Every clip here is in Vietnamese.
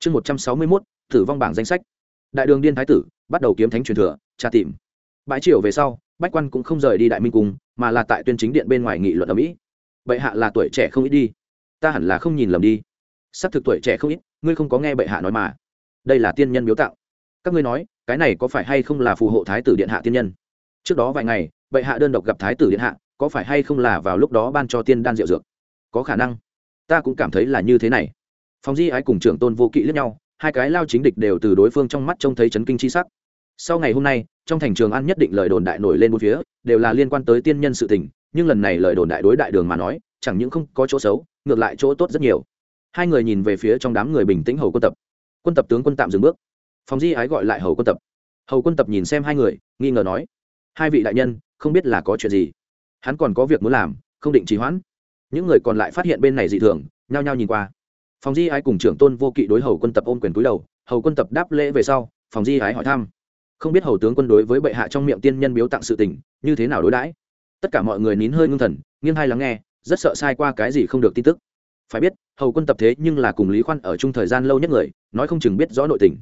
chương một trăm sáu mươi mốt, tử vong bảng danh sách. Đại đường điên thái tử, bắt đầu kiếm thánh truyền thừa, tra tìm. Bãi triều về sau, bách quan cũng không rời đi đại minh cung, mà là tại tuyên chính điện bên ngoài nghị luận ở mỹ. Bệ hạ là tuổi trẻ không ít đi. Ta hẳn là không nhìn lầm đi. Sắp thực tuổi trẻ không ít, ngươi không có nghe bệ hạ nói mà. Đây là tiên nhân miếu tạo các ngươi nói, cái này có phải hay không là phù hộ thái tử điện hạ tiên nhân? Trước đó vài ngày, bệ hạ đơn độc gặp thái tử điện hạ, có phải hay không là vào lúc đó ban cho tiên đan rượu dược? Có khả năng. Ta cũng cảm thấy là như thế này phòng di ái cùng trưởng tôn vô kỵ lẫn nhau, hai cái lao chính địch đều từ đối phương trong mắt trông thấy chấn kinh c h i sắc. Sau ngày hôm nay, trong thành trường an nhất định lời đồn đại nổi lên một phía, đều là liên quan tới tiên nhân sự tình, nhưng lần này lời đồn đại đối đại đường mà nói, chẳng những không có chỗ xấu, ngược lại chỗ tốt rất nhiều. Hai người nhìn về phía trong đám người bình tĩnh hầu quân tập. Quân tập tướng quân tạm dừng bước. Phòng di ái gọi lại hầu quân tập. Hầu quân tập nhìn xem hai người, nghi ngờ nói, hai vị đại nhân, không biết là có chuyện gì? Hắn còn có việc muốn làm, không định trì hoãn. Những người còn lại phát hiện bên này dị thường, nhao nhao nhìn qua phòng di ái cùng trưởng tôn vô kỵ đối hầu quân tập ôm quyền túi đầu, hầu quân tập đáp lễ về sau, phòng di ái hỏi thăm. Không biết hầu tướng quân đối với bệ hạ trong miệng tiên nhân biếu tặng sự tình, như thế nào đối đãi? Tất cả mọi người nín hơi ngưng thần, nghiêng hai lắng nghe, rất sợ sai qua cái gì không được tin tức. Phải biết, hầu quân tập thế nhưng là cùng lý khoan ở chung thời gian lâu nhất người, nói không chừng biết rõ nội tình.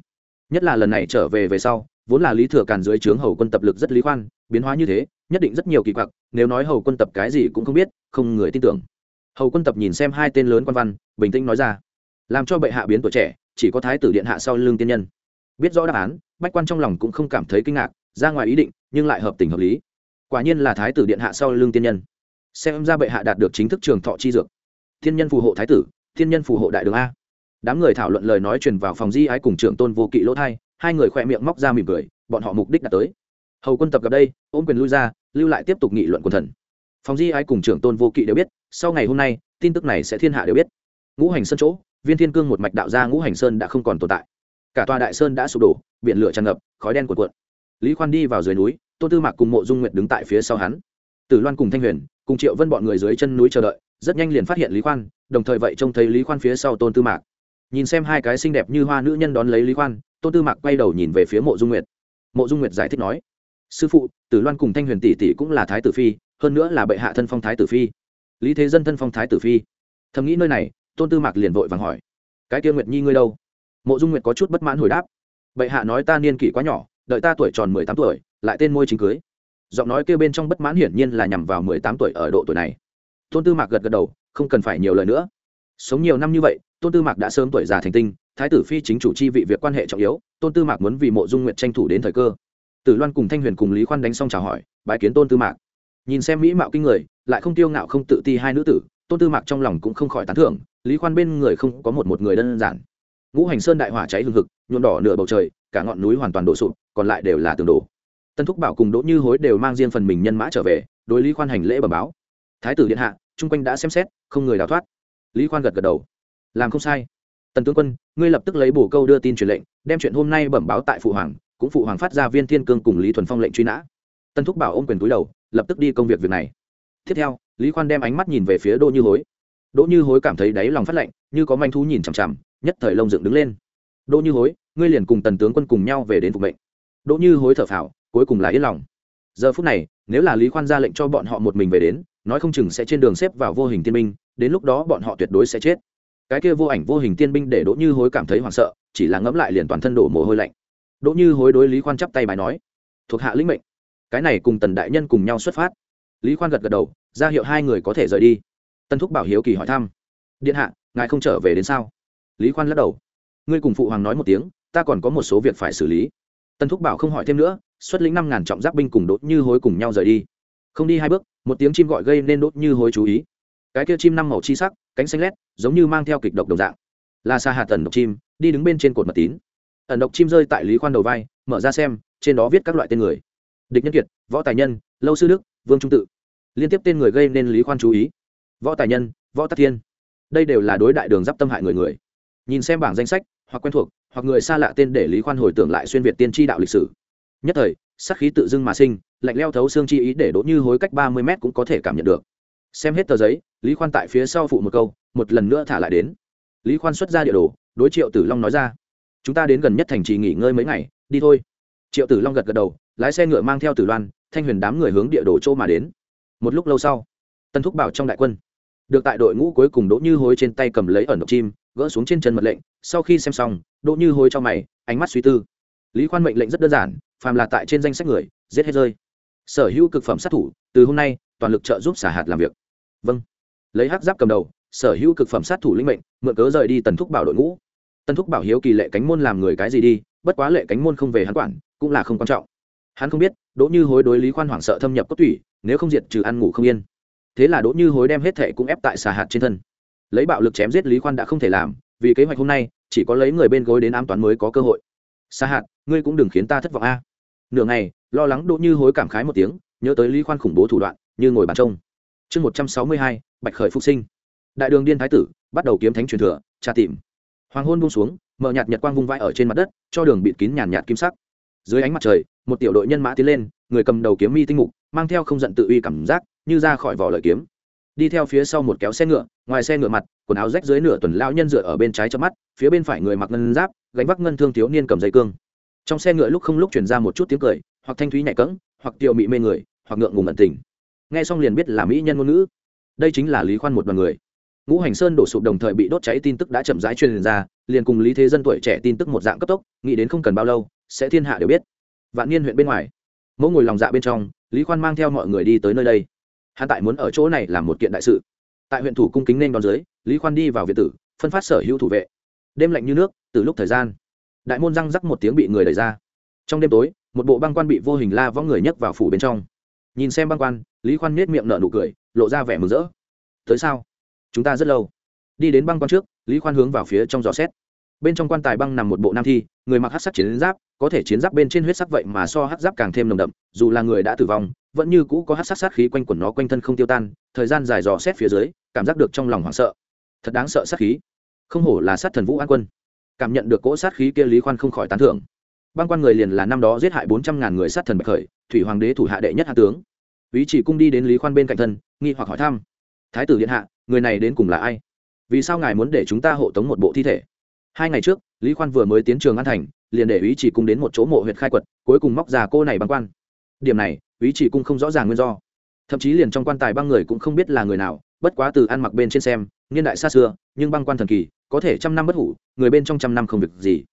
Nhất là lần này trở về về sau, vốn là lý thừa càn dưới trướng hầu quân tập lực rất lý khoan, biến hóa như thế, nhất định rất nhiều kỳ quặc, nếu nói hầu quân tập cái gì cũng không biết, không người tin tưởng. Hầu quân tập nhìn xem hai tên lớn quan văn, bình tĩnh nói ra làm cho bệ hạ biến tuổi trẻ, chỉ có thái tử điện hạ sau lưng tiên nhân. Biết rõ đáp án, bách quan trong lòng cũng không cảm thấy kinh ngạc, ra ngoài ý định, nhưng lại hợp tình hợp lý. Quả nhiên là thái tử điện hạ sau lưng tiên nhân. Xem ra bệ hạ đạt được chính thức trường thọ chi dược. Thiên nhân phù hộ thái tử, thiên nhân phù hộ đại đường a. Đám người thảo luận lời nói truyền vào phòng di ái cùng trưởng tôn vô kỵ lỗ thai, hai người khỏe miệng móc ra mỉm cười, bọn họ mục đích đã tới. Hầu quân tập gặp đây, ôm quyền lui ra, lưu lại tiếp tục nghị luận quần thần. Phòng di ái cùng trưởng tôn vô kỵ đều biết, sau ngày hôm nay, tin tức này sẽ thiên hạ đều biết. Ngũ hành sân chỗ viên thiên cương một mạch đạo ra ngũ hành sơn đã không còn tồn tại. Cả tòa đại sơn đã sụp đổ, biển lửa tràn ngập, khói đen cuộn cuộn. Lý khoan đi vào dưới núi, tôn tư mạc cùng mộ dung nguyệt đứng tại phía sau hắn. Tử loan cùng thanh huyền, cùng triệu vân bọn người dưới chân núi chờ đợi, rất nhanh liền phát hiện lý khoan, đồng thời vậy trông thấy lý khoan phía sau tôn tư mạc. Nhìn xem hai cái xinh đẹp như hoa nữ nhân đón lấy lý khoan, tôn tư mạc quay đầu nhìn về phía mộ dung nguyệt. Mộ dung nguyệt giải thích nói, sư phụ, tử loan cùng thanh huyền tỷ tỷ cũng là thái tử phi, hơn nữa là bệ hạ thân phong thái tử phi. Lý thế dân thân phong thái tử phi? Thầm nghĩ nơi này tôn tư mạc liền vội vàng hỏi, cái kia nguyệt nhi ngươi đâu? Mộ dung nguyệt có chút bất mãn hồi đáp, bệ hạ nói ta niên kỷ quá nhỏ, đợi ta tuổi tròn mười tám tuổi, lại tên môi chính cưới. Giọng nói kêu bên trong bất mãn hiển nhiên là nhằm vào mười tám tuổi ở độ tuổi này. Tôn tư mạc gật gật đầu, không cần phải nhiều lời nữa. Sống nhiều năm như vậy, tôn tư mạc đã sớm tuổi già thành tinh, thái tử phi chính chủ chi vị việc quan hệ trọng yếu, tôn tư mạc muốn vì mộ dung nguyệt tranh thủ đến thời cơ. Tử loan cùng thanh huyền cùng lý khoan đánh xong chào hỏi bãi kiến tôn tư mạc. Nhìn xem mỹ mạo kinh người, lại không tiêu ngạo không tự ti hai nữ tử tôn tư mạc trong lòng cũng không khỏi tán thưởng, lý khoan bên người không có một một người đơn giản. Ngũ hành sơn đại hỏa cháy hừng hực, nhuộm đỏ nửa bầu trời, cả ngọn núi hoàn toàn đổ sụp, còn lại đều là tường đổ. Tân thúc bảo cùng đỗ như hối đều mang riêng phần mình nhân mã trở về, đối lý khoan hành lễ bẩm báo. Thái tử điện hạ, chung quanh đã xem xét, không người đào thoát. Lý khoan gật gật đầu. Làm không sai. Tần tướng quân, ngươi lập tức lấy bổ câu đưa tin truyền lệnh, đem chuyện hôm nay bẩm báo tại phụ hoàng, cũng phụ hoàng phát ra viên thiên cương cùng lý thuần phong lệnh truy nã. Tân thúc bảo ôm quyền túi đầu, lập tức đi công việc việc này. Tiếp theo lý khoan đem ánh mắt nhìn về phía đỗ như hối. Đỗ như hối cảm thấy đáy lòng phát lạnh, như có manh thú nhìn chằm chằm nhất thời lông dựng đứng lên. Đỗ như hối ngươi liền cùng tần tướng quân cùng nhau về đến phục mệnh. Đỗ như hối thở phào cuối cùng là yên lòng. Giờ phút này nếu là lý khoan ra lệnh cho bọn họ một mình về đến nói không chừng sẽ trên đường xếp vào vô hình tiên binh đến lúc đó bọn họ tuyệt đối sẽ chết. Cái kia vô ảnh vô hình tiên binh để đỗ như hối cảm thấy hoảng sợ chỉ là ngẫm lại liền toàn thân đổ mồ hôi lạnh. Đỗ như hối đối lý khoan chắp tay bài nói thuộc hạ lĩnh mệnh. Cái này cùng tần đại nhân cùng nhau xuất phát. Lý khoan gật gật đầu ra hiệu hai người có thể rời đi. Tân thúc bảo hiếu kỳ hỏi thăm. Điện hạ, ngài không trở về đến sao? Lý khoan lắc đầu. Ngươi cùng phụ hoàng nói một tiếng, ta còn có một số việc phải xử lý. Tân thúc bảo không hỏi thêm nữa, xuất lĩnh năm ngàn trọng giáp binh cùng đốt như hối cùng nhau rời đi. Không đi hai bước, một tiếng chim gọi gây nên đốt như hối chú ý. Cái kia chim năm màu chi sắc, cánh xanh lét, giống như mang theo kịch độc đồng dạng. Là xa hạ tần độc chim, đi đứng bên trên cột mật tín. Ẩn độc chim rơi tại lý khoan đầu vai, mở ra xem, trên đó viết các loại tên người. Địch nhân kiệt, võ tài nhân, lâu sư đức, vương trung tự liên tiếp tên người gây nên lý khoan chú ý. Võ tài nhân, võ tắc thiên. Đây đều là đối đại đường d i p tâm hại người người. Nhìn xem bảng danh sách, hoặc quen thuộc, hoặc người xa lạ tên để lý khoan hồi tưởng lại xuyên việt tiên tri đạo lịch sử. Nhất thời sắc khí tự dưng mà sinh, lạnh leo thấu xương chi ý để đỗ như hối cách ba mươi mét cũng có thể cảm nhận được. Xem hết tờ giấy, lý khoan tại phía sau phụ một câu, một lần nữa thả lại đến. Lý khoan xuất ra địa đồ, đối triệu tử long nói ra. Chúng ta đến gần nhất thành trì nghỉ ngơi mấy ngày, đi thôi. Triệu tử long gật gật đầu, lái xe ngựa mang theo tử loan, thanh huyền đám người hướng địa đồ chỗ mà đến một lúc lâu sau, tân thúc bảo trong đại quân, được tại đội ngũ cuối cùng đỗ như hối trên tay cầm lấy ẩn độc chim, gỡ xuống trên chân mật lệnh, sau khi xem xong, đỗ như hối cho mày, ánh mắt suy tư. Lý khoan mệnh lệnh rất đơn giản, phàm là tại trên danh sách người, giết hết rơi. Sở hữu cực phẩm sát thủ, từ hôm nay, toàn lực trợ giúp xả hạt làm việc. Vâng. Lấy hắc giáp cầm đầu, sở hữu cực phẩm sát thủ linh mệnh, mượn cớ rời đi tần thúc bảo đội ngũ. Tần thúc bảo hiếu kỳ lệ cánh môn làm người cái gì đi, bất quá lệ cánh môn không về hắn quản, cũng là không quan trọng. Hắn không biết, đỗ như hối đối lý khoan hoảng sợ thâm nhập cốt tủy nếu không diệt trừ ăn ngủ không yên. Thế là đỗ như hối đem hết thệ cũng ép tại xà hạt trên thân. Lấy bạo lực chém giết lý khoan đã không thể làm, vì kế hoạch hôm nay, chỉ có lấy người bên gối đến ám toán mới có cơ hội. Xà hạt, ngươi cũng đừng khiến ta thất vọng a. Nửa ngày, lo lắng đỗ như hối cảm khái một tiếng, nhớ tới lý khoan khủng bố thủ đoạn, như ngồi bàn trông. Chương một trăm sáu mươi hai, bạch khởi phục sinh. Đại đường điên thái tử, bắt đầu kiếm thánh truyền thừa, tra tìm. Hoàng hôn buông xuống, mở nhạt nhật quang vung vãi ở trên mặt đất, cho đường bịt kín nhàn nhạt kim sắc dưới ánh mặt trời, một tiểu đội nhân mã tiến lên, người cầm đầu kiếm mi tinh mục, mang theo không giận tự uy cảm giác, như ra khỏi vỏ lợi kiếm. Đi theo phía sau một kéo xe ngựa, ngoài xe ngựa mặt, quần áo rách dưới nửa tuần lao nhân dựa ở bên trái chớp mắt, phía bên phải người mặc ngân giáp, gánh vác ngân thương thiếu niên cầm dây cương. Trong xe ngựa lúc không lúc chuyển ra một chút tiếng cười, hoặc thanh thúy nhạy cẫng, hoặc tiệu mị mê người, hoặc ngượng ngùng ẩn tình. Nghe xong liền biết là mỹ nhân ngôn ngữ. Đây chính là lý khoan một đoàn người. Ngũ hành sơn đổ sụp đồng thời bị đốt cháy tin tức đã chậm rãi truyền ra, liền cùng lý thế dân tuổi trẻ tin tức một dạng cấp tốc, nghĩ đến không cần bao lâu sẽ thiên hạ đều biết. Vạn niên huyện bên ngoài mỗ ngồi lòng dạ bên trong, lý khoan mang theo mọi người đi tới nơi đây. Hắn tại muốn ở chỗ này làm một kiện đại sự. Tại huyện thủ cung kính nên đón dưới, lý khoan đi vào viện tử, phân phát sở hữu thủ vệ. Đêm lạnh như nước, từ lúc thời gian, đại môn răng rắc một tiếng bị người đẩy ra. Trong đêm tối, một bộ băng quan bị vô hình la võ người nhấc vào phủ bên trong. Nhìn xem băng quan, lý khoan nết miệng nở nụ cười, lộ ra vẻ mừng rỡ. Tới sao? Chúng ta rất lâu. Đi đến băng quan trước, lý khoan hướng vào phía trong giò xét. Bên trong quan tài băng nằm một bộ nam thi, người mặc hát sắc chiến giáp có thể chiến giáp bên trên huyết sắc vậy mà so hắc giáp càng thêm nồng đậm, dù là người đã tử vong, vẫn như cũ có hắc sát sát khí quanh quẩn nó quanh thân không tiêu tan, thời gian dài dò xét phía dưới, cảm giác được trong lòng hoảng sợ. Thật đáng sợ sát khí. Không hổ là sát thần vũ an quân. Cảm nhận được cỗ sát khí kia lý khoan không khỏi tán thưởng. Bang quan người liền là năm đó giết hại bốn trăm ngàn người sát thần bạch khởi, thủy hoàng đế thủ hạ đệ nhất hạ tướng. Ý chỉ cung đi đến lý khoan bên cạnh thân, nghi hoặc hỏi thăm. Thái tử điện hạ, người này đến cùng là ai? Vì sao ngài muốn để chúng ta hộ tống một bộ thi thể? Hai ngày trước, lý khoan vừa mới tiến trường an thành, liền để ý chỉ cung đến một chỗ mộ huyện khai quật, cuối cùng móc ra cô này băng quan. Điểm này, ý chỉ cung không rõ ràng nguyên do. Thậm chí liền trong quan tài băng người cũng không biết là người nào, bất quá từ ăn mặc bên trên xem, niên đại xa xưa, nhưng băng quan thần kỳ, có thể trăm năm bất hủ, người bên trong trăm năm không việc gì.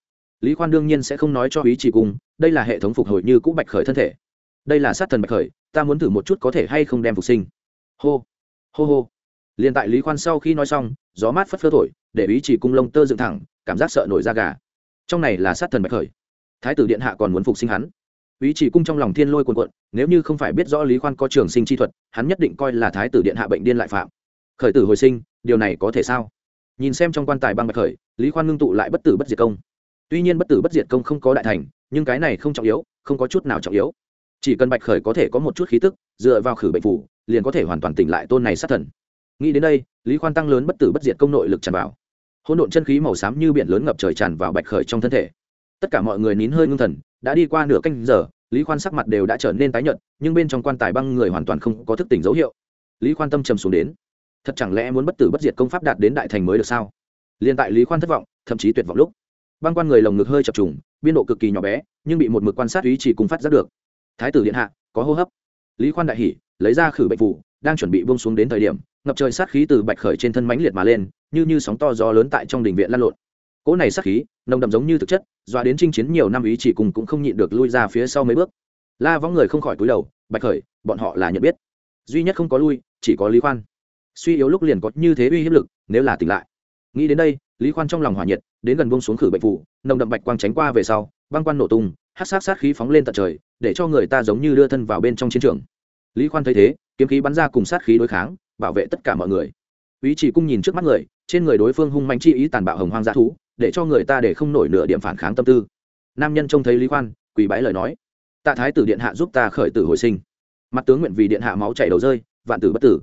Lý khoan đương nhiên sẽ không nói cho ý chỉ cung, đây là hệ thống phục hồi như cũ bạch khởi thân thể. Đây là sát thần bạch khởi, ta muốn thử một chút có thể hay không đem phục sinh. Hô hô hô liền tại lý khoan sau khi nói xong, gió mát phất phơ thổi, để ý chỉ cung lông tơ dựng thẳng, cảm giác sợ nổi da gà. Trong này là sát thần bạch khởi. Thái tử điện hạ còn muốn phục sinh hắn. Ý chỉ cung trong lòng thiên lôi cuồn cuộn, nếu như không phải biết rõ lý khoan có trường sinh chi thuật, hắn nhất định coi là thái tử điện hạ bệnh điên lại phạm. Khởi tử hồi sinh, điều này có thể sao? Nhìn xem trong quan tài băng bạch khởi, lý khoan ngưng tụ lại bất tử bất diệt công. Tuy nhiên bất tử bất diệt công không có đại thành, nhưng cái này không trọng yếu, không có chút nào trọng yếu. Chỉ cần bạch khởi có thể có một chút khí tức, dựa vào khử bệnh phủ liền có thể hoàn toàn tỉnh lại tôn này sát thần nghĩ đến đây, lý khoan tăng lớn bất tử bất diệt công nội lực tràn vào. Hỗn độn chân khí màu xám như biển lớn ngập trời tràn vào bạch khởi trong thân thể. Tất cả mọi người nín hơi ngưng thần, đã đi qua nửa canh giờ, lý khoan sắc mặt đều đã trở nên tái nhợt, nhưng bên trong quan tài băng người hoàn toàn không có thức tỉnh dấu hiệu. Lý khoan tâm trầm xuống đến. Thật chẳng lẽ muốn bất tử bất diệt công pháp đạt đến đại thành mới được sao? Liên tại lý khoan thất vọng, thậm chí tuyệt vọng lúc, băng quan người lồng ngực hơi chập trùng, biên độ cực kỳ nhỏ bé, nhưng bị một mực quan sát ý chỉ cùng phát giác được. Thái tử điện hạ, có hô hấp. Lý khoan đại hỉ, lấy ra khử bệnh phủ đang chuẩn bị buông xuống đến thời điểm ngập trời sát khí từ bạch khởi trên thân mãnh liệt mà lên, như như sóng to gió lớn tại trong đình viện lăn lộn. Cỗ này sát khí, nồng đậm giống như thực chất doa đến chinh chiến nhiều năm ý chỉ cùng cũng không nhịn được lui ra phía sau mấy bước. La võng người không khỏi cúi đầu, bạch khởi, bọn họ là nhận biết. Duy nhất không có lui, chỉ có lý khoan. Suy yếu lúc liền có như thế uy hiếp lực, nếu là tỉnh lại. Nghĩ đến đây, lý khoan trong lòng hỏa nhiệt, đến gần bông xuống khử bệnh phủ, nồng đậm bạch quang tránh qua về sau, băng quan nổ tung hát sát sát khí phóng lên tận trời, để cho người ta giống như đưa thân vào bên trong chiến trường. Lý khoan thấy thế, kiếm khí bắn ra cùng sát khí đối kháng bảo vệ tất cả mọi người. Ý chỉ cung nhìn trước mắt người, trên người đối phương hung manh chi ý tàn bạo hồng hoang dã thú, để cho người ta để không nổi nửa điểm phản kháng tâm tư. Nam nhân trông thấy lý khoan, quỳ bái lời nói. Tạ thái tử điện hạ giúp ta khởi tử hồi sinh. Mặt tướng nguyện vì điện hạ máu chảy đầu rơi, vạn tử bất tử.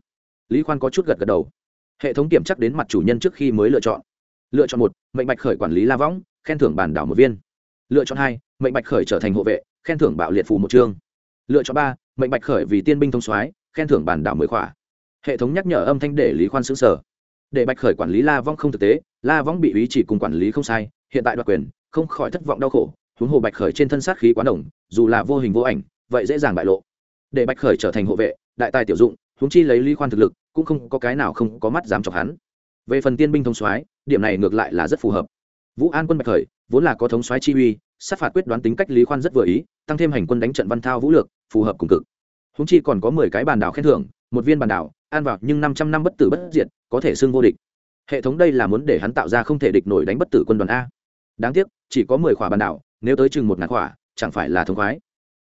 Lý khoan có chút gật gật đầu. Hệ thống kiểm chắc đến mặt chủ nhân trước khi mới lựa chọn. Lựa chọn một, mệnh bạch khởi quản lý la võng, khen thưởng bản đảo một viên. Lựa chọn hai, mệnh bạch khởi trở thành hộ vệ, khen thưởng bạo liệt phù một chương. Lựa chọn ba, mệnh bạch khởi vì tiên binh thông soái, khen thưởng bản đảo mười khỏa hệ thống nhắc nhở âm thanh để lý khoan xứng sở để bạch khởi quản lý la vong không thực tế, la vong bị ý chỉ cùng quản lý không sai, hiện tại đoạt quyền, không khỏi thất vọng đau khổ, huống hồ bạch khởi trên thân sát khí quá đồng dù là vô hình vô ảnh, vậy dễ dàng bại lộ. Để bạch khởi trở thành hộ vệ, đại tài tiểu dụng, huống chi lấy lý khoan thực lực, cũng không có cái nào không có mắt dám chọc hắn. Về phần tiên binh thông soái, điểm này ngược lại là rất phù hợp. Vũ an quân bạch khởi, vốn là có thống soái chi uy, sát phạt quyết đoán tính cách lý khoan rất vừa ý, tăng thêm hành quân đánh trận văn thao vũ lược, phù hợp cùng cực húng chi còn có mười cái bàn đảo khen thưởng, một viên bàn đảo an vào nhưng năm trăm năm bất tử bất diệt, có thể xưng vô địch. Hệ thống đây là muốn để hắn tạo ra không thể địch nổi đánh bất tử quân đoàn a. Đáng tiếc, chỉ có mười khỏa bàn đảo, nếu tới chừng một ngàn khỏa, chẳng phải là thống khoái.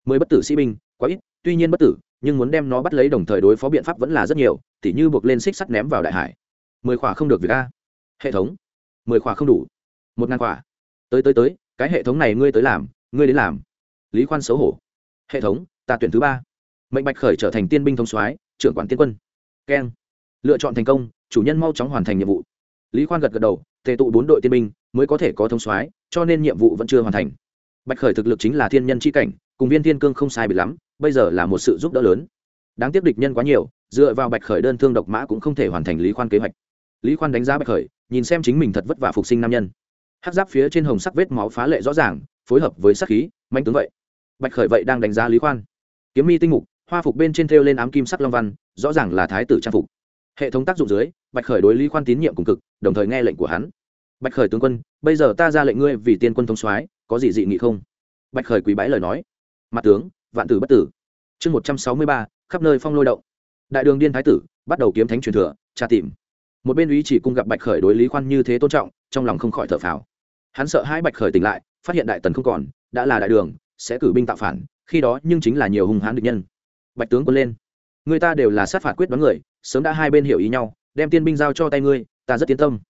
Mười bất tử sĩ binh, quá ít, tuy nhiên bất tử, nhưng muốn đem nó bắt lấy đồng thời đối phó biện pháp vẫn là rất nhiều, tỉ như buộc lên xích sắt ném vào đại hải. Mười khỏa không được việc a. Hệ thống. Mười khỏa không đủ. Một ngàn khỏa. Tới tới tới, cái hệ thống này ngươi tới làm, ngươi đến làm. Lý khoan xấu hổ. Hệ thống, ta tuyển thứ ba mệnh bạch khởi trở thành tiên binh thông soái, trưởng quản tiên quân. Keng. Lựa chọn thành công, chủ nhân mau chóng hoàn thành nhiệm vụ. Lý khoan gật gật đầu, tề tụ bốn đội tiên binh mới có thể có thông soái, cho nên nhiệm vụ vẫn chưa hoàn thành. Bạch khởi thực lực chính là thiên nhân c h i cảnh, cùng viên thiên cương không sai bị lắm, bây giờ là một sự giúp đỡ lớn. Đáng tiếc địch nhân quá nhiều, dựa vào bạch khởi đơn thương độc mã cũng không thể hoàn thành lý khoan kế hoạch. Lý khoan đánh giá bạch khởi, nhìn xem chính mình thật vất vả phục sinh nam nhân. Hát giáp phía trên hồng sắc vết máu phá lệ rõ ràng, phối hợp với sắc khí, manh tướng vậy. Bạch khởi vậy đang đánh giá lý khoan. Kiếm mi tinh mục hoa phục bên trên thêu lên ám kim sắc long văn, rõ ràng là thái tử trang phục. Hệ thống tác dụng dưới, bạch khởi đối lý khoan tín nhiệm cùng cực, đồng thời nghe lệnh của hắn. Bạch khởi tướng quân, bây giờ ta ra lệnh ngươi vì tiên quân thống soái, có gì dị nghị không? Bạch khởi quý bái lời nói. Mặt tướng, vạn tử bất tử. Chương một trăm sáu mươi ba, khắp nơi phong lôi động. Đại đường điên thái tử, bắt đầu kiếm thánh truyền thừa, tra tìm. Một bên ý chỉ cung gặp bạch khởi đối lý khoan như thế tôn trọng, trong lòng không khỏi thở phào. Hắn sợ hai bạch khởi tỉnh lại, phát hiện đại tần không còn, đã là đại đường, sẽ cử binh tạo phản, khi đó nhưng chính là nhiều hung hãn địch nhân bạch tướng quân lên. Người ta đều là sát phạt quyết đoán người, sớm đã hai bên hiểu ý nhau, đem tiên binh giao cho tay ngươi, ta rất tiến tâm.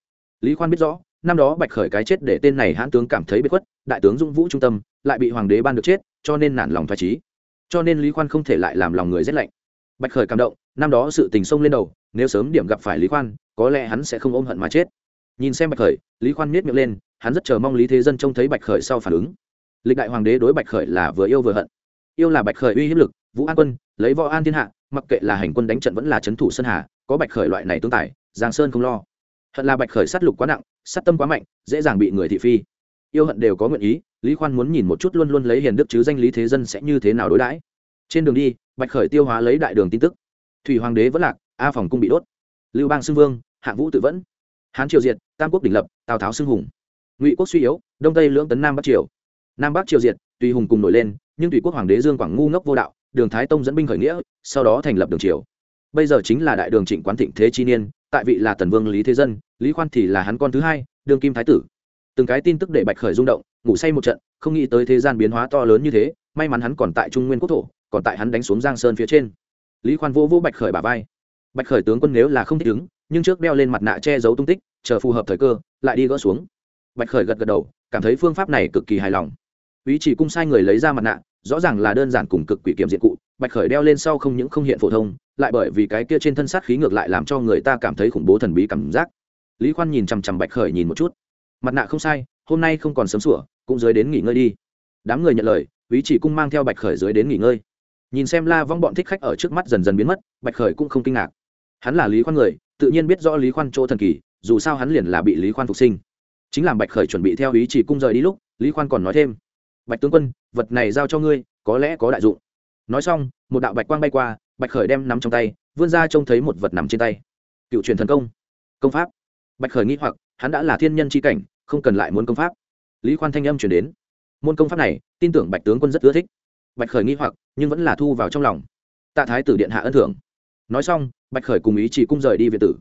Lý khoan biết rõ, năm đó bạch khởi cái chết để tên này hãn tướng cảm thấy bất khuất, đại tướng dũng vũ trung tâm, lại bị hoàng đế ban được chết, cho nên nản lòng thoải trí cho nên lý khoan không thể lại làm lòng người rét lạnh. Bạch khởi cảm động, năm đó sự tình sông lên đầu, nếu sớm điểm gặp phải lý khoan, có lẽ hắn sẽ không ôm hận mà chết. Nhìn xem bạch khởi, lý khoan miết miệng lên, hắn rất chờ mong lý thế dân trông thấy bạch khởi sau phản ứng. Lịch đại hoàng đế đối bạch khởi là vừa yêu vừa hận. Yêu là bạch khởi uy hiếp lực, vũ an quân lấy võ an thiên hạ, mặc kệ là hành quân đánh trận vẫn là c thủ sơn hà, có bạch khởi loại này tương tài, giang sơn không lo. Hận là bạch khởi sát lục quá nặng, sát tâm quá mạnh, dễ dàng bị người thị phi. Yêu hận đều có nguyện ý, lý khoan muốn nhìn một chút luôn luôn lấy hiền đức chứ danh lý thế dân sẽ như thế nào đối đãi. Trên đường đi, bạch khởi tiêu hóa lấy đại đường tin tức. Thủy hoàng đế vẫn lạc, a phòng cung bị đốt. Lưu bang xưng vương, hạng vũ tự vẫn. Hán triều diệt, tam quốc đỉnh lập, tào tháo xưng hùng. Ngụy quốc suy yếu, đông tây lưỡng tấn nam bắc triều. Nam bắc triều diệt, tùy hùng cùng nổi lên, nhưng tùy quốc hoàng đế dương quảng ngu ngốc vô đạo đường thái tông dẫn binh khởi nghĩa, sau đó thành lập đường triều. Bây giờ chính là đại đường trịnh quán thịnh thế chi niên, tại vị là tần vương lý thế dân, lý khoan thì là hắn con thứ hai đương kim thái tử. Từng cái tin tức để bạch khởi rung động, ngủ say một trận, không nghĩ tới thế gian biến hóa to lớn như thế, may mắn hắn còn tại trung nguyên quốc thổ, còn tại hắn đánh xuống giang sơn phía trên. Lý khoan vô vô bạch khởi bà vai. Bạch khởi tướng quân nếu là không thích ứng, nhưng trước đeo lên mặt nạ che giấu tung tích, chờ phù hợp thời cơ, lại đi gỡ xuống. Bạch khởi gật gật đầu, cảm thấy phương pháp này cực kỳ hài lòng. Ý chỉ cung sai người lấy ra mặt nạ rõ ràng là đơn giản cùng cực quỷ kiểm diện cụ, bạch khởi đeo lên sau không những không hiện phổ thông, lại bởi vì cái kia trên thân sát khí ngược lại làm cho người ta cảm thấy khủng bố thần bí cảm giác. Lý khoan nhìn chằm chằm bạch khởi nhìn một chút. Mặt nạ không sai, hôm nay không còn sớm sủa, cũng dưới đến nghỉ ngơi đi. Đám người nhận lời, ý chỉ cung mang theo bạch khởi dưới đến nghỉ ngơi. Nhìn xem la vong bọn thích khách ở trước mắt dần dần biến mất, bạch khởi cũng không kinh ngạc. Hắn là lý khoan người, tự nhiên biết rõ lý khoan chỗ thần kỳ, dù sao hắn liền là bị lý khoan phục sinh. Chính làm bạch khởi chuẩn bị theo ý chỉ cung rời đi lúc, lý khoan còn nói thêm bạch tướng quân, vật này giao cho ngươi, có lẽ có đại dụng. Nói xong, một đạo bạch quang bay qua, bạch khởi đem nắm trong tay, vươn ra trông thấy một vật nằm trên tay. Cựu truyền thần công. Công pháp. Bạch khởi nghĩ hoặc, hắn đã là thiên nhân c h i cảnh, không cần lại muốn công pháp. Lý khoan thanh âm chuyển đến. Môn công pháp này, tin tưởng bạch tướng quân rất ưa thích. Bạch khởi nghĩ hoặc, nhưng vẫn là thu vào trong lòng. Tạ thái tử điện hạ ân thưởng. Nói xong, bạch khởi cùng ý chỉ cung rời đi việt tử.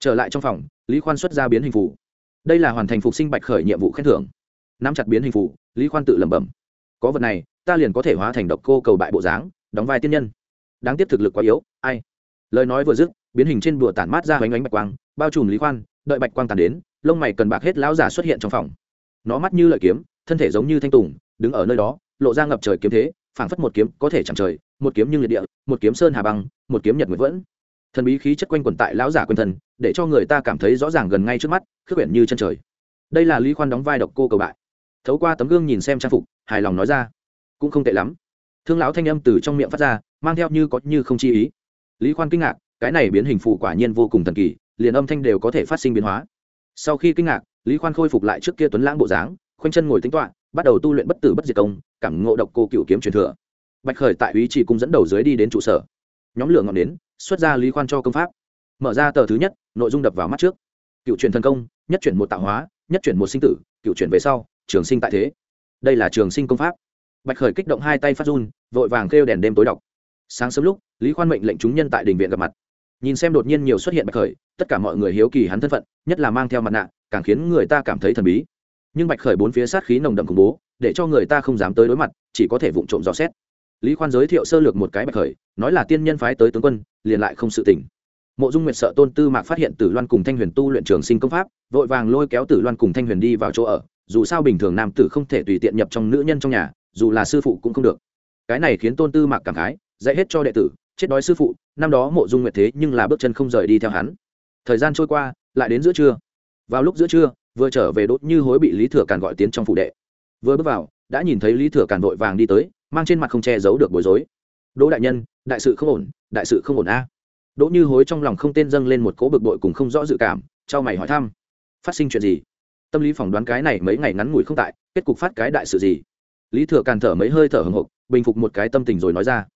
Trở lại trong phòng, lý khoan xuất ra biến hình phủ đây là hoàn thành phục sinh bạch khởi nhiệm vụ khen thưởng. Nắm chặt biến hình phủ lý khoan tự lẩm bẩm, có vật này, ta liền có thể hóa thành độc cô cầu bại bộ dáng, đóng vai tiên nhân. Đáng tiếc thực lực quá yếu, ai? Lời nói vừa dứt, biến hình trên đùa tản mát ra hoành ánh bạch quang, bao trùm lý khoan, đợi bạch quang tàn đến, lông mày cần bạc hết lão giả xuất hiện trong phòng. Nó mắt như lợi kiếm, thân thể giống như thanh tùng, đứng ở nơi đó, lộ ra ngập trời kiếm thế, phảng phất một kiếm có thể chẳng trời, một kiếm như liệt địa, một kiếm sơn hà băng, một kiếm nhật nguyệt vẫn. Thần bí khí chất quanh quẩn tại lão giả quần thần để cho người ta cảm thấy rõ ràng gần ngay trước mắt khước quyển như chân trời. Đây là lý khoan đóng vai độc cô cầu bại thấu qua tấm gương nhìn xem trang phục, hài lòng nói ra, cũng không tệ lắm. Thương lão thanh âm từ trong miệng phát ra, mang theo như có như không chi ý. Lý khoan kinh ngạc, cái này biến hình phụ quả nhiên vô cùng thần kỳ, liền âm thanh đều có thể phát sinh biến hóa. Sau khi kinh ngạc, lý khoan khôi phục lại trước kia tuấn lãng bộ dáng, khoanh chân ngồi tính toạ bắt đầu tu luyện bất tử bất diệt công, cảm ngộ độc cô cựu kiếm truyền thừa. Bạch khởi tại ý chỉ cung dẫn đầu dưới đi đến trụ sở. Nhóm lửa ngọn đến xuất ra lý khoan cho công pháp. Mở ra tờ thứ nhất, nội dung đập vào mắt trước. Cựu truyền thần công, nhất chuyển một tạo hóa, nhất chuyển một sinh tử, cựu chuyển về sau trường sinh tại thế. Đây là trường sinh công pháp. Bạch khởi kích động hai tay phát run, vội vàng kêu đèn đêm tối đọc. Sáng sớm lúc, lý khoan mệnh lệnh chúng nhân tại đình viện gặp mặt. Nhìn xem đột nhiên nhiều xuất hiện bạch khởi, tất cả mọi người hiếu kỳ hắn thân phận, nhất là mang theo mặt nạ, càng khiến người ta cảm thấy thần bí. Nhưng bạch khởi bốn phía sát khí nồng đậm khủng bố, để cho người ta không dám tới đối mặt, chỉ có thể vụng trộm dò xét. Lý khoan giới thiệu sơ lược một cái bạch khởi, nói là tiên nhân phái tới tướng quân, liền lại không sự tỉnh. Mộ dung nguyệt sợ tôn tư mạc phát hiện tử loan cùng thanh huyền tu luyện trường sinh công pháp, vội vàng lôi kéo tử loan cùng thanh huyền đi vào chỗ ở dù sao bình thường nam tử không thể tùy tiện nhập trong nữ nhân trong nhà, dù là sư phụ cũng không được. Cái này khiến tôn tư mạc cảm khái, dạy hết cho đệ tử, chết đói sư phụ, năm đó mộ dung nguyệt thế nhưng là bước chân không rời đi theo hắn. Thời gian trôi qua, lại đến giữa trưa. Vào lúc giữa trưa, vừa trở về đốt như hối bị lý thừa càn gọi tiến trong phủ đệ. Vừa bước vào, đã nhìn thấy lý thừa càn vội vàng đi tới, mang trên mặt không che giấu được bối rối. Đỗ đại nhân, đại sự không ổn, đại sự không ổn a. Đỗ như hối trong lòng không tên dâng lên một cỗ bực bội cùng không rõ dự cảm, trao mày hỏi thăm. Phát sinh chuyện gì? Tâm lý phỏng đoán cái này mấy ngày ngắn ngủi không tại, kết cục phát cái đại sự gì? Lý thừa càn thở mấy hơi thở hồng hộc bình phục một cái tâm tình rồi nói ra.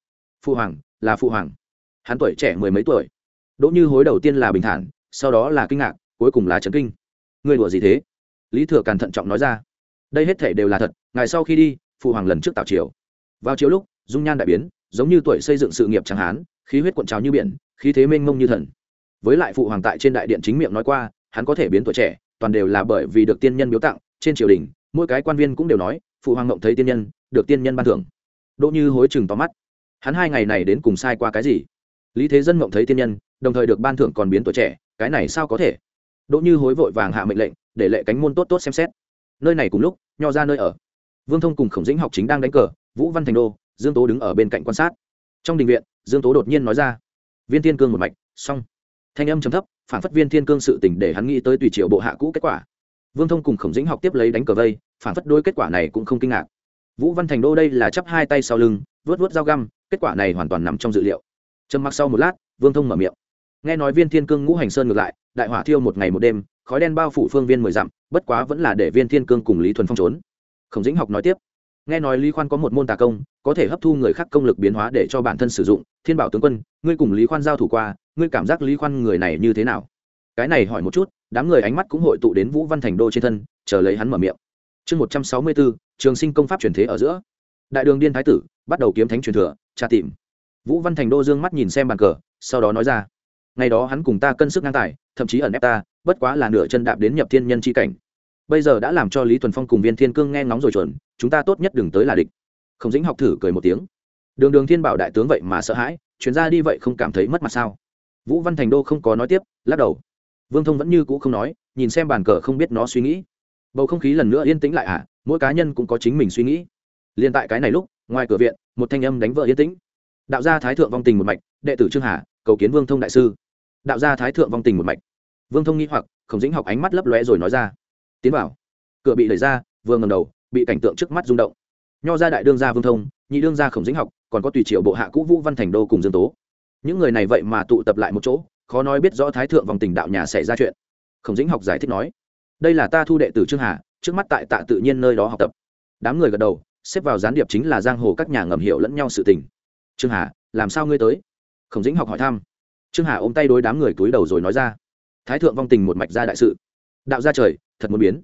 Phụ hoàng, là phụ hoàng. Hắn tuổi trẻ mười mấy tuổi. Đỗ như hối đầu tiên là bình thản, sau đó là kinh ngạc, cuối cùng là trấn kinh. Người đùa gì thế? Lý thừa càn thận trọng nói ra. Đây hết thể đều là thật, ngày sau khi đi phụ hoàng lần trước tạo triều. Vào chiều lúc, dung nhan đại biến, giống như tuổi xây dựng sự nghiệp chẳng hán khí huyết cuộn trào như biển, khí thế mênh mông như thần. Với lại phụ hoàng tại trên đại điện chính miệng nói qua, hắn có thể biến tuổi trẻ toàn đều là bởi vì được tiên nhân biếu tặng, trên triều đình, mỗi cái quan viên cũng đều nói, phụ hoàng ngộng thấy tiên nhân, được tiên nhân ban thưởng. Đỗ như hối chừng to mắt. Hắn hai ngày này đến cùng sai qua cái gì? Lý thế dân ngộng thấy tiên nhân, đồng thời được ban thưởng còn biến tuổi trẻ, cái này sao có thể? Đỗ như hối vội vàng hạ mệnh lệnh, để lệ cánh môn tốt tốt xem xét. Nơi này cùng lúc, nho ra nơi ở. Vương thông cùng khổng dĩnh học chính đang đánh cờ, vũ văn thành đô, dương tố đứng ở bên cạnh quan sát. Trong đình viện, dương tố đột nhiên nói ra. Viên thiên cương một mạch, xong thanh âm trầm thấp phản phất viên thiên cương sự tỉnh để hắn nghĩ tới tùy triệu bộ hạ cũ kết quả. Vương thông cùng khổng dĩnh học tiếp lấy đánh cờ vây phản phất đôi kết quả này cũng không kinh ngạc. Vũ văn thành đô đây là chắp hai tay sau lưng vớt vớt dao găm, kết quả này hoàn toàn nằm trong dự liệu. Trầm mặc sau một lát, vương thông mở miệng. Nghe nói viên thiên cương ngũ hành sơn ngược lại, đại hỏa thiêu một ngày một đêm, khói đen bao phủ phương viên mười dặm, bất quá vẫn là để viên thiên cương cùng lý thuần phong trốn. Khổng dĩnh học nói tiếp nghe nói lý khoan có một môn tà công, có thể hấp thu người khác công lực biến hóa để cho bản thân sử dụng. Thiên bảo tướng quân, ngươi cùng lý khoan giao thủ qua, ngươi cảm giác lý khoan người này như thế nào? Cái này hỏi một chút, đám người ánh mắt cũng hội tụ đến vũ văn thành đô trên thân, chờ lấy hắn mở miệng. Chương một trăm sáu mươi bốn, trường sinh công pháp truyền thế ở giữa. Đại đường điên thái tử, bắt đầu kiếm thánh truyền thừa, tra tìm. Vũ văn thành đô dương mắt nhìn xem bàn cờ, sau đó nói ra. Ngày đó hắn cùng ta cân sức ngang tài, thậm chí ẩn ép ta, bất quá là nửa chân đạp đến nhập thiên nhân c h i cảnh. Bây giờ đã làm cho lý thuần phong cùng viên thiên cương nghe ngóng rồi chuẩn chúng ta tốt nhất đừng tới là địch. Không dĩnh học thử cười một tiếng. Đường đường thiên bảo đại tướng vậy mà sợ hãi, chuyến ra đi vậy không cảm thấy mất mặt sao? Vũ văn thành đô không có nói tiếp, lắc đầu. Vương thông vẫn như cũ không nói, nhìn xem bàn cờ không biết nó suy nghĩ. Bầu không khí lần nữa yên tĩnh lại à mỗi cá nhân cũng có chính mình suy nghĩ. Liền tại cái này lúc, ngoài cửa viện, một thanh âm đánh vợ yên tĩnh. Đạo gia thái thượng vong tình một mạch, đệ tử trương hà, cầu kiến vương thông đại sư. Đạo gia thái thượng vong tình một mạch. Vương thông nghĩ hoặc, khổng dĩnh học ánh mắt lấp lóe rồi nói ra. Tiến vào cửa bị đẩy ra, vừa ngầm đầu bị cảnh tượng trước mắt rung động. Nho gia đại đương gia vương thông, nhị đương gia khổng dĩnh học, còn có tùy triệu bộ hạ cũ vũ văn thành đô cùng dương tố. Những người này vậy mà tụ tập lại một chỗ, khó nói biết rõ thái thượng vòng tình đạo nhà xảy ra chuyện. Khổng dĩnh học giải thích nói, đây là ta thu đệ tử trương hà, trước mắt tại tạ tự nhiên nơi đó học tập. Đám người gật đầu, xếp vào gián điệp chính là giang hồ các nhà ngầm hiểu lẫn nhau sự tình. Trương hà, làm sao ngươi tới? Khổng dĩnh học hỏi thăm. Trương hà ôm tay đối đám người túi đầu rồi nói ra, thái thượng vong tình một mạch ra đại sự. Đạo ra trời, thật muốn biến.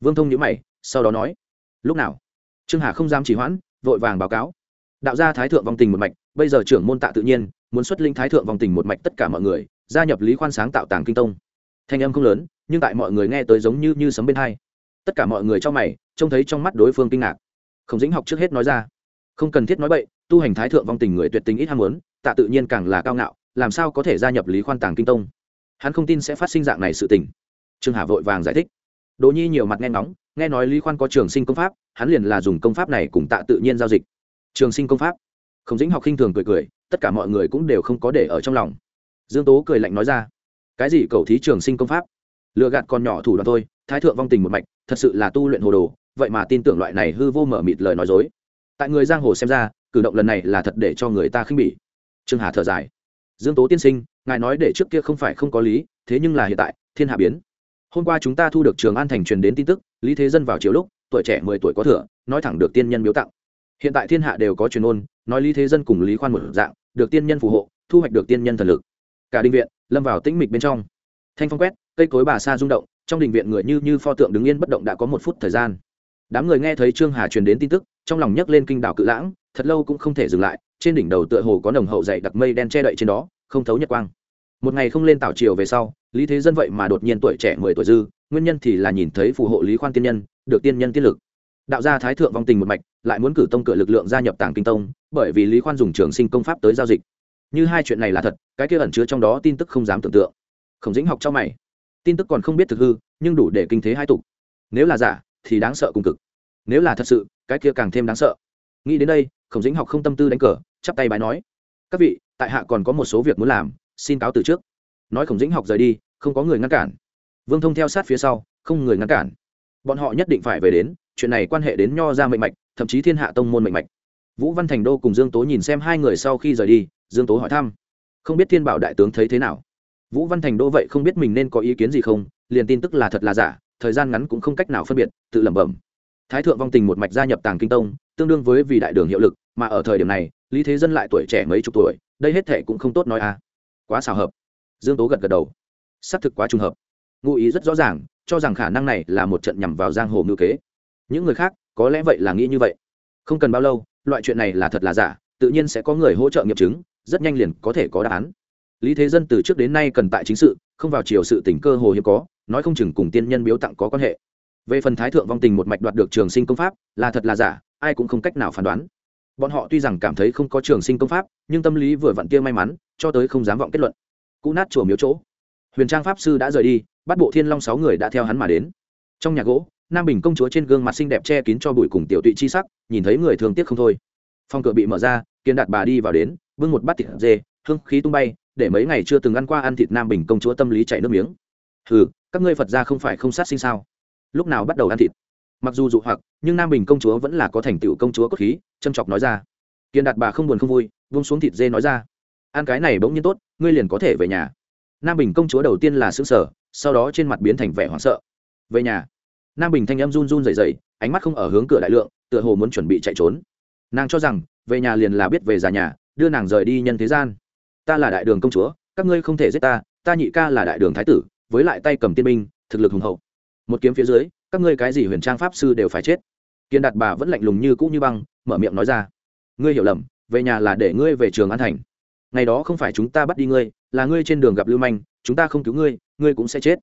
Vương thông nhữ mày, sau đó nói lúc nào? Trương hà không dám chỉ hoãn, vội vàng báo cáo. Đạo gia thái thượng vong tình một mạch, bây giờ trưởng môn tạ tự nhiên, muốn xuất linh thái thượng vong tình một mạch tất cả mọi người, gia nhập lý khoan sáng tạo tàng kinh tông. Thanh âm không lớn, nhưng tại mọi người nghe tới giống như như sấm bên hai. Tất cả mọi người trong mày, trông thấy trong mắt đối phương kinh ngạc. Không dĩnh học trước hết nói ra, không cần thiết nói bậy, tu hành thái thượng vong tình người tuyệt tình ít ham muốn, tạ tự nhiên càng là cao ngạo, làm sao có thể gia nhập lý khoan tàng kinh tông? Hắn không tin sẽ phát sinh dạng này sự tình. Trương hà vội vàng giải thích đỗ nhi nhiều mặt nghe ngóng, nghe nói lý khoan có trường sinh công pháp, hắn liền là dùng công pháp này cùng tạ tự nhiên giao dịch. Trường sinh công pháp? Không dĩnh học khinh thường cười cười, tất cả mọi người cũng đều không có để ở trong lòng. Dương tố cười lạnh nói ra, cái gì cầu thí trường sinh công pháp? Lựa gạt con nhỏ thủ đoạn thôi, thái thượng vong tình một mạch, thật sự là tu luyện hồ đồ, vậy mà tin tưởng loại này hư vô mở mịt lời nói dối. Tại người giang hồ xem ra, cử động lần này là thật để cho người ta khinh bỉ. Trương hà thở dài, dương tố tiên sinh, ngài nói để trước kia không phải không có lý, thế nhưng là hiện tại, thiên hạ biến hôm qua chúng ta thu được trường an thành truyền đến tin tức, lý thế dân vào chiều lúc, tuổi trẻ mười tuổi có thừa, nói thẳng được tiên nhân miếu tặng. Hiện tại thiên hạ đều có truyền ôn, nói lý thế dân cùng lý khoan một dạng, được tiên nhân phù hộ, thu hoạch được tiên nhân thần lực. Cả đình viện, lâm vào tĩnh mịch bên trong. Thanh phong quét, cây cối bà sa rung động, trong đình viện người như như pho tượng đứng yên bất động đã có một phút thời gian. Đám người nghe thấy trương hà truyền đến tin tức, trong lòng nhấc lên kinh đảo cự lãng, thật lâu cũng không thể dừng lại, trên đỉnh đầu tựa hồ có nồng hậu dày đặc mây đen che đậy trên đó, không thấu nhật quang một ngày không lên tảo triều về sau, lý thế dân vậy mà đột nhiên tuổi trẻ mười tuổi dư, nguyên nhân thì là nhìn thấy phù hộ lý khoan tiên nhân, được tiên nhân tiên lực. Đạo gia thái thượng vong tình một mạch, lại muốn cử tông cửa lực lượng gia nhập tàng kinh tông, bởi vì lý khoan dùng trường sinh công pháp tới giao dịch. Như hai chuyện này là thật, cái kia ẩn chứa trong đó tin tức không dám tưởng tượng. Khổng dĩnh học cho mày. Tin tức còn không biết thực hư, nhưng đủ để kinh thế hai tục. Nếu là giả, thì đáng sợ cùng cực. Nếu là thật sự, cái kia càng thêm đáng sợ. Nghĩ đến đây, khổng dĩnh học không tâm tư đánh cờ, chắp tay bài nói. Các vị, tại hạ còn có một số việc muốn làm xin cáo từ trước. Nói khổng dĩnh học rời đi, không có người ngăn cản. Vương thông theo sát phía sau, không người ngăn cản. Bọn họ nhất định phải về đến, chuyện này quan hệ đến nho ra mệnh mạch, thậm chí thiên hạ tông môn mệnh mạch. Vũ văn thành đô cùng dương tố nhìn xem hai người sau khi rời đi, dương tố hỏi thăm. Không biết thiên bảo đại tướng thấy thế nào? Vũ văn thành đô vậy không biết mình nên có ý kiến gì không, liền tin tức là thật là giả, thời gian ngắn cũng không cách nào phân biệt, tự lẩm bẩm. Thái thượng vong tình một mạch gia nhập tàng kinh tông, tương đương với vì đại đường hiệu lực, mà ở thời điểm này, lý thế dân lại tuổi trẻ mấy chục tuổi, đây hết thệ cũng không tốt nói à quá xào hợp. Dương tố gật gật đầu. Xác thực quá trùng hợp. Ngụ ý rất rõ ràng, cho rằng khả năng này là một trận nhằm vào giang hồ ngữ kế. Những người khác, có lẽ vậy là nghĩ như vậy. Không cần bao lâu, loại chuyện này là thật là giả, tự nhiên sẽ có người hỗ trợ nghiệm chứng, rất nhanh liền có thể có đáp án. Lý thế dân từ trước đến nay cần tại chính sự, không vào chiều sự tình cơ hồ hiếm có, nói không chừng cùng tiên nhân biếu tặng có quan hệ. Về phần thái thượng vong tình một mạch đoạt được trường sinh công pháp, là thật là giả, ai cũng không cách nào phán đoán bọn họ tuy rằng cảm thấy không có trường sinh công pháp, nhưng tâm lý vừa vặn kia may mắn, cho tới không dám vọng kết luận. Cũ nát chùa miếu chỗ. Huyền trang pháp sư đã rời đi, bắt bộ thiên long sáu người đã theo hắn mà đến. Trong nhà gỗ, nam bình công chúa trên gương mặt xinh đẹp che kín cho bụi cùng tiểu tụy chi sắc, nhìn thấy người thường tiếc không thôi. Phòng cửa bị mở ra, kiên đạt bà đi vào đến, bưng một bát thịt dê, hương khí tung bay, để mấy ngày chưa từng ăn qua ăn thịt nam bình công chúa tâm lý chảy nước miếng. Hừ, các ngươi phật ra không phải không sát sinh sao? Lúc nào bắt đầu ăn thịt? Mặc dù dụ hoặc, nhưng nam bình công chúa vẫn là có thành tựu công chúa cốt khí, châm chọc nói ra. Kiên đạt bà không buồn không vui vung xuống thịt dê nói ra. Ăn cái này bỗng nhiên tốt, ngươi liền có thể về nhà. Nam bình công chúa đầu tiên là xứng sở sau đó trên mặt biến thành vẻ hoảng sợ. Về nhà. Nam bình thanh âm run run dày dày ánh mắt không ở hướng cửa đại lượng, tựa hồ muốn chuẩn bị chạy trốn. Nàng cho rằng, về nhà liền là biết về già nhà, đưa nàng rời đi nhân thế gian. Ta là đại đường công chúa, các ngươi không thể giết ta ta nhị ca là đại đường thái tử, với lại tay cầm tiên binh, thực lực hùng hậu. Một kiếm phía dưới các ngươi cái gì huyền trang pháp sư đều phải chết. Kiên đạt bà vẫn lạnh lùng như cũ như băng, mở miệng nói ra. Ngươi hiểu lầm, về nhà là để ngươi về trường an thành. Ngày đó không phải chúng ta bắt đi ngươi, là ngươi trên đường gặp lưu manh, chúng ta không cứu ngươi ngươi cũng sẽ chết.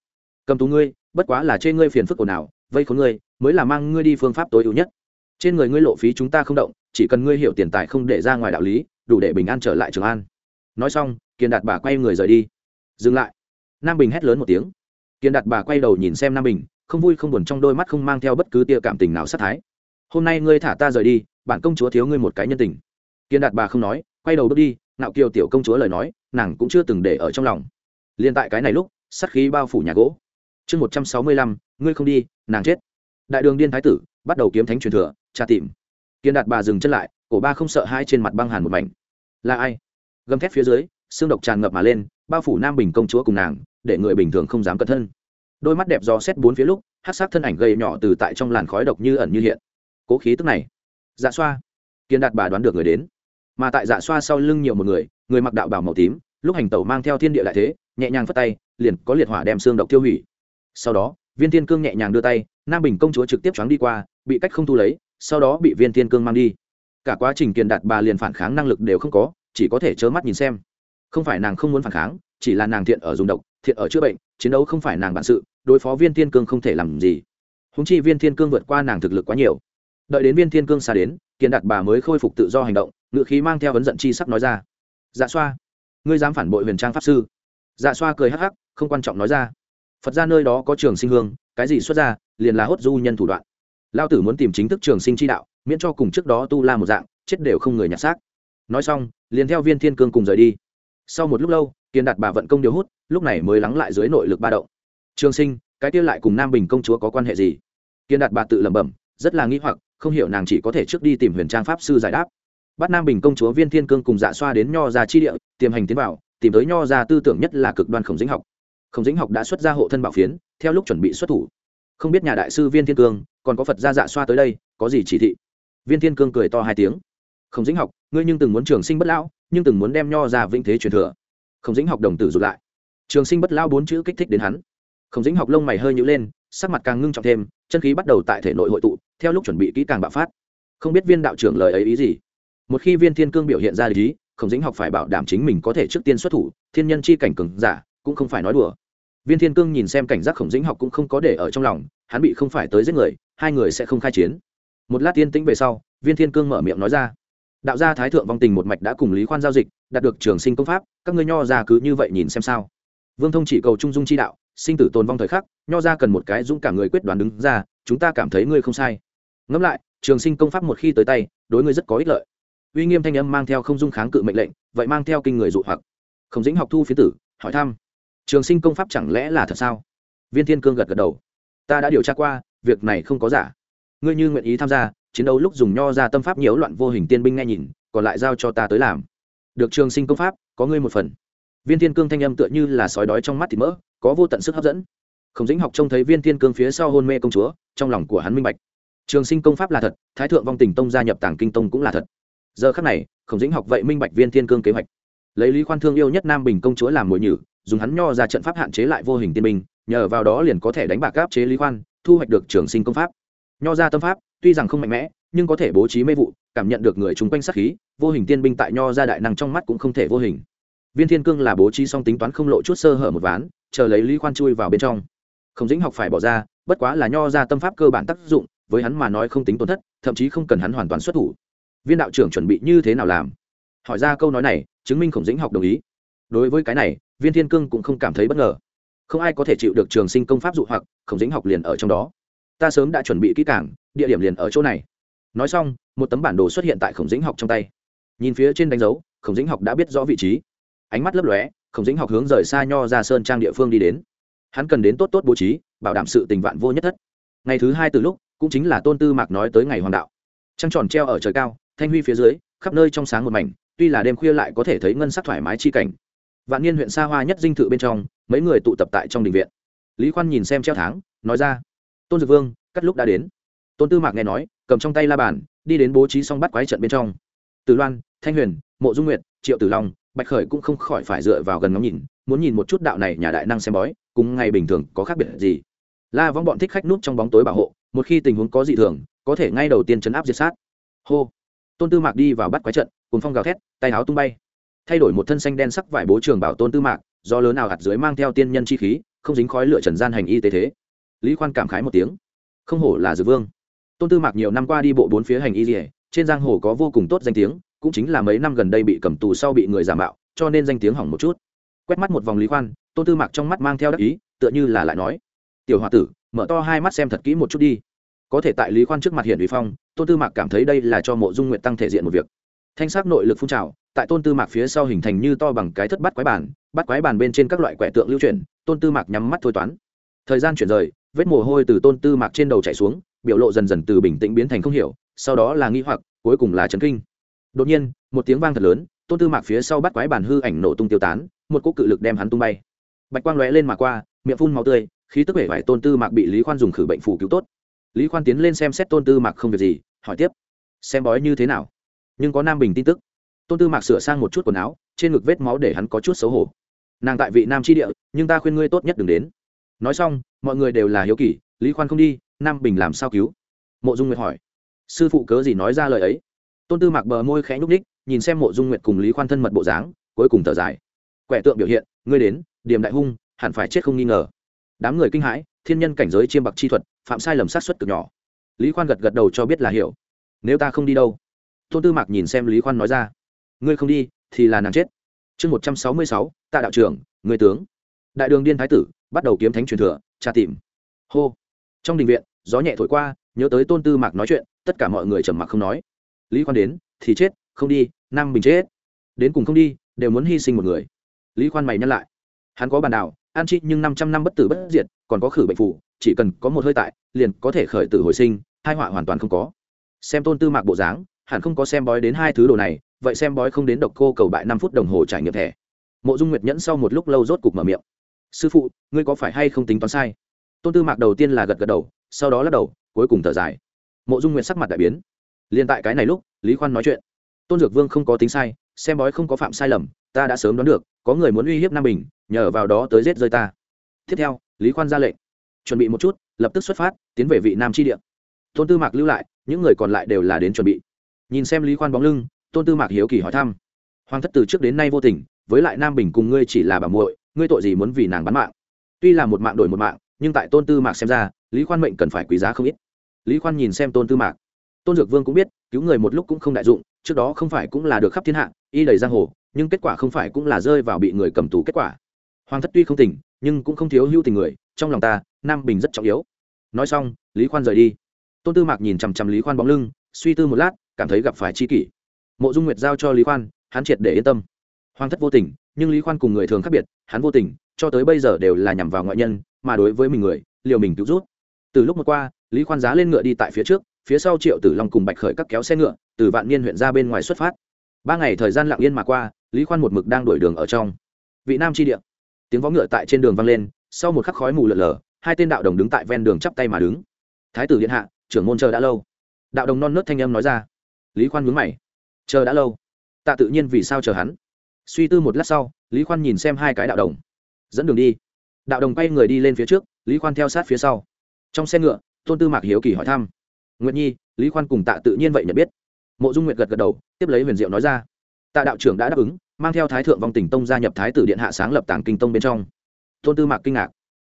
Cầm tú ngươi, bất quá là trên ngươi phiền phức ồn ào, vây khốn ngươi, mới là mang ngươi đi phương pháp tối ưu nhất. Trên người ngươi lộ phí chúng ta không động, chỉ cần ngươi hiểu tiền tài không để ra ngoài đạo lý, đủ để bình an trở lại trường an. Nói xong, kiên đạt bà quay người rời đi. Dừng lại. Nam bình hét lớn một tiếng. Kiên đạt bà quay đầu nhìn xem nam bình không vui không buồn trong đôi mắt không mang theo bất cứ tia cảm tình nào sát thái. Hôm nay ngươi thả ta rời đi, bản công chúa thiếu ngươi một cái nhân tình. Kiên đạt bà không nói, quay đầu bước đi nạo kiều tiểu công chúa lời nói, nàng cũng chưa từng để ở trong lòng. Liền tại cái này lúc, sát khí bao phủ nhà gỗ. Chương một trăm sáu mươi lăm, ngươi không đi, nàng chết. Đại đường điên thái tử, bắt đầu kiếm thánh truyền thừa, tra tìm. Kiên đạt bà dừng chân lại, cổ ba không sợ hai trên mặt băng hàn một mảnh. Là ai? Gầm thép phía dưới, xương độc tràn ngập mà lên, bao phủ nam bình công chúa cùng nàng, để người bình thường không dám cẩn thân đôi mắt đẹp do xét bốn phía lúc hát sát thân ảnh gầy nhỏ từ tại trong làn khói độc như ẩn như hiện. Cố khí tức này. Dạ xoa. Kiên đạt bà đoán được người đến. Mà tại dạ xoa sau lưng nhiều một người người mặc đạo bảo màu tím, lúc hành tẩu mang theo thiên địa lại thế, nhẹ nhàng phất tay, liền có liệt hỏa đem xương độc tiêu hủy. Sau đó, viên thiên cương nhẹ nhàng đưa tay, nam bình công chúa trực tiếp choáng đi qua, bị cách không thu lấy, sau đó bị viên thiên cương mang đi. Cả quá trình kiên đạt bà liền phản kháng năng lực đều không có, chỉ có thể trơ mắt nhìn xem. Không phải nàng không muốn phản kháng, chỉ là nàng thiện ở dùng độc, thiện ở chữa bệnh, chiến đấu không phải nàng bản sự đối phó viên thiên cương không thể làm gì. Húng chi viên thiên cương vượt qua nàng thực lực quá nhiều. Đợi đến viên thiên cương xa đến, kiên đạt bà mới khôi phục tự do hành động ngự khí mang theo vấn giận chi sắc nói ra. Dạ xoa, ngươi dám phản bội huyền trang pháp sư? Dạ xoa cười hắc hắc, không quan trọng nói ra. Phật ra nơi đó có trường sinh hương, cái gì xuất ra, liền là hốt du nhân thủ đoạn. Lao tử muốn tìm chính thức trường sinh chi đạo, miễn cho cùng trước đó tu la một dạng, chết đều không người nhặt xác. Nói xong, liền theo viên thiên cương cùng rời đi. Sau một lúc lâu, kiên đạt bà vận công điều hút, lúc này mới lắng lại dưới nội lực ba động trường sinh, cái kia lại cùng nam bình công chúa có quan hệ gì? Kiên đạt bà tự lẩm bẩm, rất là nghĩ hoặc, không hiểu nàng chỉ có thể trước đi tìm huyền trang pháp sư giải đáp. Bắt nam bình công chúa viên thiên cương cùng dạ xoa đến nho ra chi địa, tiềm hành tiến vào, tìm tới nho ra tư tưởng nhất là cực đoan khổng dĩnh học. Khổng dĩnh học đã xuất ra hộ thân bảo phiến, theo lúc chuẩn bị xuất thủ. Không biết nhà đại sư viên thiên cương, còn có phật gia dạ xoa tới đây, có gì chỉ thị? Viên thiên cương cười to hai tiếng. Khổng dĩnh học, ngươi nhưng từng muốn trường sinh bất lão, nhưng từng muốn đem nho ra vĩnh thế truyền thừa. Khổng dĩnh học đồng tử rụt lại. Trường sinh bất lão bốn chữ kích thích đến hắn khổng dĩnh học lông mày hơi nhữ lên, sắc mặt càng ngưng trọng thêm, chân khí bắt đầu tại thể nội hội tụ, theo lúc chuẩn bị kỹ càng bạo phát. Không biết viên đạo trưởng lời ấy ý gì. Một khi viên thiên cương biểu hiện ra lý, khổng dĩnh học phải bảo đảm chính mình có thể trước tiên xuất thủ, thiên nhân chi cảnh cường giả, cũng không phải nói đùa. Viên thiên cương nhìn xem cảnh giác khổng dĩnh học cũng không có để ở trong lòng, hắn bị không phải tới giết người, hai người sẽ không khai chiến. Một lát tiên tĩnh về sau, viên thiên cương mở miệng nói ra. Đạo gia thái thượng vong tình một mạch đã cùng lý khoan giao dịch, đạt được trường sinh công pháp, các ngươi nho ra cứ như vậy nhìn xem sao vương thông chỉ cầu trung dung chi đạo, sinh tử tồn vong thời khắc, nho ra cần một cái dũng cảm người quyết đoán đứng ra, chúng ta cảm thấy ngươi không sai. Ngẫm lại, trường sinh công pháp một khi tới tay, đối ngươi rất có ích lợi. Uy nghiêm thanh âm mang theo không dung kháng cự mệnh lệnh, vậy mang theo kinh người dụ hoặc. Khổng dĩnh học thu phía tử, hỏi thăm. Trường sinh công pháp chẳng lẽ là thật sao? Viên thiên cương gật gật đầu. Ta đã điều tra qua, việc này không có giả. Ngươi như nguyện ý tham gia, chiến đấu lúc dùng nho ra tâm pháp nhiễu loạn vô hình tiên binh nghe nhìn, còn lại giao cho ta tới làm. Được trường sinh công pháp, có ngươi một phần viên thiên cương thanh âm tựa như là sói đói trong mắt thịt mỡ, có vô tận sức hấp dẫn. Khổng dĩnh học trông thấy viên thiên cương phía sau hôn mê công chúa, trong lòng của hắn minh bạch. Trường sinh công pháp là thật, thái thượng vong tình tông gia nhập tàng kinh tông cũng là thật. Giờ khắc này, khổng dĩnh học vậy minh bạch viên thiên cương kế hoạch. Lấy lý khoan thương yêu nhất nam bình công chúa làm mồi nhử, dùng hắn nho ra trận pháp hạn chế lại vô hình tiên binh, nhờ vào đó liền có thể đánh bạc áp chế lý khoan, thu hoạch được trường sinh công pháp. Nho ra tâm pháp, tuy rằng không mạnh mẽ, nhưng có thể bố trí mê vụ, cảm nhận được người chung quanh sát khí, vô hình tiên binh tại nho ra đại năng trong mắt cũng không thể vô hình viên thiên cương là bố trí song tính toán không lộ chút sơ hở một ván, chờ lấy lý khoan chui vào bên trong. Không dĩnh học phải bỏ ra, bất quá là nho ra tâm pháp cơ bản tác dụng, với hắn mà nói không tính tổn thất, thậm chí không cần hắn hoàn toàn xuất thủ. Viên đạo trưởng chuẩn bị như thế nào làm? Hỏi ra câu nói này, chứng minh khổng dĩnh học đồng ý. Đối với cái này, viên thiên cương cũng không cảm thấy bất ngờ. Không ai có thể chịu được trường sinh công pháp dụ hoặc, khổng dĩnh học liền ở trong đó. Ta sớm đã chuẩn bị kỹ cảng địa điểm liền ở chỗ này. Nói xong, một tấm bản đồ xuất hiện tại khổng dĩnh học trong tay. Nhìn phía trên đánh dấu, khổng dĩnh học đã biết rõ vị trí ánh mắt lấp lóe, khổng dĩnh học hướng rời xa nho ra sơn trang địa phương đi đến. Hắn cần đến tốt tốt bố trí, bảo đảm sự tình vạn vô nhất thất. Ngày thứ hai từ lúc, cũng chính là tôn tư mạc nói tới ngày hoàng đạo. Trăng tròn treo ở trời cao, thanh huy phía dưới, khắp nơi trong sáng một mảnh, tuy là đêm khuya lại có thể thấy ngân sắc thoải mái chi cảnh. Vạn niên huyện xa hoa nhất dinh thự bên trong, mấy người tụ tập tại trong đình viện. Lý khoan nhìn xem treo tháng, nói ra, tôn dược vương, cắt lúc đã đến. Tôn tư mạc nghe nói, cầm trong tay la bàn, đi đến bố trí xong bắt quái trận bên trong. Từ loan, thanh huyền, mộ dung nguyệt, triệu tử long bạch khởi cũng không khỏi phải dựa vào gần ngắm nhìn, muốn nhìn một chút đạo này nhà đại năng xem bói, cùng ngày bình thường có khác biệt gì. La vong bọn thích khách núp trong bóng tối bảo hộ, một khi tình huống có dị thường, có thể ngay đầu tiên chấn áp diệt sát. Hô. Tôn tư mạc đi vào bắt quái trận cùng phong gào thét, tay áo tung bay. Thay đổi một thân xanh đen sắc vải bố trường bảo tôn tư mạc, do lớn nào hạt dưới mang theo tiên nhân chi khí, không dính khói lửa trần gian hành y tế thế. Lý khoan cảm khái một tiếng. Không hổ là dược vương. Tôn tư mạc nhiều năm qua đi bộ bốn phía hành y dỉa trên giang hồ có vô cùng tốt danh tiếng cũng chính là mấy năm gần đây bị cầm tù sau bị người giả mạo, cho nên danh tiếng hỏng một chút. Quét mắt một vòng lý khoan, tôn tư mạc trong mắt mang theo đắc ý, tựa như là lại nói, tiểu h o a tử, mở to hai mắt xem thật kỹ một chút đi. Có thể tại lý khoan trước mặt hiển uy phong, tôn tư mạc cảm thấy đây là cho mộ dung nguyện tăng thể diện một việc. Thanh sắc nội lực phun trào, tại tôn tư mạc phía sau hình thành như to bằng cái thất bắt quái bàn bắt quái bàn bên trên các loại quẻ tượng lưu chuyển, tôn tư mạc nhắm mắt thôi toán. Thời gian chuyển rời, vết mồ hôi từ tôn tư mạc trên đầu chảy xuống, biểu lộ dần dần từ bình tĩnh biến thành không hiểu, sau đó là nghi hoặc, cuối cùng là chấn kinh đột nhiên, một tiếng vang thật lớn, tôn tư mạc phía sau bắt quái bàn hư ảnh nổ tung tiêu tán, một cỗ cự lực đem hắn tung bay. Bạch quang lóe lên mà qua, miệng phun màu tươi, khí tức vẻ vải tôn tư mạc bị lý khoan dùng khử bệnh phủ cứu tốt. Lý khoan tiến lên xem xét tôn tư mạc không việc gì, hỏi tiếp, xem bói như thế nào? Nhưng có nam bình tin tức. Tôn tư mạc sửa sang một chút quần áo, trên ngực vết máu để hắn có chút xấu hổ. Nàng tại vị nam tri địa, nhưng ta khuyên ngươi tốt nhất đừng đến. Nói xong, mọi người đều là hiếu kỳ, lý khoan không đi, nam bình làm sao cứu? Mộ dung nguyệt hỏi, sư phụ cớ gì nói ra lời ấy? Tôn tư mạc bờ môi khẽ nhúc ních nhìn xem mộ dung nguyệt cùng lý khoan thân mật bộ dáng, cuối cùng thở dài. Quẻ tượng biểu hiện, ngươi đến điểm đại hung, hẳn phải chết không nghi ngờ. Đám người kinh hãi, thiên nhân cảnh giới chiêm bạc chi thuật, phạm sai lầm sát xuất cực nhỏ. Lý khoan gật gật đầu cho biết là hiểu. Nếu ta không đi đâu? Tôn tư mạc nhìn xem lý khoan nói ra. Ngươi không đi, thì là nàng chết. Chương một trăm sáu mươi sáu, tạ đạo trưởng người tướng. Đại đường điên thái tử, bắt đầu kiếm thánh truyền thừa, tra tìm. Hô. Trong đình viện, gió nhẹ thổi qua, nhớ tới tôn tư mạc nói chuyện, tất cả mọi người trầm mặc không nói lý khoan đến, thì chết, không đi nam bình chết. Đến cùng không đi, đều muốn hy sinh một người. Lý khoan mày nhắc lại. Hắn có bàn đảo, an chi nhưng năm trăm năm bất tử bất diệt, còn có khử bệnh phủ, chỉ cần có một hơi tại, liền có thể khởi tử hồi sinh, hai họa hoàn toàn không có. Xem tôn tư mạc bộ dáng, hẳn không có xem bói đến hai thứ đồ này, vậy xem bói không đến độc cô cầu bại năm phút đồng hồ trải nghiệm thẻ. Mộ dung nguyệt nhẫn sau một lúc lâu rốt cục mở miệng. Sư phụ, ngươi có phải hay không tính toán sai? Tôn tư mạc đầu tiên là gật gật đầu, sau đó lắc đầu, cuối cùng thở dài. Mộ dung nguyệt sắc mặt đại biến liền tại cái này lúc, lý khoan nói chuyện. Tôn dược vương không có tính sai, xem bói không có phạm sai lầm, ta đã sớm đoán được, có người muốn uy hiếp nam bình, nhờ vào đó tới giết rơi ta. Tiếp theo, lý khoan ra lệnh. Chuẩn bị một chút, lập tức xuất phát, tiến về vị nam tri địa. Tôn tư mạc lưu lại, những người còn lại đều là đến chuẩn bị. Nhìn xem lý khoan bóng lưng, tôn tư mạc hiếu kỳ hỏi thăm. Hoàng thất từ trước đến nay vô tình, với lại nam bình cùng ngươi chỉ là bà muội, ngươi tội gì muốn vì nàng bán mạng? Tuy là một mạng đổi một mạng, nhưng tại tôn tư mạc xem ra, lý khoan mệnh cần phải quý giá không ít. Lý khoan nhìn xem tôn tư mạc tôn dược vương cũng biết, cứu người một lúc cũng không đại dụng, trước đó không phải cũng là được khắp thiên hạ, y đầy giang hồ, nhưng kết quả không phải cũng là rơi vào bị người cầm tù kết quả. Hoàng thất tuy không tỉnh, nhưng cũng không thiếu hữu tình người, trong lòng ta, nam bình rất trọng yếu. Nói xong, lý khoan rời đi. Tôn tư mạc nhìn chằm chằm lý khoan bóng lưng, suy tư một lát, cảm thấy gặp phải chi kỷ. Mộ dung nguyệt giao cho lý khoan, hắn triệt để yên tâm. Hoàng thất vô tình, nhưng lý khoan cùng người thường khác biệt, hắn vô tình, cho tới bây giờ đều là nhằm vào ngoại nhân, mà đối với mình người, liều mình cứu rút. Từ lúc một qua, lý khoan giá lên ngựa đi tại phía trước phía sau triệu tử long cùng bạch khởi các kéo xe ngựa, từ vạn niên huyện ra bên ngoài xuất phát. Ba ngày thời gian lặng yên mà qua, lý khoan một mực đang đổi đường ở trong. Vị nam tri địa. Tiếng vó ngựa tại trên đường vang lên, sau một khắc khói mù lợn lờ hai tên đạo đồng đứng tại ven đường chắp tay mà đứng. Thái tử điện hạ, trưởng môn chờ đã lâu. Đạo đồng non nớt thanh âm nói ra. Lý khoan mướn mày. Chờ đã lâu? Tạ tự nhiên vì sao chờ hắn? Suy tư một lát sau, lý khoan nhìn xem hai cái đạo đồng. Dẫn đường đi. Đạo đồng quay người đi lên phía trước, lý khoan theo sát phía sau. Trong xe ngựa, tôn tư mạc hiếu kỳ hỏi thăm nguyệt nhi, lý khoan cùng tạ tự nhiên vậy nhận biết. Mộ dung nguyệt gật gật đầu, tiếp lấy huyền diệu nói ra. Tạ đạo trưởng đã đáp ứng, mang theo thái thượng vong tỉnh tông gia nhập thái tử điện hạ sáng lập tàng kinh tông bên trong. Tôn tư mạc kinh ngạc.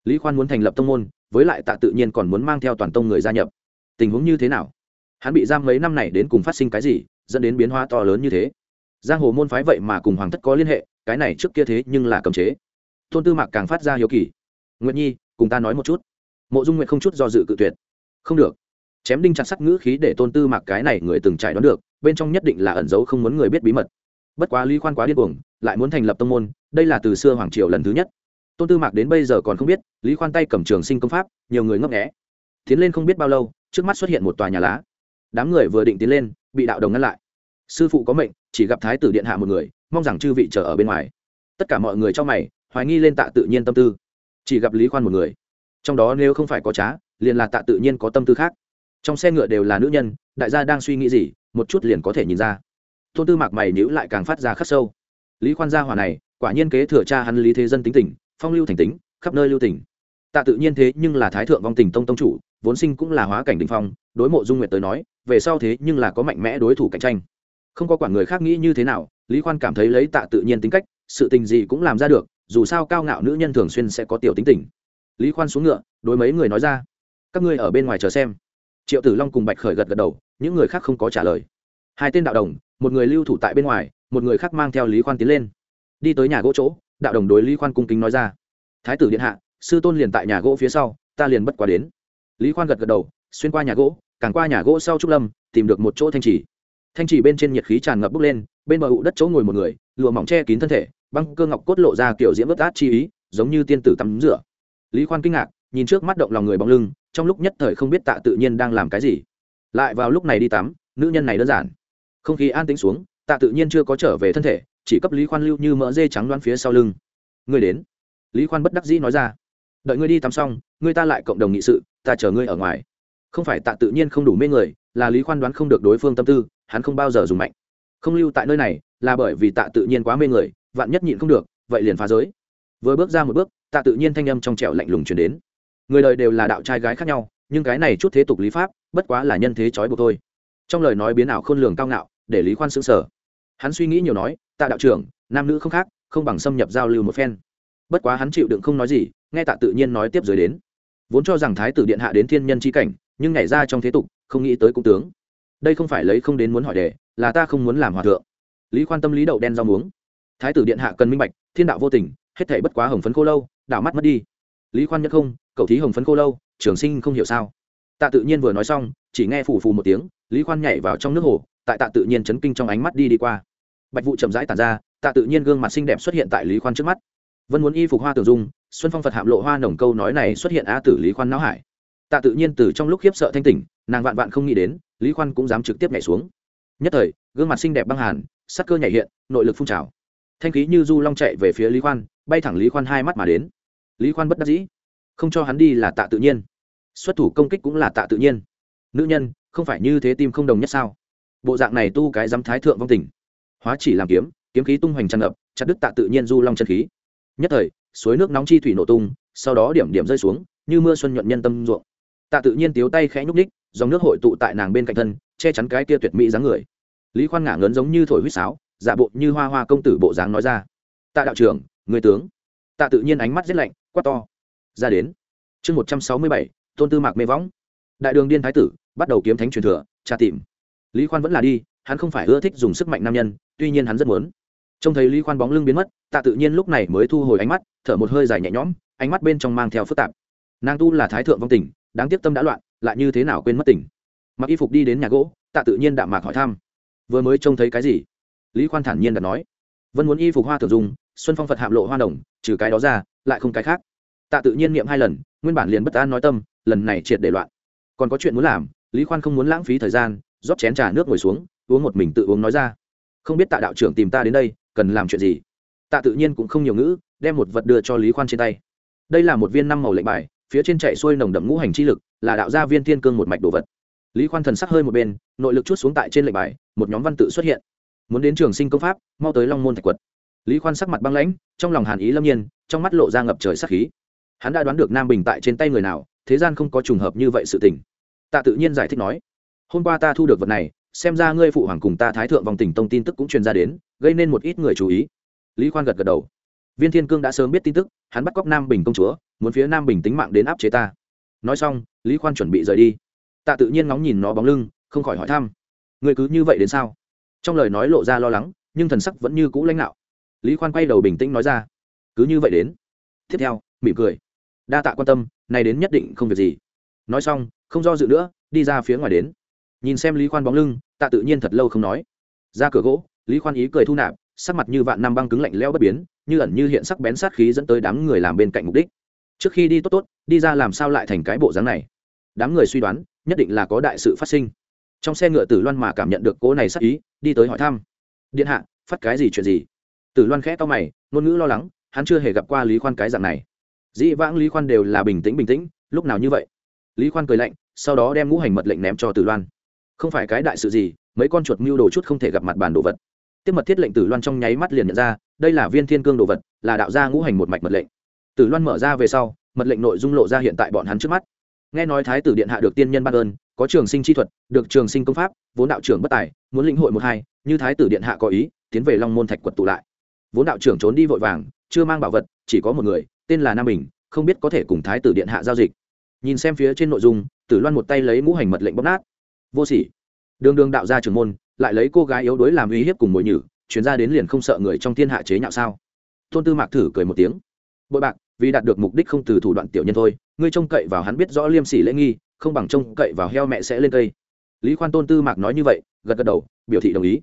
Lý khoan muốn thành lập tông môn, với lại tạ tự nhiên còn muốn mang theo toàn tông người gia nhập. Tình huống như thế nào? Hắn bị giam mấy năm này đến cùng phát sinh cái gì, dẫn đến biến hóa to lớn như thế? Giang hồ môn phái vậy mà cùng hoàng thất có liên hệ, cái này trước kia thế nhưng là cầm chế. Tôn tư mạc càng phát ra hiếu kỳ. Nguyệt nhi, cùng ta nói một chút. Mộ dung Nguyệt không chút do dự cự tuyệt. Không được chém đinh chặt sắt ngữ khí để tôn tư mạc cái này người từng trải đoán được, bên trong nhất định là ẩn giấu không muốn người biết bí mật. Bất quá lý khoan quá điên cuồng, lại muốn thành lập tông môn, đây là từ xưa hoàng triều lần thứ nhất. Tôn tư mạc đến bây giờ còn không biết, lý khoan tay cầm trường sinh công pháp, nhiều người ngấp nghẽ tiến lên không biết bao lâu, trước mắt xuất hiện một tòa nhà lá. Đám người vừa định tiến lên, bị đạo đồng ngăn lại. Sư phụ có mệnh, chỉ gặp thái tử điện hạ một người, mong rằng chư vị chờ ở bên ngoài. Tất cả mọi người trong mày, hoài nghi lên tạ tự nhiên tâm tư. Chỉ gặp lý khoan một người. Trong đó nếu không phải có trá, liền là tạ tự nhiên có tâm tư khác trong xe ngựa đều là nữ nhân, đại gia đang suy nghĩ gì, một chút liền có thể nhìn ra. Tôn tư mạc mày nhữ lại càng phát ra khắc sâu. Lý khoan gia hỏa này, quả nhiên kế thừa cha hắn lý thế dân tính tình, phong lưu thành tính, khắp nơi lưu tỉnh tạ tự nhiên thế nhưng là thái thượng vong tình tông tông chủ, vốn sinh cũng là hóa cảnh đình phong, đối mộ dung nguyệt tới nói, về sau thế nhưng là có mạnh mẽ đối thủ cạnh tranh. Không có quản người khác nghĩ như thế nào, lý khoan cảm thấy lấy tạ tự nhiên tính cách, sự tình gì cũng làm ra được, dù sao cao ngạo nữ nhân thường xuyên sẽ có tiểu tính tình. Lý khoan xuống ngựa, đối mấy người nói ra, các ngươi ở bên ngoài chờ xem triệu tử long cùng bạch khởi gật gật đầu, những người khác không có trả lời. Hai tên đạo đồng, một người lưu thủ tại bên ngoài, một người khác mang theo lý khoan tiến lên. Đi tới nhà gỗ chỗ, đạo đồng đối lý khoan cung kính nói ra. Thái tử điện hạ, sư tôn liền tại nhà gỗ phía sau, ta liền bất quá đến. Lý khoan gật gật đầu, xuyên qua nhà gỗ, càng qua nhà gỗ sau trúc lâm, tìm được một chỗ thanh trì. Thanh trì bên trên nhiệt khí tràn ngập bốc lên, bên bờ ụ đất chỗ ngồi một người, lụa mỏng che kín thân thể, băng cơ ngọc cốt lộ ra kiểu diễm vớt át chi ý, giống như tiên tử tắm rửa. Lý khoan kinh ngạc, nhìn trước mắt động lòng người bóng lưng trong lúc nhất thời không biết tạ tự nhiên đang làm cái gì. Lại vào lúc này đi tắm, nữ nhân này đơn giản. Không khí an tĩnh xuống, tạ tự nhiên chưa có trở về thân thể, chỉ cấp lý khoan lưu như mỡ dê trắng đoán phía sau lưng. Ngươi đến. Lý khoan bất đắc dĩ nói ra. Đợi ngươi đi tắm xong, ngươi ta lại cộng đồng nghị sự, ta chờ ngươi ở ngoài. Không phải tạ tự nhiên không đủ mê người, là lý khoan đoán không được đối phương tâm tư, hắn không bao giờ dùng mạnh. Không lưu tại nơi này, là bởi vì tạ tự nhiên quá mê người, vạn nhất nhịn không được, vậy liền phá giới. Vừa bước ra một bước, tạ tự nhiên thanh âm trong trẻo lạnh lùng chuyển đến người đời đều là đạo trai gái khác nhau, nhưng cái này chút thế tục lý pháp, bất quá là nhân thế trói buộc thôi. Trong lời nói biến ảo khôn lường cao ngạo, để lý khoan xứng sở hắn suy nghĩ nhiều nói, tạ đạo trưởng, nam nữ không khác, không bằng xâm nhập giao lưu một phen. Bất quá hắn chịu đựng không nói gì, nghe tạ tự nhiên nói tiếp dưới đến. Vốn cho rằng thái tử điện hạ đến thiên nhân c h i cảnh, nhưng nhảy ra trong thế tục, không nghĩ tới cung tướng. Đây không phải lấy không đến muốn hỏi đề, là ta không muốn làm hòa thượng. Lý khoan tâm lý đậu đen rau muống. Thái tử điện hạ cần minh bạch, thiên đạo vô tình, hết thể bất quá hồng phấn khô lâu, đảo mắt mất đi. Lý khoan nhất không cậu thí hồng phấn cô lâu, trường sinh không hiểu sao. Tạ tự nhiên vừa nói xong, chỉ nghe phù phù một tiếng, lý khoan nhảy vào trong nước hồ, tại tạ tự nhiên chấn kinh trong ánh mắt đi đi qua. Bạch vụ chậm rãi tàn ra, tạ tự nhiên gương mặt xinh đẹp xuất hiện tại lý khoan trước mắt. Vân muốn y phục hoa tử dung, xuân phong phật hạm lộ hoa nồng câu nói này xuất hiện a tử lý khoan não hải. Tạ tự nhiên từ trong lúc khiếp sợ thanh tỉnh, nàng vạn vạn không nghĩ đến, lý khoan cũng dám trực tiếp nhảy xuống. Nhất thời, gương mặt xinh đẹp băng hàn, sắc cơ nhảy hiện, nội lực phun trào. Thanh khí như du long chạy về phía lý khoan, bay thẳng lý khoan hai mắt mà đến. Lý khoan bất đắc dĩ không cho hắn đi là tạ tự nhiên. Xuất thủ công kích cũng là tạ tự nhiên. Nữ nhân, không phải như thế tim không đồng nhất sao? Bộ dạng này tu cái dám thái thượng vong tình. Hóa chỉ làm kiếm kiếm khí tung hoành tràn ngập, chặt đứt tạ tự nhiên du long chân khí. Nhất thời, suối nước nóng chi thủy nổ tung, sau đó điểm điểm rơi xuống, như mưa xuân nhuận nhân tâm ruộng. Tạ tự nhiên tiếu tay khẽ nhúc ních dòng nước hội tụ tại nàng bên cạnh thân, che chắn cái kia tuyệt mỹ dáng người. Lý khoan ngả ngấn giống như thổi huýt sáo, giả bộ như hoa hoa công tử bộ dáng nói ra. Tạ đạo trưởng, người tướng. Tạ tự nhiên ánh mắt rét lạnh, quát to ra đến. Chương một trăm sáu mươi bảy, tôn tư mạc mê võng. Đại đường điên thái tử, bắt đầu kiếm thánh truyền thừa, tra tìm. Lý khoan vẫn là đi, hắn không phải ưa thích dùng sức mạnh nam nhân, tuy nhiên hắn rất muốn. Trông thấy lý khoan bóng lưng biến mất, tạ tự nhiên lúc này mới thu hồi ánh mắt, thở một hơi dài nhẹ nhõm, ánh mắt bên trong mang theo phức tạp. Nàng tu là thái thượng vong tình, đáng tiếc tâm đã loạn, lại như thế nào quên mất tỉnh mặc y phục đi đến nhà gỗ, tạ tự nhiên đạm mạc hỏi thăm. Vừa mới trông thấy cái gì? Lý khoan thản nhiên đã nói. Vân muốn y phục hoa thường dùng, xuân phong phật hạm lộ hoa đồng, trừ cái đó ra, lại không cái khác tạ tự nhiên niệm hai lần, nguyên bản liền bất an nói tâm, lần này triệt để loạn. Còn có chuyện muốn làm, lý khoan không muốn lãng phí thời gian, rót chén trà nước ngồi xuống, uống một mình tự uống nói ra. Không biết tạ đạo trưởng tìm ta đến đây, cần làm chuyện gì? Tạ tự nhiên cũng không nhiều ngữ, đem một vật đưa cho lý khoan trên tay. Đây là một viên năm màu lệnh bài, phía trên chạy xuôi nồng đậm ngũ hành chi lực, là đạo gia viên thiên cương một mạch đồ vật. Lý khoan thần sắc hơi một bên, nội lực chút xuống tại trên lệnh bài, một nhóm văn tự xuất hiện. Muốn đến trường sinh công pháp, mau tới long môn thạch quật. Lý khoan sắc mặt băng lãnh, trong lòng hàn ý lâm nhiên, trong mắt lộ ra ngập trời sắc khí hắn đã đoán được nam bình tại trên tay người nào, thế gian không có trùng hợp như vậy sự tình. Tạ tự nhiên giải thích nói, hôm qua ta thu được vật này, xem ra ngươi phụ hoàng cùng ta thái thượng vòng tỉnh tông tin tức cũng truyền ra đến, gây nên một ít người chú ý. Lý khoan gật gật đầu. Viên thiên cương đã sớm biết tin tức, hắn bắt cóc nam bình công chúa, muốn phía nam bình tính mạng đến áp chế ta. Nói xong, lý khoan chuẩn bị rời đi. Tạ tự nhiên ngóng nhìn nó bóng lưng, không khỏi hỏi thăm người cứ như vậy đến sao? Trong lời nói lộ ra lo lắng, nhưng thần sắc vẫn như cũ lãnh đạo. Lý khoan quay đầu bình tĩnh nói ra, cứ như vậy đến. Tiếp theo, mỉm cười đa tạ quan tâm này đến nhất định không việc gì. Nói xong, không do dự nữa, đi ra phía ngoài đến. Nhìn xem lý khoan bóng lưng, tạ tự nhiên thật lâu không nói. Ra cửa gỗ, lý khoan ý cười thu nạp, sắc mặt như vạn năm băng cứng lạnh leo bất biến, như ẩn như hiện sắc bén sát khí dẫn tới đám người làm bên cạnh mục đích. Trước khi đi tốt tốt, đi ra làm sao lại thành cái bộ dáng này? Đám người suy đoán, nhất định là có đại sự phát sinh. Trong xe ngựa tử loan mà cảm nhận được cố này sắc ý, đi tới hỏi thăm. Điện hạ, phát cái gì chuyện gì? Tử loan khẽ to mày, ngôn ngữ lo lắng, hắn chưa hề gặp qua lý khoan cái dạng này dĩ vãng lý khoan đều là bình tĩnh bình tĩnh, lúc nào như vậy? Lý khoan cười lạnh, sau đó đem ngũ hành mật lệnh ném cho tử loan. Không phải cái đại sự gì, mấy con chuột mưu đồ chút không thể gặp mặt bàn đồ vật. Tiếp mật thiết lệnh tử loan trong nháy mắt liền nhận ra, đây là viên thiên cương đồ vật, là đạo gia ngũ hành một mạch mật lệnh. Tử loan mở ra về sau, mật lệnh nội dung lộ ra hiện tại bọn hắn trước mắt. Nghe nói thái tử điện hạ được tiên nhân ban ơn, có trường sinh chi thuật, được trường sinh công pháp, vốn đạo trưởng bất tài, muốn lĩnh hội một hai, như thái tử điện hạ có ý, tiến về long môn thạch quật tụ lại. Vốn đạo trưởng trốn đi vội vàng, chưa mang bảo vật, chỉ có một người tên là nam bình, không biết có thể cùng thái tử điện hạ giao dịch. Nhìn xem phía trên nội dung, tử loan một tay lấy ngũ hành mật lệnh bóp nát. Vô sỉ. Đường đường đạo gia trưởng môn, lại lấy cô gái yếu đuối làm uy hiếp cùng mồi nhử chuyến ra đến liền không sợ người trong thiên hạ chế nhạo sao? Tôn tư mạc thử cười một tiếng. Bội bạc, vì đạt được mục đích không từ thủ đoạn tiểu nhân thôi, ngươi trông cậy vào hắn biết rõ liêm sỉ lễ nghi, không bằng trông cậy vào heo mẹ sẽ lên cây. Lý khoan tôn tư mạc nói như vậy, gật gật đầu, biểu thị đồng ý.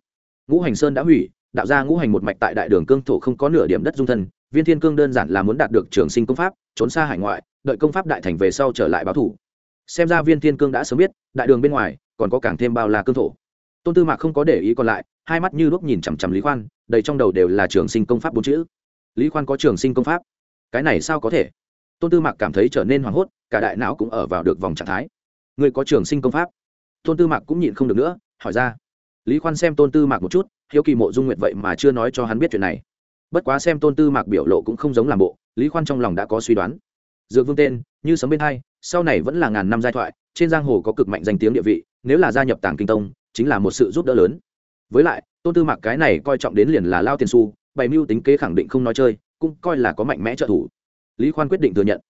Ngũ hành sơn đã hủy đạo ra ngũ hành một mạch tại đại đường cương thổ không có nửa điểm đất dung thân, viên thiên cương đơn giản là muốn đạt được trường sinh công pháp, trốn xa hải ngoại, đợi công pháp đại thành về sau trở lại báo thủ. Xem ra viên thiên cương đã sớm biết, đại đường bên ngoài còn có càng thêm bao la cương thổ. Tôn tư mạc không có để ý còn lại, hai mắt như lúc nhìn chằm chằm lý khoan, đầy trong đầu đều là trường sinh công pháp bốn chữ. Lý khoan có trường sinh công pháp? Cái này sao có thể? Tôn tư mạc cảm thấy trở nên hoảng hốt, cả đại não cũng ở vào được vòng trạng thái. Người có trường sinh công pháp? Tôn tư mạc cũng nhịn không được nữa, hỏi ra. Lý khoan xem tôn tư mạc một chút hiếu kỳ mộ dung nguyện vậy mà chưa nói cho hắn biết chuyện này. Bất quá xem tôn tư mạc biểu lộ cũng không giống làm bộ, lý khoan trong lòng đã có suy đoán. Dược vương tên, như sấm bên hai, sau này vẫn là ngàn năm giai thoại, trên giang hồ có cực mạnh danh tiếng địa vị, nếu là gia nhập tàng kinh tông, chính là một sự giúp đỡ lớn. Với lại, tôn tư mạc cái này coi trọng đến liền là lao tiền su bày mưu tính kế khẳng định không nói chơi, cũng coi là có mạnh mẽ trợ thủ. Lý khoan quyết định thừa nhận.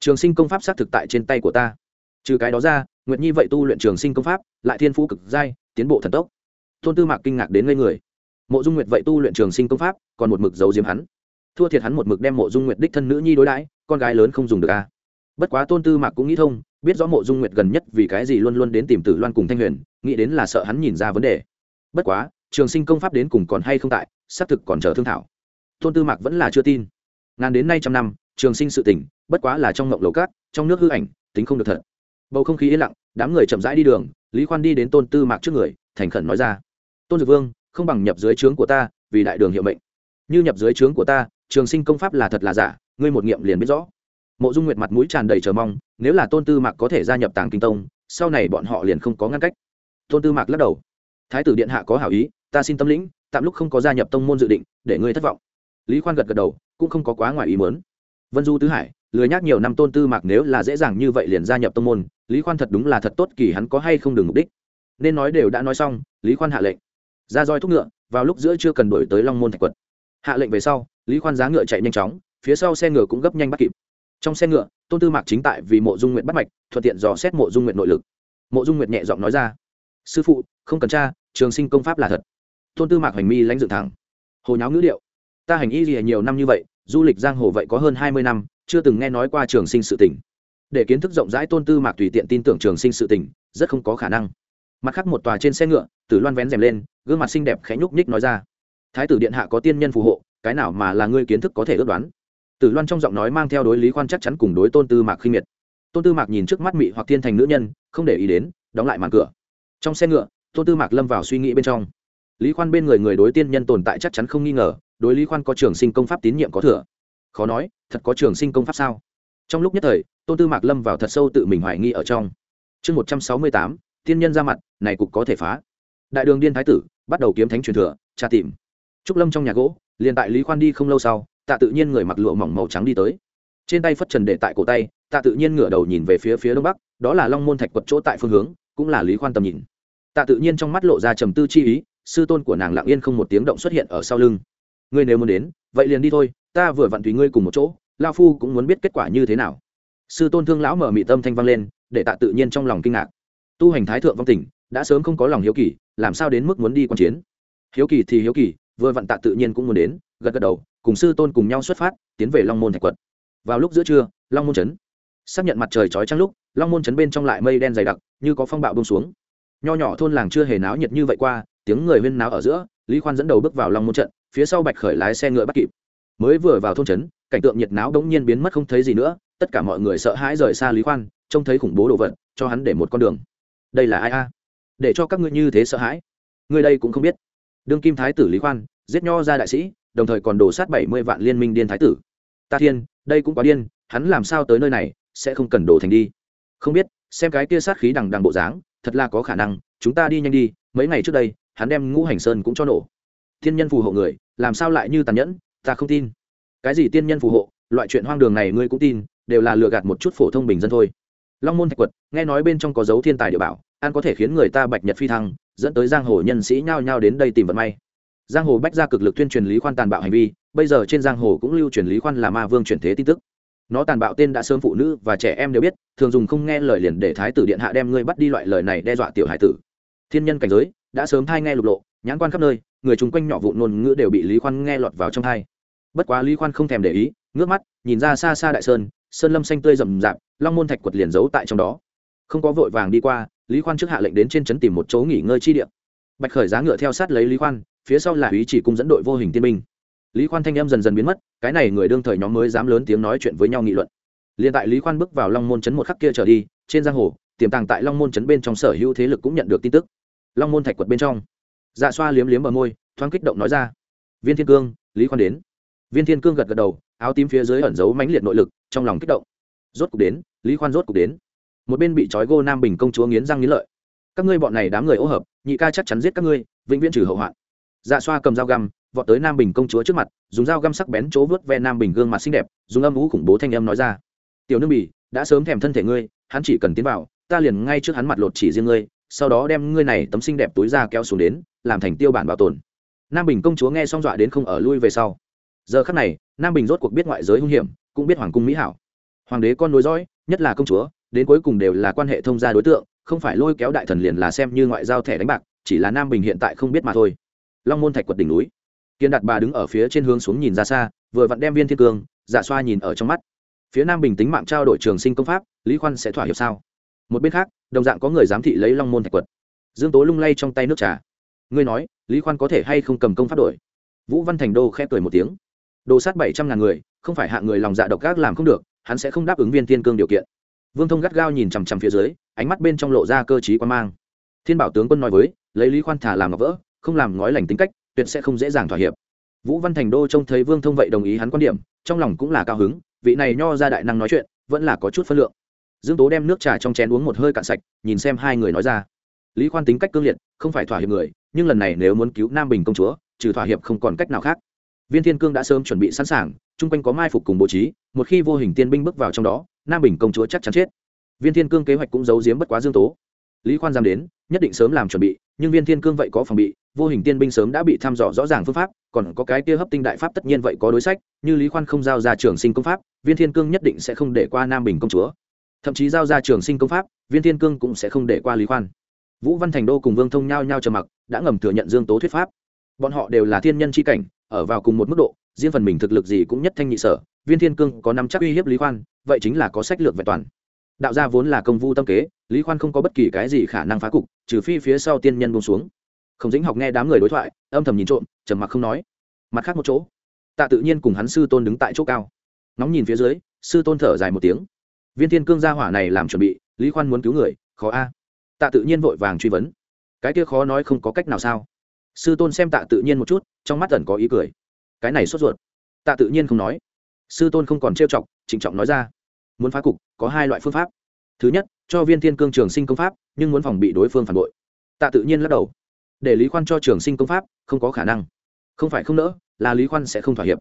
Trường sinh công pháp xác thực tại trên tay của ta. Trừ cái đó ra, nguyệt nhi vậy tu luyện trường sinh công pháp, lại thiên phú cực giai, tiến bộ thần tốc. Tôn tư mạc kinh ngạc đến ngây người mộ dung nguyệt vậy tu luyện trường sinh công pháp, còn một mực giấu diếm hắn. Thua thiệt hắn một mực đem mộ dung nguyệt đích thân nữ nhi đối đãi, con gái lớn không dùng được a à. bất quá tôn tư mạc cũng nghĩ thông, biết rõ mộ dung nguyệt gần nhất vì cái gì luôn luôn đến tìm tử loan cùng thanh huyền, nghĩ đến là sợ hắn nhìn ra vấn đề. Bất quá, trường sinh công pháp đến cùng còn hay không tại, xác thực còn chờ thương thảo. Tôn tư mạc vẫn là chưa tin. Ngàn đến nay trăm năm, trường sinh sự tỉnh bất quá là trong ngộng lầu cát, trong nước hư ảnh, tính không được thật. Bầu không khí yên lặng, đám người chậm rãi đi đường, lý khoan đi đến tôn tư mạc trước người, thành khẩn nói ra. Tôn dược vương không bằng nhập dưới trướng của ta, vì đại đường hiệu mệnh. Như nhập dưới trướng của ta, trường sinh công pháp là thật là giả, ngươi một nghiệm liền biết rõ. Mộ dung nguyệt mặt mũi tràn đầy chờ mong, nếu là tôn tư mạc có thể gia nhập tàng kinh tông, sau này bọn họ liền không có ngăn cách. Tôn tư mạc lắc đầu. Thái tử điện hạ có hảo ý, ta xin tâm lĩnh, tạm lúc không có gia nhập tông môn dự định, để ngươi thất vọng. Lý khoan gật gật đầu, cũng không có quá ngoài ý mớn vân du tứ hải, lười nhác nhiều năm tôn tư mạc nếu là dễ dàng như vậy liền gia nhập tông môn, lý khoan thật đúng là thật tốt, kỳ hắn có hay không đừng mục đích. Nên nói đều đã nói xong, lý khoan hạ lệnh ra roi thúc ngựa, vào lúc giữa chưa cần đổi tới long môn thạch quật. Hạ lệnh về sau, lý khoan giá ngựa chạy nhanh chóng, phía sau xe ngựa cũng gấp nhanh bắt kịp. Trong xe ngựa, tôn tư mạc chính tại vì mộ dung nguyện bắt mạch, thuận tiện dò xét mộ dung nguyện nội lực. Mộ dung nguyện nhẹ giọng nói ra, sư phụ, không cần tra, trường sinh công pháp là thật. Tôn tư mạc hành mi lãnh dựng thẳng, hồ nháo ngữ điệu, ta hành y gì nhiều năm như vậy, du lịch giang hồ vậy có hơn hai mươi năm, chưa từng nghe nói qua trường sinh sự tỉnh để kiến thức rộng rãi tôn tư mạc tùy tiện tin tưởng trường sinh sự tỉnh rất không có khả năng mặt khác một tòa trên xe ngựa, tử loan vén rèm lên, gương mặt xinh đẹp khẽ nhúc nhích nói ra. Thái tử điện hạ có tiên nhân phù hộ, cái nào mà là ngươi kiến thức có thể ước đoán? Tử loan trong giọng nói mang theo đối lý khoan chắc chắn cùng đối tôn tư mạc khinh miệt. Tôn tư mạc nhìn trước mắt mị hoặc thiên thành nữ nhân, không để ý đến, đóng lại màn cửa. Trong xe ngựa, tôn tư mạc lâm vào suy nghĩ bên trong. Lý khoan bên người người đối tiên nhân tồn tại chắc chắn không nghi ngờ, đối lý khoan có trường sinh công pháp tín nhiệm có thừa. Khó nói, thật có trường sinh công pháp sao? Trong lúc nhất thời, tôn tư mạc lâm vào thật sâu tự mình hoài nghi ở trong. Chương một trăm sáu mươi tám tiên nhân ra mặt, này cục có thể phá. Đại đường điên thái tử, bắt đầu kiếm thánh truyền thừa, tra tìm. Trúc lâm trong nhà gỗ, liền tại lý khoan đi không lâu sau, tạ tự nhiên người mặc lụa mỏng màu trắng đi tới. Trên tay phất trần để tại cổ tay, tạ tự nhiên ngửa đầu nhìn về phía phía đông bắc, đó là long môn thạch quật chỗ tại phương hướng, cũng là lý khoan tầm nhìn. Tạ tự nhiên trong mắt lộ ra trầm tư chi ý, sư tôn của nàng lặng yên không một tiếng động xuất hiện ở sau lưng. Ngươi nếu muốn đến, vậy liền đi thôi, ta vừa vặn tùy ngươi cùng một chỗ lao phu cũng muốn biết kết quả như thế nào. Sư tôn thương lão mở mị tâm thanh vang lên, để tạ tự nhiên trong lòng kinh ngạc tu hành thái thượng vong tỉnh đã sớm không có lòng hiếu kỳ, làm sao đến mức muốn đi q chiến? Hiếu kỳ thì hiếu kỳ, vừa vặn tạ tự nhiên cũng muốn đến, gật gật đầu, cùng sư tôn cùng nhau xuất phát, tiến về long môn thạch quật. Vào lúc giữa trưa, long môn trấn. Xác nhận mặt trời chói trăng lúc, long môn trấn bên trong lại mây đen dày đặc, như có phong bạo bông xuống. Nho nhỏ thôn làng chưa hề náo nhiệt như vậy qua, tiếng người huyên náo ở giữa, lý khoan dẫn đầu bước vào long môn trận, phía sau bạch khởi lái xe ngựa bắt kịp. Mới vừa vào thôn trấn, cảnh tượng nhiệt náo đống nhiên biến mất không thấy gì nữa, tất cả mọi người sợ hãi rời xa lý khoan, trông thấy khủng bố đồ vật, cho hắn để một con đường đây là ai a? Để cho các ngươi như thế sợ hãi. Ngươi đây cũng không biết. Đương kim thái tử lý khoan, giết nho ra đại sĩ, đồng thời còn đổ sát bảy mươi vạn liên minh điên thái tử. Ta thiên, đây cũng quá điên, hắn làm sao tới nơi này, sẽ không cần đổ thành đi. Không biết, xem cái kia sát khí đằng đằng bộ dáng, thật là có khả năng, chúng ta đi nhanh đi, mấy ngày trước đây, hắn đem ngũ hành sơn cũng cho nổ. Thiên nhân phù hộ người, làm sao lại như tàn nhẫn, ta không tin. Cái gì tiên nhân phù hộ, loại chuyện hoang đường này ngươi cũng tin, đều là lừa gạt một chút phổ thông bình dân thôi long môn thạch quật, nghe nói bên trong có dấu thiên tài địa bảo, an có thể khiến người ta bạch nhật phi thăng, dẫn tới giang hồ nhân sĩ nhao nhao đến đây tìm vận may. Giang hồ bách ra cực lực tuyên truyền lý khoan tàn bạo hành vi, bây giờ trên giang hồ cũng lưu truyền lý khoan là ma vương chuyển thế tin tức. Nó tàn bạo tên đã sớm phụ nữ và trẻ em đều biết, thường dùng không nghe lời liền để thái tử điện hạ đem ngươi bắt đi loại lời này đe dọa tiểu hải tử. Thiên nhân cảnh giới, đã sớm thai nghe lục lộ, nhãn quan khắp nơi, người chung quanh nhỏ vụn ngôn ngữ đều bị lý khoan nghe lọt vào trong thai bất quá lý khoan không thèm để ý, ngước mắt, nhìn ra xa xa đại sơn sơn lâm xanh tươi rậm rạp, long môn thạch quật liền giấu tại trong đó. Không có vội vàng đi qua, lý khoan trước hạ lệnh đến trên trấn tìm một chỗ nghỉ ngơi chi điện. bạch khởi giá ngựa theo sát lấy lý khoan, phía sau là ý chỉ cung dẫn đội vô hình tiên minh lý khoan thanh em dần dần biến mất, cái này người đương thời nhóm mới dám lớn tiếng nói chuyện với nhau nghị luận. Liền tại lý khoan bước vào long môn trấn một khắc kia trở đi, trên giang hồ, tiềm tàng tại long môn trấn bên trong sở hữu thế lực cũng nhận được tin tức. Long môn thạch quật bên trong. Dạ xoa liếm liếm bờ môi, thoáng kích động nói ra. Viên thiên cương, lý khoan đến. Viên thiên cương gật gật đầu áo tím phía dưới ẩn giấu mãnh liệt nội lực, trong lòng kích động. Rốt cục đến, lý khoan rốt cục đến. Một bên bị trói gô nam bình công chúa nghiến răng nghiến lợi. Các ngươi bọn này đám người ô hợp, nhị ca chắc chắn giết các ngươi, vĩnh viễn trừ hậu hoạn. Dạ xoa cầm dao găm, vọt tới nam bình công chúa trước mặt, dùng dao găm sắc bén chỗ vớt ve nam bình gương mặt xinh đẹp, dùng âm vũ khủng bố thanh âm nói ra. Tiểu nương bỉ đã sớm thèm thân thể ngươi, hắn chỉ cần tiến vào, ta liền ngay trước hắn mặt lột chỉ riêng ngươi, sau đó đem ngươi này tấm xinh đẹp túi ra kéo xuống đến, làm thành tiêu bản bảo tồn. Nam bình công chúa nghe xong dọa đến không ở lui về sau. Giờ khắc này nam bình rốt cuộc biết ngoại giới hung hiểm, cũng biết hoàng cung mỹ hảo. Hoàng đế con nối dõi, nhất là công chúa, đến cuối cùng đều là quan hệ thông gia đối tượng, không phải lôi kéo đại thần liền là xem như ngoại giao thẻ đánh bạc, chỉ là nam bình hiện tại không biết mà thôi. Long môn thạch quật đỉnh núi. Kiên đạt bà đứng ở phía trên hướng xuống nhìn ra xa, vừa vặn đem viên thiên cương dạ xoa nhìn ở trong mắt. Phía nam bình tính mạng trao đổi trường sinh công pháp, lý khoan sẽ thỏa hiệp sao? Một bên khác, đồng dạng có người giám thị lấy long môn thạch quật. Dương tố lung lay trong tay nước trà. Ngươi nói, lý khoan có thể hay không cầm công pháp đổi? Vũ văn thành đô khẽ cười một tiếng đồ sát bảy trăm ngàn người, không phải hạ người lòng dạ độc gác làm không được, hắn sẽ không đáp ứng viên thiên cương điều kiện. Vương thông gắt gao nhìn chằm chằm phía dưới, ánh mắt bên trong lộ ra cơ t quan mang. Thiên bảo tướng quân nói với, lấy lý khoan thả làm ngọc vỡ, không làm ngói lành tính cách, tuyệt sẽ không dễ dàng thỏa hiệp. Vũ văn thành đô trông thấy vương thông vậy đồng ý hắn quan điểm, trong lòng cũng là cao hứng, vị này nho ra đại năng nói chuyện, vẫn là có chút phân lượng. Dương tố đem nước trà trong chén uống một hơi cạn sạch, nhìn xem hai người nói ra. Lý khoan tính cách cương liệt, không phải thỏa hiệp người, nhưng lần này nếu muốn cứu nam bình công chúa, trừ thỏa hiệp không còn cách nào khác viên thiên cương đã sớm chuẩn bị sẵn sàng, chung quanh có mai phục cùng bố trí, một khi vô hình tiên binh bước vào trong đó, nam bình công chúa chắc chắn chết. Viên thiên cương kế hoạch cũng giấu giếm bất quá dương tố. Lý khoan dám đến, nhất định sớm làm chuẩn bị, nhưng viên thiên cương vậy có phòng bị, vô hình tiên binh sớm đã bị thăm dò rõ ràng phương pháp, còn có cái kia hấp tinh đại pháp tất nhiên vậy có đối sách, như lý khoan không giao ra trường sinh công pháp, viên thiên cương nhất định sẽ không để qua nam bình công chúa. Thậm chí giao ra trường sinh công pháp, viên thiên cương cũng sẽ không để qua lý khoan. Vũ văn thành đô cùng vương thông nhao nhao trầm mặc, đã ngầm thừa nhận dương tố thuyết pháp. Bọn họ đều là thiên nhân c h i cảnh ở vào cùng một mức độ, riêng phần mình thực lực gì cũng nhất thanh nhị sở, viên thiên cương có năm chắc uy hiếp lý khoan, vậy chính là có sách lược vẹn toàn. Đạo gia vốn là công vu tâm kế, lý khoan không có bất kỳ cái gì khả năng phá cục, trừ phi phía sau tiên nhân bông xuống. Không dính học nghe đám người đối thoại, âm thầm nhìn trộm, trầm mặc không nói. Mặt khác một chỗ, tạ tự nhiên cùng hắn sư tôn đứng tại chỗ cao. Nóng nhìn phía dưới, sư tôn thở dài một tiếng. Viên thiên cương gia hỏa này làm chuẩn bị, lý khoan muốn cứu người, khó a. Tạ tự nhiên vội vàng truy vấn. Cái kia khó nói không có cách nào sao? Sư tôn xem tạ tự nhiên một chút, trong mắt ẩn có ý cười. Cái này sốt ruột. Tạ tự nhiên không nói. Sư tôn không còn trêu chọc, trịnh trọng nói ra. Muốn phá cục, có hai loại phương pháp. Thứ nhất, cho viên thiên cương trường sinh công pháp, nhưng muốn phòng bị đối phương phản bội. Tạ tự nhiên lắc đầu. Để lý khoan cho trường sinh công pháp, không có khả năng. Không phải không nỡ, là lý khoan sẽ không thỏa hiệp.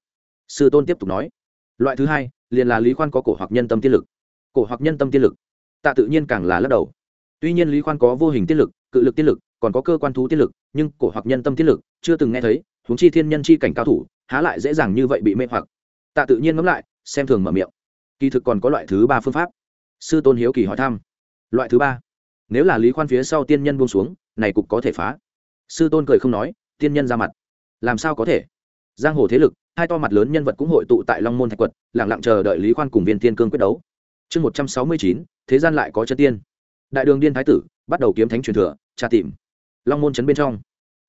Sư tôn tiếp tục nói. Loại thứ hai, liền là lý khoan có cổ hoặc nhân tâm tiên lực. Cổ hoặc nhân tâm tiên lực. Tạ tự nhiên càng là lắc đầu. Tuy nhiên lý khoan có vô hình tiên lực, cự lực tiên lực, còn có cơ quan thú tiên lực nhưng cổ hoặc nhân tâm thiết lực chưa từng nghe thấy, huống chi thiên nhân chi cảnh cao thủ, há lại dễ dàng như vậy bị mê hoặc. Tạ tự nhiên ngẫm lại, xem thường mở miệng. Kỳ thực còn có loại thứ ba phương pháp. Sư tôn hiếu kỳ hỏi thăm. Loại thứ ba. Nếu là lý khoan phía sau tiên nhân buông xuống, này cục có thể phá. Sư tôn cười không nói, tiên nhân ra mặt. Làm sao có thể? Giang hồ thế lực, hai to mặt lớn nhân vật cũng hội tụ tại long môn thạch quật lẳng lặng chờ đợi lý khoan cùng viên tiên cương quyết đấu. Chương một trăm sáu mươi chín, thế gian lại có chân tiên. Đại đường điên thái tử, bắt đầu kiếm thánh truyền thừa, tra tìm long môn chấn bên trong.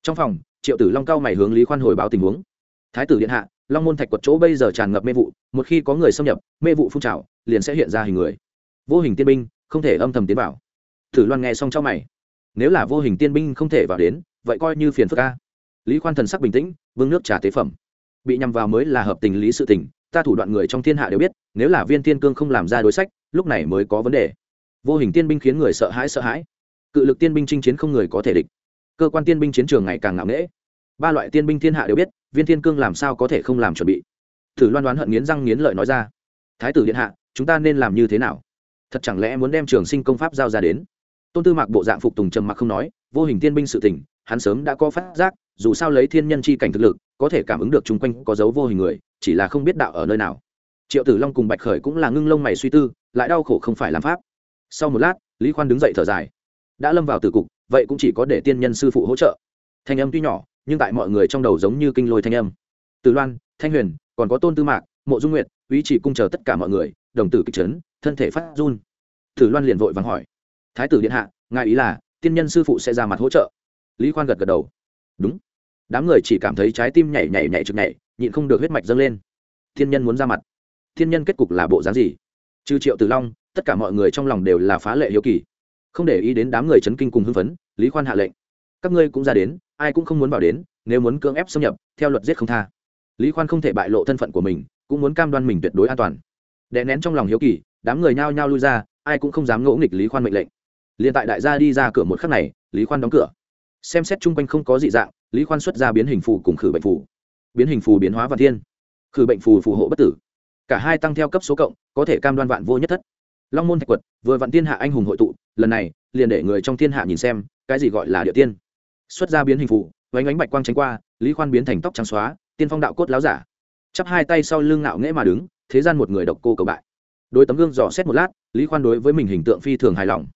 Trong phòng, triệu tử long cao mày hướng lý khoan hồi báo tình huống. Thái tử điện hạ, long môn thạch quật chỗ bây giờ tràn ngập mê vụ, một khi có người xâm nhập, mê vụ phun trào, liền sẽ hiện ra hình người. Vô hình tiên binh, không thể âm thầm tiến vào. Thử loan nghe xong cho mày. Nếu là vô hình tiên binh không thể vào đến, vậy coi như phiền phức ca lý khoan thần sắc bình tĩnh, vương nước trà tế phẩm. Bị nhằm vào mới là hợp tình lý sự tình, ta thủ đoạn người trong thiên hạ đều biết, nếu là viên tiên cương không làm ra đối sách, lúc này mới có vấn đề. Vô hình tiên binh khiến người sợ hãi sợ hãi. Cự lực tiên binh chinh chiến không người có thể địch cơ quan tiên binh chiến trường ngày càng ngạo nghễ. Ba loại tiên binh thiên hạ đều biết, viên thiên cương làm sao có thể không làm chuẩn bị. Thử loan đoán hận nghiến răng nghiến lợi nói ra, thái tử điện hạ, chúng ta nên làm như thế nào? Thật chẳng lẽ muốn đem trường sinh công pháp giao ra đến? Tôn tư mạc bộ dạng phục tùng trầm mặc không nói, vô hình tiên binh sự tình, hắn sớm đã có phát giác, dù sao lấy thiên nhân chi cảnh thực lực, có thể cảm ứng được chung quanh có dấu vô hình người, chỉ là không biết đạo ở nơi nào. Triệu tử long cùng bạch khởi cũng là ngưng lông mày suy tư, lại đau khổ không phải làm pháp. Sau một lát, lý khoan đứng dậy thở dài, đã lâm vào tử cục vậy cũng chỉ có để tiên nhân sư phụ hỗ trợ. Thanh âm tuy nhỏ, nhưng tại mọi người trong đầu giống như kinh lôi thanh âm. Từ loan, thanh huyền, còn có tôn tư mạc, mộ dung nguyệt ý chỉ cung chờ tất cả mọi người, đồng tử kịch trấn thân thể phát run. Tử loan liền vội vàng hỏi, thái tử điện hạ, ngài ý là tiên nhân sư phụ sẽ ra mặt hỗ trợ? Lý khoan gật gật đầu, đúng. Đám người chỉ cảm thấy trái tim nhảy nhảy nhảy trực nhảy, nhịn không được huyết mạch dâng lên. Thiên nhân muốn ra mặt thiên nhân kết cục là bộ dáng gì? Trừ triệu tử long, tất cả mọi người trong lòng đều là phá lệ hiếu kỳ. Không để ý đến đám người chấn kinh cùng hưng phấn lý khoan hạ lệnh. Các ngươi cũng ra đến, ai cũng không muốn vào đến, nếu muốn cưỡng ép xâm nhập, theo luật giết không tha. Lý khoan không thể bại lộ thân phận của mình, cũng muốn cam đoan mình tuyệt đối an toàn. Đè nén trong lòng hiếu kỳ, đám người nhao nhao lui ra, ai cũng không dám ngỗ nghịch lý khoan mệnh lệnh. Liền tại đại gia đi ra cửa một khắc này, lý khoan đóng cửa. Xem xét chung quanh không có dị dạng, lý khoan xuất ra biến hình phù cùng khử bệnh phù. Biến hình phù biến hóa vạn thiên. Khử bệnh phù phù hộ bất tử. Cả hai tăng theo cấp số cộng, có thể cam đoan vạn vô nhất thất. Long môn thạch quật, vừa vạn thiên hạ anh hùng hội tụ, lần này, liền để người trong thiên hạ nhìn xem cái gì gọi là địa tiên? Xuất ra biến hình phù vánh ánh bạch quang tránh qua, lý khoan biến thành tóc trắng xóa, tiên phong đạo cốt láo giả. Chắp hai tay sau lưng ngạo nghễ mà đứng, thế gian một người độc cô cầu bại. Đôi tấm gương dò xét một lát, lý khoan đối với mình hình tượng phi thường hài lòng.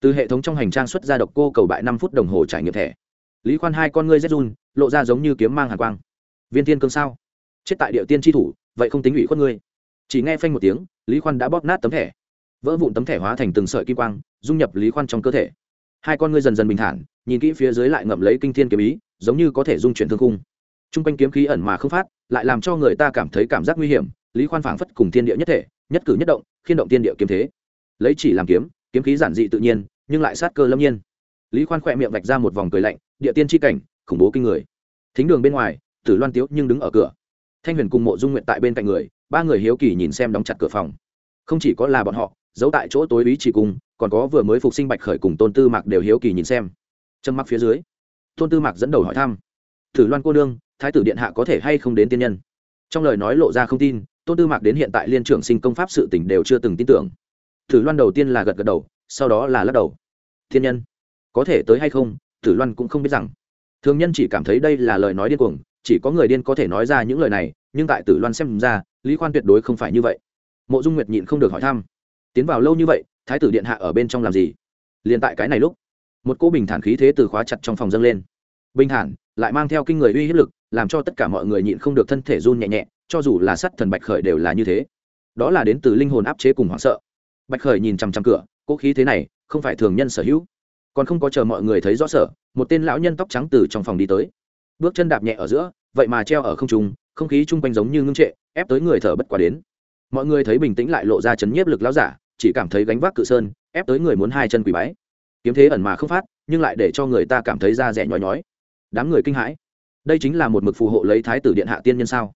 Từ hệ thống trong hành trang xuất ra độc cô cầu bại năm phút đồng hồ trải nghiệm thẻ. Lý khoan hai con ngươi rét run, lộ ra giống như kiếm mang hàn quang. Viên tiên cương sao? Chết tại địa tiên tri thủ, vậy không tính ủy khuất ngươi. Chỉ nghe phanh một tiếng, lý khoan đã bóp nát tấm thẻ. Vỡ vụn tấm thẻ hóa thành từng sợi kim quang, dung nhập lý khoan trong cơ thể hai con ngươi dần dần bình thản, nhìn kỹ phía dưới lại ngậm lấy kinh thiên kiếm ý, giống như có thể dung chuyển thương khung. T r u n g quanh kiếm khí ẩn mà không phát, lại làm cho người ta cảm thấy cảm giác nguy hiểm, lý khoan phảng phất cùng thiên địa nhất thể, nhất cử nhất động, khiên động tiên địa kiếm thế. Lấy chỉ làm kiếm kiếm khí giản dị tự nhiên, nhưng lại sát cơ lâm nhiên. Lý khoan khỏe miệng vạch ra một vòng cười lạnh, địa tiên tri cảnh, khủng bố kinh người. Thính đường bên ngoài, tử loan tiếu nhưng đứng ở cửa. Thanh huyền cùng mộ dung nguyện tại bên cạnh người, ba người hiếu kỳ nhìn xem đóng chặt cửa phòng. Không chỉ có là bọn họ, giấu tại chỗ tối ý chỉ cùng còn có vừa mới phục sinh bạch khởi cùng tôn tư mạc đều hiếu kỳ nhìn xem. Trầm mắc phía dưới, tôn tư mạc dẫn đầu hỏi thăm. Thử loan cô đương thái tử điện hạ có thể hay không đến tiên nhân? Trong lời nói lộ ra không tin, tôn tư mạc đến hiện tại liên trưởng sinh công pháp sự tỉnh đều chưa từng tin tưởng. Thử loan đầu tiên là gật gật đầu, sau đó là lắc đầu. Thiên nhân, có thể tới hay không? Thử loan cũng không biết rằng. Thường nhân chỉ cảm thấy đây là lời nói điên cuồng, chỉ có người điên có thể nói ra những lời này, nhưng tại tử loan xem ra, lý khoan tuyệt đối không phải như vậy. Mộ dung nguyệt nhịn không được hỏi thăm. Tiến vào lâu như vậy thái tử điện hạ ở bên trong làm gì? Liền tại cái này lúc, một cô bình thản khí thế từ khóa chặt trong phòng dâng lên. Bình thản, lại mang theo kinh người uy hiếp lực, làm cho tất cả mọi người nhịn không được thân thể run nhẹ nhẹ, cho dù là sắt thần bạch khởi đều là như thế. Đó là đến từ linh hồn áp chế cùng hoảng sợ. Bạch khởi nhìn chằm chằm cửa, cỗ khí thế này không phải thường nhân sở hữu. Còn không có chờ mọi người thấy rõ sở, một tên lão nhân tóc trắng từ trong phòng đi tới. Bước chân đạp nhẹ ở giữa, vậy mà treo ở không trung, không khí chung quanh giống như ngưng trệ, ép tới người thở bất quá đến. Mọi người thấy bình tĩnh lại lộ ra chấn nhiếp lực lão giả chỉ cảm thấy gánh vác cự sơn, ép tới người muốn hai chân quỳ bái. Kiếm thế ẩn mà không phát, nhưng lại để cho người ta cảm thấy da rẻ nhói nhói. Đám người kinh hãi. Đây chính là một mực phù hộ lấy thái tử điện hạ tiên nhân sao?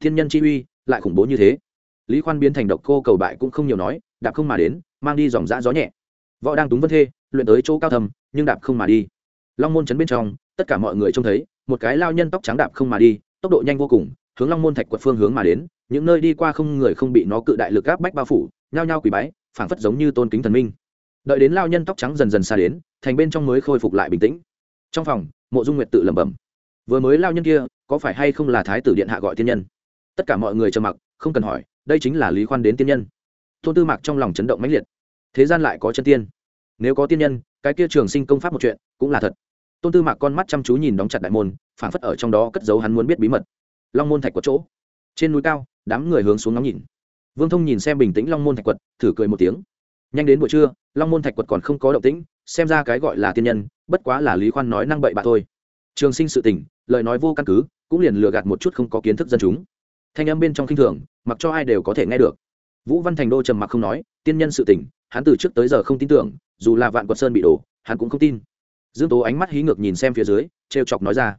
Thiên nhân chi uy, lại khủng bố như thế. Lý khoan biến thành độc cô cầu bại cũng không nhiều nói, đạp không mà đến, mang đi dòng dã gió nhẹ. Võ đang túng vân thê, luyện tới chỗ cao thầm, nhưng đạp không mà đi. Long môn chấn bên trong, tất cả mọi người trông thấy, một cái lao nhân tóc trắng đạp không mà đi, tốc độ nhanh vô cùng, hướng long môn thạch quật phương hướng mà đến, những nơi đi qua không người không bị nó cự đại lực áp bách bao phủ, nhao nhao quỳ bái phảng phất giống như tôn kính thần minh. Đợi đến lao nhân tóc trắng dần dần xa đến, thành bên trong mới khôi phục lại bình tĩnh. Trong phòng, mộ dung nguyệt tự lẩm bẩm. Vừa mới lao nhân kia, có phải hay không là thái tử điện hạ gọi tiên nhân? Tất cả mọi người trầm mặc, không cần hỏi, đây chính là lý khoan đến tiên nhân. Tôn tư mạc trong lòng chấn động mãnh liệt. Thế gian lại có chân tiên. Nếu có tiên nhân, cái kia trường sinh công pháp một chuyện, cũng là thật. Tôn tư mạc con mắt chăm chú nhìn đóng chặt đại môn, phảng phất ở trong đó cất giấu hắn muốn biết bí mật. Long môn thạch của chỗ. Trên núi cao, đám người hướng xuống ngắm nhìn vương thông nhìn xem bình tĩnh long môn thạch quật, thử cười một tiếng. Nhanh đến buổi trưa, long môn thạch quật còn không có động tĩnh, xem ra cái gọi là tiên nhân, bất quá là lý khoan nói năng bậy bạ thôi. Trường sinh sự tình, lời nói vô căn cứ, cũng liền lừa gạt một chút không có kiến thức dân chúng. Thanh âm bên trong khinh thường, mặc cho ai đều có thể nghe được. Vũ văn thành đô trầm mặc không nói, tiên nhân sự tình, hắn từ trước tới giờ không tin tưởng, dù là vạn quật sơn bị đổ, hắn cũng không tin. Dương tố ánh mắt hí ngược nhìn xem phía dưới, trêu chọc nói ra.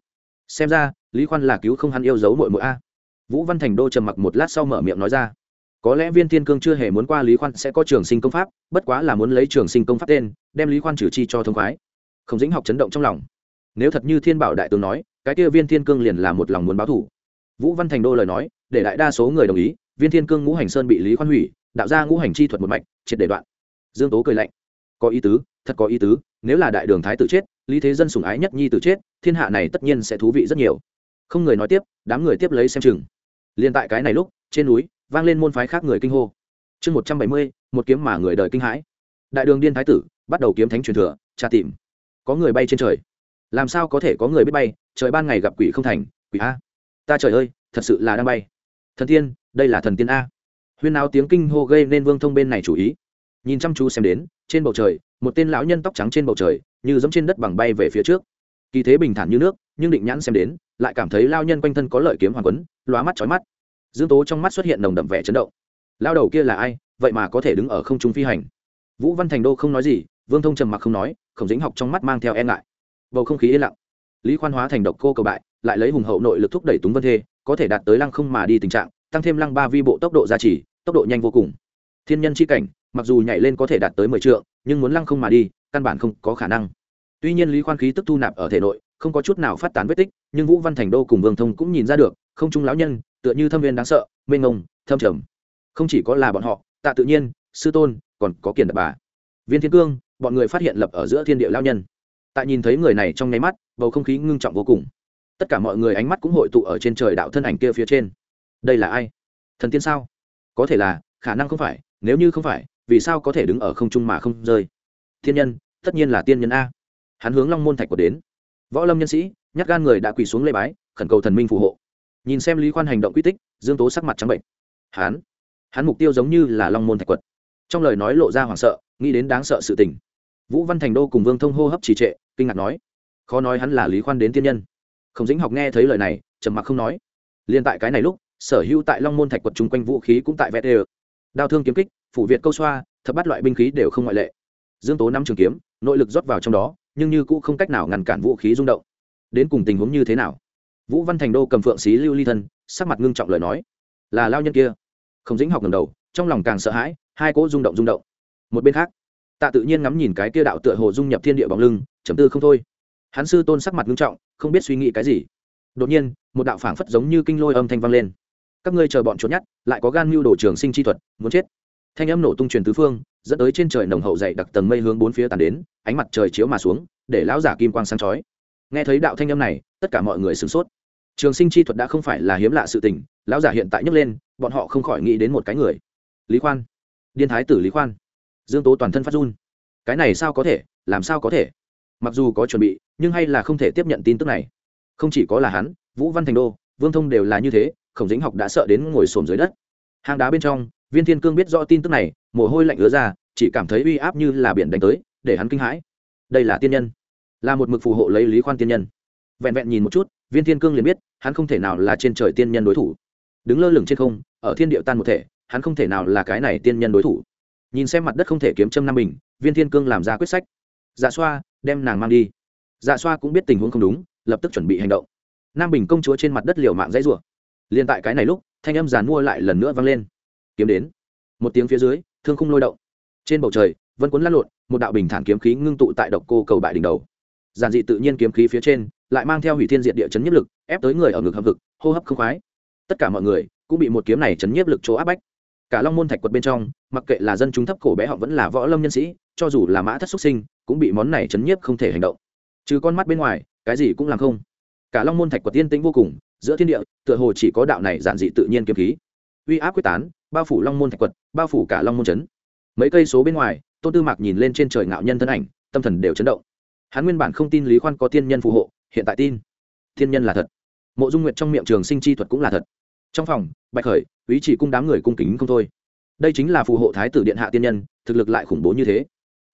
Xem ra, lý khoan là cứu không hắn yêu dấu mội mội a. Vũ văn thành đô trầm mặc một lát sau mở miệng nói ra có lẽ viên thiên cương chưa hề muốn qua lý khoan sẽ có trường sinh công pháp, bất quá là muốn lấy trường sinh công pháp tên, đem lý khoan trừ chi cho thông khoái. Không dính học chấn động trong lòng. Nếu thật như thiên bảo đại tướng nói, cái kia viên thiên cương liền là một lòng muốn báo thủ. Vũ văn thành đô lời nói, để đại đa số người đồng ý, viên thiên cương ngũ hành sơn bị lý khoan hủy, đạo ra ngũ hành chi thuật một mạch, triệt để đoạn. Dương tố cười lạnh. Có ý tứ, thật có ý tứ, nếu là đại đường thái tử chết, lý thế dân sùng ái nhất nhi tử chết, thiên hạ này tất nhiên sẽ thú vị rất nhiều. Không người nói tiếp, đám người tiếp lấy xem chừng. Liền tại cái này lúc, trên núi vang lên môn phái khác người kinh hô. Chương một trăm bảy mươi, một kiếm mà người đời kinh hãi. Đại đường điên thái tử, bắt đầu kiếm thánh truyền thừa, tra tìm. Có người bay trên trời. Làm sao có thể có người biết bay? Trời ban ngày gặp quỷ không thành, quỷ a. Ta trời ơi, thật sự là đang bay. Thần tiên, đây là thần tiên a. Huyên áo tiếng kinh hô gây nên vương thông bên này chủ ý. Nhìn chăm chú xem đến, trên bầu trời, một tên lão nhân tóc trắng trên bầu trời, như giống trên đất bằng bay về phía trước. Kỳ thế bình thản như nước, nhưng định nhãn xem đến, lại cảm thấy lao nhân quanh thân có lợi kiếm hoàng quấn, lóa mắt trói mắt dương tố trong mắt xuất hiện nồng đậm vẻ chấn động. Lao đầu kia là ai? Vậy mà có thể đứng ở không trung phi hành. Vũ văn thành đô không nói gì, vương thông trầm mặc không nói, khổng dính học trong mắt mang theo e ngại. Bầu không khí yên lặng. Lý khoan hóa thành độc cô cầu bại, lại lấy hùng hậu nội lực thúc đẩy túng vân thê, có thể đạt tới lăng không mà đi tình trạng, tăng thêm lăng ba vi bộ tốc độ gia trì, tốc độ nhanh vô cùng. Thiên nhân c h i cảnh, mặc dù nhảy lên có thể đạt tới mười t nhưng muốn lăng không mà đi, căn bản không có khả năng. Tuy nhiên lý khoan khí tức thu nạp ở thể nội, không có chút nào phát tán vết tích, nhưng vũ văn thành đô cùng vương thông cũng nhìn ra được, không trung lão nhân tựa như thâm viên đáng sợ, mênh ngông thâm trầm. Không chỉ có là bọn họ, tạ tự nhiên, sư tôn, còn có kiền đập bà. Viên thiên cương, bọn người phát hiện lập ở giữa thiên địa lao nhân. Tại nhìn thấy người này trong nháy mắt, bầu không khí ngưng trọng vô cùng. Tất cả mọi người ánh mắt cũng hội tụ ở trên trời đạo thân ảnh kia phía trên. Đây là ai? Thần tiên sao? Có thể là, khả năng không phải, nếu như không phải, vì sao có thể đứng ở không trung mà không rơi? Thiên nhân, tất nhiên là tiên nhân a. Hắn hướng long môn thạch của đến. Võ lâm nhân sĩ nhắc gan người đã quỳ xuống lê bái, khẩn cầu thần minh phù hộ nhìn xem lý khoan hành động quy tích, dương tố sắc mặt trắng bệnh. Hắn hắn mục tiêu giống như là long môn thạch quật. Trong lời nói lộ ra hoảng sợ, nghĩ đến đáng sợ sự tình. Vũ văn thành đô cùng vương thông hô hấp trì trệ, kinh ngạc nói, khó nói hắn là lý khoan đến tiên nhân. Không Dĩnh học nghe thấy lời này, trầm mặc không nói. Liên tại cái này lúc, sở hữu tại long môn thạch quật chung quanh vũ khí cũng tại vẹt đều. Đao thương kiếm kích, phủ việt câu xoa, thập bắt loại binh khí đều không ngoại lệ. Dương tố năm trường kiếm, nội lực rót vào trong đó, nhưng như cũng không cách nào ngăn cản vũ khí rung động. Đến cùng tình huống như thế nào? Vũ văn thành đô cầm phượng xí lưu ly thân, sắc mặt ngưng trọng lời nói. Là lao nhân kia. Không dính học ngầm đầu, trong lòng càng sợ hãi, hai cỗ rung động rung động. Một bên khác, tạ tự nhiên ngắm nhìn cái kia đạo tựa hồ dung nhập thiên địa bóng lưng chấm tư không thôi. Hắn sư tôn sắc mặt ngưng trọng, không biết suy nghĩ cái gì. Đột nhiên, một đạo phảng phất giống như kinh lôi âm thanh vang lên. Các ngươi chờ bọn trốn nhát, lại có gan mưu đồ trường sinh chi thuật, muốn chết. Thanh âm nổ tung truyền tứ phương, dẫn tới trên trời nồng hậu dày đặc tầng mây hướng bốn phía tàn đến, ánh mặt trời chiếu mà xuống, để lão giả kim quang sáng chói. Nghe thấy đạo thanh âm này, tất cả mọi người sửng sốt trường sinh chi thuật đã không phải là hiếm lạ sự tình, lão giả hiện tại nhấc lên, bọn họ không khỏi nghĩ đến một cái người. Lý khoan. Điên thái tử lý khoan. Dương tố toàn thân phát run. Cái này sao có thể, làm sao có thể? Mặc dù có chuẩn bị, nhưng hay là không thể tiếp nhận tin tức này. Không chỉ có là hắn, vũ văn thành đô, vương thông đều là như thế, khổng dính học đã sợ đến ngồi xổm dưới đất. Hang đá bên trong, viên thiên cương biết rõ tin tức này, mồ hôi lạnh ứa ra, chỉ cảm thấy uy áp như là biển đánh tới, để hắn kinh hãi. Đây là tiên nhân. Là một mực phù hộ lấy lý khoan tiên nhân vẹn vẹn nhìn một chút, viên thiên cương liền biết, hắn không thể nào là trên trời tiên nhân đối thủ. Đứng lơ lửng trên không, ở thiên điệu tan một thể, hắn không thể nào là cái này tiên nhân đối thủ. Nhìn xem mặt đất không thể kiếm châm nam bình, viên thiên cương làm ra quyết sách. Dạ xoa, đem nàng mang đi. Dạ xoa cũng biết tình huống không đúng, lập tức chuẩn bị hành động. Nam bình công chúa trên mặt đất liều mạng dãy rủa. Liền tại cái này lúc, thanh âm giàn mua lại lần nữa vang lên. Kiếm đến. Một tiếng phía dưới, thương khung lôi động. Trên bầu trời, vân quấn lăn lộn, một đạo bình thản kiếm khí ngưng tụ tại độc cô cầu bại đỉnh đầu. Giản dị tự nhiên kiếm khí phía trên lại mang theo hủy thiên diện địa chấn nhiếp lực, ép tới người ở ngực hầm vực, hô hấp không khoái. Tất cả mọi người cũng bị một kiếm này chấn nhiếp lực chỗ áp bách. Cả long môn thạch quật bên trong, mặc kệ là dân chúng thấp cổ bé họ vẫn là võ lâm nhân sĩ, cho dù là mã thất xuất sinh, cũng bị món này chấn nhiếp không thể hành động. Trừ con mắt bên ngoài, cái gì cũng làm không. Cả long môn thạch quật tiên tĩnh vô cùng, giữa thiên địa, tựa hồ chỉ có đạo này giản dị tự nhiên kiếm khí. Uy áp quyết tán, bao phủ long môn thạch quật, bao phủ cả long môn trấn mấy cây số bên ngoài, tôn tư mạc nhìn lên trên trời ngạo nhân thân ảnh, tâm thần đều chấn động. Hắn nguyên bản không tin lý khoan có tiên nhân phù hộ hiện tại tin. Thiên nhân là thật. Mộ dung nguyện trong miệng trường sinh chi thuật cũng là thật. Trong phòng, bạch khởi ý chỉ cung đám người cung kính không thôi. Đây chính là phù hộ thái tử điện hạ tiên nhân, thực lực lại khủng bố như thế.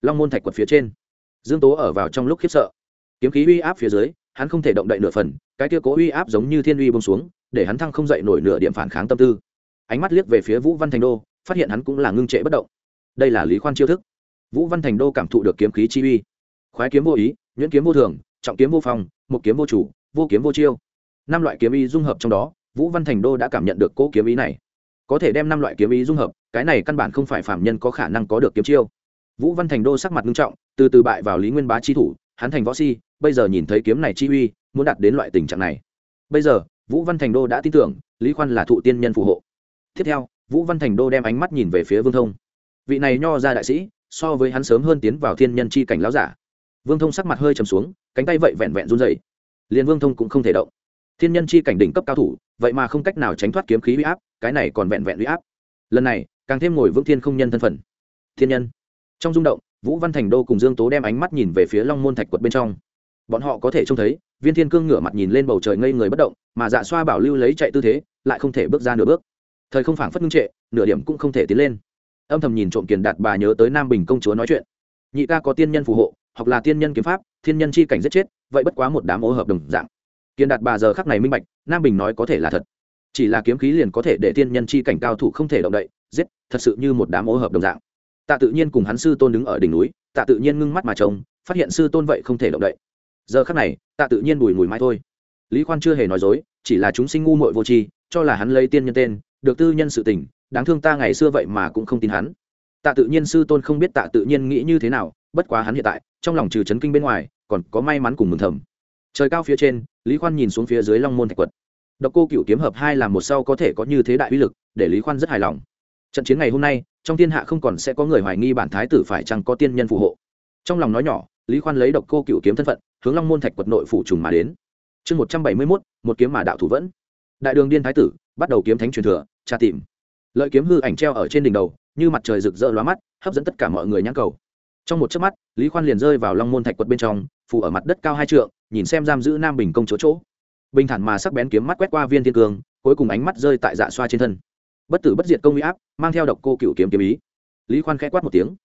Long môn thạch quật phía trên. Dương tố ở vào trong lúc khiếp sợ. Kiếm khí uy áp phía dưới, hắn không thể động đậy nửa phần, cái kia cố uy áp giống như thiên uy bông xuống, để hắn thăng không dậy nổi nửa điểm phản kháng tâm tư. Ánh mắt liếc về phía vũ văn thành đô, phát hiện hắn cũng là ngưng trệ bất động. Đây là lý khoan chiêu thức. Vũ văn thành đô cảm thụ được kiếm khí chi uy. Khoái kiếm vô ý, nhuyễn kiếm vô thường, trọng kiếm vô phòng một kiếm vô chủ, vô kiếm vô chiêu. Năm loại kiếm ý dung hợp trong đó, vũ văn thành đô đã cảm nhận được cỗ kiếm ý này. Có thể đem năm loại kiếm ý dung hợp, cái này căn bản không phải phạm nhân có khả năng có được kiếm chiêu. Vũ văn thành đô sắc mặt nghiêm trọng, từ từ bại vào lý nguyên bá chi thủ, hắn thành võ si, bây giờ nhìn thấy kiếm này chi uy, muốn đạt đến loại tình trạng này. Bây giờ, vũ văn thành đô đã tin tưởng, lý khoan là thụ tiên nhân phù hộ. Tiếp theo, vũ văn thành đô đem ánh mắt nhìn về phía vương thông. Vị này nho ra đại sĩ, so với hắn sớm hơn tiến vào thiên nhân chi cảnh láo giả vương thông sắc mặt hơi trầm xuống, cánh tay vậy vẹn vẹn run dày liền vương thông cũng không thể động. Thiên nhân chi cảnh đỉnh cấp cao thủ, vậy mà không cách nào tránh thoát kiếm khí huy áp, cái này còn vẹn vẹn huy áp. Lần này, càng thêm ngồi vững thiên không nhân thân phận. Thiên nhân. Trong rung động, vũ văn thành đô cùng dương tố đem ánh mắt nhìn về phía long môn thạch quật bên trong. Bọn họ có thể trông thấy, viên thiên cương ngửa mặt nhìn lên bầu trời ngây người bất động, mà dạ xoa bảo lưu lấy chạy tư thế, lại không thể bước ra nửa bước. Thời không phảng phất ngưng trệ, nửa điểm cũng không thể tiến lên. Âm thầm nhìn trộm kiền đạt bà nhớ tới nam bình công chúa nói chuyện. Nhị ca có tiên nhân phù hộ hoặc là tiên nhân kiếm pháp, thiên nhân chi cảnh giết chết, vậy bất quá một đám ô hợp đồng dạng. Kiên đạt bà giờ khắc này minh bạch, nam bình nói có thể là thật. Chỉ là kiếm khí liền có thể để tiên nhân chi cảnh cao thủ không thể động đậy, giết, thật sự như một đám ô hợp đồng dạng. Tạ tự nhiên cùng hắn sư tôn đứng ở đỉnh núi, tạ tự nhiên ngưng mắt mà trông, phát hiện sư tôn vậy không thể động đậy. Giờ khắc này, tạ tự nhiên bùi mùi mai thôi. Lý khoan chưa hề nói dối, chỉ là chúng sinh ngu muội vô tri, cho là hắn lấy tiên nhân tên, được tư nhân sự tình, đáng thương ta ngày xưa vậy mà cũng không tin hắn. Tạ tự nhiên sư tôn không biết tạ tự nhiên nghĩ như thế nào bất quá hắn hiện tại, trong lòng trừ chấn kinh bên ngoài, còn có may mắn cùng mừng thầm. Trời cao phía trên, lý khoan nhìn xuống phía dưới long môn thạch quật. Độc cô cựu kiếm hợp hai là một sau có thể có như thế đại uy lực, để lý khoan rất hài lòng. Trận chiến ngày hôm nay, trong thiên hạ không còn sẽ có người hoài nghi bản thái tử phải chăng có tiên nhân phù hộ. Trong lòng nói nhỏ, lý khoan lấy độc cô cựu kiếm thân phận, hướng long môn thạch quật nội phủ trùng mà đến. Chương một trăm bảy mươi mốt, một kiếm mà đạo thủ vẫn. Đại đường điên thái tử, bắt đầu kiếm thánh truyền thừa, tra tìm. Lợi kiếm hư ảnh treo ở trên đỉnh đầu, như mặt trời rực rỡ lóa mắt, hấp dẫn tất cả mọi người nhãn cầu trong một chớp mắt, lý khoan liền rơi vào long môn thạch quật bên trong, phủ ở mặt đất cao hai trượng, nhìn xem giam giữ nam bình công chỗ chỗ. Bình thản mà sắc bén kiếm mắt quét qua viên thiên cương, cuối cùng ánh mắt rơi tại dạ xoa trên thân. Bất tử bất diệt công uy áp, mang theo độc cô cựu kiếm kiếm ý. Lý khoan khẽ quát một tiếng.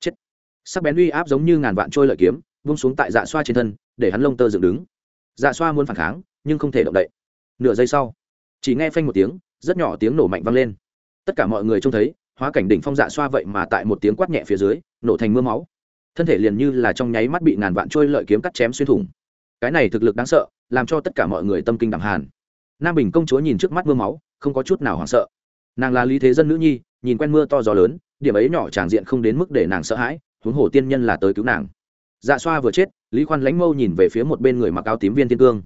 Chết. Sắc bén uy áp giống như ngàn vạn trôi lợi kiếm vung xuống tại dạ xoa trên thân, để hắn lông tơ dựng đứng. Dạ xoa muốn phản kháng, nhưng không thể động đậy. Nửa giây sau, chỉ nghe phanh một tiếng, rất nhỏ tiếng nổ mạnh vang lên. Tất cả mọi người trông thấy, hóa cảnh đỉnh phong dạ xoa vậy mà tại một tiếng quát nhẹ phía dưới nổ thành mưa máu. Thân thể liền như là trong nháy mắt bị ngàn vạn trôi lợi kiếm cắt chém xuyên thủng. Cái này thực lực đáng sợ, làm cho tất cả mọi người tâm kinh đẳng hàn. Nam bình công chúa nhìn trước mắt mưa máu, không có chút nào hoảng sợ. Nàng là lý thế dân nữ nhi, nhìn quen mưa to gió lớn, điểm ấy nhỏ tràng diện không đến mức để nàng sợ hãi, huống hồ tiên nhân là tới cứu nàng. Dạ xoa vừa chết, lý khoan lãnh mâu nhìn về phía một bên người mặc áo tím viên thiên cương.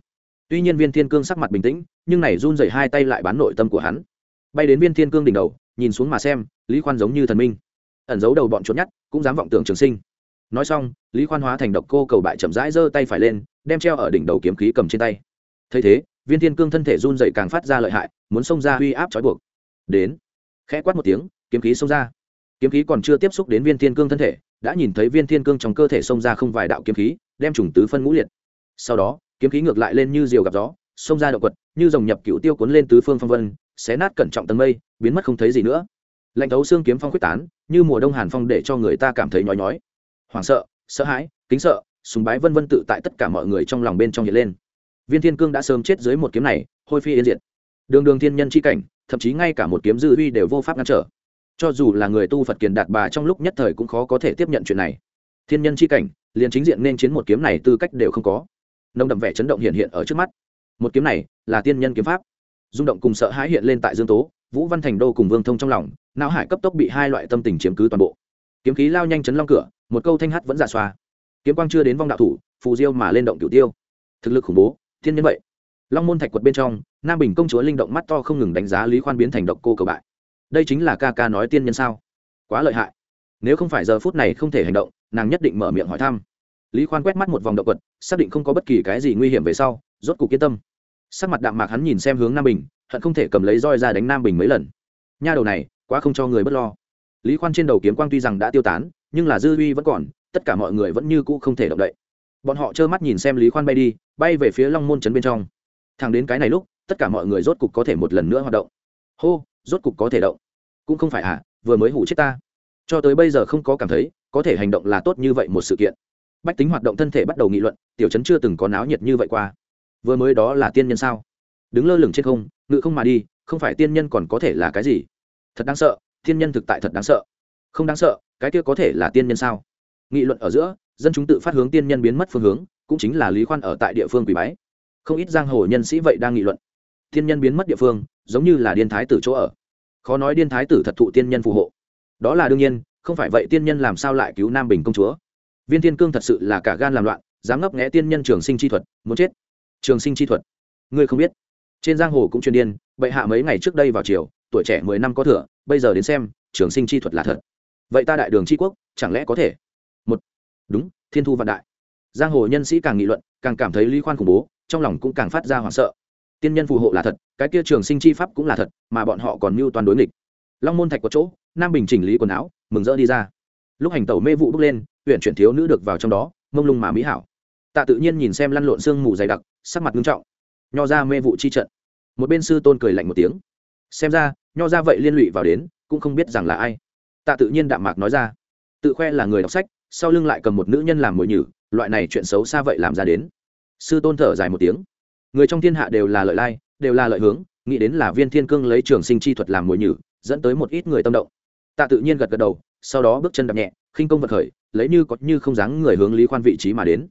Tuy nhiên viên thiên cương sắc mặt bình tĩnh, nhưng này run dày hai tay lại bán nội tâm của hắn. Bay đến viên thiên cương đỉnh đầu, nhìn xuống mà xem, lý khoan giống như thần minh ẩn giấu đầu bọn trốn nhát cũng dám vọng tưởng trường sinh. Nói xong, lý khoan hóa thành độc cô cầu bại chậm rãi giơ tay phải lên, đem treo ở đỉnh đầu kiếm khí cầm trên tay. Thấy thế, viên thiên cương thân thể run dậy càng phát ra lợi hại, muốn xông ra uy áp trói buộc. Đến, khẽ quát một tiếng, kiếm khí xông ra. Kiếm khí còn chưa tiếp xúc đến viên thiên cương thân thể, đã nhìn thấy viên thiên cương trong cơ thể xông ra không vài đạo kiếm khí, đem trùng tứ phân ngũ liệt. Sau đó, kiếm khí ngược lại lên như diều gặp gió, xông ra động quật, như dòng nhập cựu tiêu cuốn lên tứ phương phong vân, xé nát cẩn trọng tầng mây, biến mất không thấy gì nữa. Lạnh thấu xương kiếm phong quyết tán như mùa đông hàn phong để cho người ta cảm thấy nhói nhói. Hoảng sợ sợ hãi, kính sợ, sùng bái vân vân tự tại tất cả mọi người trong lòng bên trong hiện lên. Viên thiên cương đã sớm chết dưới một kiếm này, hôi phi yên diệt. Đường đường thiên nhân c h i cảnh, thậm chí ngay cả một kiếm dư uy đều vô pháp ngăn trở. Cho dù là người tu phật kiền đạt bà trong lúc nhất thời cũng khó có thể tiếp nhận chuyện này. Thiên nhân c h i cảnh, liền chính diện nên chiến một kiếm này tư cách đều không có. Nông đậm vẻ chấn động hiện hiện ở trước mắt. Một kiếm này là tiên nhân kiếm pháp. Rung động cùng sợ hãi hiện lên tại dương tố vũ văn thành đô cùng vương thông trong lòng, não hải cấp tốc bị hai loại tâm tình chiếm cứ toàn bộ. Kiếm khí lao nhanh chấn long cửa, một câu thanh hát vẫn giả xoa. Kiếm quang chưa đến vong đạo thủ, phù diêu mà lên động cửu tiêu. Thực lực khủng bố, thiên nhân vậy. Long môn thạch quật bên trong, nam bình công chúa linh động mắt to không ngừng đánh giá lý khoan biến thành độc cô cầu bại. Đây chính là ca ca nói tiên nhân sao? Quá lợi hại. Nếu không phải giờ phút này không thể hành động, nàng nhất định mở miệng hỏi thăm. Lý khoan quét mắt một vòng động quật, xác định không có bất kỳ cái gì nguy hiểm về sau, rốt cuộc yên tâm. Sắc mặt đạm mạc hắn nhìn xem hướng nam bình hận không thể cầm lấy roi ra đánh nam bình mấy lần. Nha đầu này, quá không cho người b ấ t lo. Lý khoan trên đầu kiếm quang tuy rằng đã tiêu tán, nhưng là dư uy vẫn còn, tất cả mọi người vẫn như cũ không thể động đậy. Bọn họ trơ mắt nhìn xem lý khoan bay đi, bay về phía long môn trấn bên trong. Thằng đến cái này lúc, tất cả mọi người rốt cục có thể một lần nữa hoạt động. Hô, rốt cục có thể động. Cũng không phải à vừa mới hủ chết ta. Cho tới bây giờ không có cảm thấy, có thể hành động là tốt như vậy một sự kiện. Bách tính hoạt động thân thể bắt đầu nghị luận, tiểu trấn chưa từng có náo nhiệt như vậy qua. Vừa mới đó là tiên nhân sao? Đứng lơ lửng trên không ngự không mà đi, không phải tiên nhân còn có thể là cái gì? Thật đáng sợ, tiên nhân thực tại thật đáng sợ. Không đáng sợ, cái kia có thể là tiên nhân sao? Nghị luận ở giữa, dân chúng tự phát hướng tiên nhân biến mất phương hướng, cũng chính là lý khoan ở tại địa phương quỷ bái. Không ít giang hồ nhân sĩ vậy đang nghị luận. Tiên nhân biến mất địa phương, giống như là điên thái tử chỗ ở. Khó nói điên thái tử thật thụ tiên nhân phù hộ. Đó là đương nhiên, không phải vậy tiên nhân làm sao lại cứu nam bình công chúa? Viên thiên cương thật sự là cả gan làm loạn, dám ngấp nghẽ tiên nhân trường sinh chi thuật, muốn chết. Trường sinh chi thuật. Ngươi không biết trên giang hồ cũng truyền điên, bệ hạ mấy ngày trước đây vào chiều tuổi trẻ mười năm có thừa, bây giờ đến xem, trường sinh chi thuật là thật. Vậy ta đại đường tri quốc, chẳng lẽ có thể? Một. Đúng, thiên thu vạn đại. Giang hồ nhân sĩ càng nghị luận, càng cảm thấy lý khoan khủng bố, trong lòng cũng càng phát ra hoảng sợ. Tiên nhân phù hộ là thật, cái kia trường sinh chi pháp cũng là thật, mà bọn họ còn mưu toàn đối nghịch. Long môn thạch có chỗ, nam bình chỉnh lý quần áo, mừng rỡ đi ra. Lúc hành tẩu mê vụ bước lên, huyện chuyển thiếu nữ được vào trong đó, mông lung mà mỹ hảo. Tạ tự nhiên nhìn xem lăn lộn sương mù dày đặc, sắc mặt nghiêm trọng nho ra mê vụ chi trận. Một bên sư tôn cười lạnh một tiếng. Xem ra, nho ra vậy liên lụy vào đến, cũng không biết rằng là ai. Tạ tự nhiên đạm mạc nói ra. Tự khoe là người đọc sách, sau lưng lại cầm một nữ nhân làm mồi nhử, loại này chuyện xấu xa vậy làm ra đến. Sư tôn thở dài một tiếng. Người trong thiên hạ đều là lợi lai, đều là lợi hướng, nghĩ đến là viên thiên cương lấy trường sinh chi thuật làm mồi nhử, dẫn tới một ít người tâm động. Tạ tự nhiên gật gật đầu, sau đó bước chân đập nhẹ, khinh công vật khởi, lấy như có như không dáng người hướng lý khoan vị trí mà đến.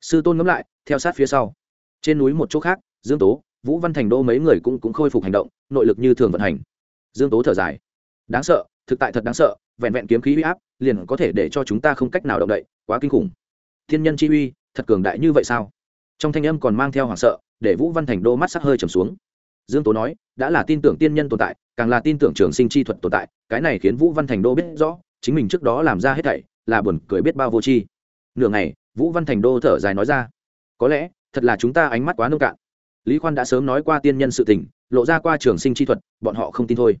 Sư tôn ngẫm lại, theo sát phía sau. Trên núi một chỗ khác dương tố, vũ văn thành đô mấy người cũng cũng khôi phục hành động, nội lực như thường vận hành. Dương tố thở dài. Đáng sợ, thực tại thật đáng sợ, vẹn vẹn kiếm khí uy áp, liền có thể để cho chúng ta không cách nào động đậy, quá kinh khủng. Thiên nhân chi uy, thật cường đại như vậy sao? Trong thanh âm còn mang theo hoảng sợ, để vũ văn thành đô mắt sắc hơi trầm xuống. Dương tố nói, đã là tin tưởng tiên nhân tồn tại, càng là tin tưởng trường sinh chi thuật tồn tại, cái này khiến vũ văn thành đô biết rõ, chính mình trước đó làm ra hết thảy, là buồn cười biết bao vô tri. Nửa ngày, vũ văn thành đô thở dài nói ra, có lẽ, thật là chúng ta ánh mắt quá nông cạn lý khoan đã sớm nói qua tiên nhân sự tình, lộ ra qua trường sinh chi thuật, bọn họ không tin thôi.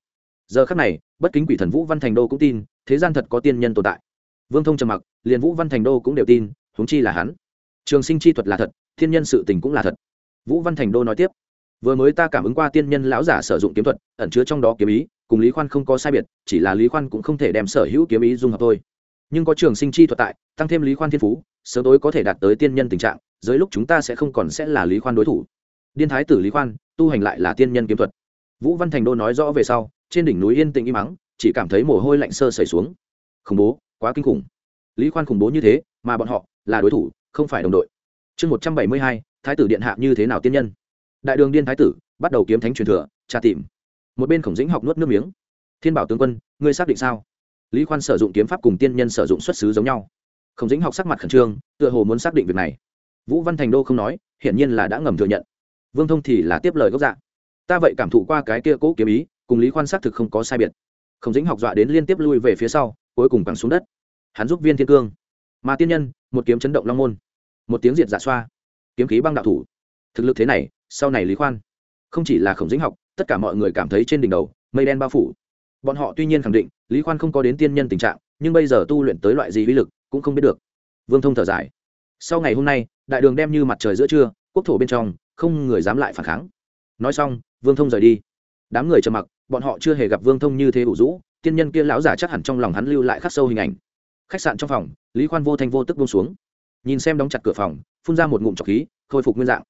Giờ khắc này, bất kính quỷ thần vũ văn thành đô cũng tin, thế gian thật có tiên nhân tồn tại. Vương thông trầm mặc, liền vũ văn thành đô cũng đều tin, huống chi là hắn. Trường sinh chi thuật là thật, thiên nhân sự tình cũng là thật. Vũ văn thành đô nói tiếp, vừa mới ta cảm ứng qua tiên nhân lão giả sử dụng kiếm thuật, ẩn chứa trong đó kiếm ý, cùng lý khoan không có sai biệt, chỉ là lý khoan cũng không thể đem sở hữu kiếm ý dung hợp thôi. Nhưng có trường sinh chi thuật tại, tăng thêm lý khoan thiên phú, sớm tối có thể đạt tới tiên nhân tình trạng, dưới lúc chúng ta sẽ không còn sẽ là lý khoan đối thủ điên thái tử lý khoan, tu hành lại là tiên nhân kiếm thuật. Vũ văn thành đô nói rõ về sau, trên đỉnh núi yên tĩnh im mắng, chỉ cảm thấy mồ hôi lạnh sơ sẩy xuống. Khủng bố, quá kinh khủng. Lý khoan khủng bố như thế, mà bọn họ là đối thủ, không phải đồng đội. Chương một trăm bảy mươi hai, thái tử điện hạ như thế nào tiên nhân? Đại đường điên thái tử, bắt đầu kiếm thánh truyền thừa, tra tìm. Một bên khổng dĩnh học nuốt nước miếng. Thiên bảo tướng quân, ngươi xác định sao? Lý khoan sử dụng kiếm pháp cùng tiên nhân sử dụng xuất xứ giống nhau. Khổng dĩnh học sắc mặt khẩn trương, tựa hồ muốn xác định việc này. Vũ văn thành đô không nói, hiển nhiên là đã ngầm thừa nhận vương thông thì là tiếp lời gốc dạ, ta vậy cảm thụ qua cái kia cố kiếm ý cùng lý khoan xác thực không có sai biệt. Khổng dĩnh học dọa đến liên tiếp lui về phía sau cuối cùng cẳng xuống đất. Hắn giúp viên thiên cương. Mà tiên nhân một kiếm chấn động long môn. Một tiếng diệt dạ xoa. Kiếm khí băng đạo thủ. Thực lực thế này sau này lý khoan. Không chỉ là khổng dĩnh học tất cả mọi người cảm thấy trên đỉnh đầu mây đen bao phủ. Bọn họ tuy nhiên khẳng định lý khoan không có đến tiên nhân tình trạng nhưng bây giờ tu luyện tới loại gì uy lực cũng không biết được. Vương thông thở dài. Sau ngày hôm nay đại đường đem như mặt trời giữa trưa quốc thổ bên trong không người dám lại phản kháng. Nói xong, vương thông rời đi. Đám người trầm mặc, bọn họ chưa hề gặp vương thông như thế ủ rũ, tiên nhân kia lão giả chắc hẳn trong lòng hắn lưu lại khắc sâu hình ảnh. Khách sạn trong phòng, lý khoan vô thanh vô tức buông xuống. Nhìn xem đóng chặt cửa phòng, phun ra một ngụm trọc khí, khôi phục nguyên dạng.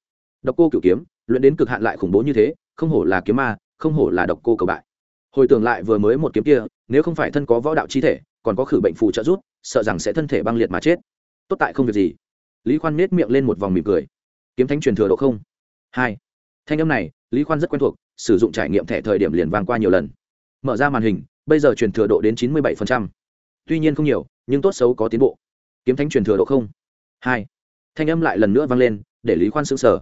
Độc cô cửu kiếm, luyện đến cực hạn lại khủng bố như thế, không hổ là kiếm ma, không hổ là độc cô cầu bại. Hồi tưởng lại vừa mới một kiếm kia, nếu không phải thân có võ đạo chi thể, còn có khử bệnh phù trợ rút, sợ rằng sẽ thân thể băng liệt mà chết. Tốt tại không việc gì. Lý khoan nết miệng lên một vòng mỉm cười. Kiếm thánh truyền thừa độ không? Hai. Thanh âm này, lý khoan rất quen thuộc, sử dụng trải nghiệm thẻ thời điểm liền vang qua nhiều lần. Mở ra màn hình, bây giờ truyền thừa độ đến chín mươi bảy tuy nhiên không nhiều, nhưng tốt xấu có tiến bộ. Kiếm thánh truyền thừa độ không. Hai. Thanh âm lại lần nữa vang lên, để lý khoan xứng sở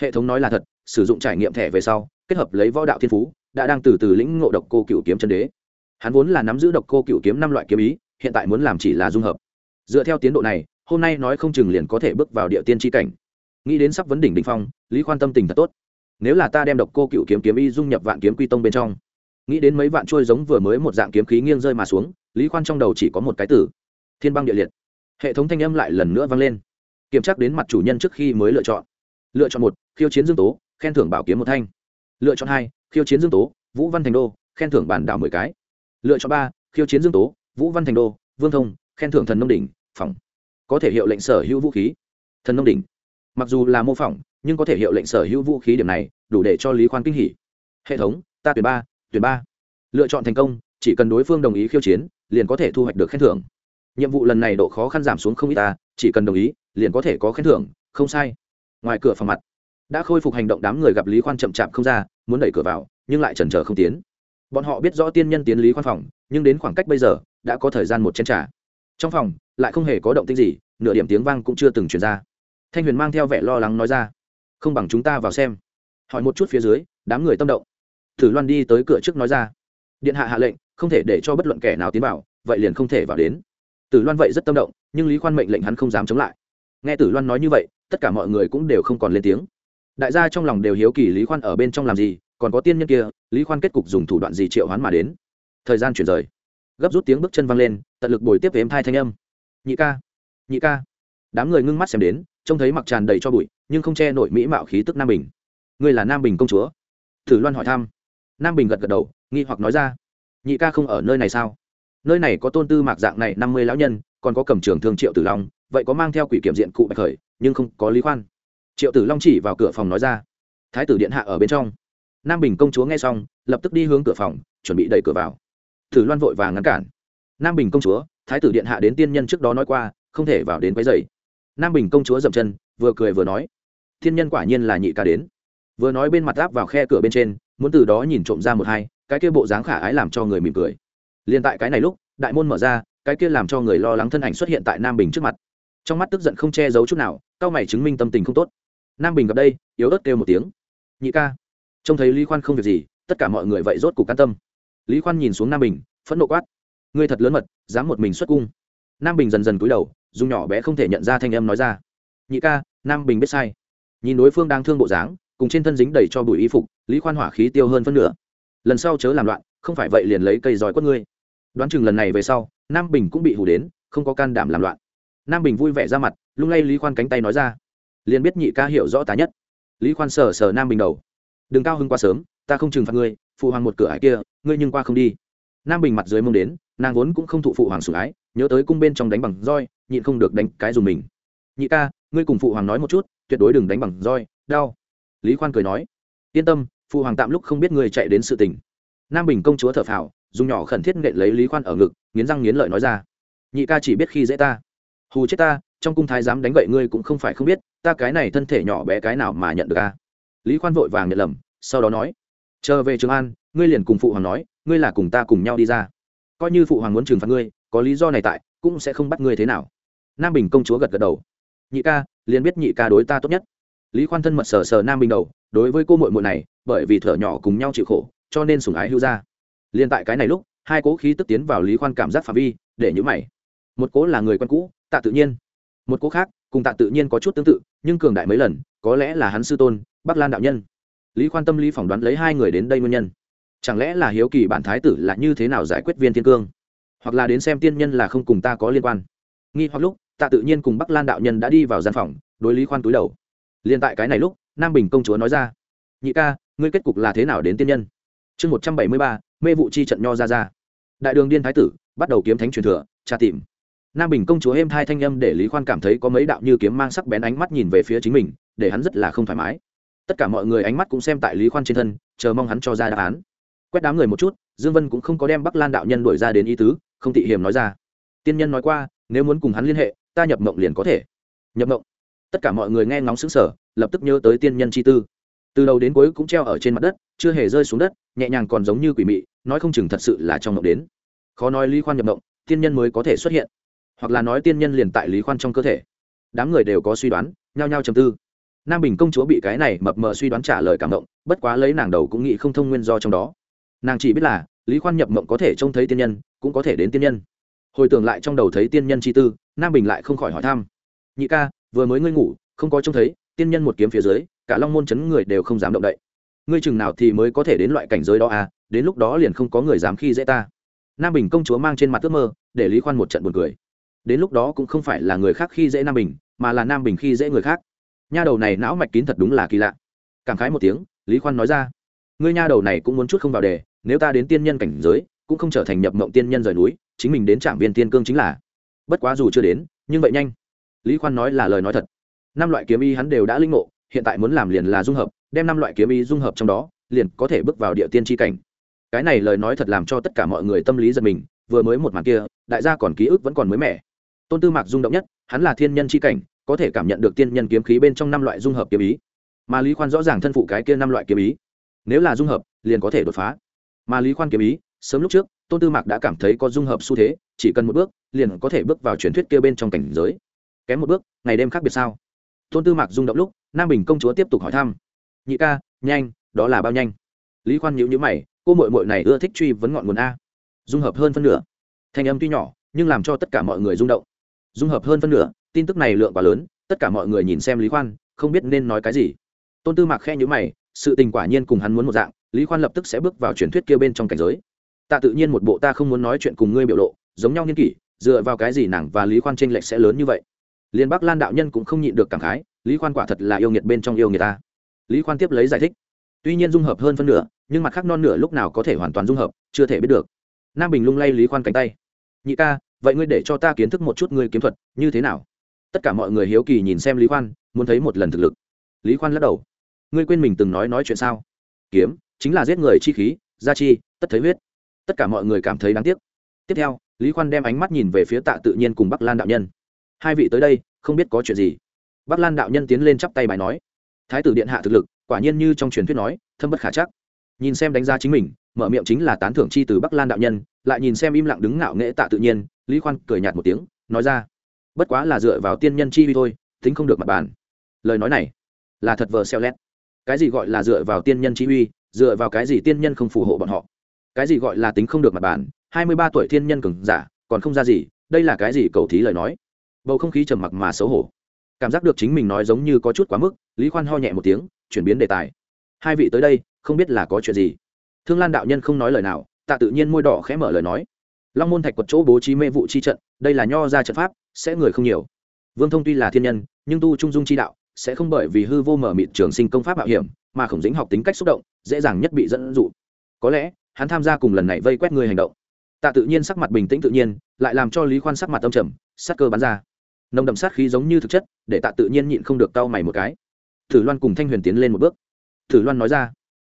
hệ thống nói là thật, sử dụng trải nghiệm thẻ về sau, kết hợp lấy võ đạo thiên phú, đã đang từ từ lĩnh ngộ độc cô cựu kiếm chân đế. Hắn vốn là nắm giữ độc cô cựu kiếm năm loại kiếm ý, hiện tại muốn làm chỉ là dung hợp. Dựa theo tiến độ này, hôm nay nói không chừng liền có thể bước vào địa tiên tri cảnh nghĩ đến sắp vấn đỉnh đ ỉ n h phong, lý khoan tâm tình thật tốt. Nếu là ta đem độc cô cựu kiếm kiếm y dung nhập vạn kiếm quy tông bên trong, nghĩ đến mấy vạn trôi giống vừa mới một dạng kiếm khí nghiêng rơi mà xuống, lý khoan trong đầu chỉ có một cái tử thiên băng địa liệt. Hệ thống thanh âm lại lần nữa vang lên. Kiểm tra đến mặt chủ nhân trước khi mới lựa chọn. Lựa chọn một, khiêu chiến dương tố, khen thưởng bảo kiếm một thanh. Lựa chọn hai, khiêu chiến dương tố, vũ văn thành đô, khen thưởng bản đảo mười cái. Lựa chọn ba, khiêu chiến dương tố, vũ văn thành đô, vương thông, khen thưởng thần nông đỉnh, phòng. Có thể hiệu lệnh sở hữu vũ khí. Thần nông đỉnh mặc dù là mô phỏng, nhưng có thể hiệu lệnh sở hữu vũ khí điểm này, đủ để cho lý khoan kinh hỉ. Hệ thống, ta tuyển ba tuyển ba. Lựa chọn thành công, chỉ cần đối phương đồng ý khiêu chiến, liền có thể thu hoạch được khen thưởng. Nhiệm vụ lần này độ khó khăn giảm xuống không ít ta chỉ cần đồng ý, liền có thể có khen thưởng, không sai. Ngoài cửa phòng mặt, đã khôi phục hành động đám người gặp lý khoan chậm chạp không ra, muốn đẩy cửa vào, nhưng lại chần chờ không tiến. Bọn họ biết rõ tiên nhân tiến lý khoan phòng, nhưng đến khoảng cách bây giờ, đã có thời gian một chén t r à trong phòng, lại không hề có động tích gì, nửa điểm tiếng vang cũng chưa từng chuyển ra thanh huyền mang theo vẻ lo lắng nói ra, không bằng chúng ta vào xem. Hỏi một chút phía dưới, đám người tâm động. Thử loan đi tới cửa trước nói ra, điện hạ hạ lệnh, không thể để cho bất luận kẻ nào tiến vào, vậy liền không thể vào đến. Tử loan vậy rất tâm động, nhưng lý khoan mệnh lệnh hắn không dám chống lại. Nghe tử loan nói như vậy, tất cả mọi người cũng đều không còn lên tiếng. Đại gia trong lòng đều hiếu kỳ lý khoan ở bên trong làm gì, còn có tiên nhân kia, lý khoan kết cục dùng thủ đoạn gì triệu hoán mà đến. Thời gian chuyển rời. Gấp rút tiếng bước chân văng lên, tận lực bồi tiếp với em thai thanh âm. Nhị ca nhị ca đám người ngưng mắt xem đến, trông thấy mặc tràn đầy cho bụi, nhưng không che nổi mỹ mạo khí tức nam bình. Ngươi là nam bình công chúa? Thử loan hỏi thăm. Nam bình gật gật đầu, nghi hoặc nói ra. Nhị ca không ở nơi này sao? Nơi này có tôn tư mạc dạng này năm mươi lão nhân, còn có cầm trường thương triệu tử long, vậy có mang theo quỷ kiểm diện cụ bạch khởi, nhưng không có lý khoan. Triệu tử long chỉ vào cửa phòng nói ra. Thái tử điện hạ ở bên trong. Nam bình công chúa nghe xong, lập tức đi hướng cửa phòng, chuẩn bị đẩy cửa vào. Thử loan vội vàng ngăn cản. Nam bình công chúa, thái tử điện hạ đến tiên nhân trước đó nói qua, không thể vào đến quấy dày nam bình công chúa dậm chân, vừa cười vừa nói, thiên nhân quả nhiên là nhị ca đến. Vừa nói bên mặt áp vào khe cửa bên trên, muốn từ đó nhìn trộm ra một hai, cái kia bộ dáng khả ái làm cho người mỉm cười. Liền tại cái này lúc, đại môn mở ra, cái kia làm cho người lo lắng thân ảnh xuất hiện tại nam bình trước mặt. Trong mắt tức giận không che giấu chút nào, cao mày chứng minh tâm tình không tốt. Nam bình gặp đây, yếu ớt kêu một tiếng, nhị ca. Trông thấy lý khoan không việc gì, tất cả mọi người vậy rốt cục can tâm. Lý khoan nhìn xuống nam bình, phẫn nộ quát, ngươi thật lớn mật, dám một mình xuất cung. Nam bình dần dần cúi đầu dùng nhỏ bé không thể nhận ra thanh âm nói ra. Nhị ca, nam bình biết sai. Nhìn đối phương đang thương bộ dáng, cùng trên thân dính đầy cho bụi y phục, lý khoan hỏa khí tiêu hơn phân nửa. Lần sau chớ làm loạn, không phải vậy liền lấy cây giỏi quất ngươi. Đoán chừng lần này về sau, nam bình cũng bị hù đến, không có can đảm làm loạn. Nam bình vui vẻ ra mặt, lung lay lý khoan cánh tay nói ra. Liền biết nhị ca hiểu rõ tá nhất. Lý khoan sờ sờ nam bình đầu. Đừng cao hưng quá sớm, ta không trừng phạt ngươi, phụ hoàng một cửa ải kia, ngươi nhưng qua không đi. Nam bình mặt dưới mông đến, nàng vốn cũng không thụ phụ hoàng sủng ái, nhớ tới cung bên trong đánh bằng roi nhịn không được đánh cái dùng mình. Nhị ca, ngươi cùng phụ hoàng nói một chút, tuyệt đối đừng đánh bằng roi, đau. Lý khoan cười nói, yên tâm, phụ hoàng tạm lúc không biết ngươi chạy đến sự tình. Nam bình công chúa thở phào, dùng nhỏ khẩn thiết nện lấy lý khoan ở ngực, nghiến răng nghiến lợi nói ra, nhị ca chỉ biết khi dễ ta. Hù chết ta, trong cung thái dám đánh gậy ngươi cũng không phải không biết, ta cái này thân thể nhỏ bé cái nào mà nhận được ca lý khoan vội vàng nhận lầm, sau đó nói chờ về trường an, ngươi liền cùng phụ hoàng nói, ngươi là cùng ta cùng nhau đi ra. Coi như phụ hoàng muốn trừng phạt ngươi, có lý do này tại, cũng sẽ không bắt ngươi thế nào nam bình công chúa gật gật đầu. Nhị ca, liền biết nhị ca đối ta tốt nhất. Lý khoan thân mật sờ sờ nam bình đầu, đối với cô mội mội này, bởi vì thở nhỏ cùng nhau chịu khổ, cho nên sùng ái hưu ra. Liên tại cái này lúc, hai cố khí tức tiến vào lý khoan cảm giác phạm vi, để nhữ mày. Một cố là người quen cũ, tạ tự nhiên. Một cố khác, cùng tạ tự nhiên có chút tương tự, nhưng cường đại mấy lần, có lẽ là hắn sư tôn, bắc lan đạo nhân. Lý khoan tâm lý phỏng đoán lấy hai người đến đây nguyên nhân. Chẳng lẽ là hiếu kỳ bản thái tử là như thế nào giải quyết viên thiên cương? Hoặc là đến xem tiên nhân là không cùng ta có liên quan? Nghi hoặc lúc tạ tự nhiên cùng bắc lan đạo nhân đã đi vào gian phòng, đối lý khoan túi đầu. Liền tại cái này lúc, nam bình công chúa nói ra, nhị ca, ngươi kết cục là thế nào đến tiên nhân? Chương một trăm bảy mươi ba, mê vụ chi trận nho ra ra đại đường điên thái tử, bắt đầu kiếm thánh truyền thừa, tra tìm. Nam bình công chúa êm thai thanh âm để lý khoan cảm thấy có mấy đạo như kiếm mang sắc bén ánh mắt nhìn về phía chính mình, để hắn rất là không thoải mái. Tất cả mọi người ánh mắt cũng xem tại lý khoan trên thân, chờ mong hắn cho ra đáp án. Quét đám người một chút, dương vân cũng không có đem bắc lan đạo nhân đuổi ra đến ý tứ, không thị hiểm nói ra. Tiên nhân nói qua, nếu muốn cùng hắn liên hệ ta nhập mộng liền có thể. Nhập mộng. Tất cả mọi người nghe ngóng xứng sở lập tức nhớ tới tiên nhân chi tư. Từ đầu đến cuối cũng treo ở trên mặt đất, chưa hề rơi xuống đất, nhẹ nhàng còn giống như quỷ mị, nói không chừng thật sự là trong mộng đến. Khó nói lý khoan nhập mộng, tiên nhân mới có thể xuất hiện. Hoặc là nói tiên nhân liền tại lý khoan trong cơ thể. Đám người đều có suy đoán, nhao nhao trầm tư. Nam bình công chúa bị cái này mập mờ suy đoán trả lời cảm động bất quá lấy nàng đầu cũng nghĩ không thông nguyên do trong đó. Nàng chỉ biết là, lý khoan nhập mộng có thể trông thấy tiên nhân, cũng có thể đến tiên nhân. Hồi tưởng lại trong đầu thấy tiên nhân chi tư nam bình lại không khỏi hỏi thăm. Nhị ca, vừa mới ngươi ngủ, không có trông thấy, tiên nhân một kiếm phía dưới, cả long môn chấn người đều không dám động đậy. Ngươi chừng nào thì mới có thể đến loại cảnh giới đó à đến lúc đó liền không có người dám khi dễ ta. Nam bình công chúa mang trên mặt ước mơ, để lý khoan một trận buồn cười. Đến lúc đó cũng không phải là người khác khi dễ nam bình, mà là nam bình khi dễ người khác. Nha đầu này não mạch kín thật đúng là kỳ lạ. Cảm khái một tiếng, lý khoan nói ra. Ngươi nha đầu này cũng muốn chút không vào đề, nếu ta đến tiên nhân cảnh giới, cũng không trở thành nhập mộng tiên nhân rời núi, chính mình đến trạm viên tiên cương chính là bất quá dù chưa đến, nhưng vậy nhanh. Lý khoan nói là lời nói thật. Năm loại kiếm y hắn đều đã linh ngộ, hiện tại muốn làm liền là dung hợp, đem năm loại kiếm y dung hợp trong đó, liền có thể bước vào địa tiên tri cảnh. Cái này lời nói thật làm cho tất cả mọi người tâm lý giật mình, vừa mới một màn kia, đại gia còn ký ức vẫn còn mới mẻ. Tôn tư mạc rung động nhất, hắn là thiên nhân tri cảnh, có thể cảm nhận được tiên nhân kiếm khí bên trong năm loại dung hợp kiếm ý. Mà lý khoan rõ ràng thân phụ cái kia năm loại kiếm ý. Nếu là dung hợp, liền có thể đột phá. Mà lý khoan kiếm ý, sớm lúc trước tôn tư mạc đã cảm thấy có dung hợp xu thế, chỉ cần một bước, liền có thể bước vào truyền thuyết kia bên trong cảnh giới. Kém một bước, ngày đêm khác biệt sao? Tôn tư mạc rung động lúc, nam bình công chúa tiếp tục hỏi thăm. Nhị ca, nhanh, đó là bao nhanh? Lý khoan nhữ nhữ mày, cô mội mội này ưa thích truy vấn ngọn nguồn a. Dung hợp hơn phân nửa. Thanh âm tuy nhỏ, nhưng làm cho tất cả mọi người rung động. Dung hợp hơn phân nửa, tin tức này lượng quá lớn, tất cả mọi người nhìn xem lý khoan, không biết nên nói cái gì. Tôn tư mạc khe nhữ mày, sự tình quả nhiên cùng hắn muốn một dạng, lý khoan lập tức sẽ bước vào truyền thuyết kia bên trong cảnh giới tạ tự nhiên một bộ ta không muốn nói chuyện cùng ngươi biểu lộ, giống nhau nghiên kỷ, dựa vào cái gì nàng và lý khoan tranh lệch sẽ lớn như vậy? Liên bắc lan đạo nhân cũng không nhịn được cảm khái, lý khoan quả thật là yêu nghiệt bên trong yêu người ta. Lý khoan tiếp lấy giải thích. Tuy nhiên dung hợp hơn phân nửa, nhưng mặt khác non nửa lúc nào có thể hoàn toàn dung hợp, chưa thể biết được. Nam bình lung lay lý khoan cánh tay. Nhị ca, vậy ngươi để cho ta kiến thức một chút ngươi kiếm thuật, như thế nào? Tất cả mọi người hiếu kỳ nhìn xem lý khoan, muốn thấy một lần thực lực. Lý khoan lắc đầu. Ngươi quên mình từng nói nói chuyện sao? Kiếm, chính là giết người chi khí, gia chi, tất thấy huyết tất cả mọi người cảm thấy đáng tiếc. Tiếp theo, lý khoan đem ánh mắt nhìn về phía tạ tự nhiên cùng bắc lan đạo nhân. Hai vị tới đây, không biết có chuyện gì. Bắc lan đạo nhân tiến lên chắp tay bài nói. Thái tử điện hạ thực lực, quả nhiên như trong truyền thuyết nói, thâm bất khả chắc. Nhìn xem đánh giá chính mình, mở miệng chính là tán thưởng chi từ bắc lan đạo nhân, lại nhìn xem im lặng đứng ngạo nghễ tạ tự nhiên, lý khoan cười nhạt một tiếng, nói ra. Bất quá là dựa vào tiên nhân chi vi thôi, tính không được mặt bàn. Lời nói này là thật vờ xeo lét. Cái gì gọi là dựa vào tiên nhân chi uy, dựa vào cái gì tiên nhân không phù hộ bọn họ? Cái gì gọi là tính không được mặt bàn, hai mươi ba tuổi thiên nhân cường giả, còn không ra gì, đây là cái gì cầu thí lời nói? Bầu không khí trầm mặc mà xấu hổ. Cảm giác được chính mình nói giống như có chút quá mức, lý khoan ho nhẹ một tiếng, chuyển biến đề tài. Hai vị tới đây, không biết là có chuyện gì. Thương lan đạo nhân không nói lời nào, tạ tự nhiên môi đỏ khẽ mở lời nói. Long môn thạch quật chỗ bố trí mê vụ chi trận, đây là nho ra trận pháp, sẽ người không nhiều. Vương thông tuy là thiên nhân, nhưng tu trung dung chi đạo, sẽ không bởi vì hư vô mở mịt trường sinh công pháp mạo hiểm, mà khổng dính học tính cách xúc động, dễ dàng nhất bị dẫn dụ. Có lẽ hắn tham gia cùng lần này vây quét người hành động. Tạ tự nhiên sắc mặt bình tĩnh tự nhiên, lại làm cho lý khoan sắc mặt âm trầm sắc cơ bắn ra. Nồng đậm sát khí giống như thực chất, để tạ tự nhiên nhịn không được cau mày một cái. Thử loan cùng thanh huyền tiến lên một bước. Thử loan nói ra,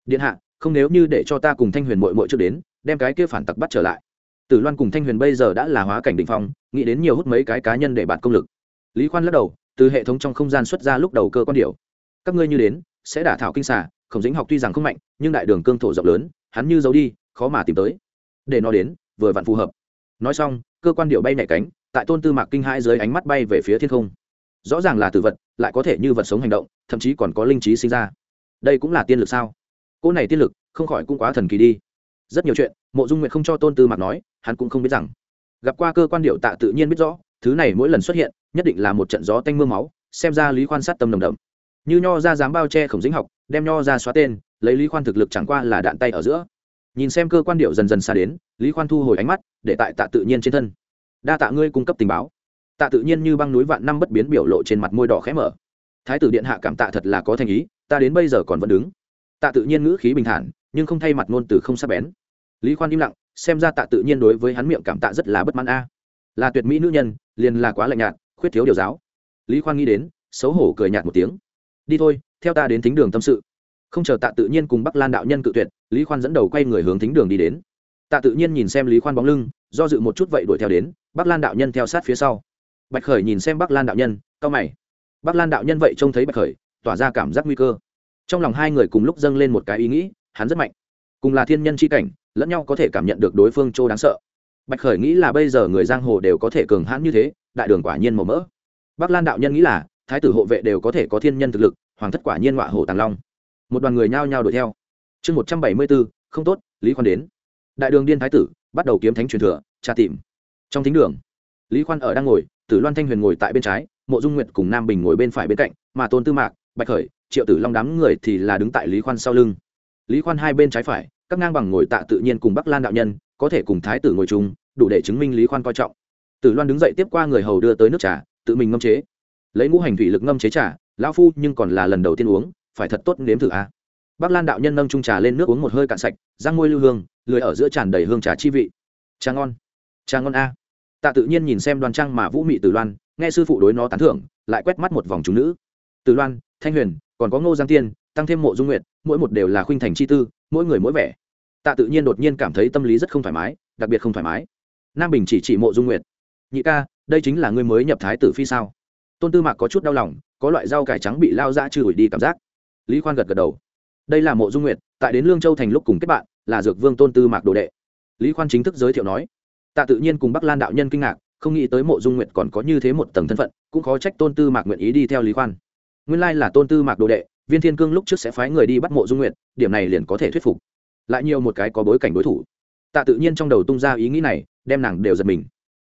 điện hạ, không nếu như để cho ta cùng thanh huyền mội mội trước đến, đem cái kia phản tặc bắt trở lại. Tử loan cùng thanh huyền bây giờ đã là hóa cảnh định phong, nghĩ đến nhiều hút mấy cái cá nhân để bạt công lực. Lý khoan lắc đầu, từ hệ thống trong không gian xuất ra lúc đầu cơ quan điệu các ngươi như đến, sẽ đả thảo kinh xả khổng dính học tuy rằng không mạnh, nhưng đại đường cương thổ rộng lớn, hắn như giấu đi, khó mà tìm tới. Để nó đến, vừa vặn phù hợp. Nói xong, cơ quan điệu bay nhảy cánh, tại tôn tư mạc kinh hai dưới ánh mắt bay về phía thiên không. Rõ ràng là tử vật, lại có thể như vật sống hành động, thậm chí còn có linh trí sinh ra. Đây cũng là tiên lực sao? Cỗ này tiên lực, không khỏi cũng quá thần kỳ đi. Rất nhiều chuyện, mộ dung nguyện không cho tôn tư mạc nói, hắn cũng không biết rằng. Gặp qua cơ quan điệu tạ tự nhiên biết rõ, thứ này mỗi lần xuất hiện, nhất định là một trận gió tanh m ư a máu, xem ra lý quan sát tâm nồng đậm như nho ra dám bao che khổng dính học, đem nho ra xóa tên, lấy lý khoan thực lực chẳng qua là đạn tay ở giữa. Nhìn xem cơ quan điệu dần dần xa đến, lý khoan thu hồi ánh mắt, để tại tạ tự nhiên trên thân. Đa tạ ngươi cung cấp tình báo. Tạ tự nhiên như băng núi vạn năm bất biến biểu lộ trên mặt môi đỏ khẽ mở. Thái tử điện hạ cảm tạ thật là có thành ý, ta đến bây giờ còn vẫn đứng. Tạ tự nhiên ngữ khí bình thản, nhưng không thay mặt ngôn từ không sắp bén. Lý khoan im lặng, xem ra tạ tự nhiên đối với hắn miệng cảm tạ rất là bất mãn a. Là tuyệt mỹ nữ nhân, liền là quá lạnh nhạt, khuyết thiếu điều giáo. Lý khoan nghĩ đến, xấu hổ cười nhạt một tiếng đi thôi, theo ta đến thính đường tâm sự. Không chờ tạ tự nhiên cùng bắc lan đạo nhân cự tuyệt, lý khoan dẫn đầu quay người hướng thính đường đi đến. Tạ tự nhiên nhìn xem lý khoan bóng lưng, do dự một chút vậy đuổi theo đến, bắc lan đạo nhân theo sát phía sau. Bạch khởi nhìn xem bắc lan đạo nhân cao mày. Bắc lan đạo nhân vậy trông thấy bạch khởi, tỏa ra cảm giác nguy cơ. Trong lòng hai người cùng lúc dâng lên một cái ý nghĩ, hắn rất mạnh. Cùng là thiên nhân c h i cảnh, lẫn nhau có thể cảm nhận được đối phương chỗ đáng sợ. Bạch khởi nghĩ là bây giờ người giang hồ đều có thể cường hãn như thế, đại đường quả nhiên màu mỡ. Bắc lan đạo nhân nghĩ là thái tử hộ vệ đều có thể có thiên nhân thực lực, hoàng thất quả nhiên họa hổ tàng long. Một đoàn người nhao nhao đuổi theo. Chương một trăm bảy mươi bốn không tốt, lý khoan đến. Đại đường điên thái tử, bắt đầu kiếm thánh truyền thừa, tra tìm. Trong thính đường, lý khoan ở đang ngồi, tử loan thanh huyền ngồi tại bên trái, mộ dung nguyệt cùng nam bình ngồi bên phải bên cạnh, mà tôn tư mạc, bạch khởi, triệu tử long đám người thì là đứng tại lý khoan sau lưng. Lý khoan hai bên trái phải, các ngang bằng ngồi tạ tự nhiên cùng bắc lan đạo nhân, có thể cùng thái tử ngồi chung, đủ để chứng minh lý khoan coi trọng. Tử loan đứng dậy tiếp qua người hầu đưa tới nước trà, tự mình ngâm chế lấy ngũ hành thủy lực ngâm chế trà, lão phu nhưng còn là lần đầu tiên uống, phải thật tốt nếm thử a. À. bắc lan đạo nhân nâng trung trà lên nước uống một hơi cạn sạch, răng môi lưu hương, lười ở giữa tràn đầy hương trà chi vị. Trà ngon. Trà ngon a. Tạ tự nhiên nhìn xem đoan trang mà vũ mị tử loan, nghe sư phụ đối nó tán thưởng, lại quét mắt một vòng chúng nữ. Tử loan, thanh huyền, còn có ngô giang tiên, tăng thêm mộ dung nguyệt, mỗi một đều là khuynh thành chi tư, mỗi người mỗi vẻ. Tạ tự nhiên đột nhiên cảm thấy tâm lý rất không thoải mái, đặc biệt không thoải mái. Nam bình chỉ chỉ mộ dung nguyệt. Nhị ca, đây chính là người mới nhập thái tử phi sao? Tôn tư mạc có chút đau lòng, có loại rau cải trắng bị lao ra trừ đi cảm giác. Lý khoan gật gật đầu. Đây là mộ dung nguyệt, tại đến lương châu thành lúc cùng kết bạn, là dược vương tôn tư mạc đồ đệ. Lý khoan chính thức giới thiệu nói. Tạ tự nhiên cùng bắc lan đạo nhân kinh ngạc, không nghĩ tới mộ dung nguyệt còn có như thế một tầng thân phận, cũng khó trách tôn tư mạc nguyện ý đi theo lý khoan. Nguyên lai là tôn tư mạc đồ đệ, viên thiên cương lúc trước sẽ phái người đi bắt mộ dung nguyệt, điểm này liền có thể thuyết phục. Lại nhiều một cái có bối cảnh đối thủ. Tạ tự nhiên trong đầu tung ra ý nghĩ này, đem nàng đều giật mình.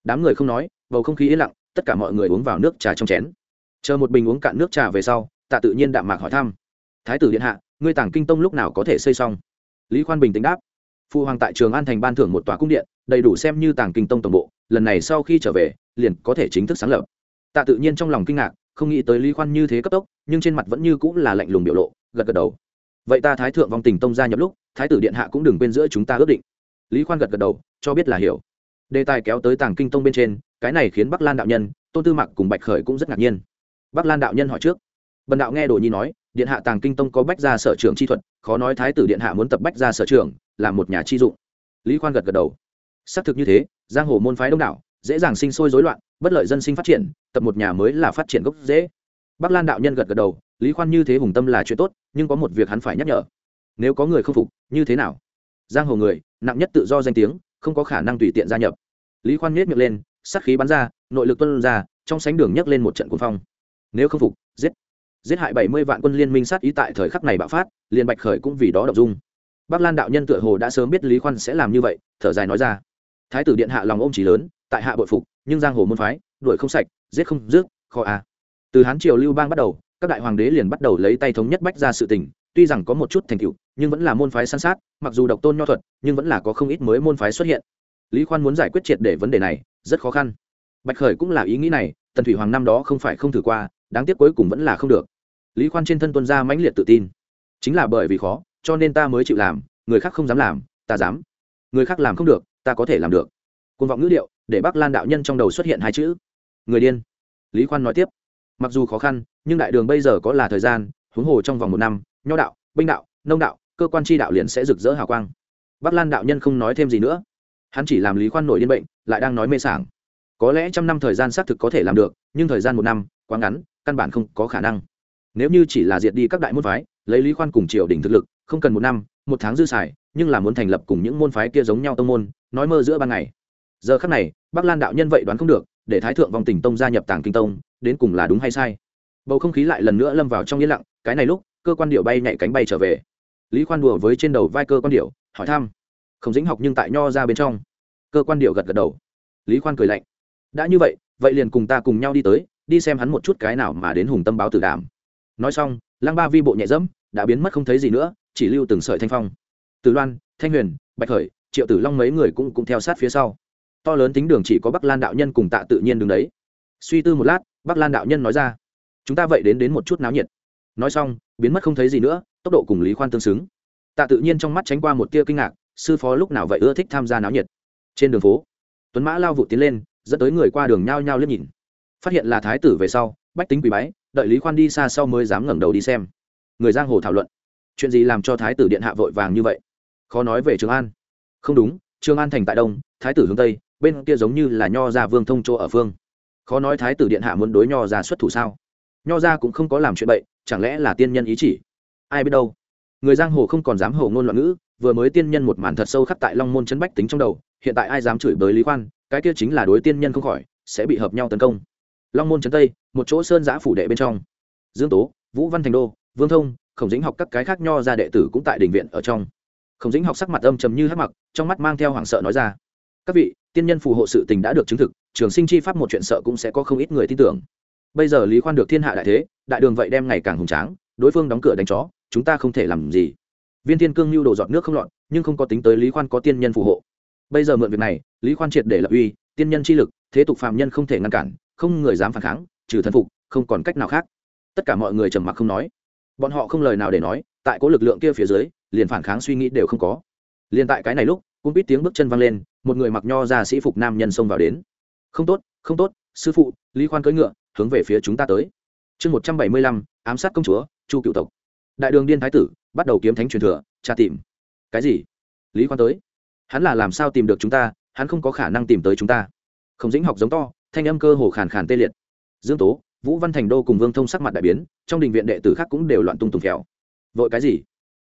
Đám người không nói, bầu không khí yên lặng tất cả mọi người uống vào nước trà trong chén. Chờ một bình uống cạn nước trà về sau, tạ tự nhiên đạm mạc hỏi thăm. Thái tử điện hạ, ngươi tàng kinh tông lúc nào có thể xây xong? Lý khoan bình tĩnh đáp. Phụ hoàng tại trường an thành ban thưởng một tòa cung điện, đầy đủ xem như tàng kinh tông tổng bộ, lần này sau khi trở về, liền có thể chính thức sáng lập. Tạ tự nhiên trong lòng kinh ngạc, không nghĩ tới lý khoan như thế cấp tốc, nhưng trên mặt vẫn như cũng là lạnh lùng biểu lộ, gật gật đầu. Vậy ta thái thượng vong tình tông gia nhập lúc, thái tử điện hạ cũng đừng quên giữa chúng ta ước định. Lý khoan gật gật đầu, cho biết là hiểu đề tài kéo tới tàng kinh tông bên trên, cái này khiến bắc lan đạo nhân, tôn tư mặc cùng bạch khởi cũng rất ngạc nhiên. Bắc lan đạo nhân hỏi trước. Bần đạo nghe đồ nhi nói, điện hạ tàng kinh tông có bách gia sở trường chi thuật, khó nói thái tử điện hạ muốn tập bách gia sở trường làm một nhà chi dụng. Lý khoan gật gật đầu. Xác thực như thế, giang hồ môn phái đông đảo, dễ dàng sinh sôi rối loạn, bất lợi dân sinh phát triển, tập một nhà mới là phát triển gốc dễ bắc lan đạo nhân gật gật đầu, lý khoan như thế hùng tâm là chuyện tốt, nhưng có một việc hắn phải nhắc nhở. Nếu có người không phục, như thế nào? Giang hồ người, nặng nhất tự do danh tiếng không có khả năng tùy tiện gia nhập. Lý khoan nhét miệng lên, sát khí bắn ra, nội lực tuân ra, trong sánh đường nhấc lên một trận cuồng phong. Nếu không phục, giết. Giết hại bảy mươi vạn quân liên minh sát ý tại thời khắc này bạo phát, liền bạch khởi cũng vì đó động dung. Bắc lan đạo nhân tựa hồ đã sớm biết lý khoan sẽ làm như vậy, thở dài nói ra. Thái tử điện hạ lòng ôm chỉ lớn, tại hạ bội phục, nhưng giang hồ môn phái, đuổi không sạch, giết không rước kho a từ hán triều lưu bang bắt đầu, các đại hoàng đế liền bắt đầu lấy tay thống nhất bách ra sự tình tuy rằng có một chút thành tựu, nhưng vẫn là môn phái săn sát, mặc dù độc tôn nho thuật, nhưng vẫn là có không ít mới môn phái xuất hiện. Lý khoan muốn giải quyết triệt để vấn đề này, rất khó khăn. Bạch khởi cũng là ý nghĩ này, tần thủy hoàng năm đó không phải không thử qua, đáng tiếc cuối cùng vẫn là không được. Lý khoan trên thân tuân ra mãnh liệt tự tin. Chính là bởi vì khó, cho nên ta mới chịu làm, người khác không dám làm, ta dám. Người khác làm không được, ta có thể làm được. Côn vọng ngữ điệu, để bác lan đạo nhân trong đầu xuất hiện hai chữ. Người điên. Lý khoan nói tiếp. Mặc dù khó khăn, nhưng đại đường bây giờ có là thời gian, huống hồ trong vòng một năm nho đạo, binh đạo, nông đạo, cơ quan tri đạo liền sẽ rực rỡ hào quang. Bác lan đạo nhân không nói thêm gì nữa. Hắn chỉ làm lý khoan nổi điên bệnh, lại đang nói mê sảng. Có lẽ trăm năm thời gian xác thực có thể làm được, nhưng thời gian một năm, quá ngắn, căn bản không có khả năng. Nếu như chỉ là diệt đi các đại môn phái, lấy lý khoan cùng triều đình thực lực, không cần một năm, một tháng dư xài, nhưng là muốn thành lập cùng những môn phái kia giống nhau tông môn, nói mơ giữa ban ngày. Giờ khắc này, bắc lan đạo nhân vậy đoán không được, để thái thượng vòng tỉnh tông gia nhập tàng kinh tông, đến cùng là đúng hay sai. Bầu không khí lại lần nữa lâm vào trong yên lặng, cái này lúc cơ quan điệu bay nhảy cánh bay trở về. Lý khoan đùa với trên đầu vai cơ quan điệu, hỏi thăm. Không dĩnh học nhưng tại nho ra bên trong. Cơ quan điệu gật gật đầu. Lý khoan cười lạnh. Đã như vậy vậy liền cùng ta cùng nhau đi tới, đi xem hắn một chút cái nào mà đến hùng tâm báo tử đàm. Nói xong, lăng ba vi bộ nhẹ dẫm, đã biến mất không thấy gì nữa, chỉ lưu từng sợi thanh phong. Từ loan, thanh huyền, bạch khởi, triệu tử long mấy người cũng cũng theo sát phía sau. To lớn tính đường chỉ có bắc lan đạo nhân cùng tạ tự nhiên đứng đấy. Suy tư một lát, bắc lan đạo nhân nói ra, chúng ta vậy đến đến một chút náo nhiệt nói xong, biến mất không thấy gì nữa, tốc độ cùng lý khoan tương xứng. Tạ tự nhiên trong mắt tránh qua một tia kinh ngạc, sư phó lúc nào vậy ưa thích tham gia náo nhiệt? Trên đường phố, tuấn mã lao vụ tiến lên, dẫn tới người qua đường nhao nhao liếc nhìn. Phát hiện là thái tử về sau, bách tính quỳ bái, đợi lý khoan đi xa sau mới dám ngẩng đầu đi xem. Người giang hồ thảo luận. Chuyện gì làm cho thái tử điện hạ vội vàng như vậy? Khó nói về trường an. Không đúng, trường an thành tại đông, thái tử hướng tây, bên kia giống như là nho gia vương thông chỗ ở phương. Khó nói thái tử điện hạ muốn đối nho gia xuất thủ sao? Nho gia cũng không có làm chuyện bậy chẳng lẽ là tiên nhân ý chỉ? Ai biết đâu. Người giang hồ không còn dám hồ ngôn loạn ngữ, vừa mới tiên nhân một màn thật sâu khắc tại long môn chấn bách tính trong đầu, hiện tại ai dám chửi bới lý khoan, cái kia chính là đối tiên nhân không khỏi, sẽ bị hợp nhau tấn công. Long môn chấn tây, một chỗ sơn giã phủ đệ bên trong. Dương tố, vũ văn thành đô, vương thông, khổng dính học các cái khác nho ra đệ tử cũng tại đình viện ở trong. Khổng dính học sắc mặt âm trầm như hắc mặc, trong mắt mang theo hoảng sợ nói ra. Các vị, tiên nhân phù hộ sự tình đã được chứng thực, trường sinh chi pháp một chuyện sợ cũng sẽ có không ít người tin tưởng bây giờ lý khoan được thiên hạ đại thế, đại đường vậy đem ngày càng hùng tráng, đối phương đóng cửa đánh chó, chúng ta không thể làm gì. Viên thiên cương lưu đồ dọn nước không lọt, nhưng không có tính tới lý khoan có tiên nhân phù hộ. Bây giờ mượn việc này, lý khoan triệt để lập uy, tiên nhân chi lực, thế tục phạm nhân không thể ngăn cản, không người dám phản kháng, trừ thần phục, không còn cách nào khác. Tất cả mọi người trầm mặc không nói. Bọn họ không lời nào để nói, tại có lực lượng kia phía dưới, liền phản kháng suy nghĩ đều không có. Liền tại cái này lúc cũng biết tiếng bước chân văng lên, một người mặc nho ra sĩ phục nam nhân xông vào đến. Không tốt không tốt, sư phụ, lý khoan cưỡi ngựa hướng về phía chúng ta tới. Chương một trăm bảy mươi lăm, ám sát công chúa, chu cựu tộc. Đại đường điên thái tử, bắt đầu kiếm thánh truyền thừa, tra tìm. Cái gì? Lý khoan tới. Hắn là làm sao tìm được chúng ta? Hắn không có khả năng tìm tới chúng ta. Không dĩnh học giống to, thanh âm cơ hồ khàn khàn tê liệt. Dương tố, vũ văn thành đô cùng vương thông sắc mặt đại biến, trong đình viện đệ tử khác cũng đều loạn tung tùng kẹo vội cái gì?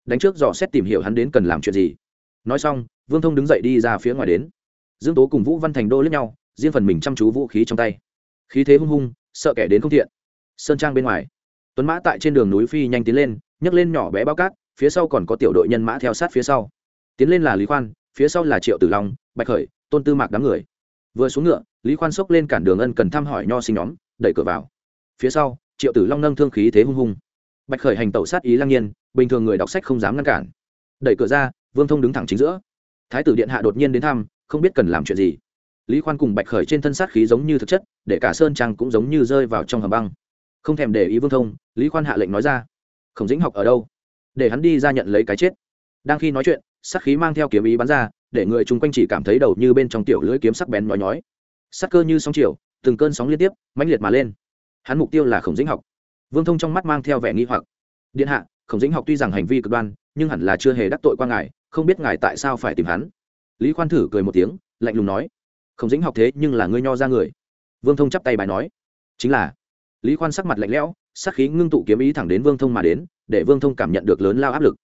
Đánh trước dò xét tìm hiểu hắn đến cần làm chuyện gì. Nói xong, vương thông đứng dậy đi ra phía ngoài đến. Dương tố cùng vũ văn thành đô lướt nhau, riêng phần mình chăm chú vũ khí trong tay. Khí thế hung hung sợ kẻ đến không thiện. Sơn trang bên ngoài, tuấn mã tại trên đường núi phi nhanh tiến lên, nhấc lên nhỏ bé bao cát, phía sau còn có tiểu đội nhân mã theo sát phía sau. Tiến lên là lý khoan, phía sau là triệu tử long, bạch khởi, tôn tư mạc đám người. Vừa xuống ngựa, lý khoan xốc lên cản đường ân cần thăm hỏi nho sinh nhóm, đẩy cửa vào. Phía sau, triệu tử long nâng thương khí thế hung hung. Bạch khởi hành tẩu sát ý lang nhiên, bình thường người đọc sách không dám ngăn cản. Đẩy cửa ra, vương thông đứng thẳng chính giữa. Thái tử điện hạ đột nhiên đến thăm, không biết cần làm chuyện gì lý khoan cùng bạch khởi trên thân sát khí giống như thực chất, để cả sơn trang cũng giống như rơi vào trong hầm băng. Không thèm để ý vương thông, lý khoan hạ lệnh nói ra, khổng dĩnh học ở đâu? Để hắn đi ra nhận lấy cái chết. Đang khi nói chuyện, sát khí mang theo kiếm ý bắn ra, để người chung quanh chỉ cảm thấy đầu như bên trong tiểu lưỡi kiếm sắc bén nhói nhói. Sắc cơ như sóng chiều, từng cơn sóng liên tiếp, mãnh liệt mà lên. Hắn mục tiêu là khổng dĩnh học. Vương thông trong mắt mang theo vẻ nghi hoặc. Điện hạ, khổng dĩnh học tuy rằng hành vi cực đoan, nhưng hẳn là chưa hề đắc tội qua ngài, không biết ngài tại sao phải tìm hắn. Lý khoan thử cười một tiếng, lạnh lùng nói khổng dĩnh học thế nhưng là ngươi nho ra người. Vương thông chắp tay bài nói. Chính là. Lý khoan sắc mặt lạnh lẽo sắc khí ngưng tụ kiếm ý thẳng đến vương thông mà đến, để vương thông cảm nhận được lớn lao áp lực.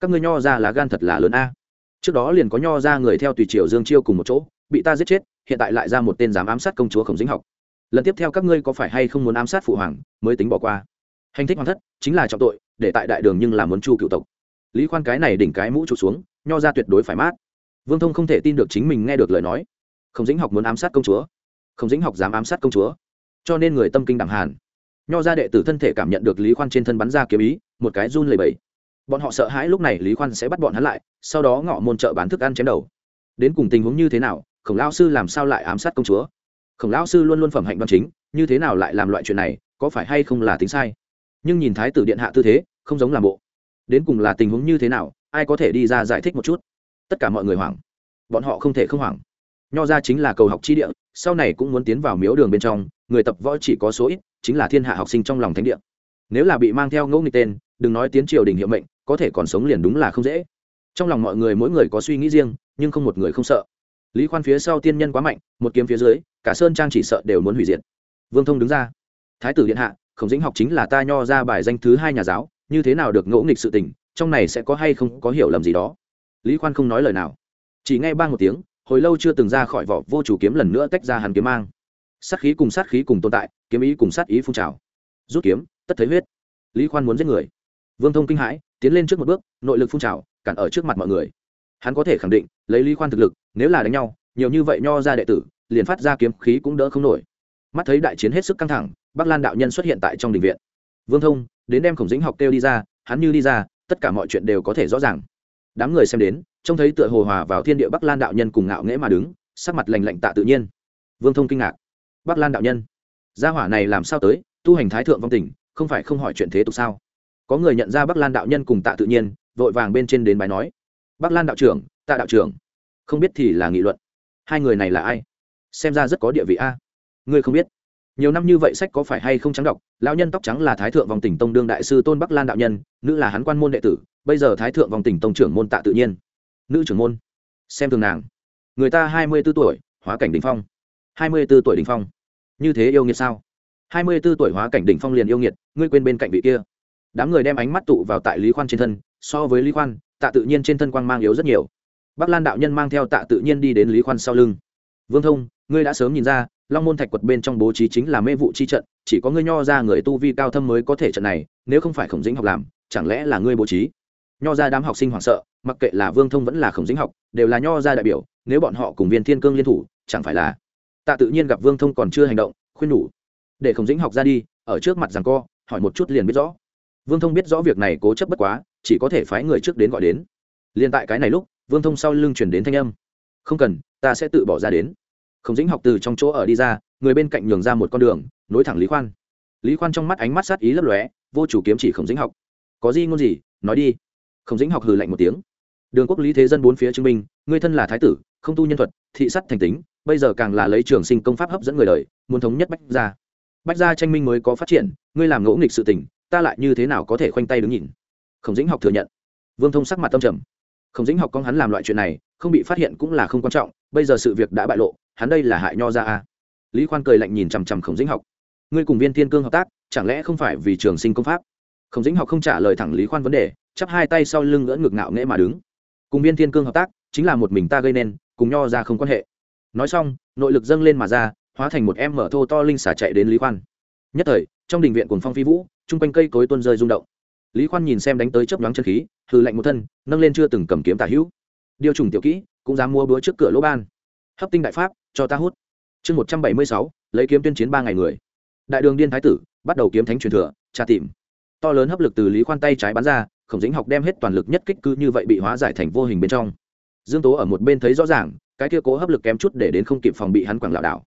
Các ngươi nho ra lá gan thật là lớn a. Trước đó liền có nho ra người theo tùy triều dương chiêu cùng một chỗ, bị ta giết chết, hiện tại lại ra một tên dám ám sát công chúa khổng dĩnh học. Lần tiếp theo các ngươi có phải hay không muốn ám sát phụ hoàng, mới tính bỏ qua. Hành thích hoàng thất, chính là trọng tội, để tại đại đường nhưng là muốn chu cựu tộc. Lý khoan cái này đỉnh cái mũ trụt xuống, nho ra tuyệt đối phải mát. Vương thông không thể tin được chính mình nghe được lời nói không dĩnh học muốn ám sát công chúa. Không dĩnh học dám ám sát công chúa. Cho nên người tâm kinh đẳng hàn. Nho ra đệ tử thân thể cảm nhận được lý khoan trên thân bắn ra kiếm ý, một cái run lầy bẫy bọn họ sợ hãi lúc này lý khoan sẽ bắt bọn hắn lại, sau đó ngọ môn chợ bán thức ăn chém đầu. Đến cùng tình huống như thế nào, khổng lao sư làm sao lại ám sát công chúa? Khổng lao sư luôn luôn phẩm hạnh đoan chính, như thế nào lại làm loại chuyện này, có phải hay không là tính sai? Nhưng nhìn thái tử điện hạ tư thế, không giống làm bộ. Đến cùng là tình huống như thế nào, ai có thể đi ra giải thích một chút? Tất cả mọi người hoảng. Bọn họ không thể không hoảng nho ra chính là cầu học chi địa, sau này cũng muốn tiến vào miếu đường bên trong, người tập võ chỉ có số ít, chính là thiên hạ học sinh trong lòng thánh địa. Nếu là bị mang theo ngẫu nghịch tên, đừng nói tiến triều đình hiệu mệnh, có thể còn sống liền đúng là không dễ. Trong lòng mọi người mỗi người có suy nghĩ riêng, nhưng không một người không sợ. Lý khoan phía sau tiên nhân quá mạnh, một kiếm phía dưới, cả sơn trang chỉ sợ đều muốn hủy diệt. Vương thông đứng ra. Thái tử điện hạ, khổng dĩnh học chính là ta nho ra bài danh thứ hai nhà giáo, như thế nào được ngẫu nghịch sự tình, trong này sẽ có hay không có hiểu lầm gì đó. Lý khoan không nói lời nào. Chỉ nghe ba một tiếng hồi lâu chưa từng ra khỏi vỏ, vô chủ kiếm lần nữa tách ra hàn kiếm mang. Sát khí cùng sát khí cùng tồn tại, kiếm ý cùng sát ý phun trào. Rút kiếm, tất thấy huyết. Lý khoan muốn giết người. Vương thông kinh hãi, tiến lên trước một bước, nội lực phun trào, cản ở trước mặt mọi người. Hắn có thể khẳng định, lấy lý khoan thực lực, nếu là đánh nhau, nhiều như vậy nho ra đệ tử, liền phát ra kiếm khí cũng đỡ không nổi. Mắt thấy đại chiến hết sức căng thẳng, bắc lan đạo nhân xuất hiện tại trong đình viện. Vương thông, đến đem khổng dĩnh học kêu đi ra, hắn như đi ra, tất cả mọi chuyện đều có thể rõ ràng đám người xem đến, trông thấy tựa hồ hòa vào thiên địa bắc lan đạo nhân cùng ngạo nghễ mà đứng, sắc mặt lành lạnh tạ tự nhiên. Vương thông kinh ngạc. Bắc lan đạo nhân? Gia hỏa này làm sao tới, tu hành thái thượng vong tình không phải không hỏi chuyện thế tục sao? Có người nhận ra bắc lan đạo nhân cùng tạ tự nhiên, vội vàng bên trên đến bài nói. Bắc lan đạo trưởng, tạ đạo trưởng. Không biết thì là nghị luận. Hai người này là ai? Xem ra rất có địa vị a. Ngươi không biết. Nhiều năm như vậy sách có phải hay không trắng đọc, lão nhân tóc trắng là thái thượng vòng tỉnh tông đương đại sư tôn bắc lan đạo nhân, nữ là hắn quan môn đệ tử bây giờ thái thượng vòng tỉnh tông trưởng môn tạ tự nhiên. Nữ trưởng môn. Xem thường nàng. Người ta hai mươi b ố tuổi, hóa cảnh đ ỉ n h phong. hai mươi b ố tuổi đ ỉ n h phong. Như thế yêu nghiệt sao? hai mươi b ố tuổi hóa cảnh đ ỉ n h phong liền yêu nghiệt, ngươi quên bên cạnh vị kia. Đám người đem ánh mắt tụ vào tại lý khoan trên thân, so với lý khoan, tạ tự nhiên trên thân quang mang yếu rất nhiều. Bắc lan đạo nhân mang theo tạ tự nhiên đi đến lý khoan sau lưng. Vương thông, ngươi đã sớm nhìn ra, long môn thạch quật bên trong bố trí chính là mê vụ chi trận, chỉ có ngươi nho ra người tu vi cao thâm mới có thể trận này, nếu không phải khổng dĩnh học làm, chẳng lẽ là ngươi bố trí? Nho ra đám học sinh hoảng sợ, mặc kệ là vương thông vẫn là khổng dĩnh học, đều là nho ra đại biểu, nếu bọn họ cùng viên thiên cương liên thủ, chẳng phải là tạ tự nhiên gặp vương thông còn chưa hành động, khuyên nhủ, để khổng dĩnh học ra đi, ở trước mặt rằng co, hỏi một chút liền biết rõ. Vương thông biết rõ việc này cố chấp bất quá, chỉ có thể phái người trước đến gọi đến. Liền tại cái này lúc, vương thông sau lưng chuyển đến thanh âm, không cần, ta sẽ tự bỏ ra đến. Khổng dĩnh học từ trong chỗ ở đi ra, người bên cạnh nhường ra một con đường, nối thẳng lý khoan. Lý khoan trong mắt ánh mắt sát ý lấp lóe, vô chủ kiếm chỉ khổng dĩnh học. Có gì ngôn gì, nói đi khổng dĩnh học hừ lạnh một tiếng. Đường quốc lý thế dân bốn phía chứng minh, người thân là thái tử, không tu nhân thuật, thị sắt thành tính, bây giờ càng là lấy trường sinh công pháp hấp dẫn người đời, muốn thống nhất bách gia. Bách gia tranh minh mới có phát triển, ngươi làm ngỗ nghịch sự tình, ta lại như thế nào có thể khoanh tay đứng nhìn? Khổng dĩnh học thừa nhận. Vương thông sắc mặt tâm trầm. Khổng dĩnh học con hắn làm loại chuyện này, không bị phát hiện cũng là không quan trọng, bây giờ sự việc đã bại lộ, hắn đây là hại nho ra a. Lý khoan cười lạnh nhìn chằm chằm khổng dĩnh học. Ngươi cùng viên thiên cương hợp tác, chẳng lẽ không phải vì trường sinh công pháp? Khổng dĩnh học không trả lời thẳng lý khoan vấn đề, chắp hai tay sau lưng ngỡ ngực ngạo nghễ mà đứng. Cùng viên thiên cương hợp tác, chính là một mình ta gây nên, cùng nho ra không quan hệ. Nói xong, nội lực dâng lên mà ra, hóa thành một em mở thô to linh xả chạy đến lý khoan. Nhất thời, trong đình viện cùng phong phi vũ, chung quanh cây cối tuôn rơi rung động. Lý khoan nhìn xem đánh tới chớp nhoáng chân khí, hừ lạnh một thân, nâng lên chưa từng cầm kiếm tả hữu. Điều trùng tiểu kỹ, cũng dám mua búa trước cửa lỗ ban. Hấp tinh đại pháp, cho ta hút. Chương một trăm bảy mươi sáu, lấy kiếm tuyên chiến ba ngày người. Đại đường điên thái tử, bắt đầu kiếm thánh truyền thừa, tra tìm to lớn hấp lực từ lý khoan tay trái bắn ra, khổng dĩnh học đem hết toàn lực nhất kích cứ như vậy bị hóa giải thành vô hình bên trong. Dương tố ở một bên thấy rõ ràng, cái kia cố hấp lực kém chút để đến không kịp phòng bị hắn quẳng lảo đảo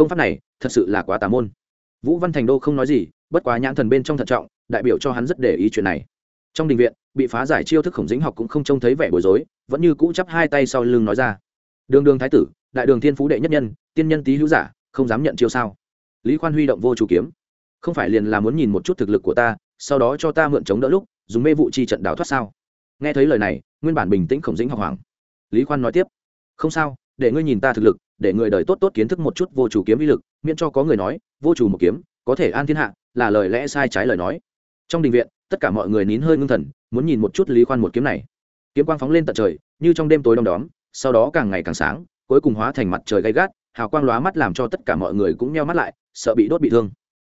công pháp này, thật sự là quá tà môn. Vũ văn thành đô không nói gì, bất quá nhãn thần bên trong thận trọng, đại biểu cho hắn rất để ý chuyện này. Trong đình viện, bị phá giải chiêu thức khổng dĩnh học cũng không trông thấy vẻ bối rối, vẫn như cũ chắp hai tay sau lưng nói ra. Đường đường thái tử, đại đường thiên phú đệ nhất nhân, tiên nhân tý hữu giả, không dám nhận chiêu sao? Lý khoan huy động vô chủ kiếm. Không phải liền là muốn nhìn một chút thực lực của ta sau đó cho ta mượn chống đỡ lúc, dùng mê vụ chi trận đào thoát sao? Nghe thấy lời này, nguyên bản bình tĩnh khổng dĩnh học hoàng lý khoan nói tiếp, không sao, để ngươi nhìn ta thực lực, để người đời tốt tốt kiến thức một chút vô chủ kiếm uy lực, miễn cho có người nói, vô chủ một kiếm, có thể an thiên hạ, là lời lẽ sai trái lời nói. Trong đình viện, tất cả mọi người nín hơi ngưng thần, muốn nhìn một chút lý khoan một kiếm này. Kiếm quang phóng lên tận trời, như trong đêm tối đông đóm, sau đó càng ngày càng sáng, cuối cùng hóa thành mặt trời gay gắt, hào quang lóa mắt làm cho tất cả mọi người cũng meo mắt lại, sợ bị đốt bị thương.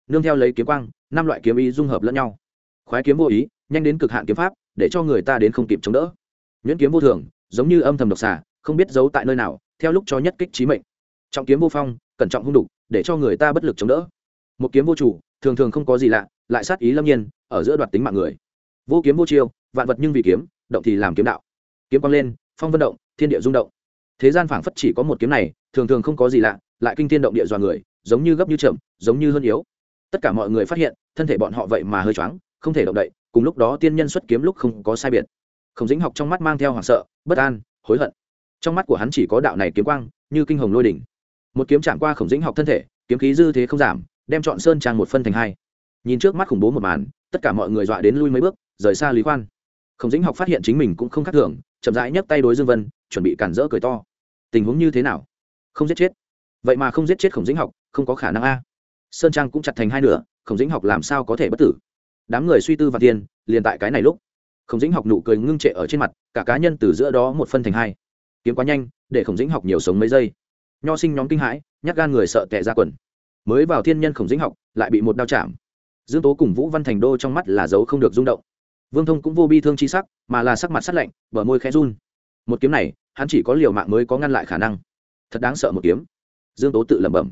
Nương theo lấy kiếm quang năm loại kiếm ý dung hợp lẫn nhau. Khoái kiếm vô ý, nhanh đến cực hạn kiếm pháp, để cho người ta đến không kịp chống đỡ. Nhuyễn kiếm vô thường, giống như âm thầm độc xà, không biết giấu tại nơi nào, theo lúc cho nhất kích trí mệnh. Trọng kiếm vô phong, cẩn trọng hung đục, để cho người ta bất lực chống đỡ. Một kiếm vô chủ, thường thường không có gì lạ, lại sát ý lâm nhiên, ở giữa đoạt tính mạng người. Vô kiếm vô chiêu, vạn vật nhưng vì kiếm, động thì làm kiếm đạo. Kiếm quang lên, phong vân động, thiên địa rung động. Thế gian phảng phất chỉ có một kiếm này, thường thường không có gì lạ, lại kinh thiên động địa dọa người, giống như gấp như chậm, giống như hơn yếu tất cả mọi người phát hiện, thân thể bọn họ vậy mà hơi choáng, không thể động đậy, cùng lúc đó tiên nhân xuất kiếm lúc không có sai biệt. Khổng dính học trong mắt mang theo hoảng sợ, bất an, hối hận. Trong mắt của hắn chỉ có đạo này kiếm quang, như kinh hồng lôi đỉnh. Một kiếm chạm qua khổng dĩnh học thân thể, kiếm khí dư thế không giảm, đem chọn sơn trang một phân thành hai. Nhìn trước mắt khủng bố một màn, tất cả mọi người dọa đến lui mấy bước, rời xa lý khoan. Khổng dĩnh học phát hiện chính mình cũng không khác thường, chậm rãi nhấc tay đối dương vân, chuẩn bị cản rỡ cười to. Tình huống như thế nào? Không giết chết. Vậy mà không giết chết khổng dĩnh học, không có khả năng a sơn trang cũng chặt thành hai nửa, khổng dĩnh học làm sao có thể bất tử? Đám người suy tư và tiền liền tại cái này lúc, khổng dĩnh học nụ cười ngưng trệ ở trên mặt, cả cá nhân từ giữa đó một phân thành hai. Kiếm quá nhanh, để khổng dĩnh học nhiều sống mấy giây. Nho sinh nhóm kinh hãi nhắc gan người sợ tệ ra quần. Mới vào thiên nhân khổng dĩnh học, lại bị một đao chạm. Dương tố cùng vũ văn thành đô trong mắt là dấu không được rung động. Vương thông cũng vô bi thương chi sắc, mà là sắc mặt sắt lạnh, bờ môi khẽ run. Một kiếm này, hắn chỉ có liều mạng mới có ngăn lại khả năng. Thật đáng sợ một kiếm. Dương tố tự lẩm bẩm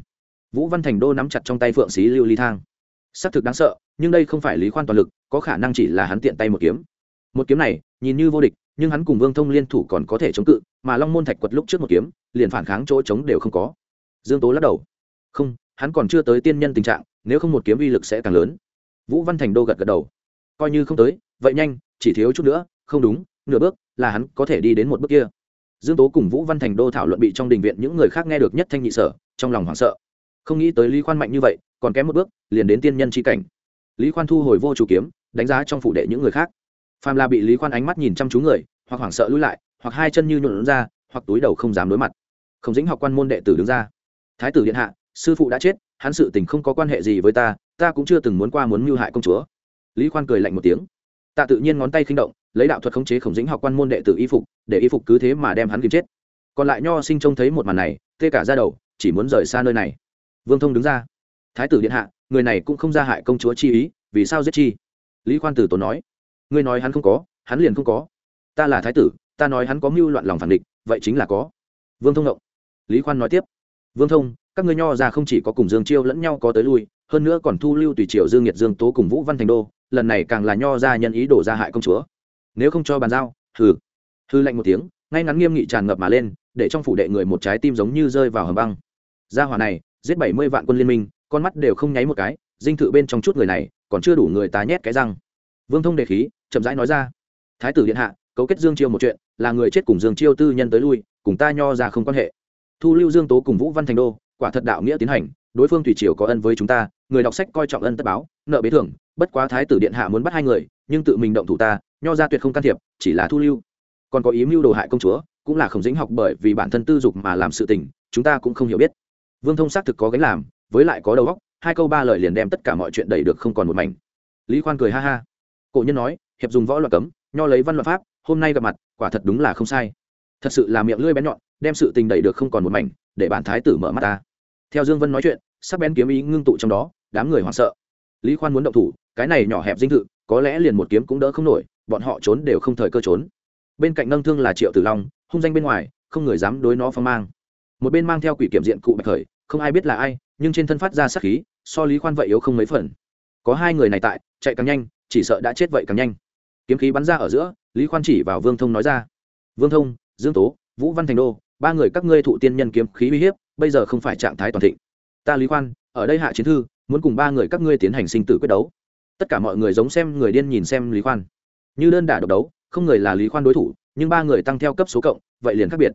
vũ văn thành đô nắm chặt trong tay phượng xí lưu ly thang. Xác thực đáng sợ, nhưng đây không phải lý khoan toàn lực, có khả năng chỉ là hắn tiện tay một kiếm. Một kiếm này, nhìn như vô địch, nhưng hắn cùng vương thông liên thủ còn có thể chống cự, mà long môn thạch quật lúc trước một kiếm, liền phản kháng chỗ chống đều không có. Dương tố lắc đầu. Không, hắn còn chưa tới tiên nhân tình trạng, nếu không một kiếm uy lực sẽ càng lớn. Vũ văn thành đô gật gật đầu. Coi như không tới, vậy nhanh, chỉ thiếu chút nữa, không đúng, nửa bước, là hắn có thể đi đến một bước kia. Dương tố cùng vũ văn thành đô thảo luận bị trong đình viện những người khác nghe được nhất thanh nhị sở, trong lòng hoảng sợ không nghĩ tới lý khoan mạnh như vậy, còn kém một bước, liền đến tiên nhân c cảnh. Lý khoan thu hồi vô chủ kiếm, đánh giá trong phủ đệ những người khác. Phàm là bị lý khoan ánh mắt nhìn chăm chú người, hoặc hoảng sợ lui lại, hoặc hai chân như nhuộn ra, hoặc túi đầu không dám đối mặt. Không dính học quan môn đệ tử đứng ra. Thái tử điện hạ, sư phụ đã chết, hắn sự tình không có quan hệ gì với ta ta cũng chưa từng muốn qua muốn mưu hại công chúa. Lý khoan cười lạnh một tiếng. Tạ tự nhiên ngón tay khinh động, lấy đạo thuật khống chế khổng Dĩnh học quan môn đệ tử y phục, để y phục cứ thế mà đem hắn kìm chết. Còn lại nho sinh trông thấy một màn này, tê cả ra đầu, chỉ muốn rời xa nơi này vương thông đứng ra. Thái tử điện hạ, người này cũng không ra hại công chúa chi ý, vì sao giết chi? Lý khoan tử tốn nói. Ngươi nói hắn không có, hắn liền không có. Ta là thái tử, ta nói hắn có mưu loạn lòng phản địch, vậy chính là có. Vương thông động lý khoan nói tiếp. Vương thông, các ngươi nho ra không chỉ có cùng dương chiêu lẫn nhau có tới lui, hơn nữa còn thu lưu tùy triều dương nhiệt dương tố cùng vũ văn thành đô, lần này càng là nho ra nhân ý đổ ra hại công chúa. Nếu không cho bàn giao, hừ. Hư lạnh một tiếng, ngay ngắn nghiêm nghị tràn ngập mà lên, để trong phủ đệ người một trái tim giống như rơi vào hầm băng. Gia hỏa này giết bảy mươi vạn quân liên minh, con mắt đều không nháy một cái, dinh thự bên trong chút người này, còn chưa đủ người tá nhét cái răng. Vương thông đề khí, chậm rãi nói ra. Thái tử điện hạ, cấu kết dương chiêu một chuyện, là người chết cùng dương chiêu tư nhân tới lui, cùng ta nho ra không quan hệ. Thu lưu dương tố cùng vũ văn thành đô, quả thật đạo nghĩa tiến hành, đối phương thủy triều có ân với chúng ta, người đọc sách coi trọng ân tất báo, nợ bế thưởng. bất quá thái tử điện hạ muốn bắt hai người, nhưng tự mình động thủ ta, nho ra tuyệt không can thiệp, chỉ là thu lưu. Còn có ý mưu đồ hại công chúa, cũng là khổng dính học bởi vì bản thân tư dục mà làm sự tình, chúng ta cũng không hiểu biết vương thông xác thực có gánh làm, với lại có đầu óc, hai câu ba lời liền đem tất cả mọi chuyện đẩy được không còn một mảnh. Lý khoan cười ha ha. Cổ nhân nói, hiệp dùng võ luật cấm, nho lấy văn luật pháp, hôm nay gặp mặt, quả thật đúng là không sai. Thật sự là miệng lưỡi bén nhọn, đem sự tình đẩy được không còn một mảnh, để bản thái tử mở mắt ta. Theo dương vân nói chuyện, sắc bén kiếm ý ngưng tụ trong đó, đám người hoảng sợ. Lý khoan muốn động thủ, cái này nhỏ hẹp dinh thự, có lẽ liền một kiếm cũng đỡ không nổi, bọn họ trốn đều không thời cơ trốn. Bên cạnh nâng thương là triệu tử long, hung danh bên ngoài, không người dám đối nó phong mang. Một bên mang theo quỷ kiểm diện cụ bạch khởi không ai biết là ai, nhưng trên thân phát ra sắc khí, so lý khoan vậy yếu không mấy phần. Có hai người này tại, chạy càng nhanh, chỉ sợ đã chết vậy càng nhanh. Kiếm khí bắn ra ở giữa, lý khoan chỉ vào vương thông nói ra. Vương thông, dương tố, vũ văn thành đô, ba người các ngươi thụ tiên nhân kiếm khí uy hiếp, bây giờ không phải trạng thái toàn thịnh. Ta lý khoan, ở đây hạ chiến thư, muốn cùng ba người các ngươi tiến hành sinh tử quyết đấu. Tất cả mọi người giống xem người điên nhìn xem lý khoan. Như đơn đả độc đấu, không người là lý khoan đối thủ, nhưng ba người tăng theo cấp số cộng, vậy liền khác biệt.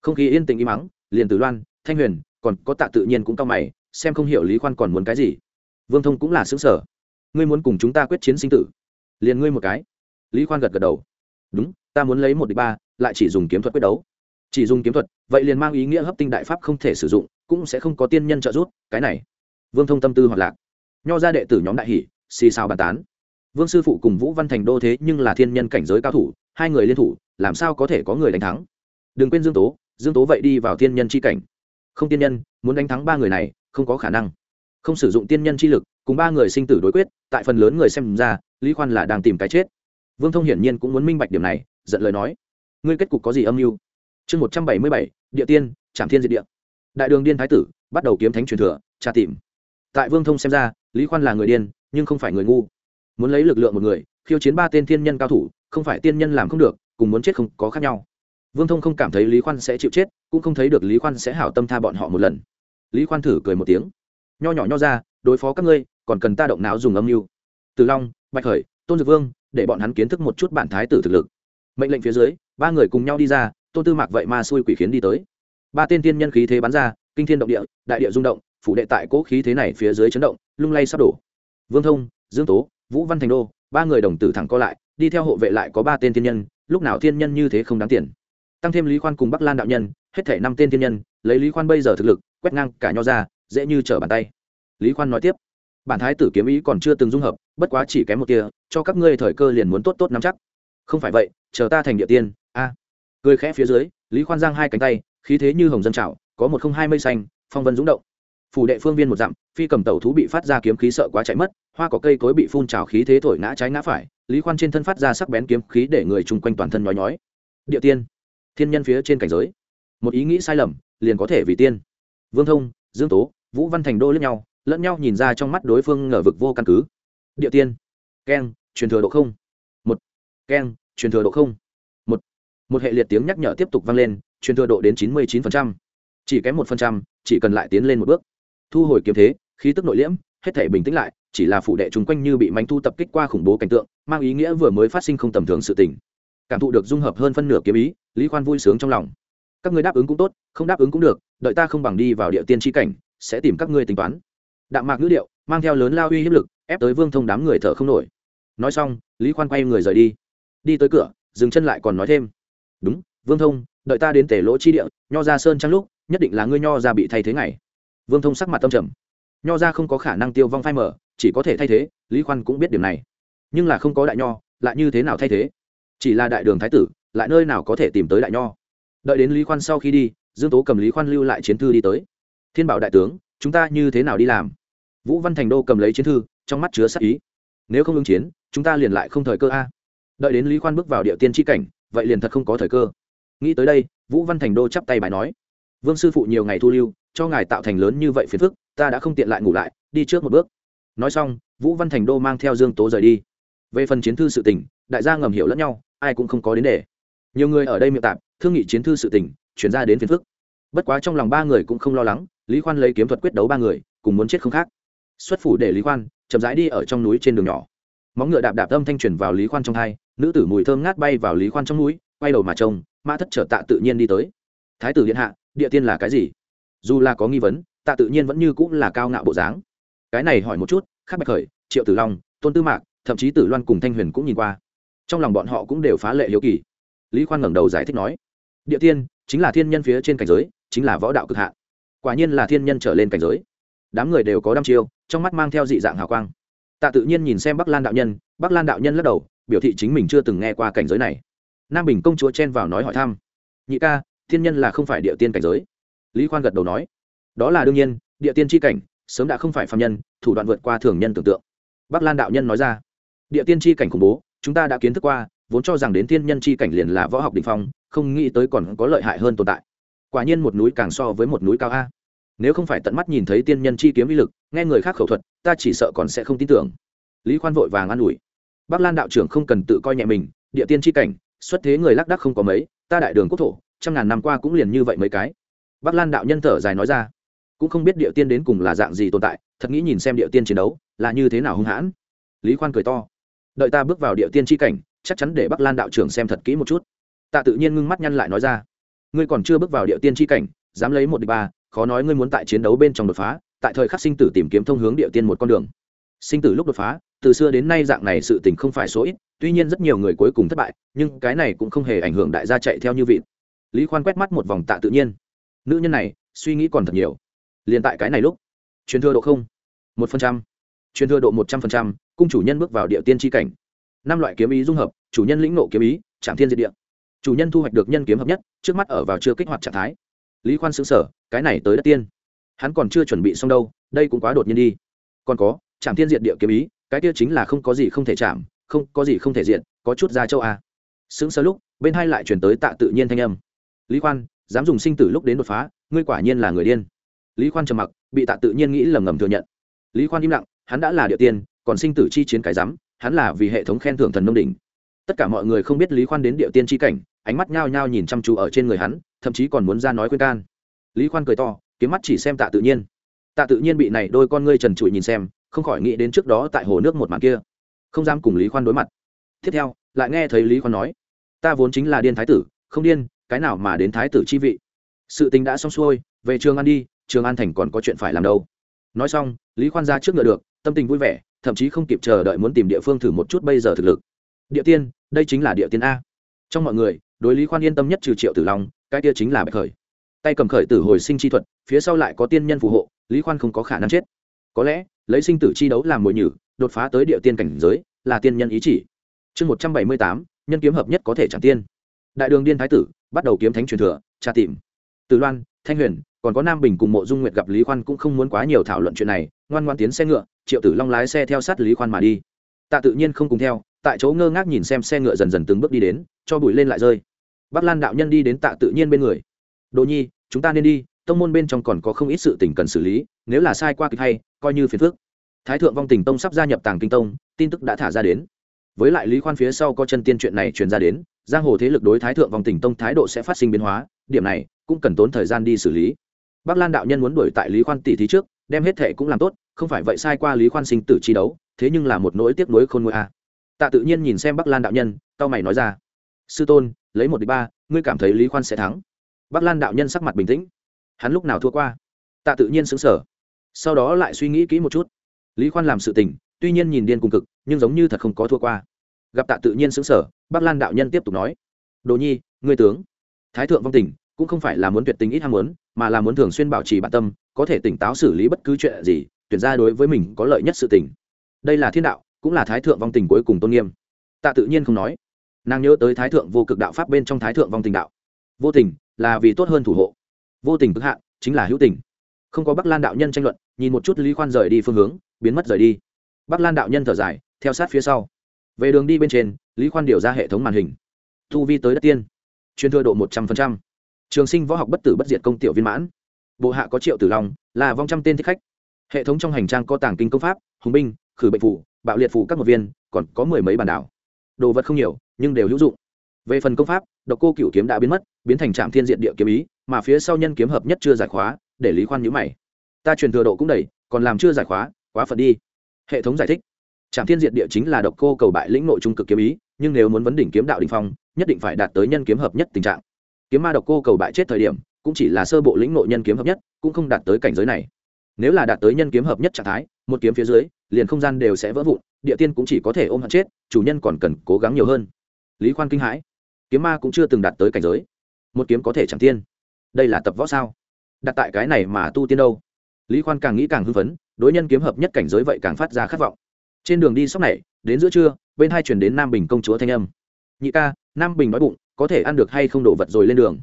Không khí yên tĩnh im mắng liền Tử loan, thanh huyền còn có tạ tự nhiên cũng cao mày, xem không hiểu lý khoan còn muốn cái gì. Vương thông cũng là xứng sở ngươi muốn cùng chúng ta quyết chiến sinh tử. Liền ngươi một cái. Lý khoan gật gật đầu. Đúng, ta muốn lấy một đ ị c h ba, lại chỉ dùng kiếm thuật quyết đấu. Chỉ dùng kiếm thuật, vậy liền mang ý nghĩa hấp tinh đại pháp không thể sử dụng, cũng sẽ không có tiên nhân trợ giúp, cái này. Vương thông tâm tư hoạt lạc. Nho ra đệ tử nhóm đại hỷ xì xào bàn tán. Vương sư phụ cùng vũ văn thành đô thế nhưng là thiên nhân cảnh giới cao thủ, hai người liên thủ, làm sao có thể có người đánh thắng? Đừng quên dương tố dương tố vậy đi vào thiên nhân c h i cảnh không tiên nhân, muốn đánh thắng ba người này, không có khả năng. Không sử dụng tiên nhân chi lực, cùng ba người sinh tử đối quyết, tại phần lớn người xem ra, lý khoan là đang tìm cái chết. Vương thông hiển nhiên cũng muốn minh bạch điểm này, giận lời nói. Ngươi kết cục có gì âm mưu? Chương một trăm bảy mươi bảy, địa tiên, trảm thiên diệt địa. Đại đường điên thái tử, bắt đầu kiếm thánh truyền thừa, tra tìm. Tại vương thông xem ra, lý khoan là người điên, nhưng không phải người ngu. Muốn lấy lực lượng một người, khiêu chiến ba tên thiên nhân cao thủ, không phải tiên nhân làm không được, cùng muốn chết không có khác nhau vương thông không cảm thấy lý khoan sẽ chịu chết, cũng không thấy được lý khoan sẽ hảo tâm tha bọn họ một lần. Lý khoan thử cười một tiếng. Nho nhỏ nho ra, đối phó các ngươi, còn cần ta động não dùng âm mưu. Từ long, bạch khởi, tôn dược vương, để bọn hắn kiến thức một chút bản thái tử thực lực. Mệnh lệnh phía dưới, ba người cùng nhau đi ra, tôn tư mạc vậy mà xui quỷ khiến đi tới. Ba tên tiên nhân khí thế bắn ra, kinh thiên động địa, đại địa rung động, phủ đệ tại cố khí thế này phía dưới chấn động, lung lay sắp đổ. Vương thông, dương tố, vũ văn thành đô, ba người đồng tử thẳng co lại, đi theo hộ vệ lại có ba tên tiên nhân, lúc nào thiên nhân như thế không đáng tiền tăng thêm lý khoan cùng bắc lan đạo nhân, hết thể năm tên thiên nhân, lấy lý khoan bây giờ thực lực, quét ngang cả nho ra, dễ như trở bàn tay. Lý khoan nói tiếp, bản thái tử kiếm ý còn chưa từng dung hợp, bất quá chỉ kém một kia cho các ngươi thời cơ liền muốn tốt tốt nắm chắc. Không phải vậy, chờ ta thành địa tiên, a. À. cười khẽ phía dưới, lý khoan giang hai cánh tay, khí thế như hồng dân trào, có một không hai mây xanh, phong vân rúng động. Phủ đệ phương viên một dặm, phi cầm tẩu thú bị phát ra kiếm khí sợ quá chạy mất, hoa cỏ cây cối bị phun trào khí thế thổi ngã trái ngã phải, lý khoan trên thân phát ra sắc bén kiếm khí để người chung quanh toàn thân nhói nhói. Địa tiên thiên nhân phía trên cảnh giới. Một ý nghĩ sai lầm, liền có thể vì tiên. Vương thông, dương tố, vũ văn thành đô lẫn nhau lẫn nhau nhìn ra trong mắt đối phương ngờ vực vô căn cứ. Địa tiên. Keng, truyền thừa độ không. Một. Keng, truyền thừa độ không. Một. Một hệ liệt tiếng nhắc nhở tiếp tục vang lên, truyền thừa độ đến chín mươi chín chỉ kém một phần trăm, chỉ cần lại tiến lên một bước. Thu hồi kiếm thế, khí tức nội liễm, hết thể bình tĩnh lại, chỉ là phụ đệ chung quanh như bị manh thu tập kích qua khủng bố cảnh tượng, mang ý nghĩa vừa mới phát sinh không tầm thường sự tình. Cảm thụ được dung hợp hơn phân nửa kiếm ý lý khoan vui sướng trong lòng. Các ngươi đáp ứng cũng tốt, không đáp ứng cũng được, đợi ta không bằng đi vào địa tiên tri cảnh, sẽ tìm các ngươi tính toán. Đạm mạc ngữ điệu, mang theo lớn lao uy hiếp lực, ép tới vương thông đám người thở không nổi. Nói xong, lý khoan quay người rời đi. Đi tới cửa, dừng chân lại còn nói thêm. Đúng, vương thông, đợi ta đến tể lỗ chi địa, nho ra sơn trăng lúc, nhất định là ngươi nho ra bị thay thế ngày. Vương thông sắc mặt tâm trầm. Nho ra không có khả năng tiêu vong phai mở chỉ có thể thay thế, lý khoan cũng biết điểm này. Nhưng là không có đại nho, lại như thế nào thay thế? Chỉ là đại đường thái tử lại nơi nào có thể tìm tới đại nho. Đợi đến lý khoan sau khi đi, dương tố cầm lý khoan lưu lại chiến thư đi tới. Thiên bảo đại tướng, chúng ta như thế nào đi làm? Vũ văn thành đô cầm lấy chiến thư, trong mắt chứa sắc ý. Nếu không ứng chiến, chúng ta liền lại không thời cơ a. Đợi đến lý khoan bước vào địa tiên tri cảnh, vậy liền thật không có thời cơ. Nghĩ tới đây, vũ văn thành đô chắp tay bài nói, vương sư phụ nhiều ngày thu lưu, cho ngài tạo thành lớn như vậy phiền phức, ta đã không tiện lại ngủ lại, đi trước một bước. Nói xong, vũ văn thành đô mang theo dương tố rời đi. Về phần chiến thư sự tình, đại gia ngầm hiểu lẫn nhau, ai cũng không có đến để nhiều người ở đây miệng tạp, thương nghị chiến thư sự tình, chuyển ra đến phiền phức. Bất quá trong lòng ba người cũng không lo lắng, lý khoan lấy kiếm thuật quyết đấu ba người, cùng muốn chết không khác. Xuất phủ để lý khoan, chậm rãi đi ở trong núi trên đường nhỏ. Móng ngựa đạp đạp âm thanh truyền vào lý khoan trong hai, nữ tử mùi thơm ngát bay vào lý khoan trong núi, quay đầu mà trông, mã thất trở tạ tự nhiên đi tới. Thái tử điện hạ, địa tiên là cái gì? Dù là có nghi vấn, tạ tự nhiên vẫn như cũng là cao ngạo bộ dáng. Cái này hỏi một chút khác bạch khởi, triệu tử long, tôn tư mạc, thậm chí tử loan cùng thanh huyền cũng nhìn qua. Trong lòng bọn họ cũng đều phá lệ hiếu kỳ lý khoan ngẩng đầu giải thích nói, địa tiên, chính là thiên nhân phía trên cảnh giới, chính là võ đạo cực hạ quả nhiên là thiên nhân trở lên cảnh giới. Đám người đều có đăm chiêu, trong mắt mang theo dị dạng hào quang. Tạ tự nhiên nhìn xem bắc lan đạo nhân, bắc lan đạo nhân lắc đầu, biểu thị chính mình chưa từng nghe qua cảnh giới này. Nam bình công chúa chen vào nói hỏi thăm, nhị ca, thiên nhân là không phải địa tiên cảnh giới? Lý khoan gật đầu nói, đó là đương nhiên, địa tiên tri cảnh, sớm đã không phải phạm nhân, thủ đoạn vượt qua thường nhân tưởng tượng. Bắc lan đạo nhân nói ra, địa tiên tri cảnh khủng bố, chúng ta đã kiến thức qua vốn cho rằng đến thiên nhân chi cảnh liền là võ học đỉnh phong, không nghĩ tới còn có lợi hại hơn tồn tại. Quả nhiên một núi càng so với một núi cao a. Nếu không phải tận mắt nhìn thấy tiên nhân chi kiếm uy lực, nghe người khác khẩu thuật, ta chỉ sợ còn sẽ không tin tưởng. Lý khoan vội vàng an ủi. Bắc lan đạo trưởng không cần tự coi nhẹ mình, địa tiên chi cảnh, xuất thế người lác đắc không có mấy, ta đại đường quốc thổ, trăm ngàn năm qua cũng liền như vậy mấy cái. Bắc lan đạo nhân thở dài nói ra. Cũng không biết địa tiên đến cùng là dạng gì tồn tại, thật nghĩ nhìn xem địa tiên chiến đấu, là như thế nào hung hãn. Lý khoan cười to. Đợi ta bước vào địa tiên chi cảnh chắc chắn để bắc lan đạo trưởng xem thật kỹ một chút. Tạ tự nhiên ngưng mắt nhăn lại nói ra, ngươi còn chưa bước vào địa tiên chi cảnh, dám lấy một đ ị c h ba, khó nói ngươi muốn tại chiến đấu bên trong đột phá, tại thời khắc sinh tử tìm kiếm thông hướng địa tiên một con đường. Sinh tử lúc đột phá, từ xưa đến nay dạng này sự tình không phải số ít, tuy nhiên rất nhiều người cuối cùng thất bại, nhưng cái này cũng không hề ảnh hưởng đại gia chạy theo như vị lý khoan quét mắt một vòng tạ tự nhiên. Nữ nhân này, suy nghĩ còn thật nhiều. Liền tại cái này lúc, truyền thừa độ không, một phần trăm, truyền thừa độ một trăm phần trăm, cung chủ nhân bước vào địa tiên tri cảnh năm loại kiếm ý dung hợp, chủ nhân lĩnh nộ kiếm ý trạm thiên diệt địa. Chủ nhân thu hoạch được nhân kiếm hợp nhất, trước mắt ở vào chưa kích hoạt trạng thái. Lý khoan xứng sở cái này tới đất tiên. Hắn còn chưa chuẩn bị xong đâu, đây cũng quá đột nhiên đi. Còn có trạm thiên diệt địa kiếm ý, cái kia chính là không có gì không thể chạm, không có gì không thể diện có chút ra châu a. Xứng sờ lúc, bên hai lại chuyển tới tạ tự nhiên thanh âm. Lý khoan, dám dùng sinh tử lúc đến đột phá, ngươi quả nhiên là người điên. Lý khoan trầm mặc, bị tạ tự nhiên nghĩ lầm ngầm thừa nhận. Lý khoan im lặng, hắn đã là địa tiên, còn sinh tử chi chiến cái rắm hắn là vì hệ thống khen thưởng thần nông đỉnh. Tất cả mọi người không biết lý khoan đến địa tiên chi cảnh, ánh mắt nhao nhao nhìn chăm chú ở trên người hắn, thậm chí còn muốn ra nói khuyên can. Lý khoan cười to, kiếm mắt chỉ xem tạ tự nhiên. Tạ tự nhiên bị này đôi con ngươi trần trụi nhìn xem, không khỏi nghĩ đến trước đó tại hồ nước một màn kia. Không dám cùng lý khoan đối mặt. Tiếp theo, lại nghe thấy lý khoan nói, ta vốn chính là điên thái tử, không điên, cái nào mà đến thái tử chi vị? Sự tình đã xong xuôi, về trường an đi, trường an thành còn có chuyện phải làm đâu. Nói xong, lý khoan ra trước ngựa được, tâm tình vui vẻ thậm chí không kịp chờ đợi muốn tìm địa phương thử một chút bây giờ thực lực. Địa tiên, đây chính là địa tiên a. Trong mọi người, đối lý khoan yên tâm nhất trừ triệu tử long, cái kia chính là bạch khởi. Tay cầm khởi tử hồi sinh chi thuật, phía sau lại có tiên nhân phù hộ, lý khoan không có khả năng chết. Có lẽ, lấy sinh tử chi đấu làm mồi nhử, đột phá tới địa tiên cảnh giới, là tiên nhân ý chỉ. Chương một trăm bảy mươi tám, nhân kiếm hợp nhất có thể chẳng tiên. Đại đường điên thái tử, bắt đầu kiếm thánh truyền thừa, tra tìm. Từ loan, thanh huyền, còn có nam bình cùng mộ dung nguyệt gặp lý khoan cũng không muốn quá nhiều thảo luận chuyện này, ngoan ngoan tiến xe ngựa triệu tử long lái xe theo sát lý khoan mà đi tạ tự nhiên không cùng theo tại chỗ ngơ ngác nhìn xem xe ngựa dần dần từng bước đi đến cho bụi lên lại rơi bắc lan đạo nhân đi đến tạ tự nhiên bên người đồ nhi chúng ta nên đi tông môn bên trong còn có không ít sự tình cần xử lý nếu là sai qua kịch hay coi như phiền phước thái thượng vong tình tông sắp gia nhập tàng kinh tông tin tức đã thả ra đến với lại lý khoan phía sau có chân tiên chuyện này truyền ra đến giang hồ thế lực đối thái thượng vong tình tông thái độ sẽ phát sinh biến hóa điểm này cũng cần tốn thời gian đi xử lý bắc lan đạo nhân muốn đuổi tại lý khoan tỷ thí trước đem hết thệ cũng làm tốt, không phải vậy sai qua lý khoan sinh tử chi đấu, thế nhưng là một nỗi tiếc nuối khôn nguôi a. Tạ tự nhiên nhìn xem bắc lan đạo nhân cao mày nói ra, sư tôn, lấy một đ ba, ngươi cảm thấy lý khoan sẽ thắng? Bắc lan đạo nhân sắc mặt bình tĩnh, hắn lúc nào thua qua? Tạ tự nhiên xứng sở sau đó lại suy nghĩ kỹ một chút. Lý khoan làm sự tình, tuy nhiên nhìn điên cùng cực, nhưng giống như thật không có thua qua. Gặp tạ tự nhiên xứng sở bắc lan đạo nhân tiếp tục nói, đồ nhi, ngươi tướng, thái thượng vong tình, cũng không phải là muốn tuyệt tình ít ham muốn, mà là muốn thường xuyên bảo trì bản tâm có thể tỉnh táo xử lý bất cứ chuyện gì, tuyển ra đối với mình có lợi nhất sự tình. Đây là thiên đạo, cũng là thái thượng vong tình cuối cùng tôn nghiêm. Tạ tự nhiên không nói. Nàng nhớ tới thái thượng vô cực đạo pháp bên trong thái thượng vong tình đạo. Vô tình là vì tốt hơn thủ hộ. Vô tình cực hạn chính là hữu tình. Không có bắc lan đạo nhân tranh luận, nhìn một chút lý khoan rời đi phương hướng, biến mất rời đi. Bắc lan đạo nhân thở dài, theo sát phía sau. Về đường đi bên trên, lý khoan điều ra hệ thống màn hình. Thu vi tới đất tiên. Chuyên thừa độ một trăm linh trường sinh võ học bất tử bất diệt công tiểu viên mãn bộ hạ có triệu tử long, là vong trăm tên thích khách. Hệ thống trong hành trang có tàng kinh công pháp, hùng binh, khử bệnh phủ, bạo liệt phủ các một viên, còn có mười mấy bản đảo. Đồ vật không nhiều, nhưng đều hữu dụng. Về phần công pháp, độc cô cựu kiếm đã biến mất, biến thành trạm thiên diện địa kiếm ý, mà phía sau nhân kiếm hợp nhất chưa giải khóa, để lý khoan nhữ mày. Ta truyền thừa độ cũng đầy, còn làm chưa giải khóa, quá phận đi. Hệ thống giải thích. Trạm thiên diện địa chính là độc cô cầu bại lĩnh nội trung cực kiếm ý, nhưng nếu muốn vấn đỉnh kiếm đạo đình phong, nhất định phải đạt tới nhân kiếm hợp nhất tình trạng. Kiếm ma độc cô cầu bại chết thời điểm cũng chỉ là sơ bộ lĩnh nội nhân kiếm hợp nhất, cũng không đạt tới cảnh giới này. Nếu là đạt tới nhân kiếm hợp nhất trạng thái, một kiếm phía dưới, liền không gian đều sẽ vỡ vụn, địa tiên cũng chỉ có thể ôm hận chết, chủ nhân còn cần cố gắng nhiều hơn. Lý khoan kinh hãi. Kiếm ma cũng chưa từng đạt tới cảnh giới. Một kiếm có thể chẳng tiên. Đây là tập võ sao? Đặt tại cái này mà tu tiên đâu? Lý khoan càng nghĩ càng hưng phấn, đối nhân kiếm hợp nhất cảnh giới vậy càng phát ra khát vọng. Trên đường đi sóc này, đến giữa trưa, bên hai chuyển đến nam bình công chúa thanh âm. Nhị ca, nam bình nói bụng, có thể ăn được hay không đổ vật rồi lên đường?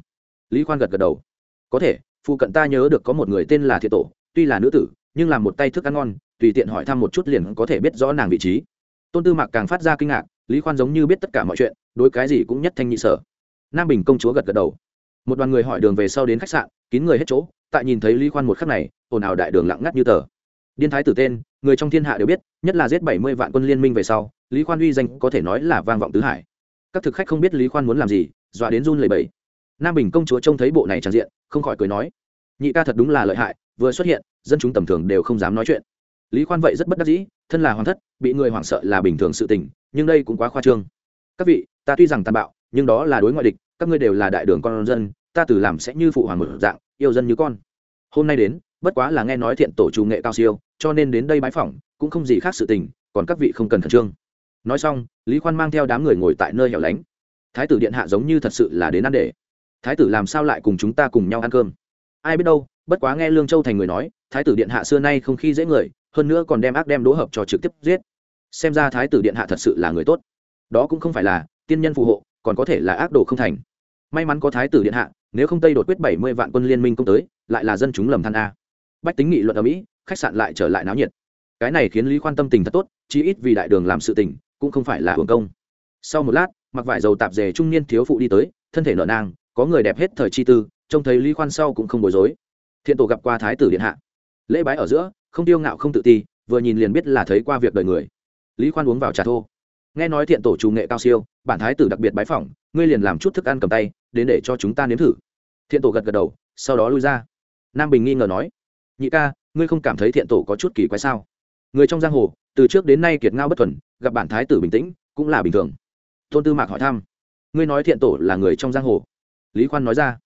Lý khoan gật gật đầu có thể, phụ cận ta nhớ được có một người tên là thiện tổ, tuy là nữ tử, nhưng làm một tay thức ăn ngon, tùy tiện hỏi thăm một chút liền có thể biết rõ nàng vị trí. Tôn tư mạc càng phát ra kinh ngạc, lý khoan giống như biết tất cả mọi chuyện, đối cái gì cũng nhất thanh nhị sở. Nam bình công chúa gật gật đầu. Một đoàn người hỏi đường về sau đến khách sạn, kín người hết chỗ, tại nhìn thấy lý khoan một khắc này, ồn ào đại đường lặng ngắt như tờ. Điên thái tử tên, người trong thiên hạ đều biết, nhất là giết bảy mươi vạn quân liên minh về sau, lý khoan uy danh có thể nói là vang vọng tứ hải. Các thực khách không biết lý khoan muốn làm gì, dọa đến run lầy bẫy nam bình công chúa trông thấy bộ này tràn diện, không khỏi cười nói, nhị ca thật đúng là lợi hại, vừa xuất hiện, dân chúng tầm thường đều không dám nói chuyện. Lý khoan vậy rất bất đắc dĩ, thân là hoàng thất, bị người hoảng sợ là bình thường sự tình, nhưng đây cũng quá khoa trương. Các vị, ta tuy rằng tàn bạo, nhưng đó là đối ngoại địch, các ngươi đều là đại đường con dân, ta từ làm sẽ như phụ hoàng một dạng, yêu dân như con. Hôm nay đến, bất quá là nghe nói thiện tổ chủ nghệ cao siêu, cho nên đến đây bãi phỏng, cũng không gì khác sự tình, còn các vị không cần khẩn trương. Nói xong, lý khoan mang theo đám người ngồi tại nơi hẻo lánh. Thái tử điện hạ giống như thật sự là đến ăn để thái tử làm sao lại cùng chúng ta cùng nhau ăn cơm? Ai biết đâu, bất quá nghe lương châu thành người nói, thái tử điện hạ xưa nay không khi dễ người, hơn nữa còn đem ác đem đỗ hợp cho trực tiếp giết. Xem ra thái tử điện hạ thật sự là người tốt. Đó cũng không phải là tiên nhân phù hộ, còn có thể là ác đồ không thành. May mắn có thái tử điện hạ, nếu không tây đột quyết bảy mươi vạn quân liên minh công tới, lại là dân chúng lầm than a. Bách tính nghị luận ở mỹ, khách sạn lại trở lại náo nhiệt. Cái này khiến lý khoan tâm tình thật tốt, chí ít vì đại đường làm sự tình, cũng không phải là hưởng công. Sau một lát, mặc vải dầu tạp dề trung niên thiếu phụ đi tới, thân thể nợ nang có người đẹp hết thời chi tư, trông thấy lý khoan sau cũng không bối rối. Thiện tổ gặp qua thái tử điện hạ. Lễ bái ở giữa, không tiêu ngạo không tự ti, vừa nhìn liền biết là thấy qua việc đời người. Lý khoan uống vào trà thô. Nghe nói thiện tổ chủ nghệ cao siêu, bản thái tử đặc biệt bái phỏng, ngươi liền làm chút thức ăn cầm tay, đến để cho chúng ta nếm thử. Thiện tổ gật gật đầu, sau đó lui ra. Nam bình nghi ngờ nói, nhị ca, ngươi không cảm thấy thiện tổ có chút kỳ quái sao? Người trong giang hồ, từ trước đến nay kiệt ngao bất thuần, gặp bản thái tử bình tĩnh, cũng là bình thường. Tôn tư mạc hỏi thăm, ngươi nói thiện tổ là người trong giang hồ? Lý khoan nói ra,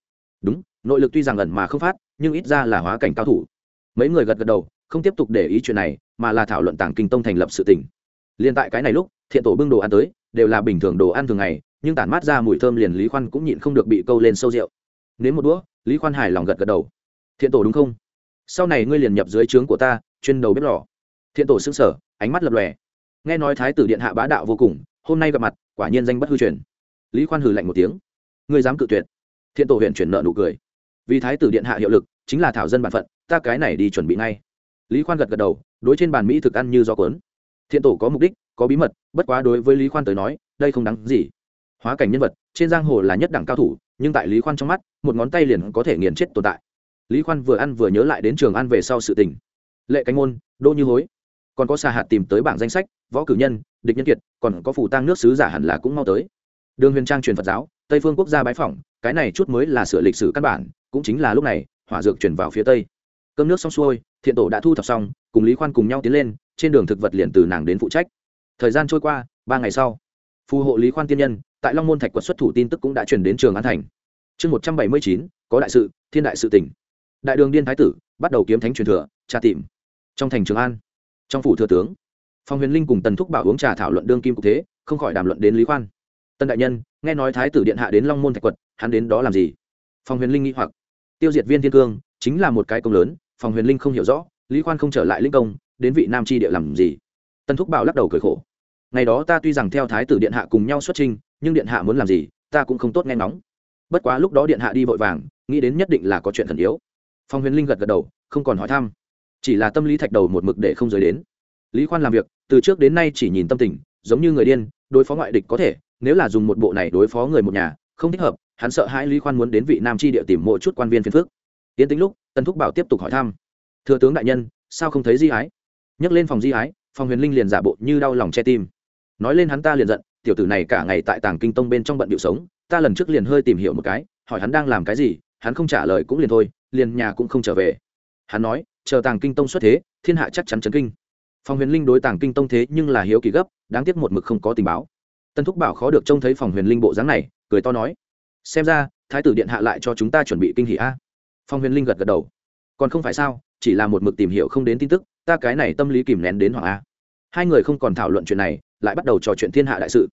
đúng, nội lực tuy rằng ẩn mà không phát, nhưng ít ra là hóa cảnh cao thủ. Mấy người gật gật đầu, không tiếp tục để ý chuyện này, mà là thảo luận tảng kinh tông thành lập sự tỉnh liền tại cái này lúc, thiện tổ bưng đồ ăn tới, đều là bình thường đồ ăn thường ngày, nhưng tản mát ra mùi thơm liền lý khoan cũng nhịn không được bị câu lên sâu rượu. Nếu một đũa, lý khoan hài lòng gật gật đầu. Thiện tổ đúng không? Sau này ngươi liền nhập dưới trướng của ta, chuyên đầu bếp lò. Thiện tổ xứng sở ánh mắt lập lòe. Nghe nói thái tử điện hạ bá đạo vô cùng, hôm nay gặp mặt, quả nhiên danh bất hư truyền. Lý khoan hừ lạnh một tiếng. Ngươi dám cự tuyệt? Thiện tổ huyện chuyển nợ nụ cười. Vì thái tử điện hạ hiệu lực, chính là thảo dân bản phận, ta cái này đi chuẩn bị ngay. Lý khoan gật gật đầu, đối trên bàn mỹ thực ăn như do cuốn. Thiện tổ có mục đích, có bí mật, bất quá đối với lý khoan tới nói, đây không đáng gì. Hóa cảnh nhân vật, trên giang hồ là nhất đẳng cao thủ, nhưng tại lý khoan trong mắt, một ngón tay liền có thể nghiền chết tồn tại. Lý khoan vừa ăn vừa nhớ lại đến trường ăn về sau sự tình. Lệ cánh môn đô như hối. Còn có xa hạt tìm tới bảng danh sách, võ cử nhân, địch nhân kiệt, còn có phủ tăng nước sứ giả hẳn là cũng mau tới. Đường huyền trang truyền phật giáo tây phương quốc gia bái phỏng, cái này chút mới là sửa lịch sử căn bản, cũng chính là lúc này, hỏa dược chuyển vào phía tây. Cơm nước xong xuôi, thiện tổ đã thu thập xong, cùng lý khoan cùng nhau tiến lên, trên đường thực vật liền từ nàng đến phụ trách. Thời gian trôi qua, ba ngày sau, phù hộ lý khoan tiên nhân, tại long môn thạch quật xuất thủ tin tức cũng đã chuyển đến trường an thành. Chương một trăm bảy mươi chín, có đại sự, thiên đại sự tỉnh đại đường điên thái tử, bắt đầu kiếm thánh truyền thừa, tra tìm. Trong thành trường an, trong phủ thừa tướng, phong huyền linh cùng tần thúc bảo uống trà thảo luận đương kim cục thế, không khỏi đàm luận đến lý khoan tân đại nhân, nghe nói thái tử điện hạ đến long môn thạch quật, hắn đến đó làm gì? Phong huyền linh nghĩ hoặc. Tiêu diệt viên thiên cương, chính là một cái công lớn, phong huyền linh không hiểu rõ, lý khoan không trở lại linh công, đến vị nam tri địa làm gì? Tần thúc bảo lắc đầu cười khổ. Ngày đó ta tuy rằng theo thái tử điện hạ cùng nhau xuất trình nhưng điện hạ muốn làm gì, ta cũng không tốt nghe nóng. bất quá lúc đó điện hạ đi vội vàng, nghĩ đến nhất định là có chuyện thần yếu. Phong huyền linh gật gật đầu, không còn hỏi thăm. Chỉ là tâm lý thạch đầu một mực để không rời đến. Lý khoan làm việc, từ trước đến nay chỉ nhìn tâm tình, giống như người điên, đối phó ngoại địch có thể nếu là dùng một bộ này đối phó người một nhà, không thích hợp, hắn sợ hãi lý khoan muốn đến vị nam tri địa tìm mỗi chút quan viên phiền phước tiến tính lúc tân thúc bảo tiếp tục hỏi thăm. Thừa tướng đại nhân, sao không thấy di ái? Nhắc lên phòng di ái phòng huyền linh liền giả bộ như đau lòng che tim. Nói lên hắn ta liền giận, tiểu tử này cả ngày tại tàng kinh tông bên trong bận điệu sống, ta lần trước liền hơi tìm hiểu một cái, hỏi hắn đang làm cái gì, hắn không trả lời cũng liền thôi, liền nhà cũng không trở về. Hắn nói, chờ tàng kinh tông xuất thế, thiên hạ chắc chắn chấn kinh. Phòng huyền linh đối tàng kinh tông thế nhưng là hiếu kỳ gấp, đáng tiếc một mực không có tình báo tân thúc bảo khó được trông thấy phòng huyền linh bộ dáng này, cười to nói, xem ra, thái tử điện hạ lại cho chúng ta chuẩn bị kinh hỷ a. Phòng huyền linh gật gật đầu, còn không phải sao, chỉ là một mực tìm hiểu không đến tin tức, ta cái này tâm lý kìm nén đến hoàng a. Hai người không còn thảo luận chuyện này, lại bắt đầu trò chuyện thiên hạ đại sự.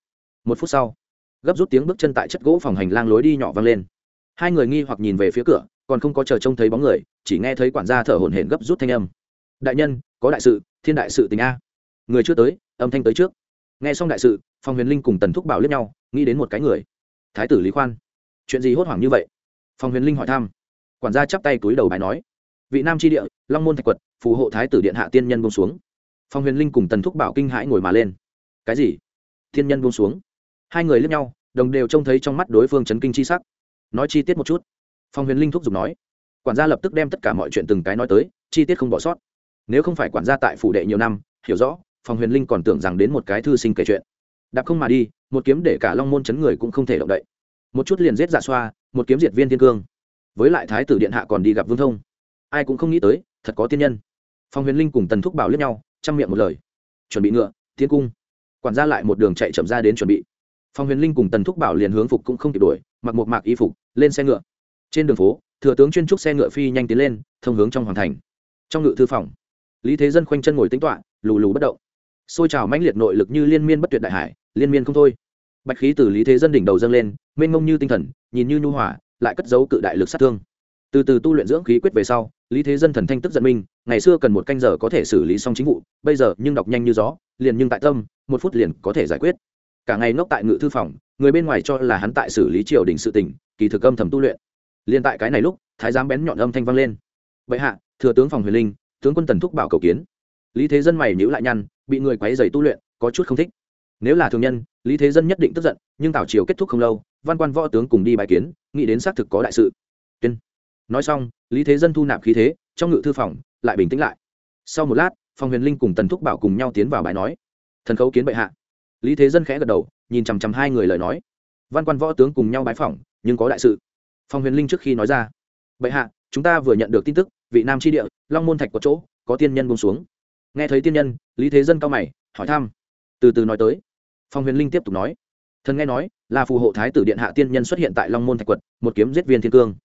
Một phút sau, gấp rút tiếng bước chân tại chất gỗ phòng hành lang lối đi nhỏ vang lên. Hai người nghi hoặc nhìn về phía cửa, còn không có chờ trông thấy bóng người, chỉ nghe thấy quản gia thở hổn hển gấp rút thanh âm. Đại nhân, có đại sự, thiên đại sự tình a. Người chưa tới, âm thanh tới trước nghe xong đại sự phòng huyền linh cùng tần thúc bảo liếc nhau, nghĩ đến một cái người. Thái tử lý khoan. Chuyện gì hốt hoảng như vậy? Phòng huyền linh hỏi thăm. Quản gia chắp tay túi đầu bài nói. Vị nam tri địa, long môn thạch quật, phù hộ thái tử điện hạ tiên nhân bông xuống. Phòng huyền linh cùng tần thúc bảo kinh hãi ngồi mà lên. Cái gì? Thiên nhân bông xuống? Hai người lướt nhau, đồng đều trông thấy trong mắt đối phương chấn kinh chi sắc. Nói chi tiết một chút. Phòng huyền linh thúc giục nói. Quản gia lập tức đem tất cả mọi chuyện từng cái nói tới, chi tiết không bỏ sót. Nếu không phải quản gia tại phủ đệ nhiều năm, hiểu rõ phòng huyền linh còn tưởng rằng đến một cái thư sinh kể chuyện. Đạp không mà đi, một kiếm để cả long môn chấn người cũng không thể động đậy. Một chút liền giết dạ xoa, một kiếm diệt viên thiên cương. Với lại thái tử điện hạ còn đi gặp vương thông. Ai cũng không nghĩ tới, thật có tiên nhân. Phòng huyền linh cùng tần thúc bảo lướt nhau, chăm miệng một lời. Chuẩn bị ngựa, thiên cung. Quản gia lại một đường chạy chậm ra đến chuẩn bị. Phòng huyền linh cùng tần thúc bảo liền hướng phục cũng không kịp đuổi, mặc một mạc y phục, lên xe ngựa. Trên đường phố, thừa tướng chuyên trúc xe ngựa phi nhanh tiến lên, thông hướng trong hoàng thành. Trong ngự thư phòng, lý thế dân khoanh chân ngồi tính toạ lù lù bất động xôi trào mãnh liệt nội lực như liên miên bất tuyệt đại hải, liên miên không thôi. Bạch khí từ lý thế dân đỉnh đầu dâng lên, mênh mông như tinh thần, nhìn như nhu hỏa lại cất giấu cự đại lực sát thương. Từ từ tu luyện dưỡng khí quyết về sau, lý thế dân thần thanh tức giận minh ngày xưa cần một canh giờ có thể xử lý xong chính vụ, bây giờ nhưng đọc nhanh như gió, liền nhưng tại tâm, một phút liền có thể giải quyết. Cả ngày ngốc tại ngự thư phòng, người bên ngoài cho là hắn tại xử lý triều đình sự tỉnh kỳ thực âm thầm tu luyện. Liền tại cái này lúc, thái giám bén nhọn âm thanh vang lên. Vậy hạ, thừa tướng phòng huyền linh, tướng quân tần thúc bảo cầu kiến lý thế dân mày nhữ lại nhăn, bị người quấy dày tu luyện, có chút không thích. Nếu là thường nhân, lý thế dân nhất định tức giận, nhưng tảo triều kết thúc không lâu, văn quan võ tướng cùng đi bài kiến, nghĩ đến xác thực có đại sự. Tuyên. Nói xong, lý thế dân thu nạp khí thế, trong ngự thư phòng, lại bình tĩnh lại. Sau một lát phòng huyền linh cùng tần thúc bảo cùng nhau tiến vào bài nói. Thần khấu kiến bệ hạ. Lý thế dân khẽ gật đầu, nhìn chằm chằm hai người lời nói. Văn quan võ tướng cùng nhau bái phỏng, nhưng có đại sự. Phòng huyền linh trước khi nói ra. Bệ hạ, chúng ta vừa nhận được tin tức, vị nam tri địa, long môn thạch có chỗ, có tiên nhân bông xuống nghe thấy tiên nhân, lý thế dân cao mày, hỏi thăm. Từ từ nói tới. Phong huyền linh tiếp tục nói. Thần nghe nói, là phù hộ thái tử điện hạ tiên nhân xuất hiện tại long môn thạch quật, một kiếm giết viên thiên cương.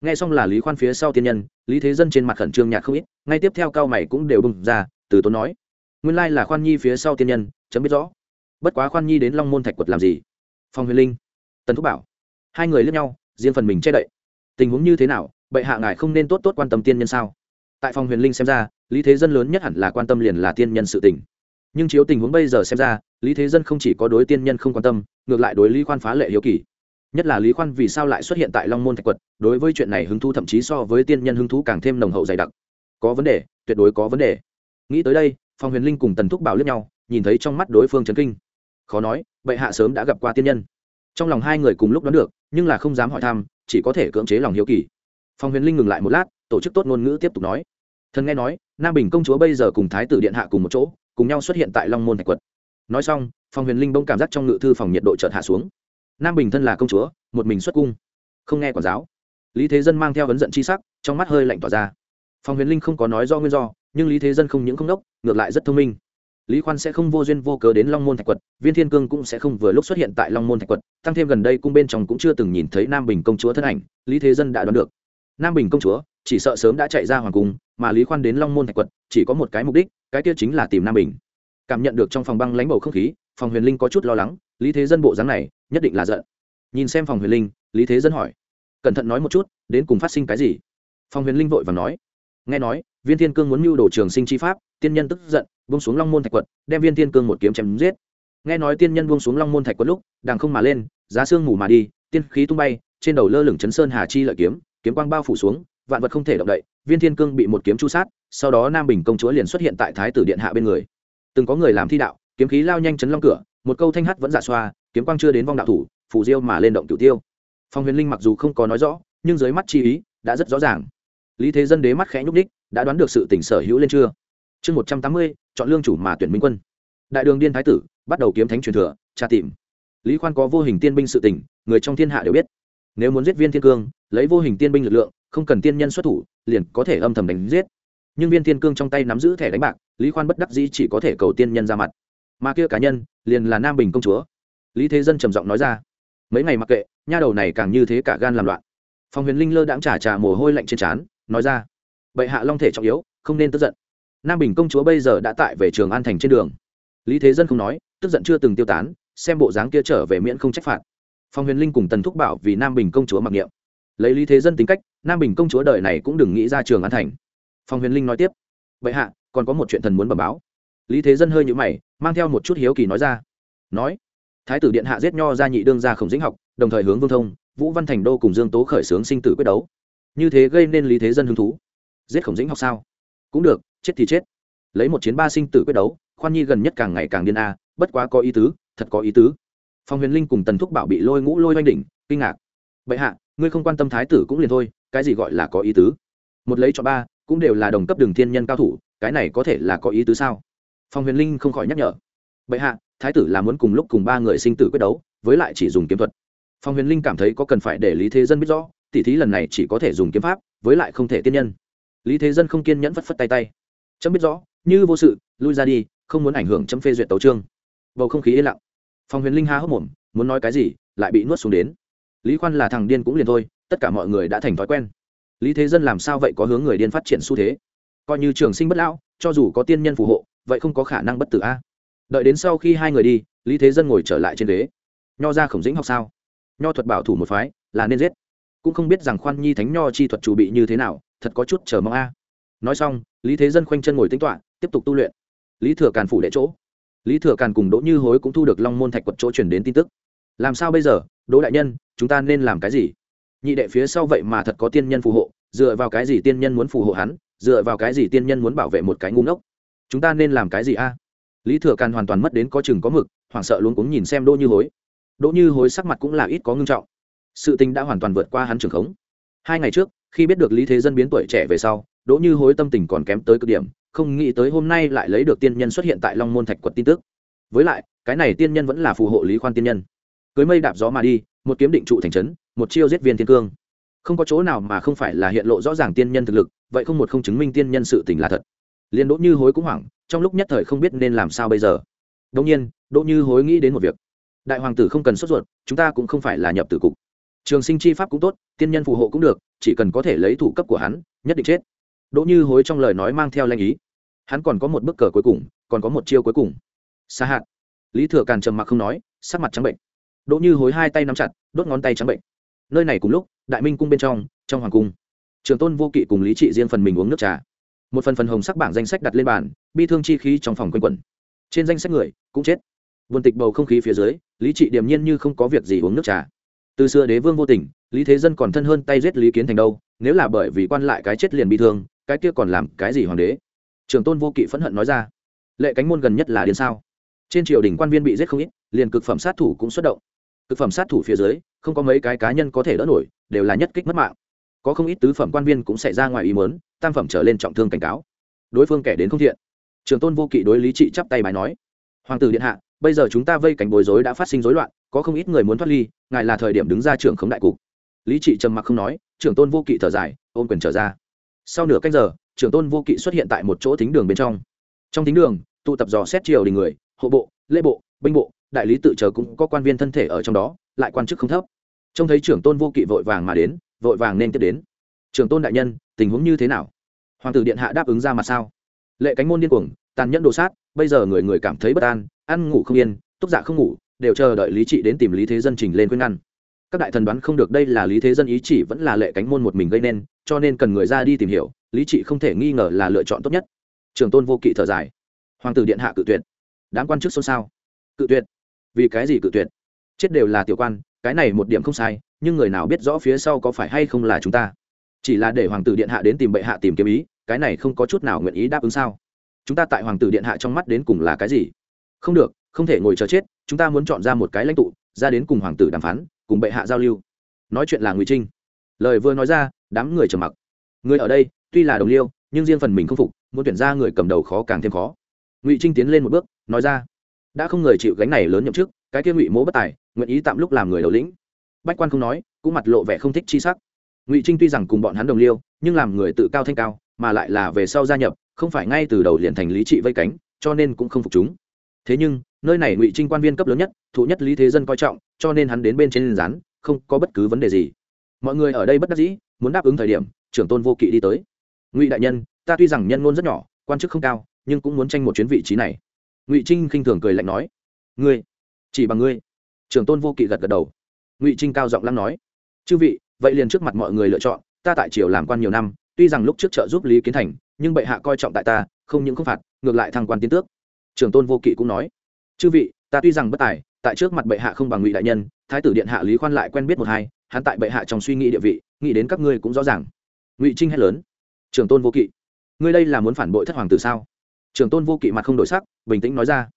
Nghe xong là lý khoan phía sau tiên nhân, lý thế dân trên mặt khẩn trương nhạc không ít, ngay tiếp theo cao mày cũng đều bừng ra, từ tốn nói. Nguyên lai là khoan nhi phía sau tiên nhân, chấm biết rõ. Bất quá khoan nhi đến long môn thạch quật làm gì? Phong huyền linh, tần thúc bảo. Hai người lướt nhau, riêng phần mình che đậy. Tình huống như thế nào? Bệ hạ ngài không nên tốt tốt quan tâm tiên nhân sao? Tại phòng huyền linh xem ra, lý thế dân lớn nhất hẳn là quan tâm liền là tiên nhân sự tình. Nhưng chiếu tình huống bây giờ xem ra, lý thế dân không chỉ có đối tiên nhân không quan tâm, ngược lại đối lý khoan phá lệ hiếu kỳ. Nhất là lý khoan vì sao lại xuất hiện tại long môn thạch quật, đối với chuyện này hứng thú thậm chí so với tiên nhân hứng thú càng thêm nồng hậu dày đặc. Có vấn đề, tuyệt đối có vấn đề. Nghĩ tới đây phong huyền linh cùng tần thúc bảo lướt nhau, nhìn thấy trong mắt đối phương trấn kinh. Khó nói, bệ hạ sớm đã gặp qua tiên nhân. Trong lòng hai người cùng lúc đoán được, nhưng là không dám hỏi thăm, chỉ có thể cưỡng chế lòng hiếu kỳ phong huyền linh ngừng lại một lát, tổ chức tốt ngôn ngữ tiếp tục nói. Thần nghe nói, nam bình công chúa bây giờ cùng thái tử điện hạ cùng một chỗ, cùng nhau xuất hiện tại long môn thạch quật. Nói xong, phong huyền linh bỗng cảm giác trong ngự thư phòng nhiệt độ chợt hạ xuống. Nam bình thân là công chúa, một mình xuất cung. Không nghe quản giáo. Lý thế dân mang theo vấn giận chi sắc, trong mắt hơi lạnh tỏa ra. Phong huyền linh không có nói do nguyên do, nhưng lý thế dân không những không đốc, ngược lại rất thông minh. Lý khoan sẽ không vô duyên vô cớ đến long môn thạch quật, viên thiên cương cũng sẽ không vừa lúc xuất hiện tại long môn thạch quật. Tăng thêm gần đây cung bên trong cũng chưa từng nhìn thấy nam bình công chúa thân ảnh, lý thế dân đã đoán được nam bình công chúa, chỉ sợ sớm đã chạy ra hoàng cung, mà lý khoan đến long môn thạch quật, chỉ có một cái mục đích, cái kia chính là tìm nam bình. Cảm nhận được trong phòng băng lánh bầu không khí, phòng huyền linh có chút lo lắng, lý thế dân bộ dáng này, nhất định là giận. Nhìn xem phòng huyền linh, lý thế dân hỏi. Cẩn thận nói một chút, đến cùng phát sinh cái gì? Phòng huyền linh vội và nói. Nghe nói, viên thiên cương muốn mưu đồ trường sinh chi pháp, tiên nhân tức giận, buông xuống long môn thạch quật, đem viên thiên cương một kiếm chém giết. Nghe nói tiên nhân buông xuống long môn thạch quật lúc đàng không mà lên, giá xương mù mà đi, tiên khí tung bay, trên đầu lơ lửng chấn sơn hà chi lợi kiếm kiếm quang bao phủ xuống, vạn vật không thể động đậy, viên thiên cương bị một kiếm chu sát, sau đó nam bình công chúa liền xuất hiện tại thái tử điện hạ bên người. Từng có người làm thi đạo, kiếm khí lao nhanh chấn long cửa, một câu thanh hát vẫn giả xoa, kiếm quang chưa đến vong đạo thủ, phủ diêu mà lên động cửu tiêu. Phong huyền linh mặc dù không có nói rõ, nhưng dưới mắt chi ý đã rất rõ ràng. Lý thế dân đế mắt khẽ nhúc đích đã đoán được sự tỉnh sở hữu lên chưa? Chương một trăm tám mươi, chọn lương chủ mà tuyển minh quân. Đại đường điên thái tử, bắt đầu kiếm thánh truyền thừa, tra tìm. Lý khoan có vô hình tiên binh sự tỉnh người trong thiên hạ đều biết nếu muốn giết viên thiên cương, lấy vô hình tiên binh lực lượng, không cần tiên nhân xuất thủ, liền có thể âm thầm đánh giết. Nhưng viên thiên cương trong tay nắm giữ thẻ đánh bạc, lý khoan bất đắc dĩ chỉ có thể cầu tiên nhân ra mặt. Mà kia cá nhân, liền là nam bình công chúa. Lý thế dân trầm giọng nói ra, mấy ngày mặc kệ, nha đầu này càng như thế cả gan làm loạn. Phòng huyền linh lơ đãng trả trà mồ hôi lạnh trên trán, nói ra, bệ hạ long thể trọng yếu, không nên tức giận. Nam bình công chúa bây giờ đã tại về trường an thành trên đường. Lý thế dân không nói, tức giận chưa từng tiêu tán, xem bộ dáng kia trở về miễn không trách phạt phong huyền linh cùng tần thúc bảo vì nam bình công chúa mặc niệm. Lấy lý thế dân tính cách, nam bình công chúa đời này cũng đừng nghĩ ra trường an thành. Phong huyền linh nói tiếp. Vậy hạ, còn có một chuyện thần muốn bẩm báo. Lý thế dân hơi nhũ mày, mang theo một chút hiếu kỳ nói ra. Nói, thái tử điện hạ giết nho ra nhị đương ra khổng dĩnh học, đồng thời hướng vương thông, vũ văn thành đô cùng dương tố khởi xướng sinh tử quyết đấu. Như thế gây nên lý thế dân hứng thú. Giết khổng dĩnh học sao? Cũng được, chết thì chết. Lấy một chiến ba sinh tử quyết đấu, khoan nhi gần nhất càng ngày càng điên a, bất quá có ý tứ, thật có ý tứ phong huyền linh cùng tần thúc bảo bị lôi ngũ lôi oanh đỉnh, kinh ngạc. Bệ hạ, ngươi không quan tâm thái tử cũng liền thôi, cái gì gọi là có ý tứ? Một lấy cho ba, cũng đều là đồng cấp đường thiên nhân cao thủ, cái này có thể là có ý tứ sao? Phong huyền linh không khỏi nhắc nhở. Bệ hạ, thái tử là muốn cùng lúc cùng ba người sinh tử quyết đấu, với lại chỉ dùng kiếm thuật. Phong huyền linh cảm thấy có cần phải để lý thế dân biết rõ, tỉ thí lần này chỉ có thể dùng kiếm pháp, với lại không thể tiên nhân. Lý thế dân không kiên nhẫn phất phất tay tay. Chấm biết rõ, như vô sự, lui ra đi, không muốn ảnh hưởng chấm phê duyệt tấu trương bầu không khí yên lặng phong huyền linh ha hốc mồm, muốn nói cái gì, lại bị nuốt xuống đến. Lý khoan là thằng điên cũng liền thôi, tất cả mọi người đã thành thói quen. Lý thế dân làm sao vậy có hướng người điên phát triển xu thế? Coi như trường sinh bất lão, cho dù có tiên nhân phù hộ, vậy không có khả năng bất tử a. Đợi đến sau khi hai người đi, lý thế dân ngồi trở lại trên ghế. Nho ra khổng dĩnh học sao? Nho thuật bảo thủ một phái, là nên giết. Cũng không biết rằng khoan nhi thánh nho chi thuật chủ bị như thế nào, thật có chút chờ mong a. Nói xong, lý thế dân khoanh chân ngồi tính toạ tiếp tục tu luyện. Lý thừa càn phủ đệ chỗ lý thừa càn cùng đỗ như hối cũng thu được long môn thạch quật chỗ chuyển đến tin tức. Làm sao bây giờ, đỗ đại nhân, chúng ta nên làm cái gì? Nhị đệ phía sau vậy mà thật có tiên nhân phù hộ, dựa vào cái gì tiên nhân muốn phù hộ hắn, dựa vào cái gì tiên nhân muốn bảo vệ một cái ngu ngốc? Chúng ta nên làm cái gì a? Lý thừa càn hoàn toàn mất đến có chừng có mực, hoảng sợ luôn cũng nhìn xem đỗ như hối. Đỗ như hối sắc mặt cũng là ít có ngưng trọng. Sự tình đã hoàn toàn vượt qua hắn trường khống. Hai ngày trước, khi biết được lý thế dân biến tuổi trẻ về sau, đỗ như hối tâm tình còn kém tới cực điểm không nghĩ tới hôm nay lại lấy được tiên nhân xuất hiện tại long môn thạch quật tin tức. Với lại, cái này tiên nhân vẫn là phù hộ lý khoan tiên nhân. Cưới mây đạp gió mà đi, một kiếm định trụ thành trấn, một chiêu giết viên thiên cương. Không có chỗ nào mà không phải là hiện lộ rõ ràng tiên nhân thực lực, vậy không một không chứng minh tiên nhân sự tình là thật. Liền đỗ như hối cũng hoảng, trong lúc nhất thời không biết nên làm sao bây giờ. Đông nhiên, đỗ như hối nghĩ đến một việc. Đại hoàng tử không cần sốt ruột, chúng ta cũng không phải là nhập tử cục. Trường sinh chi pháp cũng tốt, tiên nhân phù hộ cũng được, chỉ cần có thể lấy thủ cấp của hắn, nhất định chết. Đỗ như hối trong lời nói mang theo lanh ý hắn còn có một bức cờ cuối cùng, còn có một chiêu cuối cùng. Xa hạn lý thừa càn trầm mặc không nói, sắc mặt trắng bệnh. Đỗ như hối hai tay nắm chặt, đốt ngón tay trắng bệnh. Nơi này cùng lúc, đại minh cung bên trong trong hoàng cung, trường tôn vô kỵ cùng lý trị riêng phần mình uống nước trà. Một phần phần hồng sắc bảng danh sách đặt lên bàn, bi thương chi khí trong phòng quanh quẩn. Trên danh sách người, cũng chết. Vườn tịch bầu không khí phía dưới, lý trị điềm nhiên như không có việc gì uống nước trà. Từ xưa đế vương vô tình, lý thế dân còn thân hơn tay giết lý kiến thành đâu, nếu là bởi vì quan lại cái chết liền bị thương, cái kia còn làm cái gì hoàng đế? Trường tôn vô kỵ phẫn hận nói ra, lệ cánh môn gần nhất là điên sao? Trên triều đình quan viên bị giết không ít, liền cực phẩm sát thủ cũng xuất động. Cực phẩm sát thủ phía dưới, không có mấy cái cá nhân có thể đỡ nổi, đều là nhất kích mất mạng. Có không ít tứ phẩm quan viên cũng xảy ra ngoài ý mớn tam phẩm trở lên trọng thương cảnh cáo. Đối phương kẻ đến không thiện. Trường tôn vô kỵ đối lý trị chắp tay bài nói, hoàng tử điện hạ, bây giờ chúng ta vây cảnh bối rối đã phát sinh rối loạn, có không ít người muốn thoát ly, ngài là thời điểm đứng ra trưởng khống đại cục. Lý trị trầm mặc không nói trưởng tôn vô kỵ thở dài, ôm quyền trở ra sau nửa canh giờ, trưởng tôn vô kỵ xuất hiện tại một chỗ thính đường bên trong. Trong thính đường, tụ tập dò xét triều đình người, hộ bộ, lễ bộ, binh bộ, đại lý tự chờ cũng có quan viên thân thể ở trong đó, lại quan chức không thấp. Trông thấy trưởng tôn vô kỵ vội vàng mà đến, vội vàng nên tiếp đến. Trưởng tôn đại nhân, tình huống như thế nào? Hoàng tử điện hạ đáp ứng ra mặt sao? Lệ cánh môn điên cuồng, tàn nhẫn đồ sát, bây giờ người người cảm thấy bất an, ăn ngủ không yên, túc dạ không ngủ, đều chờ đợi lý trị đến tìm lý thế dân trình lên khuyên ngăn các đại thần đoán không được đây là lý thế dân, ý chỉ vẫn là lệ cánh môn một mình gây nên, cho nên cần người ra đi tìm hiểu, lý trị không thể nghi ngờ là lựa chọn tốt nhất. Trường tôn vô kỵ thở dài. Hoàng tử điện hạ cự tuyệt. Đám quan chức xôn xao. Cự tuyệt. Vì cái gì cự tuyệt? Chết đều là tiểu quan, cái này một điểm không sai, nhưng người nào biết rõ phía sau có phải hay không là chúng ta? Chỉ là để hoàng tử điện hạ đến tìm bệ hạ tìm kiếm ý, cái này không có chút nào nguyện ý đáp ứng sao? Chúng ta tại hoàng tử điện hạ trong mắt đến cùng là cái gì? Không được, không thể ngồi chờ chết, chúng ta muốn chọn ra một cái lãnh tụ, ra đến cùng hoàng tử đàm phán cùng bệ hạ giao lưu. Nói chuyện là ngụy trinh. Lời vừa nói ra, đám người trầm mặc. Người ở đây, tuy là đồng liêu, nhưng riêng phần mình không phục, muốn tuyển ra người cầm đầu khó càng thêm khó. Ngụy trinh tiến lên một bước, nói ra, đã không người chịu gánh này lớn nhậm chức, cái kia ngụy mố bất tài, nguyện ý tạm lúc làm người đầu lĩnh. Bách quan không nói, cũng mặt lộ vẻ không thích chi sắc. Ngụy trinh tuy rằng cùng bọn hắn đồng liêu, nhưng làm người tự cao thanh cao, mà lại là về sau gia nhập, không phải ngay từ đầu liền thành lý trị vây cánh, cho nên cũng không phục chúng thế nhưng, nơi này ngụy trinh quan viên cấp lớn nhất, thụ nhất lý thế dân coi trọng, cho nên hắn đến bên trên rán, không có bất cứ vấn đề gì. Mọi người ở đây bất đắc dĩ, muốn đáp ứng thời điểm, trưởng tôn vô kỵ đi tới. Ngụy đại nhân, ta tuy rằng nhân ngôn rất nhỏ, quan chức không cao, nhưng cũng muốn tranh một chuyến vị trí này. Ngụy trinh khinh thường cười lạnh nói. Ngươi, chỉ bằng ngươi. Trưởng tôn vô kỵ gật gật đầu. Ngụy trinh cao giọng lăng nói. Chư vị, vậy liền trước mặt mọi người lựa chọn, ta tại triều làm quan nhiều năm, tuy rằng lúc trước trợ giúp lý kiến thành, nhưng bệ hạ coi trọng tại ta, không những không phạt, ngược lại thăng quan tiến tước. Trường tôn vô kỵ cũng nói, chư vị, ta tuy rằng bất tài, tại trước mặt bệ hạ không bằng ngụy đại nhân, thái tử điện hạ lý khoan lại quen biết một hai, hắn tại bệ hạ trong suy nghĩ địa vị, nghĩ đến các ngươi cũng rõ ràng. Ngụy trinh hét lớn, Trường tôn vô kỵ, ngươi đây là muốn phản bội thất hoàng tử sao? Trường tôn vô kỵ mặt không đổi sắc, bình tĩnh nói ra,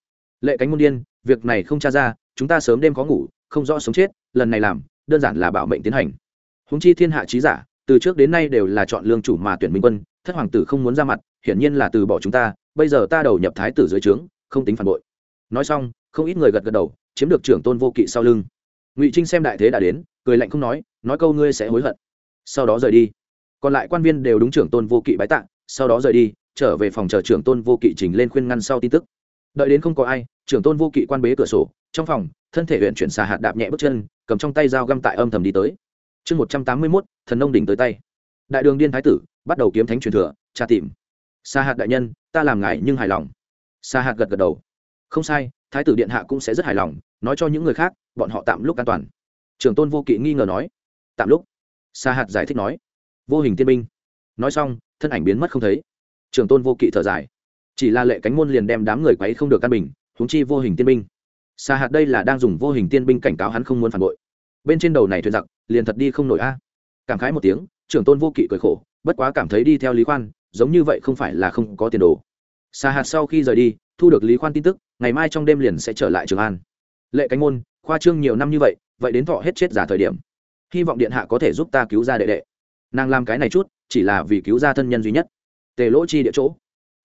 lệ cánh môn điên, việc này không tra ra, chúng ta sớm đêm khó ngủ, không rõ sống chết, lần này làm, đơn giản là bảo mệnh tiến hành. Húng chi thiên hạ trí giả, từ trước đến nay đều là chọn lương chủ mà tuyển minh quân, thất hoàng tử không muốn ra mặt hiển nhiên là từ bỏ chúng ta, bây giờ ta đầu nhập thái tử dưới trướng, không tính phản bội. Nói xong, không ít người gật gật đầu, chiếm được trưởng tôn vô kỵ sau lưng. Ngụy trinh xem đại thế đã đến, cười lạnh không nói nói câu ngươi sẽ hối hận. Sau đó rời đi. Còn lại quan viên đều đúng trưởng tôn vô kỵ bái tạ, sau đó rời đi, trở về phòng chờ trưởng tôn vô kỵ trình lên khuyên ngăn sau tin tức. Đợi đến không có ai, trưởng tôn vô kỵ quan bế cửa sổ, trong phòng, thân thể huyện chuyển xà hạt đạp nhẹ bước chân, cầm trong tay dao găm tại âm thầm đi tới. Chương một trăm tám mươi mốt, thần nông đỉnh tới tay. Đại đường điên thái tử, bắt đầu kiếm thánh truyền thừa, tra tìm. Sa hạt đại nhân, ta làm ngại nhưng hài lòng. Sa hạt gật gật đầu. Không sai, thái tử điện hạ cũng sẽ rất hài lòng, nói cho những người khác, bọn họ tạm lúc an toàn. Trưởng tôn vô kỵ nghi ngờ nói. Tạm lúc? Sa hạt giải thích nói. Vô hình tiên binh. Nói xong, thân ảnh biến mất không thấy. Trưởng tôn vô kỵ thở dài. Chỉ là lệ cánh môn liền đem đám người quấy không được căn bình, huống chi vô hình tiên binh. Sa hạt đây là đang dùng vô hình tiên binh cảnh cáo hắn không muốn phản bội. Bên trên đầu này thuyền giặc, liền thật đi không nổi a. Cảm khái một tiếng trưởng tôn vô kỵ cười khổ, bất quá cảm thấy đi theo lý khoan giống như vậy không phải là không có tiền đồ. Sa hạt sau khi rời đi, thu được lý khoan tin tức, ngày mai trong đêm liền sẽ trở lại trường an. Lệ cánh môn, khoa trương nhiều năm như vậy vậy đến thọ hết chết giả thời điểm. Hy vọng điện hạ có thể giúp ta cứu ra đệ đệ. Nàng làm cái này chút, chỉ là vì cứu ra thân nhân duy nhất. Tề lỗ chi địa chỗ.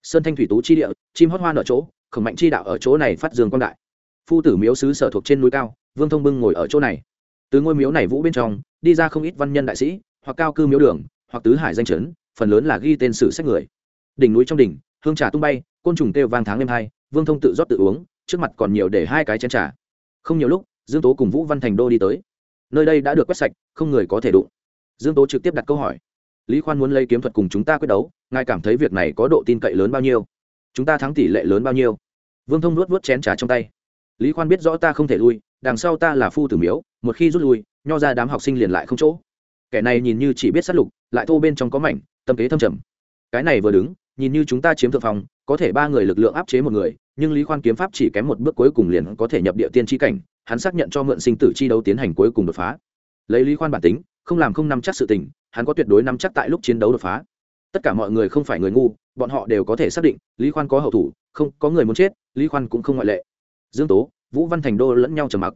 Sơn thanh thủy tú chi địa, chim hót hoa nở chỗ, khổng mạnh chi đạo ở chỗ này phát dương quang đại. Phu tử miếu sứ sở thuộc trên núi cao, vương thông bưng ngồi ở chỗ này. Từ ngôi miếu này vũ bên trong, đi ra không ít văn nhân đại sĩ, hoặc cao cư miếu đường, hoặc tứ hải danh chấn phần lớn là ghi tên sử sách người. Đỉnh núi trong đỉnh, hương trà tung bay, côn trùng kêu vang tháng đêm hai, vương thông tự rót tự uống, trước mặt còn nhiều để hai cái chén trà. Không nhiều lúc, dương tố cùng vũ văn thành đô đi tới. Nơi đây đã được quét sạch, không người có thể đụng. Dương tố trực tiếp đặt câu hỏi. Lý khoan muốn lấy kiếm thuật cùng chúng ta quyết đấu, ngài cảm thấy việc này có độ tin cậy lớn bao nhiêu? Chúng ta thắng tỷ lệ lớn bao nhiêu? Vương thông nuốt vớt chén trà trong tay. Lý khoan biết rõ ta không thể lui, đằng sau ta là phu tử miếu, một khi rút lui, nho ra đám học sinh liền lại không chỗ. Kẻ này nhìn như chỉ biết sát lục, lại thô bên trong có mảnh tâm kế thâm trầm. Cái này vừa đứng, nhìn như chúng ta chiếm thượng phòng có thể ba người lực lượng áp chế một người, nhưng lý khoan kiếm pháp chỉ kém một bước cuối cùng liền có thể nhập địa tiên tri cảnh, hắn xác nhận cho mượn sinh tử chi đấu tiến hành cuối cùng đột phá. Lấy lý khoan bản tính, không làm không nắm chắc sự tình, hắn có tuyệt đối nắm chắc tại lúc chiến đấu đột phá. Tất cả mọi người không phải người ngu, bọn họ đều có thể xác định, lý khoan có hậu thủ, không, có người muốn chết, lý khoan cũng không ngoại lệ. Dương tố, vũ văn thành đô lẫn nhau trầm mặc.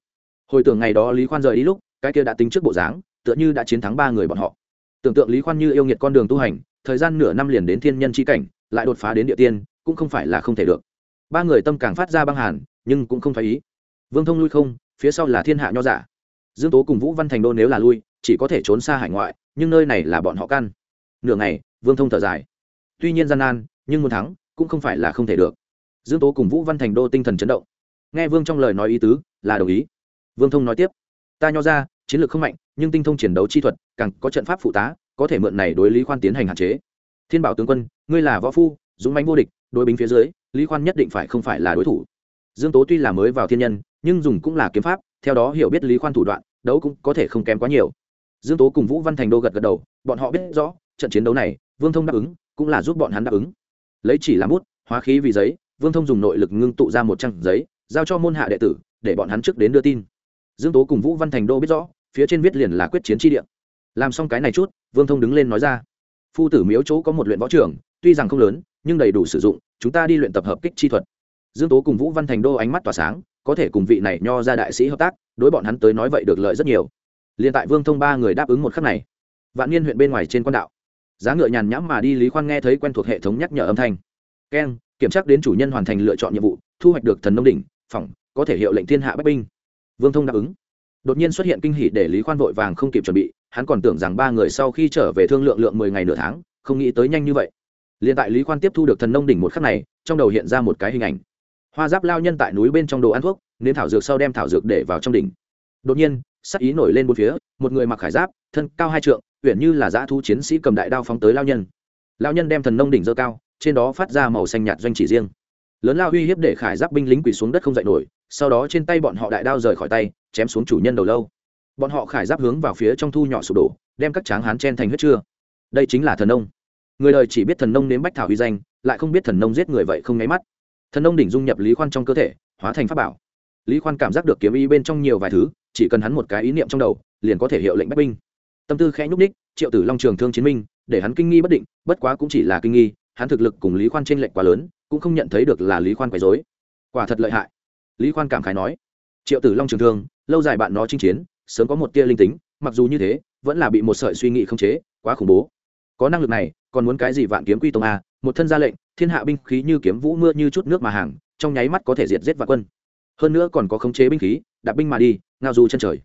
Hồi tưởng ngày đó lý khoan rời đi lúc, cái kia đã tính trước bộ dáng, tựa như đã chiến thắng ba người bọn họ tưởng tượng lý khoan như yêu nghiệt con đường tu hành, thời gian nửa năm liền đến thiên nhân c h i cảnh, lại đột phá đến địa tiên, cũng không phải là không thể được. Ba người tâm càng phát ra băng hàn, nhưng cũng không phải ý. Vương thông lui không, phía sau là thiên hạ nho giả. Dương tố cùng vũ văn thành đô nếu là lui, chỉ có thể trốn xa hải ngoại, nhưng nơi này là bọn họ căn. Nửa ngày, vương thông thở dài. Tuy nhiên gian nan, nhưng muốn thắng, cũng không phải là không thể được. Dương tố cùng vũ văn thành đô tinh thần chấn động. Nghe vương trong lời nói ý tứ, là đồng ý. Vương thông nói tiếp. Ta nho ra chiến lược không mạnh, nhưng tinh thông chiến đấu chi thuật, càng có trận pháp phụ tá, có thể mượn này đối lý khoan tiến hành hạn chế. Thiên bảo tướng quân, ngươi là võ phu, dũng mãnh vô địch, đối binh phía dưới, lý khoan nhất định phải không phải là đối thủ. Dương tố tuy là mới vào thiên nhân, nhưng dùng cũng là kiếm pháp, theo đó hiểu biết lý khoan thủ đoạn, đấu cũng có thể không kém quá nhiều. Dương tố cùng vũ văn thành đô gật gật đầu, bọn họ biết rõ, trận chiến đấu này, vương thông đáp ứng, cũng là giúp bọn hắn đáp ứng. Lấy chỉ làm bút, hóa khí vì giấy, vương thông dùng nội lực ngưng tụ ra một trang giấy, giao cho môn hạ đệ tử, để bọn hắn trước đến đưa tin. Dương tố cùng vũ văn thành đô biết rõ phía trên viết liền là quyết chiến tri địa. Làm xong cái này chút, vương thông đứng lên nói ra. Phu tử miếu chỗ có một luyện võ trưởng tuy rằng không lớn, nhưng đầy đủ sử dụng, chúng ta đi luyện tập hợp kích chi thuật. Dương tố cùng vũ văn thành đô ánh mắt tỏa sáng, có thể cùng vị này nho ra đại sĩ hợp tác, đối bọn hắn tới nói vậy được lợi rất nhiều. Liền tại vương thông ba người đáp ứng một khắc này, vạn niên huyện bên ngoài trên quan đạo. Giá ngựa nhàn nhãm mà đi lý khoan nghe thấy quen thuộc hệ thống nhắc nhở âm thanh. Keng, kiểm tra đến chủ nhân hoàn thành lựa chọn nhiệm vụ, thu hoạch được thần nông đỉnh phỏng có thể hiệu lệnh thiên hạ bách binh. Vương thông đáp ứng đột nhiên xuất hiện kinh hỉ để lý khoan vội vàng không kịp chuẩn bị, hắn còn tưởng rằng ba người sau khi trở về thương lượng lượng mười ngày nửa tháng, không nghĩ tới nhanh như vậy. Liền tại lý khoan tiếp thu được thần nông đỉnh một khắc này, trong đầu hiện ra một cái hình ảnh. Hoa giáp lao nhân tại núi bên trong đồ ăn thuốc nên thảo dược sau đem thảo dược để vào trong đỉnh. Đột nhiên, sắc ý nổi lên một phía, một người mặc khải giáp, thân cao hai trượng, uyển như là dã thu chiến sĩ cầm đại đao phóng tới lao nhân. Lao nhân đem thần nông đỉnh dơ cao, trên đó phát ra màu xanh nhạt doanh chỉ riêng. Lớn lao uy hiếp để khải giáp binh lính quỳ xuống đất không dậy nổi sau đó trên tay bọn họ đại đao rời khỏi tay, chém xuống chủ nhân đầu lâu. Bọn họ khải giáp hướng vào phía trong thu nhỏ sụp đổ, đem các tráng hán chen thành huyết chưa đây chính là thần nông. Người đời chỉ biết thần nông nếm bách thảo uy danh, lại không biết thần nông giết người vậy không nháy mắt. Thần nông đỉnh dung nhập lý khoan trong cơ thể, hóa thành pháp bảo. Lý khoan cảm giác được kiếm ý bên trong nhiều vài thứ, chỉ cần hắn một cái ý niệm trong đầu, liền có thể hiệu lệnh bách binh. Tâm tư khẽ nhúc ních triệu tử long trường thương chiến minh, để hắn kinh nghi bất định, bất quá cũng chỉ là kinh nghi, hắn thực lực cùng lý khoan t r ê n lệch quá lớn, cũng không nhận thấy được là lý khoan quấy dối quả thật lợi hại lý khoan cảm khái nói, triệu tử long trường thương, lâu dài bạn nó chinh chiến, sớm có một tia linh tính, mặc dù như thế, vẫn là bị một sợi suy nghĩ không chế, quá khủng bố. Có năng lực này, còn muốn cái gì vạn kiếm quy tông a một thân ra lệnh, thiên hạ binh khí như kiếm vũ mưa như chút nước mà hàng, trong nháy mắt có thể diệt giết vạn quân. Hơn nữa còn có khống chế binh khí, đạp binh mà đi, ngao du chân trời.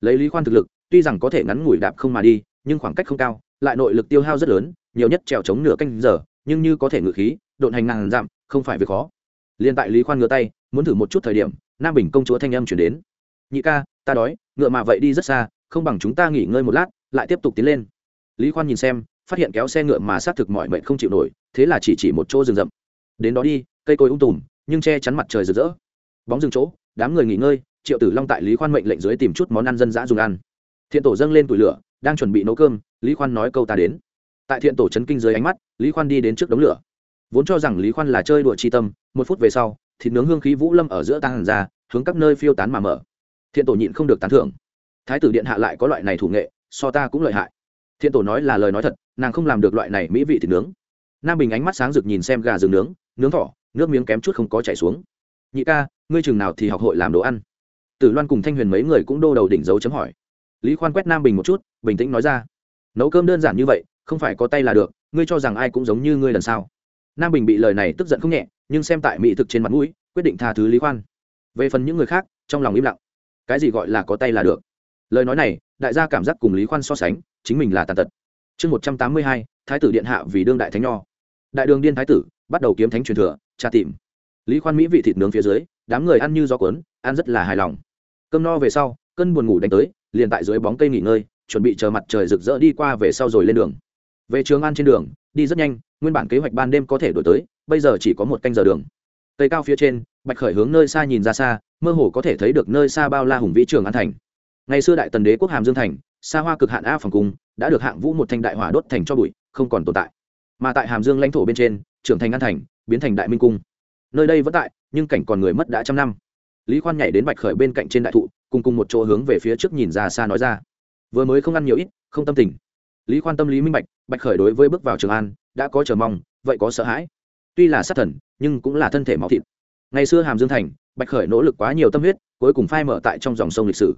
Lấy lý khoan thực lực, tuy rằng có thể ngắn ngủi đạp không mà đi, nhưng khoảng cách không cao, lại nội lực tiêu hao rất lớn, nhiều nhất trèo chống nửa canh giờ, nhưng như có thể ngự khí, độn hành ngàn dặm, không phải việc khó liên tại lý khoan ngửa tay, muốn thử một chút thời điểm, nam bình công chúa thanh âm chuyển đến. Nhị ca, ta đói, ngựa mà vậy đi rất xa, không bằng chúng ta nghỉ ngơi một lát, lại tiếp tục tiến lên. Lý khoan nhìn xem, phát hiện kéo xe ngựa mà xác thực mọi mệnh không chịu nổi, thế là chỉ chỉ một chỗ rừng rậm. Đến đó đi, cây cối ung tùm, nhưng che chắn mặt trời rực rỡ. Bóng rừng chỗ, đám người nghỉ ngơi, triệu tử long tại lý khoan mệnh lệnh dưới tìm chút món ăn dân dã dùng ăn. Thiện tổ dâng lên tủi lửa, đang chuẩn bị nấu cơm, lý khoan nói câu ta đến. Tại thiện tổ chấn kinh dưới ánh mắt, lý khoan đi đến trước đống lửa. Vốn cho rằng lý khoan là chơi đùa chi tâm một phút về sau, thịt nướng hương khí vũ lâm ở giữa tăng ra, hướng các nơi phiêu tán mà mở. Thiện tổ nhịn không được tán thưởng. Thái tử điện hạ lại có loại này thủ nghệ, so ta cũng lợi hại. Thiện tổ nói là lời nói thật, nàng không làm được loại này mỹ vị thịt nướng. Nam bình ánh mắt sáng rực nhìn xem gà rừng nướng nướng thỏ, nước miếng kém chút không có chảy xuống. Nhị ca, ngươi chừng nào thì học hội làm đồ ăn? Tử loan cùng thanh huyền mấy người cũng đô đầu đỉnh dấu chấm hỏi. Lý khoan quét nam bình một chút, bình tĩnh nói ra. Nấu cơm đơn giản như vậy, không phải có tay là được, ngươi cho rằng ai cũng giống như ngươi lần sau. Nam bình bị lời này tức giận không nhẹ nhưng xem tại mỹ thực trên mặt mũi, quyết định tha thứ lý khoan. Về phần những người khác, trong lòng im lặng. Cái gì gọi là có tay là được? Lời nói này, đại gia cảm giác cùng lý khoan so sánh, chính mình là tàn tật. Chương một trăm tám mươi hai, thái tử điện hạ vì đương đại thánh nho. Đại đường điên thái tử, bắt đầu kiếm thánh truyền thừa, tra tìm. Lý khoan mỹ vị thịt nướng phía dưới, đám người ăn như gió cuốn, ăn rất là hài lòng. Cơm no về sau, cơn buồn ngủ đánh tới, liền tại dưới bóng cây nghỉ ngơi, chuẩn bị chờ mặt trời rực rỡ đi qua về sau rồi lên đường. Về trường ăn trên đường, đi rất nhanh, nguyên bản kế hoạch ban đêm có thể đổi tới bây giờ chỉ có một canh giờ đường. Cây cao phía trên, bạch khởi hướng nơi xa nhìn ra xa, mơ hồ có thể thấy được nơi xa bao la hùng vĩ trường an thành. Ngày xưa đại tần đế quốc hàm dương thành, xa hoa cực hạn a phòng cung, đã được hạng vũ một thanh đại hỏa đốt thành cho bụi, không còn tồn tại. Mà tại hàm dương lãnh thổ bên trên, trưởng thành an thành, biến thành đại minh cung. Nơi đây vẫn tại, nhưng cảnh còn người mất đã trăm năm. Lý khoan nhảy đến bạch khởi bên cạnh trên đại thụ, cùng cùng một chỗ hướng về phía trước nhìn ra xa nói ra. Vừa mới không ăn nhiều ít, không tâm tình. Lý khoan tâm lý minh bạch bạch khởi đối với bước vào trường an, đã có chờ mong, vậy có sợ hãi tuy là sát thần, nhưng cũng là thân thể máu thịt. Ngày xưa hàm dương thành, bạch khởi nỗ lực quá nhiều tâm huyết, cuối cùng phai mở tại trong dòng sông lịch sử.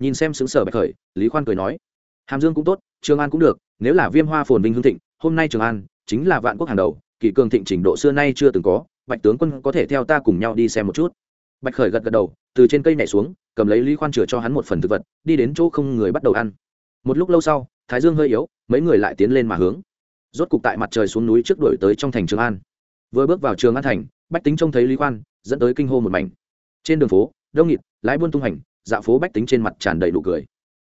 Nhìn xem xứng sở bạch khởi, lý khoan cười nói, hàm dương cũng tốt, trường an cũng được, nếu là viêm hoa phồn vinh hương thịnh, hôm nay trường an chính là vạn quốc hàng đầu, kỷ cường thịnh trình độ xưa nay chưa từng có, bạch tướng quân có thể theo ta cùng nhau đi xem một chút. Bạch khởi gật gật đầu, từ trên cây nhảy xuống, cầm lấy lý khoan chừa cho hắn một phần thực vật, đi đến chỗ không người bắt đầu ăn. Một lúc lâu sau, thái dương hơi yếu, mấy người lại tiến lên mà hướng. Rốt cục tại mặt trời xuống núi trước đuổi tới trong thành trường an vừa bước vào trường an thành, bách tính trông thấy lý khoan, dẫn tới kinh hô một mảnh. Trên đường phố, đông nghịt, lái buôn tung hành, dạo phố bách tính trên mặt tràn đầy đủ cười.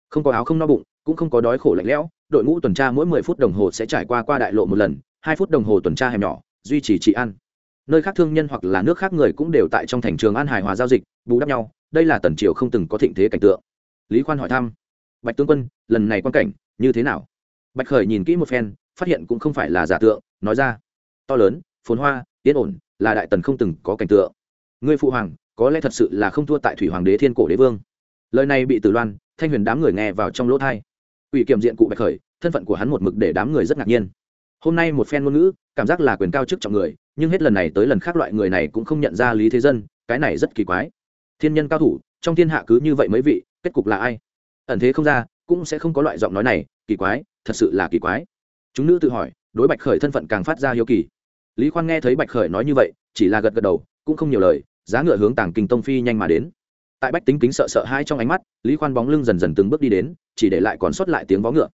Không có áo không no bụng, cũng không có đói khổ lạnh lẽo, đội ngũ tuần tra mỗi mười phút đồng hồ sẽ trải qua qua đại lộ một lần, hai phút đồng hồ tuần tra hẻm nhỏ, duy trì trị ăn nơi khác thương nhân hoặc là nước khác người cũng đều tại trong thành trường an hài hòa giao dịch, bù đắp nhau, đây là tần triều không từng có thịnh thế cảnh tượng. Lý khoan hỏi thăm, bạch tướng quân, lần này quan cảnh như thế nào? Bạch khởi nhìn kỹ một phen, phát hiện cũng không phải là giả tượng, nói ra, to lớn phồn hoa, yên ổn, là đại tần không từng có cảnh tượng. Ngươi phụ hoàng, có lẽ thật sự là không thua tại thủy hoàng đế thiên cổ đế vương. Lời này bị Tử loan, thanh huyền đám người nghe vào trong lỗ thai ủy kiểm diện cụ bạch khởi, thân phận của hắn một mực để đám người rất ngạc nhiên. Hôm nay một phen ngôn ngữ, cảm giác là quyền cao chức trọng người, nhưng hết lần này tới lần khác loại người này cũng không nhận ra lý thế dân, cái này rất kỳ quái. Thiên nhân cao thủ, trong thiên hạ cứ như vậy mấy vị, kết cục là ai? Ẩn thế không ra, cũng sẽ không có loại giọng nói này, kỳ quái, thật sự là kỳ quái. Chúng nữ tự hỏi, đối bạch khởi thân phận càng phát ra hiếu kỳ lý khoan nghe thấy bạch khởi nói như vậy, chỉ là gật gật đầu, cũng không nhiều lời, giá ngựa hướng tàng kinh tông phi nhanh mà đến. Tại bách tính kính sợ sợ hai trong ánh mắt, lý khoan bóng lưng dần dần từng bước đi đến, chỉ để lại còn sót lại tiếng vó ngựa.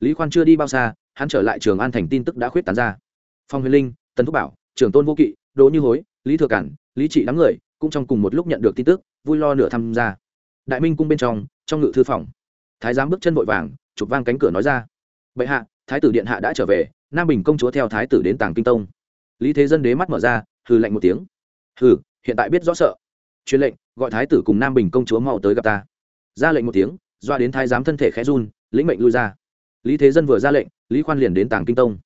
Lý khoan chưa đi bao xa, hắn trở lại trường an thành tin tức đã khuyết tán ra. Phong huyền linh, tần thúc bảo, trường tôn vô kỵ, đỗ như hối, lý thừa cản, lý trị đám người, cũng trong cùng một lúc nhận được tin tức, vui lo nửa tham gia. Đại minh cung bên trong trong ngự thư phòng, thái giám bước chân vội vàng, chụp vang cánh cửa nói ra. Bệ hạ, thái tử điện hạ đã trở về, nam bình công chúa theo thái tử đến tàng kinh tông lý thế dân đế mắt mở ra, hừ lạnh một tiếng. Hừ, hiện tại biết rõ sợ. Truyền lệnh, gọi thái tử cùng nam bình công chúa mau tới gặp ta. Ra lệnh một tiếng, doa đến thái giám thân thể khẽ run, lĩnh mệnh lui ra. Lý thế dân vừa ra lệnh, lý khoan liền đến tàng kinh tông.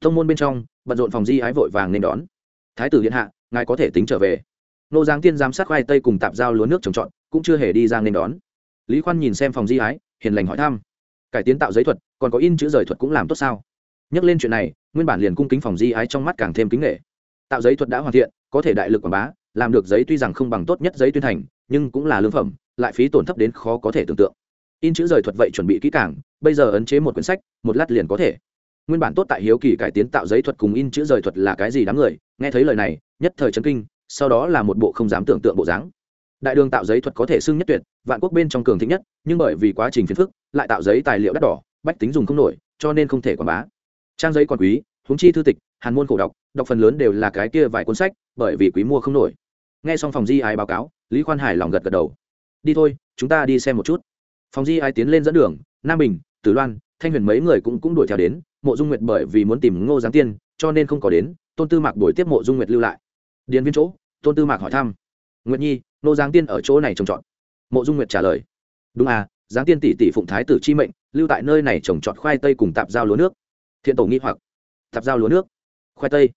Tông môn bên trong, bận rộn phòng di ái vội vàng nên đón. Thái tử điện hạ, ngài có thể tính trở về. Nô giáng tiên giám sát khoai tây cùng tạp giao lúa nước trồng trọt, cũng chưa hề đi ra nên đón. Lý khoan nhìn xem phòng di ái, hiền lành hỏi thăm. Cải tiến tạo giấy thuật, còn có in chữ rời thuật cũng làm tốt sao? Nhắc lên chuyện này nguyên bản liền cung kính phòng di ái trong mắt càng thêm kính nghệ. Tạo giấy thuật đã hoàn thiện, có thể đại lực quảng bá, làm được giấy tuy rằng không bằng tốt nhất giấy tuyên thành, nhưng cũng là lương phẩm, lại phí tổn thấp đến khó có thể tưởng tượng. In chữ rời thuật vậy chuẩn bị kỹ càng, bây giờ ấn chế một quyển sách, một lát liền có thể. Nguyên bản tốt tại hiếu kỳ cải tiến tạo giấy thuật cùng in chữ rời thuật là cái gì đám người, nghe thấy lời này, nhất thời chấn kinh, sau đó là một bộ không dám tưởng tượng bộ dáng. Đại đường tạo giấy thuật có thể xưng nhất tuyệt, vạn quốc bên trong cường thịnh nhất, nhưng bởi vì quá trình phiền phức, lại tạo giấy tài liệu đắt đỏ, bách tính dùng không nổi, cho nên không thể quảng bá trang giấy còn quý húng chi thư tịch, hàn môn khổ đọc đọc phần lớn đều là cái kia vài cuốn sách, bởi vì quý mua không nổi. Nghe xong phòng di ái báo cáo, lý khoan hải lòng gật gật đầu. Đi thôi, chúng ta đi xem một chút. Phòng di ái tiến lên dẫn đường, nam bình, tử loan, thanh huyền mấy người cũng cũng đuổi theo đến, mộ dung nguyệt bởi vì muốn tìm ngô giáng tiên, cho nên không có đến, tôn tư mạc đuổi tiếp mộ dung nguyệt lưu lại. Điền viên chỗ, tôn tư mạc hỏi thăm. Nguyệt nhi, ngô giáng tiên ở chỗ này trồng trọt. Mộ dung nguyệt trả lời. Đúng à giáng tiên tỷ tỷ phụng thái tử chi mệnh, lưu tại nơi này trồng trọt khoai tây cùng tạp giao lúa nước thiện tổ nghi hoặc. Tạp giao lúa nước. Khoai tây.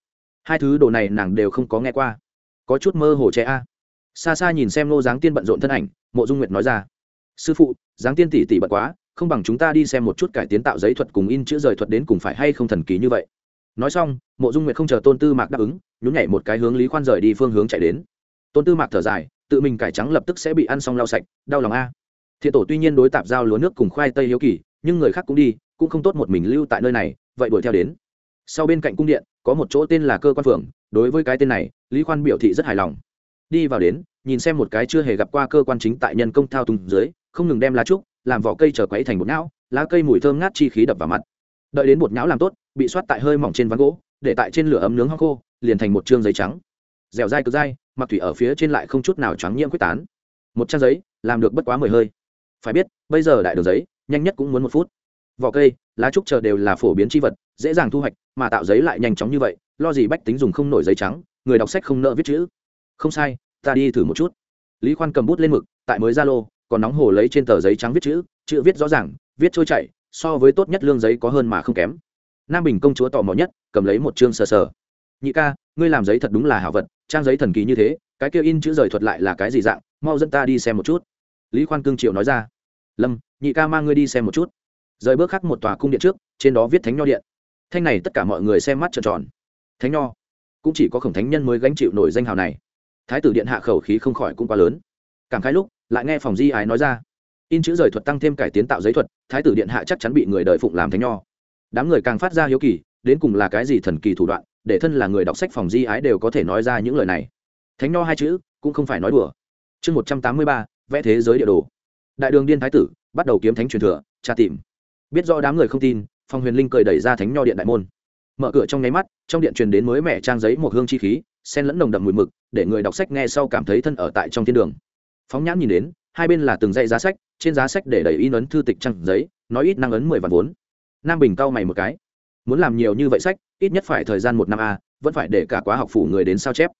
Hai thứ đồ này nàng đều không có nghe qua. Có chút mơ hồ trẻ a. Xa xa nhìn xem nô giáng tiên bận rộn thân ảnh, mộ dung nguyệt nói ra. Sư phụ, giáng tiên tỷ tỷ bận quá, không bằng chúng ta đi xem một chút cải tiến tạo giấy thuật cùng in chữ rời thuật đến cùng phải hay không thần kỳ như vậy. Nói xong, mộ dung nguyệt không chờ tôn tư mạc đáp ứng, nhún nhảy một cái hướng lý khoan rời đi phương hướng chạy đến. Tôn tư mạc thở dài, tự mình cải trắng lập tức sẽ bị ăn xong lau sạch, đau lòng a. Thiện tổ tuy nhiên đối tạp giao lúa nước cùng khoai tây hiếu kỳ, nhưng người khác cũng đi, cũng không tốt một mình lưu tại nơi này vậy đuổi theo đến. Sau bên cạnh cung điện, có một chỗ tên là cơ quan phường đối với cái tên này, lý khoan biểu thị rất hài lòng. Đi vào đến, nhìn xem một cái chưa hề gặp qua cơ quan chính tại nhân công thao túng dưới, không ngừng đem lá trúc, làm vỏ cây trở quấy thành bột não, lá cây mùi thơm ngát chi khí đập vào mặt. Đợi đến bột nhão làm tốt, bị soát tại hơi mỏng trên ván gỗ, để tại trên lửa ấm nướng hoa khô, liền thành một chương giấy trắng. Dẻo dai cực dai, mặc thủy ở phía trên lại không chút nào trắng nhiễm quyết tán. Một trang giấy, làm được bất quá mười hơi. Phải biết, bây giờ đại đường giấy, nhanh nhất cũng muốn một phút vỏ cây, lá trúc chờ đều là phổ biến c h i vật, dễ dàng thu hoạch, mà tạo giấy lại nhanh chóng như vậy, lo gì bách tính dùng không nổi giấy trắng, người đọc sách không nợ viết chữ. Không sai, ta đi thử một chút. Lý khoan cầm bút lên mực, tại mới ra lô còn nóng hồ lấy trên tờ giấy trắng viết chữ chữ viết rõ ràng, viết trôi chảy, so với tốt nhất lương giấy có hơn mà không kém. Nam bình công chúa tò mò nhất, cầm lấy một chương sờ sờ. Nhị ca, ngươi làm giấy thật đúng là hảo vật, trang giấy thần kỳ như thế, cái kia in chữ rời thuật lại là cái gì dạng, mau dẫn ta đi xem một chút. Lý khoan cương triệu nói ra. Lâm, nhị ca mang ngươi đi xem một chút rời bước khắc một tòa cung điện trước, trên đó viết thánh nho điện. Thanh này tất cả mọi người xem mắt trợn tròn. Thánh nho? Cũng chỉ có khổng thánh nhân mới gánh chịu nổi danh hào này. Thái tử điện hạ khẩu khí không khỏi cũng quá lớn. Cảm khái lúc, lại nghe phòng di ái nói ra. In chữ rời thuật tăng thêm cải tiến tạo giấy thuật, thái tử điện hạ chắc chắn bị người đời phụng làm thánh nho. Đám người càng phát ra hiếu kỳ, đến cùng là cái gì thần kỳ thủ đoạn, để thân là người đọc sách phòng di ái đều có thể nói ra những lời này. Thánh nho hai chữ, cũng không phải nói đùa. Chương một trăm tám mươi ba, vẽ thế giới địa đồ. Đại đường điên thái tử, bắt đầu kiếm thánh truyền thừa, tra tìm biết do đám người không tin, phong huyền linh cười đẩy ra thánh nho điện đại môn. Mở cửa trong nháy mắt, trong điện truyền đến mới mẹ trang giấy một hương chi khí sen lẫn nồng đậm mùi mực, để người đọc sách nghe sau cảm thấy thân ở tại trong thiên đường. Phóng nhãn nhìn đến, hai bên là từng dãy giá sách, trên giá sách để đầy in ấn thư tịch trang giấy, nói ít năng ấn mười vạn vốn. Nam bình cau mày một cái. Muốn làm nhiều như vậy sách, ít nhất phải thời gian một năm a, vẫn phải để cả quá học phủ người đến sao chép.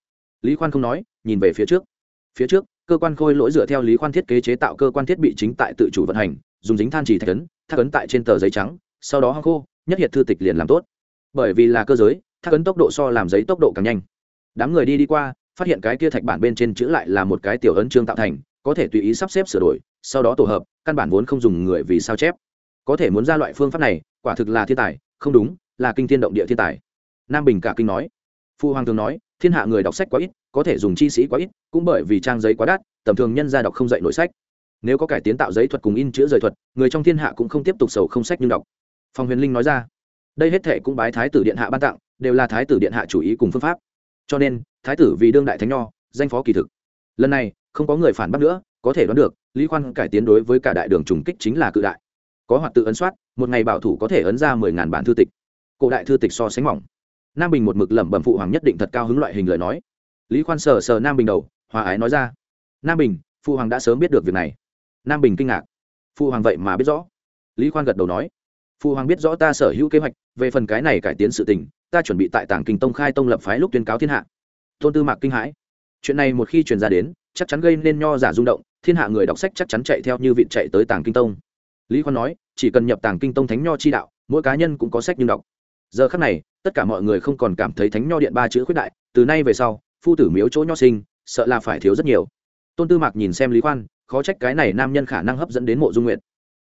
Lý khoan không nói, nhìn về phía trước. Phía trước, cơ quan khôi lỗi dựa theo lý khoan thiết kế chế tạo cơ quan thiết bị chính tại tự chủ vận hành dùng dính than chỉ thạch ấn, thác ấn tại trên tờ giấy trắng, sau đó hăng khô, nhất hiện thư tịch liền làm tốt. Bởi vì là cơ giới, thác ấn tốc độ so làm giấy tốc độ càng nhanh. Đám người đi đi qua, phát hiện cái kia thạch bản bên trên chữ lại là một cái tiểu ấn chương tạo thành, có thể tùy ý sắp xếp sửa đổi, sau đó tổ hợp, căn bản vốn không dùng người vì sao chép. Có thể muốn ra loại phương pháp này, quả thực là thiên tài, không đúng, là kinh thiên động địa thiên tài. Nam bình cả kinh nói. Phu hoàng thường nói, thiên hạ người đọc sách quá ít, có thể dùng chi sĩ quá ít, cũng bởi vì trang giấy quá đắt, tầm thường nhân gia đọc không dạy nổi sách nếu có cải tiến tạo giấy thuật cùng in chữ rời thuật, người trong thiên hạ cũng không tiếp tục sầu không sách nhưng đọc. Phong huyền linh nói ra, đây hết thể cũng bái thái tử điện hạ ban tặng, đều là thái tử điện hạ chủ ý cùng phương pháp. Cho nên, thái tử vì đương đại thánh nho, danh phó kỳ thực. Lần này, không có người phản bác nữa, có thể đoán được, lý khoan cải tiến đối với cả đại đường trùng kích chính là cự đại. Có hoạt tự ấn soát, một ngày bảo thủ có thể ấn ra mười ngàn bản thư tịch. Cổ đại thư tịch so sánh mỏng. Nam bình một mực lẩm bẩm phụ hoàng nhất định thật cao hứng loại hình lời nói. Lý khoan sờ sờ nam bình đầu, hòa ái nói ra, nam bình, phụ hoàng đã sớm biết được việc này nam bình kinh ngạc. Phụ hoàng vậy mà biết rõ. Lý khoan gật đầu nói phụ hoàng biết rõ ta sở hữu kế hoạch, về phần cái này cải tiến sự tình, ta chuẩn bị tại tảng kinh tông khai tông lập phái lúc tuyên cáo thiên hạ. Tôn tư mạc kinh hãi. Chuyện này một khi truyền ra đến, chắc chắn gây nên nho giả rung động, thiên hạ người đọc sách chắc chắn chạy theo như vị chạy tới tàng kinh tông. Lý khoan nói, chỉ cần nhập tàng kinh tông thánh nho chi đạo, mỗi cá nhân cũng có sách nhưng đọc. Giờ khắc này, tất cả mọi người không còn cảm thấy thánh nho điện ba chữ khuyết đại, từ nay về sau, phu tử miếu chỗ nho sinh, sợ là phải thiếu rất nhiều. Tôn tư mạc nhìn xem lý khoan khó trách cái này nam nhân khả năng hấp dẫn đến mộ dung nguyệt.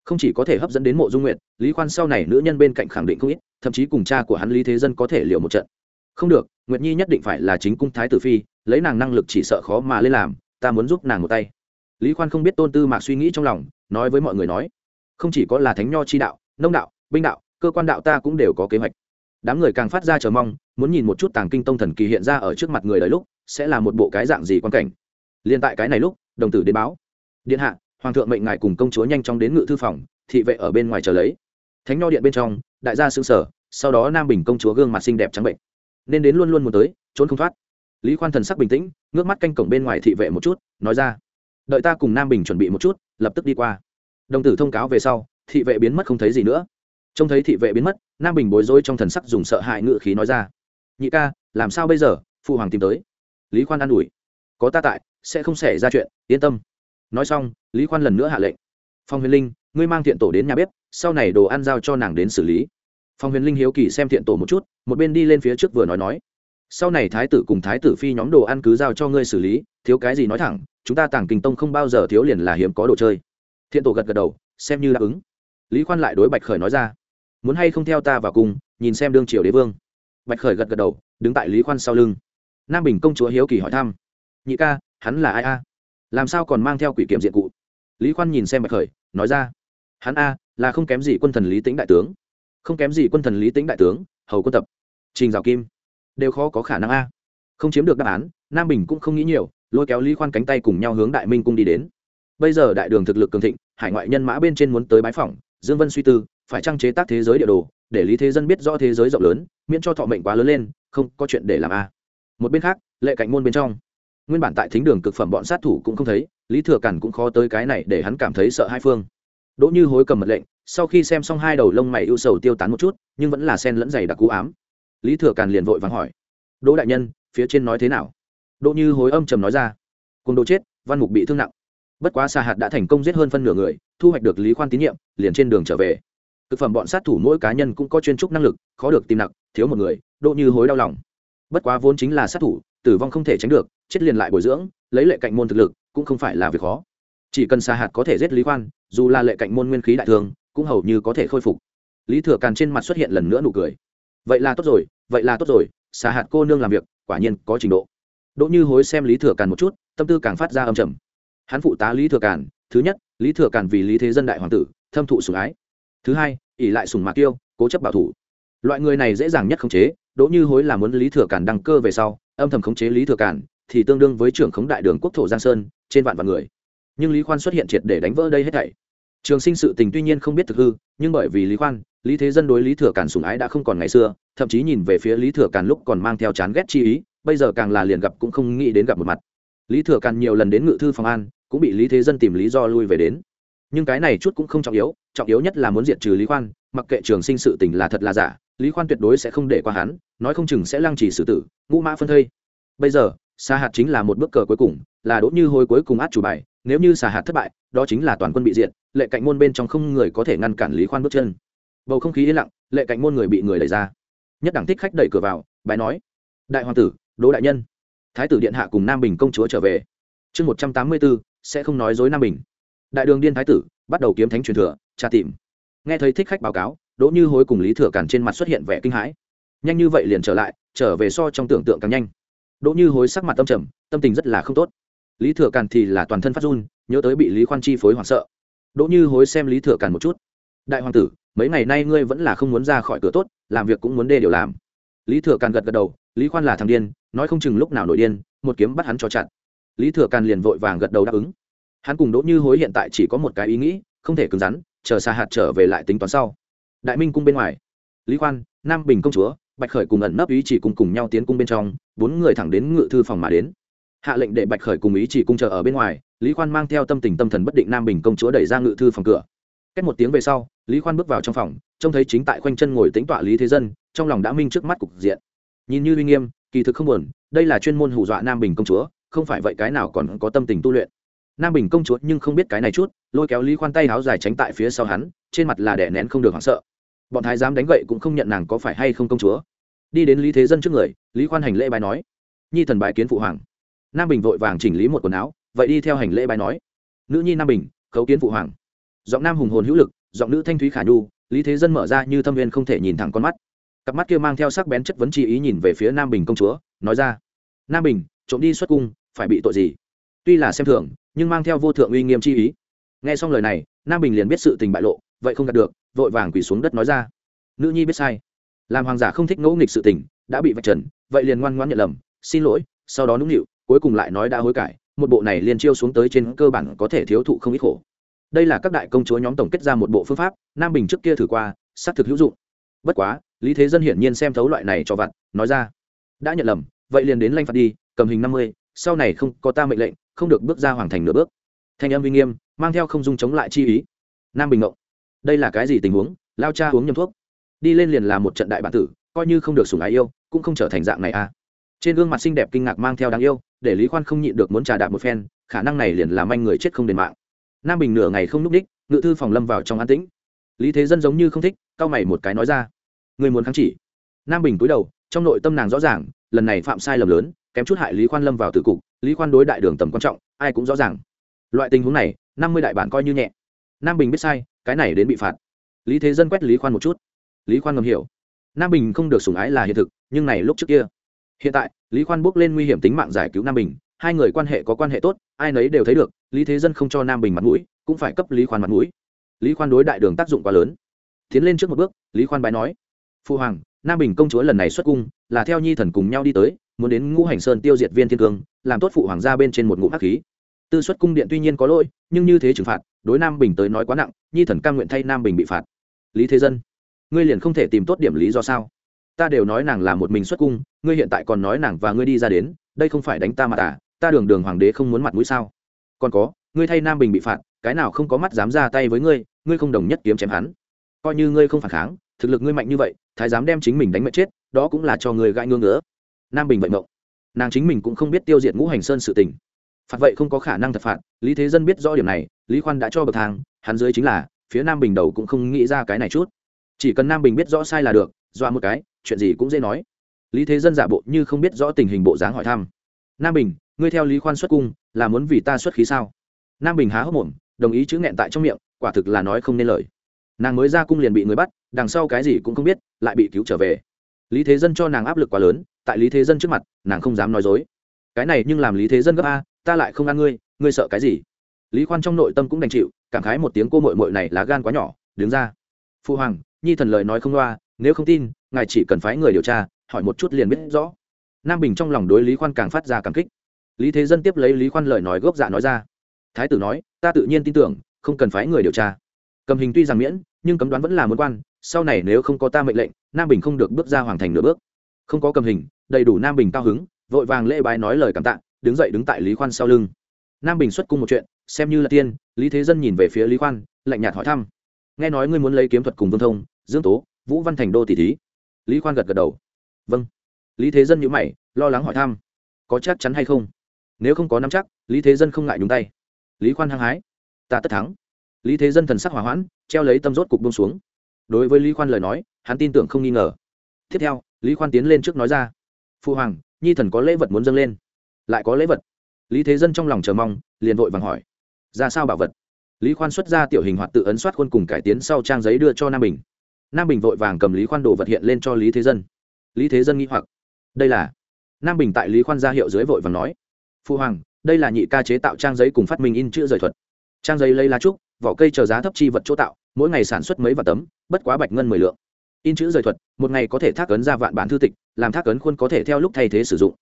Không chỉ có thể hấp dẫn đến mộ dung nguyệt, lý khoan sau này nữ nhân bên cạnh khẳng định không ít, thậm chí cùng cha của hắn lý thế dân có thể liều một trận. Không được, nguyệt nhi nhất định phải là chính cung thái tử phi, lấy nàng năng lực chỉ sợ khó mà lên làm, ta muốn giúp nàng một tay. Lý khoan không biết tôn tư mạc suy nghĩ trong lòng, nói với mọi người nói, không chỉ có là thánh nho chi đạo, nông đạo, binh đạo, cơ quan đạo ta cũng đều có kế hoạch. Đám người càng phát ra chờ mong, muốn nhìn một chút tàng kinh tông thần kỳ hiện ra ở trước mặt người đời lúc, sẽ là một bộ cái dạng gì quan cảnh. Liên tại cái này lúc, đồng tử đến báo điện hạ, hoàng thượng mệnh ngài cùng công chúa nhanh chóng đến ngự thư phòng, thị vệ ở bên ngoài chờ lấy. Thánh nho điện bên trong, đại gia xương sở sau đó nam bình công chúa gương mặt xinh đẹp trắng bệnh. Nên đến luôn luôn muốn tới, trốn không thoát. Lý khoan thần sắc bình tĩnh, ngước mắt canh cổng bên ngoài thị vệ một chút, nói ra, đợi ta cùng nam bình chuẩn bị một chút, lập tức đi qua. Đồng tử thông cáo về sau, thị vệ biến mất không thấy gì nữa. Trông thấy thị vệ biến mất, nam bình bối rối trong thần sắc dùng sợ hãi ngự khí nói ra, nhị ca, làm sao bây giờ? Phụ hoàng tìm tới. Lý khoan an ủi, có ta tại, sẽ không xảy ra chuyện, yên tâm nói xong, lý khoan lần nữa hạ lệnh. Phong huyền linh, ngươi mang thiện tổ đến nhà bếp, sau này đồ ăn giao cho nàng đến xử lý. Phong huyền linh hiếu kỳ xem thiện tổ một chút, một bên đi lên phía trước vừa nói nói. Sau này thái tử cùng thái tử phi nhóm đồ ăn cứ giao cho ngươi xử lý, thiếu cái gì nói thẳng, chúng ta tàng kinh tông không bao giờ thiếu liền là hiếm có đồ chơi. Thiện tổ gật gật đầu, xem như đáp ứng. Lý khoan lại đối bạch khởi nói ra. Muốn hay không theo ta vào cùng, nhìn xem đương triều đế vương. Bạch khởi gật gật đầu, đứng tại lý khoan sau lưng. Nam bình công chúa hiếu kỳ hỏi thăm. Nhị ca, hắn là ai a? Làm sao còn mang theo quỷ kiểm diện cụ? Lý khoan nhìn xem bạch khởi, nói ra, hắn a, là không kém gì quân thần lý tính đại tướng. Không kém gì quân thần lý tính đại tướng, hầu quân tập, trình rào kim. Đều khó có khả năng a. Không chiếm được đáp án, nam bình cũng không nghĩ nhiều, lôi kéo lý khoan cánh tay cùng nhau hướng đại minh cung đi đến. Bây giờ đại đường thực lực cường thịnh, hải ngoại nhân mã bên trên muốn tới bái phỏng, dương vân suy tư, phải trang chế tác thế giới địa đồ, để lý thế dân biết rõ thế giới rộng lớn, miễn cho thọ mệnh quá lớn lên, không có chuyện để làm a. Một bên khác, lệ cạnh môn bên trong nguyên bản tại thính đường cực phẩm bọn sát thủ cũng không thấy, lý thừa cản cũng khó tới cái này để hắn cảm thấy sợ hai phương. Đỗ như hối cầm mật lệnh, sau khi xem xong hai đầu lông mày ưu sầu tiêu tán một chút, nhưng vẫn là sen lẫn dày đặc cú ám. Lý thừa càn liền vội vàng hỏi, đỗ đại nhân, phía trên nói thế nào? Đỗ như hối âm trầm nói ra cùng đồ chết, văn mục bị thương nặng. Bất quá xa hạt đã thành công giết hơn phân nửa người, thu hoạch được lý khoan tín nhiệm, liền trên đường trở về. Thực phẩm bọn sát thủ mỗi cá nhân cũng có chuyên trúc năng lực, khó được tìm nặng, thiếu một người, đỗ như hối đau lòng. Bất quá vốn chính là sát thủ tử vong không thể tránh được, chết liền lại bồi dưỡng, lấy lệ cạnh môn thực lực cũng không phải là việc khó. Chỉ cần xa hạt có thể giết lý khoan, dù là lệ cạnh môn nguyên khí đại thường, cũng hầu như có thể khôi phục. Lý thừa càn trên mặt xuất hiện lần nữa nụ cười. Vậy là tốt rồi, vậy là tốt rồi xà hạt cô nương làm việc, quả nhiên có trình độ. Đỗ như hối xem lý thừa càn một chút, tâm tư càng phát ra âm trầm. Hắn phụ tá lý thừa càn, thứ nhất, lý thừa càn vì lý thế dân đại hoàng tử, thâm thụ sủng ái. Thứ hai, ỷ lại sùng mạc tiêu cố chấp bảo thủ. Loại người này dễ dàng nhất khống chế, đỗ như hối là muốn lý thừa càn đăng cơ về sau âm thầm khống chế lý thừa Cản, thì tương đương với trưởng khống đại đường quốc thổ giang sơn trên vạn vạn người. Nhưng lý khoan xuất hiện triệt để đánh vỡ đây hết thảy. Trường sinh sự tình tuy nhiên không biết thực hư nhưng bởi vì lý khoan lý thế dân đối lý thừa Cản sùng ái đã không còn ngày xưa thậm chí nhìn về phía lý thừa Cản lúc còn mang theo chán ghét chi ý bây giờ càng là liền gặp cũng không nghĩ đến gặp một mặt. Lý thừa Cản nhiều lần đến ngự thư phòng an cũng bị lý thế dân tìm lý do lui về đến. Nhưng cái này chút cũng không trọng yếu trọng yếu nhất là muốn diệt trừ lý khoan mặc kệ trường sinh sự tình là thật là giả lý khoan tuyệt đối sẽ không để qua hắn, nói không chừng sẽ lăng trì xử tử, ngũ mã phân thây. Bây giờ xa hạt chính là một bước cờ cuối cùng, là đỗ như hồi cuối cùng át chủ bài, nếu như xà hạt thất bại, đó chính là toàn quân bị diệt, lệ cạnh môn bên trong không người có thể ngăn cản lý khoan bước chân. Bầu không khí yên lặng, lệ cạnh môn người bị người đẩy ra. Nhất đẳng thích khách đẩy cửa vào bài nói, đại hoàng tử, đỗ đại nhân. Thái tử điện hạ cùng nam bình công chúa trở về. Chương một trăm tám mươi bốn sẽ không nói dối nam bình. Đại đường điên thái tử, bắt đầu kiếm thánh truyền thừa, tra tìm. Nghe thấy thích khách báo cáo đỗ như hối cùng lý thừa cản trên mặt xuất hiện vẻ kinh hãi. Nhanh như vậy liền trở lại, trở về so trong tưởng tượng càng nhanh. Đỗ như hối sắc mặt tâm trầm, tâm tình rất là không tốt. Lý thừa càn thì là toàn thân phát run, nhớ tới bị lý khoan chi phối hoảng sợ. Đỗ như hối xem lý thừa càn một chút. Đại hoàng tử, mấy ngày nay ngươi vẫn là không muốn ra khỏi cửa tốt, làm việc cũng muốn đê điều làm. Lý thừa càn gật gật đầu, lý khoan là thằng điên, nói không chừng lúc nào nổi điên, một kiếm bắt hắn cho chặn lý thừa càn liền vội vàng gật đầu đáp ứng. Hắn cùng đỗ như hối hiện tại chỉ có một cái ý nghĩ, không thể cứng rắn, chờ xa hạt trở về lại tính toán sau đại minh cung bên ngoài. Lý khoan, nam bình công chúa, bạch khởi cùng ẩn nấp ý chỉ cùng cùng nhau tiến cung bên trong, bốn người thẳng đến ngự thư phòng mà đến. Hạ lệnh để bạch khởi cùng ý chỉ cung chờ ở bên ngoài, lý khoan mang theo tâm tình tâm thần bất định nam bình công chúa đẩy ra ngự thư phòng cửa. Cách một tiếng về sau, lý khoan bước vào trong phòng, trông thấy chính tại khoanh chân ngồi tính tọa lý thế dân, trong lòng đã minh trước mắt cục diện. Nhìn như uy nghiêm, kỳ thực không buồn, đây là chuyên môn hù dọa nam bình công chúa, không phải vậy cái nào còn có tâm tình tu luyện. Nam bình công chúa nhưng không biết cái này chút, lôi kéo lý khoan tay áo dài tránh tại phía sau hắn, trên mặt là đẻ nén không được hoảng sợ bọn thái giám đánh gậy cũng không nhận nàng có phải hay không công chúa. Đi đến lý thế dân trước người, lý khoan hành lễ bài nói, nhi thần bài kiến phụ hoàng. Nam bình vội vàng chỉnh lý một quần áo, vậy đi theo hành lễ bài nói. Nữ nhi nam bình, khấu kiến phụ hoàng. Giọng nam hùng hồn hữu lực, giọng nữ thanh thúy khả nhu, lý thế dân mở ra như thâm viên không thể nhìn thẳng con mắt. Cặp mắt kia mang theo sắc bén chất vấn chi ý nhìn về phía nam bình công chúa, nói ra, nam bình, trộm đi xuất cung, phải bị tội gì? Tuy là xem thường, nhưng mang theo vô thượng uy nghiêm chi ý. Nghe xong lời này, nam bình liền biết sự tình bại lộ vậy không đạt được, vội vàng quỳ xuống đất nói ra. Nữ nhi biết sai. Làm hoàng giả không thích ngẫu nghịch sự tình, đã bị vạch trần, vậy liền ngoan ngoãn nhận lầm, xin lỗi, sau đó nũng nịu, cuối cùng lại nói đã hối cải, một bộ này liền chiêu xuống tới trên cơ bản có thể thiếu thụ không ít khổ. Đây là các đại công chúa nhóm tổng kết ra một bộ phương pháp, nam bình trước kia thử qua, xác thực hữu dụng. Bất quá, lý thế dân hiển nhiên xem thấu loại này cho vặt, nói ra. Đã nhận lầm, vậy liền đến lanh phạt đi, cầm hình năm mươi, sau này không có ta mệnh lệnh, không được bước ra hoàng thành nửa bước. Thanh âm uy nghiêm, mang theo không dung chống lại chi ý. Nam bình ngộng đây là cái gì tình huống? Lao cha uống nhầm thuốc. Đi lên liền là một trận đại bản tử, coi như không được sủng ái yêu, cũng không trở thành dạng này à. Trên gương mặt xinh đẹp kinh ngạc mang theo đáng yêu, để lý khoan không nhịn được muốn trà đạp một phen, khả năng này liền làm anh người chết không đền mạng. Nam bình nửa ngày không núp đích, ngự thư phòng lâm vào trong an tĩnh. Lý thế dân giống như không thích, cau mày một cái nói ra. Người muốn kháng chỉ. Nam bình cúi đầu, trong nội tâm nàng rõ ràng, lần này phạm sai lầm lớn, kém chút hại lý khoan lâm vào tử cục, lý khoan đối đại đường tầm quan trọng, ai cũng rõ ràng. Loại tình huống này, năm mươi đại bản coi như nhẹ. Nam bình biết sai cái này đến bị phạt. Lý thế dân quét lý khoan một chút. Lý khoan ngầm hiểu. Nam bình không được sủng ái là hiện thực, nhưng này lúc trước kia. Hiện tại, lý khoan bước lên nguy hiểm tính mạng giải cứu nam bình, hai người quan hệ có quan hệ tốt, ai nấy đều thấy được, lý thế dân không cho nam bình mặt mũi, cũng phải cấp lý khoan mặt mũi. Lý khoan đối đại đường tác dụng quá lớn. Tiến lên trước một bước, lý khoan bái nói, phu hoàng, nam bình công chúa lần này xuất cung, là theo nhi thần cùng nhau đi tới, muốn đến ngũ hành sơn tiêu diệt viên thiên cương, làm tốt phụ hoàng gia bên trên một ngũ hắc khí tư xuất cung điện tuy nhiên có lỗi, nhưng như thế trừng phạt, đối nam bình tới nói quá nặng, nhi thần cam nguyện thay nam bình bị phạt. Lý thế dân, ngươi liền không thể tìm tốt điểm lý do sao? Ta đều nói nàng là một mình xuất cung, ngươi hiện tại còn nói nàng và ngươi đi ra đến, đây không phải đánh ta mà tả, ta đường đường hoàng đế không muốn mặt mũi sao? Còn có, ngươi thay nam bình bị phạt, cái nào không có mắt dám ra tay với ngươi ngươi không đồng nhất kiếm chém hắn. Coi như ngươi không phản kháng, thực lực ngươi mạnh như vậy, thái dám đem chính mình đánh mệt chết, đó cũng là cho người gãi ngưỡng nữa nam bình vậy mộng. Nàng chính mình cũng không biết tiêu diệt ngũ hành sơn sự tình phạt vậy không có khả năng thật phạt, lý thế dân biết rõ điểm này, lý khoan đã cho bậc thang, hắn dưới chính là, phía nam bình đầu cũng không nghĩ ra cái này chút. Chỉ cần nam bình biết rõ sai là được, dọa một cái, chuyện gì cũng dễ nói. Lý thế dân giả bộ như không biết rõ tình hình bộ dáng hỏi thăm. Nam bình, ngươi theo lý khoan xuất cung, là muốn vì ta xuất khí sao? Nam bình há hốc mồm, đồng ý chữ nghẹn tại trong miệng, quả thực là nói không nên lời. Nàng mới ra cung liền bị người bắt, đằng sau cái gì cũng không biết, lại bị cứu trở về. Lý thế dân cho nàng áp lực quá lớn, tại lý thế dân trước mặt, nàng không dám nói dối. Cái này nhưng làm lý thế dân gấp a ta lại không ăn ngươi ngươi sợ cái gì? Lý khoan trong nội tâm cũng đành chịu, cảm khái một tiếng cô mội mội này lá gan quá nhỏ, đứng ra. Phu hoàng, nhi thần lời nói không loa, nếu không tin, ngài chỉ cần phái người điều tra, hỏi một chút liền biết rõ. Nam bình trong lòng đối lý khoan càng phát ra cảm kích. Lý thế dân tiếp lấy lý khoan lời nói gốc dạ nói ra. Thái tử nói, ta tự nhiên tin tưởng, không cần phái người điều tra. Cầm hình tuy rằng miễn, nhưng cấm đoán vẫn là muốn quan, sau này nếu không có ta mệnh lệnh, nam bình không được bước ra hoàng thành nửa bước. Không có cầm hình, đầy đủ nam bình cao hứng, vội vàng lễ bái nói lời cảm tạ đứng dậy đứng tại lý khoan sau lưng. Nam bình xuất cung một chuyện, xem như là tiên, lý thế dân nhìn về phía lý khoan, lạnh nhạt hỏi thăm. Nghe nói ngươi muốn lấy kiếm thuật cùng vương thông, dương tố, vũ văn thành đô tỷ thí. Lý khoan gật gật đầu. Vâng. Lý thế dân nhữ mày, lo lắng hỏi thăm. Có chắc chắn hay không? Nếu không có nắm chắc, lý thế dân không ngại nhúng tay. Lý khoan hăng hái. Ta tất thắng. Lý thế dân thần sắc hỏa hoãn, treo lấy tâm rốt cục bông xuống. Đối với lý khoan lời nói, hắn tin tưởng không nghi ngờ. Tiếp theo, lý khoan tiến lên trước nói ra. Phu hoàng, nhi thần có lễ vật muốn dâng lên lại có lễ vật. Lý thế dân trong lòng chờ mong, liền vội vàng hỏi, ra sao bảo vật? Lý khoan xuất ra tiểu hình hoạt tự ấn soát khuôn cùng cải tiến sau trang giấy đưa cho nam bình. Nam bình vội vàng cầm lý khoan đồ vật hiện lên cho lý thế dân. Lý thế dân nghĩ hoặc, đây là? Nam bình tại lý khoan ra hiệu dưới vội vàng nói, phu hoàng, đây là nhị ca chế tạo trang giấy cùng phát minh in chữ rời thuật. Trang giấy lấy lá trúc, vỏ cây chờ giá thấp chi vật chỗ tạo, mỗi ngày sản xuất mấy vạn tấm, bất quá bạch ngân mười lượng. In chữ rời thuật, một ngày có thể thác ấn ra vạn bản thư tịch, làm thác ấn khuôn có thể theo lúc thay thế sử dụng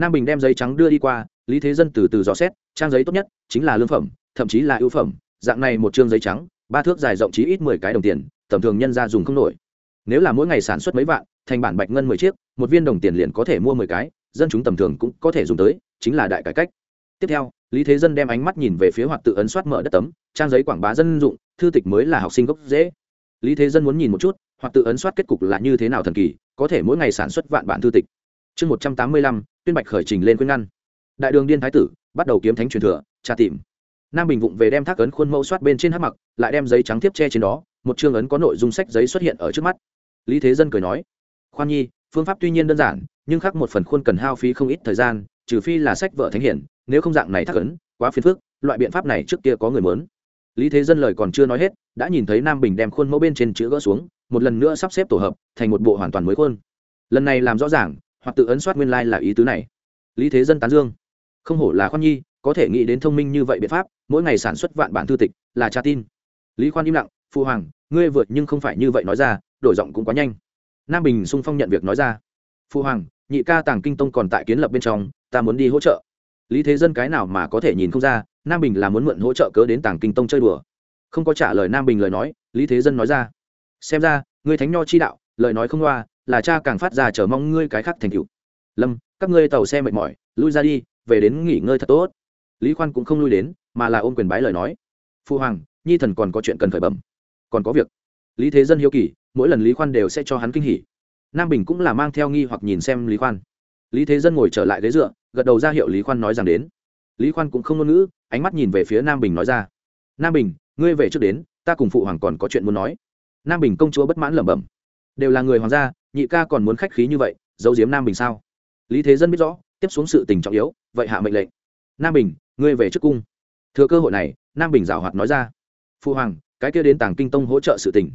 nam bình đem giấy trắng đưa đi qua, lý thế dân từ từ dò xét, trang giấy tốt nhất chính là lương phẩm, thậm chí là ưu phẩm. Dạng này một chương giấy trắng, ba thước dài rộng chí ít mười cái đồng tiền, tầm thường nhân ra dùng không nổi. Nếu là mỗi ngày sản xuất mấy vạn, thành bản bạch ngân mười chiếc, một viên đồng tiền liền có thể mua mười cái, dân chúng tầm thường cũng có thể dùng tới, chính là đại cải cách. Tiếp theo, lý thế dân đem ánh mắt nhìn về phía hoạt tự ấn soát mở đất tấm, trang giấy quảng bá dân dụng, thư tịch mới là học sinh gốc dễ. Lý thế dân muốn nhìn một chút hoặc tự ấn soát kết cục là như thế nào thần kỳ, có thể mỗi ngày sản xuất vạn bản thư tịch chương một trăm tám mươi lăm, tuyên bạch khởi trình lên khuyên ngăn. Đại đường điên thái tử, bắt đầu kiếm thánh truyền thừa, tra tìm. Nam bình vụng về đem thác ấn khuôn mẫu soát bên trên hát mặc, lại đem giấy trắng tiếp che trên đó, một chương ấn có nội dung sách giấy xuất hiện ở trước mắt. Lý thế dân cười nói, khoan nhi, phương pháp tuy nhiên đơn giản, nhưng khác một phần khuôn cần hao phí không ít thời gian, trừ phi là sách vợ thánh hiển, nếu không dạng này thác ấn, quá phiền phức, loại biện pháp này trước kia có người mớn lý thế dân lời còn chưa nói hết, đã nhìn thấy nam bình đem khuôn mẫu bên trên chữ gỡ xuống, một lần nữa sắp xếp tổ hợp, thành một bộ hoàn toàn mới khuôn. Lần này làm rõ ràng hoặc tự ấn soát nguyên lai、like、là ý tứ này. Lý thế dân tán dương. Không hổ là khoan nhi, có thể nghĩ đến thông minh như vậy biện pháp, mỗi ngày sản xuất vạn bản thư tịch, là tra tin. Lý khoan im lặng phụ hoàng, ngươi vượt nhưng không phải như vậy nói ra, đổi giọng cũng quá nhanh. Nam bình sung phong nhận việc nói ra phụ hoàng, nhị ca tàng kinh tông còn tại kiến lập bên trong, ta muốn đi hỗ trợ. Lý thế dân cái nào mà có thể nhìn không ra, nam bình là muốn mượn hỗ trợ cớ đến tàng kinh tông chơi đùa. Không có trả lời nam bình lời nói, lý thế dân nói ra, xem ra, ngươi thánh nho chi đạo, lời nói không loa là cha càng phát ra chờ mong ngươi cái khác thành cựu lâm, các ngươi tàu xe mệt mỏi, lui ra đi, về đến nghỉ ngơi thật tốt. Lý khoan cũng không lui đến, mà là ôm quyền bái lời nói. Phu hoàng, nhi thần còn có chuyện cần phải bẩm. Còn có việc. Lý thế dân hiếu kỳ, mỗi lần lý khoan đều sẽ cho hắn kinh hỉ. Nam bình cũng là mang theo nghi hoặc nhìn xem lý khoan. Lý thế dân ngồi trở lại ghế dựa, gật đầu ra hiệu lý khoan nói rằng đến. Lý khoan cũng không ngôn ngữ, ánh mắt nhìn về phía nam bình nói ra. Nam bình, ngươi về trước đến, ta cùng phụ hoàng còn có chuyện muốn nói. Nam bình công chúa bất mãn lẩm bẩm. Đều là người hoàng gia nhị ca còn muốn khách khí như vậy, giấu giếm nam bình sao? Lý thế dân biết rõ, tiếp xuống sự tình trọng yếu, vậy hạ mệnh lệnh. Nam bình, ngươi về trước cung. Thừa cơ hội này, nam bình giảo hoạt nói ra. Phụ hoàng, cái kia đến tàng kinh tông hỗ trợ sự tình.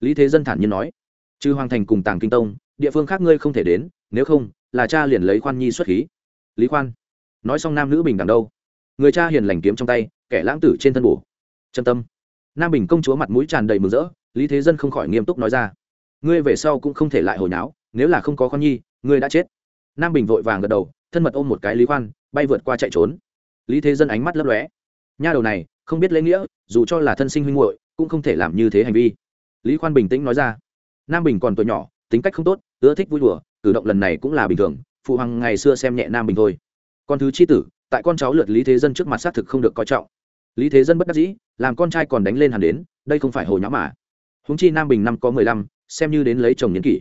Lý thế dân thản nhiên nói. Trừ hoàng thành cùng tàng kinh tông, địa phương khác ngươi không thể đến, nếu không, là cha liền lấy khoan nhi xuất khí. Lý khoan, nói xong nam nữ bình đằng đâu? Người cha hiền lành kiếm trong tay, kẻ lãng tử trên thân bổ. Chân tâm. Nam bình công chúa mặt mũi tràn đầy mừng rỡ, lý thế dân không khỏi nghiêm túc nói ra ngươi về sau cũng không thể lại hồi náo nếu là không có con nhi, ngươi đã chết. Nam bình vội vàng gật đầu, thân mật ôm một cái lý khoan, bay vượt qua chạy trốn. Lý thế dân ánh mắt lấp lóe. Nha đầu này, không biết lễ nghĩa, dù cho là thân sinh huynh muội, cũng không thể làm như thế hành vi. Lý khoan bình tĩnh nói ra. Nam bình còn tuổi nhỏ, tính cách không tốt, ưa thích vui đùa, cử động lần này cũng là bình thường, phụ hoàng ngày xưa xem nhẹ nam bình thôi. Con thứ chi tử, tại con cháu lượt lý thế dân trước mặt xác thực không được coi trọng. Lý thế dân bất đắc dĩ, làm con trai còn đánh lên hẳn đến, đây không phải hồi nhã mà. Húng chi nam bình năm có mười lăm xem như đến lấy chồng n kỷ.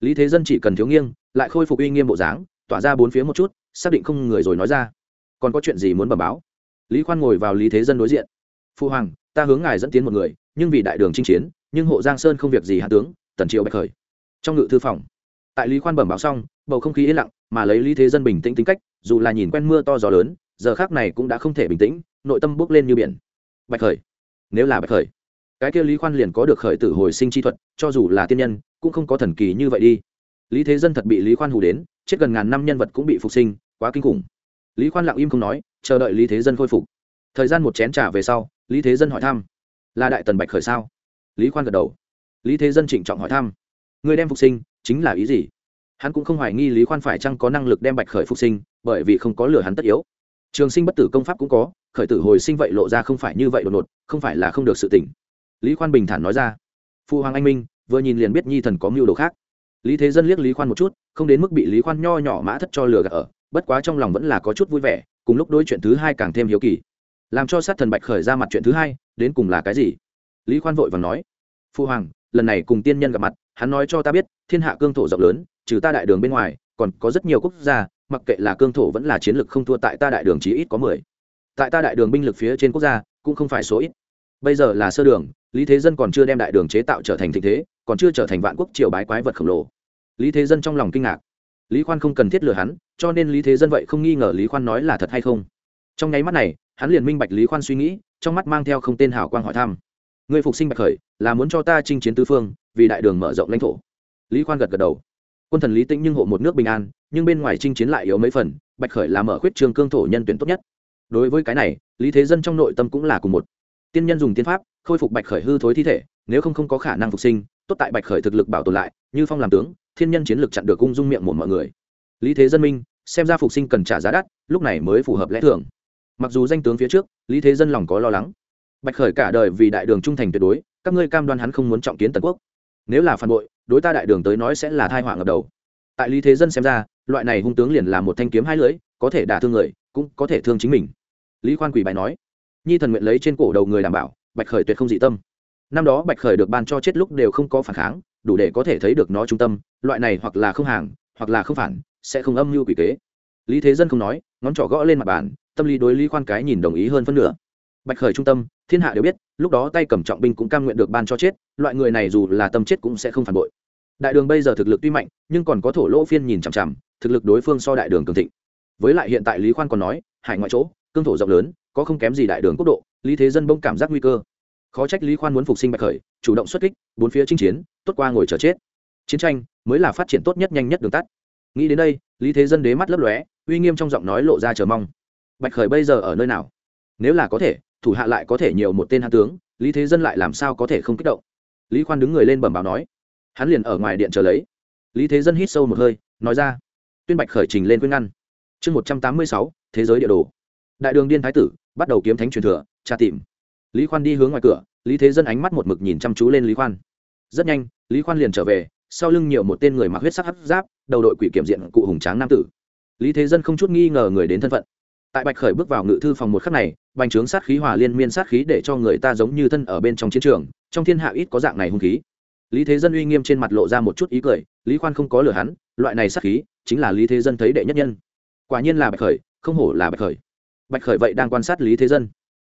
Lý thế dân chỉ cần thiếu nghiêng, lại khôi phục uy nghiêm bộ dáng, tỏa ra bốn phía một chút, xác định không người rồi nói ra. Còn có chuyện gì muốn bẩm báo? Lý khoan ngồi vào lý thế dân đối diện. Phu hoàng, ta hướng ngài dẫn tiến một người, nhưng vì đại đường chinh chiến, nhưng hộ giang sơn không việc gì hạ tướng, tần triệu bạch khởi. Trong ngự thư phòng, tại lý khoan bẩm báo xong, bầu không khí yên lặng, mà lấy lý thế dân bình tĩnh tính cách, dù là nhìn quen mưa to gió lớn, giờ khác này cũng đã không thể bình tĩnh, nội tâm bước lên như biển. Bạch khởi. Nếu là bạch khởi cái kia lý khoan liền có được khởi tử hồi sinh chi thuật, cho dù là tiên nhân, cũng không có thần kỳ như vậy đi. Lý thế dân thật bị lý khoan hù đến, chết gần ngàn năm nhân vật cũng bị phục sinh, quá kinh khủng. Lý khoan lặng im không nói, chờ đợi lý thế dân khôi phục. Thời gian một chén trả về sau, lý thế dân hỏi thăm, là đại tần bạch khởi sao? Lý khoan gật đầu. Lý thế dân trịnh trọng hỏi thăm, người đem phục sinh, chính là ý gì? Hắn cũng không hoài nghi lý khoan phải chăng có năng lực đem bạch khởi phục sinh, bởi vì không có lửa hắn tất yếu. Trường sinh bất tử công pháp cũng có, khởi tử hồi sinh vậy lộ ra không phải như vậy đột ngột, không phải là không được sự tỉnh lý khoan bình thản nói ra. Phu hoàng anh minh, vừa nhìn liền biết nhi thần có mưu đồ khác. Lý thế dân liếc lý khoan một chút, không đến mức bị lý khoan nho nhỏ mã thất cho lừa gạt ở, bất quá trong lòng vẫn là có chút vui vẻ, cùng lúc đối chuyện thứ hai càng thêm hiếu kỳ. Làm cho sát thần bạch khởi ra mặt chuyện thứ hai, đến cùng là cái gì? Lý khoan vội và nói, phu hoàng, lần này cùng tiên nhân gặp mặt, hắn nói cho ta biết, thiên hạ cương thổ rộng lớn, trừ ta đại đường bên ngoài, còn có rất nhiều quốc gia, mặc kệ là cương thổ vẫn là chiến lược không thua tại ta đại đường chỉ ít có mười. Tại ta đại đường binh lực phía trên quốc gia, cũng không phải số ít bây giờ là sơ đường, lý thế dân còn chưa đem đại đường chế tạo trở thành thịnh thế, còn chưa trở thành vạn quốc triều bái quái vật khổng lồ. Lý thế dân trong lòng kinh ngạc. Lý khoan không cần thiết lừa hắn, cho nên lý thế dân vậy không nghi ngờ lý khoan nói là thật hay không. Trong nháy mắt này, hắn liền minh bạch lý khoan suy nghĩ, trong mắt mang theo không tên hào quang hỏi thăm. Người phục sinh bạch khởi, là muốn cho ta chinh chiến tứ phương, vì đại đường mở rộng lãnh thổ. Lý khoan gật gật đầu. Quân thần lý tĩnh nhưng hộ một nước bình an, nhưng bên ngoài chinh chiến lại yếu mấy phần, bạch khởi là mở khuyết trường cương thổ nhân tuyển tốt nhất. Đối với cái này, lý thế dân trong nội tâm cũng là cùng một tiên nhân dùng tiên pháp, khôi phục bạch khởi hư thối thi thể, nếu không không có khả năng phục sinh, tốt tại bạch khởi thực lực bảo tồn lại, như phong làm tướng, thiên nhân chiến lược chặn được ung dung miệng một mọi người. Lý thế dân minh, xem ra phục sinh cần trả giá đắt, lúc này mới phù hợp lẽ thường. Mặc dù danh tướng phía trước, lý thế dân lòng có lo lắng. Bạch khởi cả đời vì đại đường trung thành tuyệt đối, các ngươi cam đoan hắn không muốn trọng kiến tần quốc. Nếu là phản bội, đối ta đại đường tới nói sẽ là thai họa ngập đầu. Tại lý thế dân xem ra, loại này hung tướng liền là một thanh kiếm hai lưỡi, có thể đả thương người, cũng có thể thương chính mình. Lý khoan quỷ bài nói nhi thần nguyện lấy trên cổ đầu người đảm bảo, bạch khởi tuyệt không dị tâm. Năm đó bạch khởi được ban cho chết lúc đều không có phản kháng, đủ để có thể thấy được nó trung tâm, loại này hoặc là không hàng, hoặc là không phản, sẽ không âm mưu quỷ kế. Lý thế dân không nói, ngón trỏ gõ lên mặt bàn, tâm lý đối lý khoan cái nhìn đồng ý hơn phân nửa. Bạch khởi trung tâm, thiên hạ đều biết, lúc đó tay cầm trọng binh cũng cam nguyện được ban cho chết, loại người này dù là tâm chết cũng sẽ không phản bội. Đại đường bây giờ thực lực tuy mạnh, nhưng còn có thổ lỗ phiên nhìn chằm chằm, thực lực đối phương so đại đường cường thịnh. Với lại hiện tại lý khoan còn nói, hải ngoại chỗ, cương thổ rộng lớn có không kém gì đại đường quốc độ, lý thế dân bỗng cảm giác nguy cơ. Khó trách lý khoan muốn phục sinh bạch khởi, chủ động xuất kích, bốn phía chinh chiến, tốt qua ngồi chờ chết. Chiến tranh mới là phát triển tốt nhất nhanh nhất đường tắt. Nghĩ đến đây, lý thế dân đế mắt lấp lóe, uy nghiêm trong giọng nói lộ ra chờ mong. Bạch khởi bây giờ ở nơi nào? Nếu là có thể, thủ hạ lại có thể nhiều một tên hạ tướng, lý thế dân lại làm sao có thể không kích động? Lý khoan đứng người lên bẩm báo nói. Hắn liền ở ngoài điện chờ lấy. Lý thế dân hít sâu một hơi, nói ra. Tuyên bạch khởi trình lên quyên ngăn. Chương một trăm tám mươi sáu, thế giới địa đồ. Đại đường điên thái tử bắt đầu kiếm thánh truyền thừa, tra tìm. Lý khoan đi hướng ngoài cửa, lý thế dân ánh mắt một mực nhìn chăm chú lên lý khoan. Rất nhanh, lý khoan liền trở về, sau lưng nhiều một tên người mặc huyết sắc hấp giáp, đầu đội quỷ kiểm diện cụ hùng tráng nam tử. Lý thế dân không chút nghi ngờ người đến thân phận. Tại bạch khởi bước vào ngự thư phòng một khắc này, bành trướng sát khí hòa liên miên sát khí để cho người ta giống như thân ở bên trong chiến trường, trong thiên hạ ít có dạng này hung khí. Lý thế dân uy nghiêm trên mặt lộ ra một chút ý cười, lý khoan không có lừa hắn, loại này sát khí, chính là lý thế dân thấy đệ nhất nhân. Quả nhiên là bạch khởi, không hổ là bạch khởi bạch khởi vậy đang quan sát lý thế dân.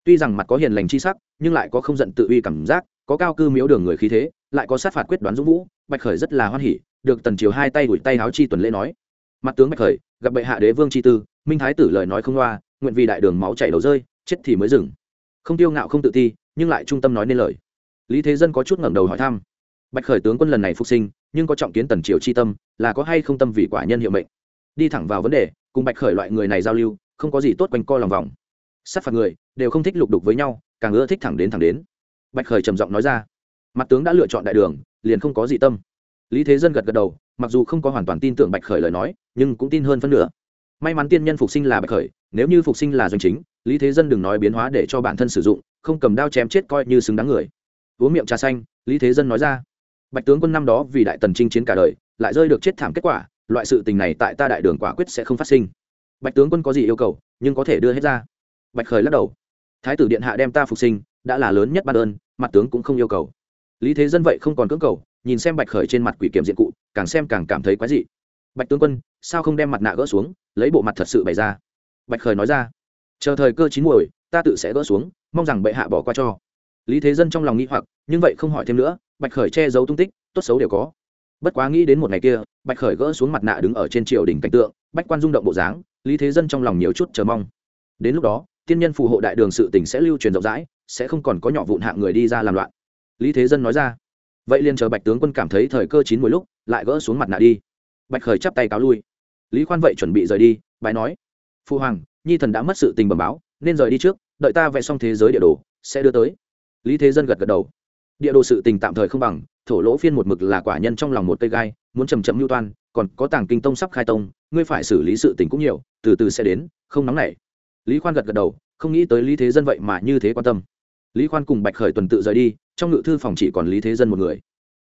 Tuy rằng mặt có hiền lành chi sắc, nhưng lại có không giận tự uy cảm giác, có cao cư miếu đường người khí thế, lại có sát phạt quyết đoán dũng vũ, bạch khởi rất là hoan hỉ, được tần triều hai tay đuổi tay áo chi tuần lễ nói. Mặt tướng bạch khởi, gặp bệ hạ đế vương chi tư, minh thái tử lời nói không loa, nguyện vì đại đường máu chảy đầu rơi, chết thì mới dừng. Không tiêu ngạo không tự ti, nhưng lại trung tâm nói nên lời. Lý thế dân có chút ngẩng đầu hỏi thăm. Bạch khởi tướng quân lần này phục sinh, nhưng có trọng kiến tần triều chi tâm, là có hay không tâm vì quả nhân hiệu mệnh? Đi thẳng vào vấn đề, cùng bạch khởi loại người này giao lưu không có gì tốt quanh co lòng vòng. Sát phạt người, đều không thích lục đục với nhau, càng ưa thích thẳng đến thẳng đến. Bạch khởi trầm giọng nói ra. Mặt tướng đã lựa chọn đại đường, liền không có gì tâm. Lý thế dân gật gật đầu, mặc dù không có hoàn toàn tin tưởng bạch khởi lời nói, nhưng cũng tin hơn phân nửa. May mắn tiên nhân phục sinh là bạch khởi, nếu như phục sinh là doanh chính, lý thế dân đừng nói biến hóa để cho bản thân sử dụng, không cầm đao chém chết coi như xứng đáng người. Uống miệng trà xanh, lý thế dân nói ra. Bạch tướng quân năm đó vì đại tần chinh chiến cả đời, lại rơi được chết thảm kết quả, loại sự tình này tại ta đại đường quả quyết sẽ không phát sinh bạch tướng quân có gì yêu cầu, nhưng có thể đưa hết ra. Bạch khởi lắc đầu. Thái tử điện hạ đem ta phục sinh, đã là lớn nhất ban ơn, mặt tướng cũng không yêu cầu. Lý thế dân vậy không còn cưỡng cầu, nhìn xem bạch khởi trên mặt quỷ kiểm diện cụ, càng xem càng cảm thấy quái dị. Bạch tướng quân, sao không đem mặt nạ gỡ xuống, lấy bộ mặt thật sự bày ra? Bạch khởi nói ra. Chờ thời cơ chín muồi, ta tự sẽ gỡ xuống, mong rằng bệ hạ bỏ qua cho. Lý thế dân trong lòng nghĩ hoặc, nhưng vậy không hỏi thêm nữa, bạch khởi che giấu tung tích, tốt xấu đều có. Bất quá nghĩ đến một ngày kia, bạch khởi gỡ xuống mặt nạ đứng ở trên triều đỉnh cảnh tượng, bách quan rung động bộ dáng lý thế dân trong lòng nhiều chút chờ mong. Đến lúc đó, tiên nhân phù hộ đại đường sự tỉnh sẽ lưu truyền rộng rãi, sẽ không còn có nhỏ vụn hạng người đi ra làm loạn. Lý thế dân nói ra. Vậy liền chờ bạch tướng quân cảm thấy thời cơ chín mỗi lúc, lại gỡ xuống mặt nạ đi. Bạch khởi chắp tay cáo lui. Lý khoan vậy chuẩn bị rời đi bài nói. Phu hoàng, nhi thần đã mất sự tình bẩm báo, nên rời đi trước, đợi ta vẽ xong thế giới địa đồ, sẽ đưa tới. Lý thế dân gật gật đầu. Địa đồ sự tình tạm thời không bằng thổ lỗ phiên một mực là quả nhân trong lòng một cây gai, muốn chầm chậm mưu toan, còn có tàng kinh tông sắp khai tông, ngươi phải xử lý sự tình cũng nhiều, từ từ sẽ đến, không nóng nảy. Lý khoan gật gật đầu, không nghĩ tới lý thế dân vậy mà như thế quan tâm. Lý khoan cùng bạch khởi tuần tự rời đi, trong ngự thư phòng chỉ còn lý thế dân một người.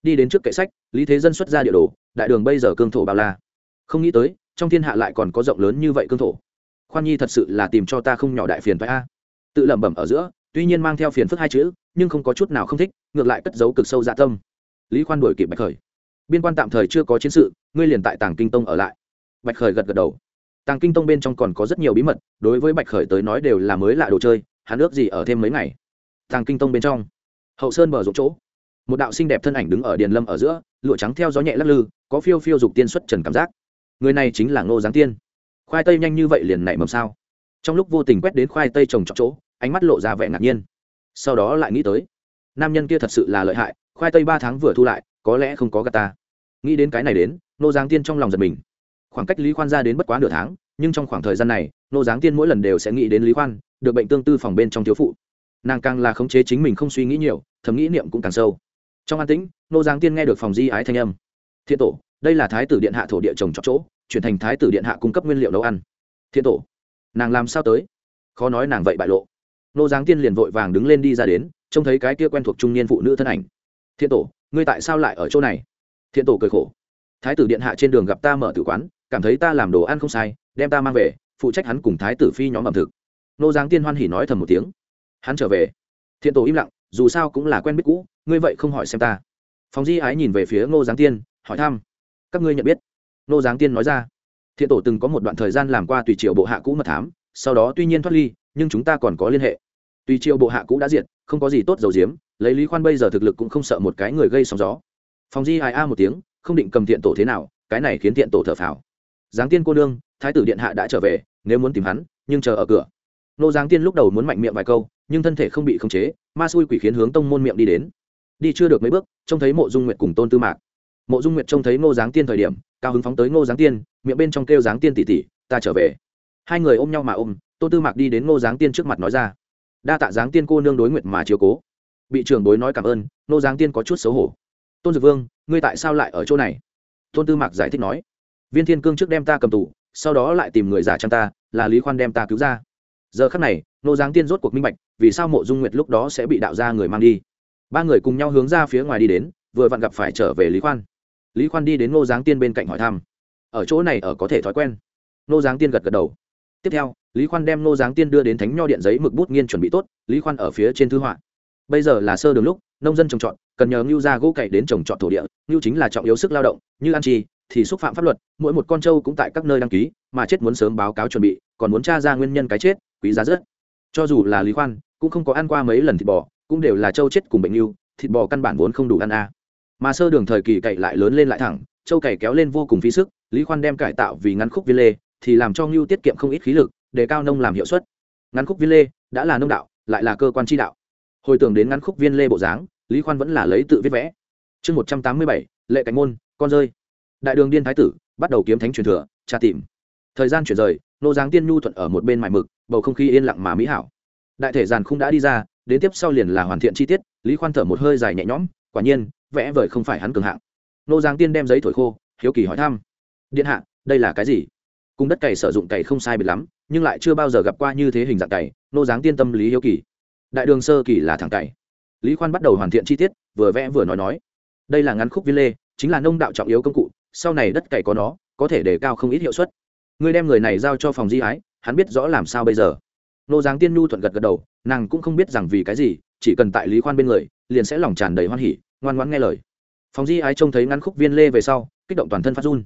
Đi đến trước kệ sách, lý thế dân xuất ra địa đồ, đại đường bây giờ cương thổ bao la. Không nghĩ tới, trong thiên hạ lại còn có rộng lớn như vậy cương thổ. Khoan nhi thật sự là tìm cho ta không nhỏ đại phiền phải a. Tự lẩm bẩm ở giữa, tuy nhiên mang theo phiền phức hai chữ, nhưng không có chút nào không thích, ngược lại cất giấu cực sâu dạ tâm lý khoan đuổi kịp bạch khởi. Biên quan tạm thời chưa có chiến sự, ngươi liền tại tàng kinh tông ở lại. Bạch khởi gật gật đầu. Tàng kinh tông bên trong còn có rất nhiều bí mật, đối với bạch khởi tới nói đều là mới lạ đồ chơi, hắn ước gì ở thêm mấy ngày. Tàng kinh tông bên trong. Hậu sơn bờ rộng chỗ. Một đạo xinh đẹp thân ảnh đứng ở điền lâm ở giữa, lụa trắng theo gió nhẹ lắc lư, có phiêu phiêu dục tiên xuất trần cảm giác. Người này chính là ngô giáng tiên. Khoai tây nhanh như vậy liền nảy mầm sao? Trong lúc vô tình quét đến khoai tây trồng trọt chỗ, ánh mắt lộ ra vẻ ngạc nhiên. Sau đó lại nghĩ tới, nam nhân kia thật sự là lợi hại khoai tây ba tháng vừa thu lại, có lẽ không có gà ta. Nghĩ đến cái này đến, nô giáng tiên trong lòng giật mình. Khoảng cách lý khoan ra đến bất quá nửa tháng, nhưng trong khoảng thời gian này, nô giáng tiên mỗi lần đều sẽ nghĩ đến lý khoan, được bệnh tương tư phòng bên trong thiếu phụ. Nàng càng là khống chế chính mình không suy nghĩ nhiều, thầm nghĩ niệm cũng càng sâu. Trong an tĩnh, nô giáng tiên nghe được phòng di ái thanh âm. Thiện tổ, đây là thái tử điện hạ thổ địa trồng trọt chỗ, chuyển thành thái tử điện hạ cung cấp nguyên liệu nấu ăn. Thiện tổ, nàng làm sao tới? Khó nói nàng vậy bại lộ. Nô giáng tiên liền vội vàng đứng lên đi ra đến, trông thấy cái kia quen thuộc trung niên phụ nữ thân ảnh thiện tổ, ngươi tại sao lại ở chỗ này? Thiện tổ cười khổ. Thái tử điện hạ trên đường gặp ta mở tử quán, cảm thấy ta làm đồ ăn không sai, đem ta mang về, phụ trách hắn cùng thái tử phi nhóm ẩm thực. Nô giáng tiên hoan hỉ nói thầm một tiếng. Hắn trở về. Thiện tổ im lặng, dù sao cũng là quen biết cũ, ngươi vậy không hỏi xem ta. Phòng di ái nhìn về phía ngô giáng tiên, hỏi thăm. Các ngươi nhận biết? Ngô giáng tiên nói ra. Thiện tổ từng có một đoạn thời gian làm qua tùy triệu bộ hạ cũ mật thám, sau đó tuy nhiên thoát ly, nhưng chúng ta còn có liên hệ. Tùy triệu bộ hạ cũ đã diệt, không có gì tốt dầu diếm lấy lý khoan bây giờ thực lực cũng không sợ một cái người gây sóng gió. Phòng di ai a một tiếng, không định cầm thiện tổ thế nào, cái này khiến thiện tổ thở phào. Giáng tiên cô nương, thái tử điện hạ đã trở về, nếu muốn tìm hắn, nhưng chờ ở cửa. Nô giáng tiên lúc đầu muốn mạnh miệng vài câu, nhưng thân thể không bị khống chế, ma xui quỷ khiến hướng tông môn miệng đi đến. Đi chưa được mấy bước, trông thấy mộ dung nguyệt cùng tôn tư mạc. Mộ dung nguyệt trông thấy ngô giáng tiên thời điểm, cao hứng phóng tới ngô giáng tiên, miệng bên trong kêu giáng tiên tỉ tỉ, ta trở về. Hai người ôm nhau mà ôm, tôn tư mạc đi đến ngô giáng tiên trước mặt nói ra, đa tạ giáng tiên cô nương đối nguyện mà chiếu cố bị trưởng bối nói cảm ơn, nô giáng tiên có chút xấu hổ. Tôn dược vương, ngươi tại sao lại ở chỗ này? Tôn tư mạc giải thích nói. Viên thiên cương trước đem ta cầm tù, sau đó lại tìm người giả trang ta, là lý khoan đem ta cứu ra. Giờ khắc này, nô giáng tiên rốt cuộc minh bạch, vì sao mộ dung nguyệt lúc đó sẽ bị đạo ra người mang đi. Ba người cùng nhau hướng ra phía ngoài đi đến, vừa vặn gặp phải trở về lý khoan. Lý khoan đi đến nô giáng tiên bên cạnh hỏi thăm. Ở chỗ này ở có thể thói quen. Nô giáng tiên gật gật đầu. Tiếp theo, lý khoan đem nô giáng tiên đưa đến thánh nho điện giấy mực bút nghiên chuẩn bị tốt, lý khoan ở phía trên thư họa bây giờ là sơ đường lúc, nông dân trồng trọt, cần nhờ ngưu ra gỗ cậy đến trồng trọt thổ địa. Ngưu chính là trọng yếu sức lao động, như ăn chi, thì xúc phạm pháp luật, mỗi một con trâu cũng tại các nơi đăng ký, mà chết muốn sớm báo cáo chuẩn bị, còn muốn tra ra nguyên nhân cái chết, quý giá rất. Cho dù là lý khoan, cũng không có ăn qua mấy lần thịt bò, cũng đều là trâu chết cùng bệnh ngưu, thịt bò căn bản vốn không đủ ăn a. Mà sơ đường thời kỳ cậy lại lớn lên lại thẳng, trâu cày kéo lên vô cùng phí sức, lý khoan đem cải tạo vì ngắn khúc viên lê, thì làm cho ngưu tiết kiệm không ít khí lực, để cao nông làm hiệu suất. Ngắn khúc viên lê, đã là nông đạo, lại là cơ quan tri đạo hồi tưởng đến ngắn khúc viên lê bộ dáng, lý khoan vẫn là lấy tự viết vẽ. Chương một trăm tám mươi bảy, lệ cảnh môn, con rơi. Đại đường điên thái tử, bắt đầu kiếm thánh truyền thừa, tra tìm. Thời gian chuyển rời, nô giáng tiên nhu thuận ở một bên mải mực, bầu không khí yên lặng mà mỹ hảo. Đại thể giàn không đã đi ra, đến tiếp sau liền là hoàn thiện chi tiết, lý khoan thở một hơi dài nhẹ nhõm, quả nhiên, vẽ vời không phải hắn cường hạng. Nô giáng tiên đem giấy thổi khô, hiếu kỳ hỏi thăm. Điện hạ, đây là cái gì? Cung đất cày sử dụng cày không sai biệt lắm, nhưng lại chưa bao giờ gặp qua như thế hình dạng cày, nô giáng tiên tâm lý hiếu kỳ đại đường sơ kỳ là thẳng cày. Lý khoan bắt đầu hoàn thiện chi tiết, vừa vẽ vừa nói nói. Đây là ngắn khúc viên lê, chính là nông đạo trọng yếu công cụ, sau này đất cày có nó, có thể đề cao không ít hiệu suất. Ngươi đem người này giao cho phòng di ái, hắn biết rõ làm sao bây giờ. Nô giáng tiên nhu thuận gật gật đầu, nàng cũng không biết rằng vì cái gì, chỉ cần tại lý khoan bên người, liền sẽ lòng tràn đầy hoan hỉ, ngoan ngoãn nghe lời. Phòng di ái trông thấy ngắn khúc viên lê về sau, kích động toàn thân phát run.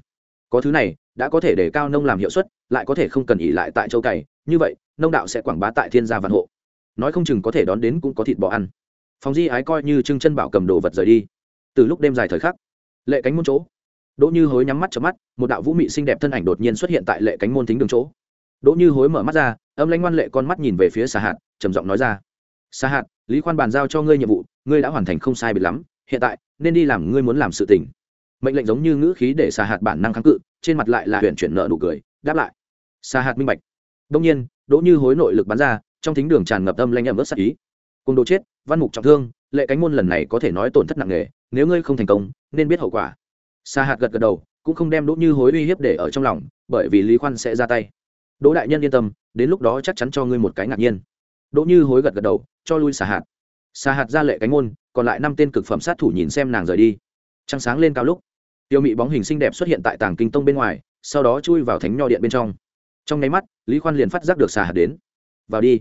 Có thứ này, đã có thể để cao nông làm hiệu suất, lại có thể không cần ỉ lại tại châu cày, như vậy, nông đạo sẽ quảng bá tại thiên gia vạn hộ nói không chừng có thể đón đến cũng có thịt bò ăn. Phòng di ái coi như trưng chân bảo cầm đồ vật rời đi. Từ lúc đêm dài thời khắc, lệ cánh môn chỗ, đỗ như hối nhắm mắt chớp mắt, một đạo vũ mị xinh đẹp thân ảnh đột nhiên xuất hiện tại lệ cánh môn thính đường chỗ. Đỗ như hối mở mắt ra, âm lãnh ngoan lệ con mắt nhìn về phía xà hạt, trầm giọng nói ra xà hạt, lý khoan bàn giao cho ngươi nhiệm vụ, ngươi đã hoàn thành không sai biệt lắm, hiện tại nên đi làm, ngươi muốn làm sự tình. Mệnh lệnh giống như ngữ khí để xà hạt bản năng kháng cự, trên mặt lại là huyện chuyển nợ nụ cười, đáp lại. Xà hạt minh bạch. Đông nhiên, đỗ như hối nội lực bắn ra trong thính đường tràn ngập âm lanh ẩm ướt sắc ý. Cùng đồ chết, văn mục trọng thương, lệ cánh môn lần này có thể nói tổn thất nặng nề, nếu ngươi không thành công, nên biết hậu quả. Sa hạt gật gật đầu, cũng không đem đỗ như hối uy hiếp để ở trong lòng, bởi vì lý khoan sẽ ra tay. Đỗ đại nhân yên tâm, đến lúc đó chắc chắn cho ngươi một cái ngạc nhiên. Đỗ như hối gật gật đầu, cho lui Sa hạt. Sa hạt ra lệ cánh môn, còn lại năm tên cực phẩm sát thủ nhìn xem nàng rời đi. Trăng sáng lên cao lúc, tiêu mị bóng hình xinh đẹp xuất hiện tại tàng kinh tông bên ngoài, sau đó chui vào thánh nho điện bên trong. Trong nháy mắt, lý khoan liền phát giác được xà hạt đến vào đi.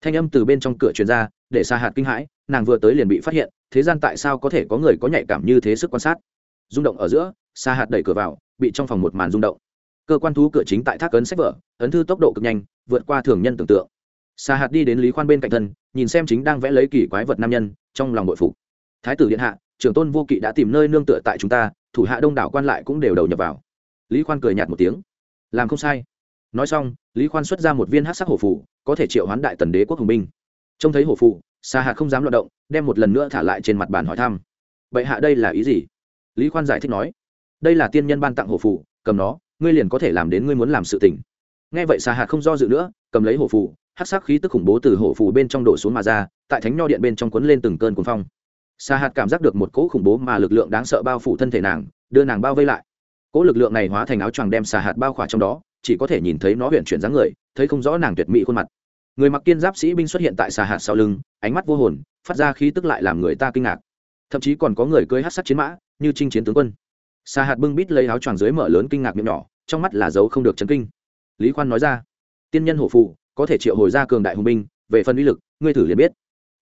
Thanh âm từ bên trong cửa truyền ra, để xa hạt kinh hãi, nàng vừa tới liền bị phát hiện, thế gian tại sao có thể có người có nhạy cảm như thế sức quan sát? Rung động ở giữa xa hạt đẩy cửa vào, bị trong phòng một màn rung động. Cơ quan thú cửa chính tại thác ấn sách vở, ấn thư tốc độ cực nhanh, vượt qua thường nhân tưởng tượng. Xa hạt đi đến lý khoan bên cạnh thân, nhìn xem chính đang vẽ lấy kỳ quái vật nam nhân, trong lòng bội phục. Thái tử điện hạ, trưởng tôn vô kỵ đã tìm nơi nương tựa tại chúng ta, thủ hạ đông đảo quan lại cũng đều đầu nhập vào. Lý khoan cười nhạt một tiếng. Làm không sai nói xong, lý khoan xuất ra một viên hát sắc hổ phụ có thể triệu hoán đại tần đế quốc hùng binh. Trông thấy hổ phụ xa hạt không dám loạt động, đem một lần nữa thả lại trên mặt bàn hỏi thăm. Vậy hạ đây là ý gì? Lý khoan giải thích nói. Đây là tiên nhân ban tặng hổ phụ cầm nó, ngươi liền có thể làm đến ngươi muốn làm sự tình. Nghe vậy xa hạt không do dự nữa, cầm lấy hổ phụ hát sắc khí tức khủng bố từ hổ phụ bên trong đổ xuống mà ra, tại thánh nho điện bên trong quấn lên từng cơn cuồng phong. Xa hạt cảm giác được một cỗ khủng bố mà lực lượng đáng sợ bao phủ thân thể nàng, đưa nàng bao vây lại. Cỗ lực lượng này hóa thành áo choàng đem xà hạt bao khỏa trong đó chỉ có thể nhìn thấy nó huyện chuyển dáng người, thấy không rõ nàng tuyệt mỹ khuôn mặt. Người mặc kiên giáp sĩ binh xuất hiện tại xà hạt sau lưng, ánh mắt vô hồn, phát ra khí tức lại làm người ta kinh ngạc. Thậm chí còn có người cưới hát sắt chiến mã, như trinh chiến tướng quân. Xà hạt bưng bít lấy áo choàng dưới mở lớn kinh ngạc miệng nhỏ, trong mắt là dấu không được chấn kinh. Lý khoan nói ra, tiên nhân hổ phụ có thể triệu hồi ra cường đại hùng binh, về phần uy lực, ngươi thử liền biết.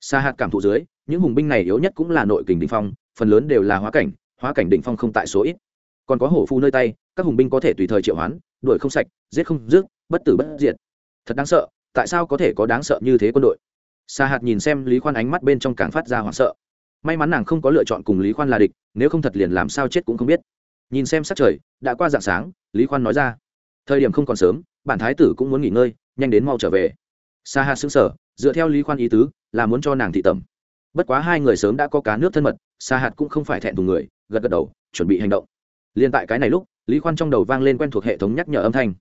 Xà hạt cảm thụ dưới, những hùng binh này yếu nhất cũng là nội kình đỉnh phong, phần lớn đều là hóa cảnh hóa cảnh đỉnh phong không tại số ít. Còn có hổ phu nơi tay, các hùng binh có thể tùy thời triệu hoán đuổi không sạch, giết không dứt, bất tử bất diệt. Thật đáng sợ, tại sao có thể có đáng sợ như thế quân đội? Sa hạt nhìn xem lý khoan ánh mắt bên trong càng phát ra hoảng sợ. May mắn nàng không có lựa chọn cùng lý khoan là địch, nếu không thật liền làm sao chết cũng không biết. Nhìn xem sắc trời, đã qua dạng sáng, lý khoan nói ra, thời điểm không còn sớm, bản thái tử cũng muốn nghỉ ngơi, nhanh đến mau trở về. Sa hạt xứng sở dựa theo lý khoan ý tứ, là muốn cho nàng thị tẩm. Bất quá hai người sớm đã có cá nước thân mật, sa hạt cũng không phải thẹn thùng người, gật gật đầu, chuẩn bị hành động. Liên tại cái này lúc lý khoan trong đầu vang lên quen thuộc hệ thống nhắc nhở âm thanh.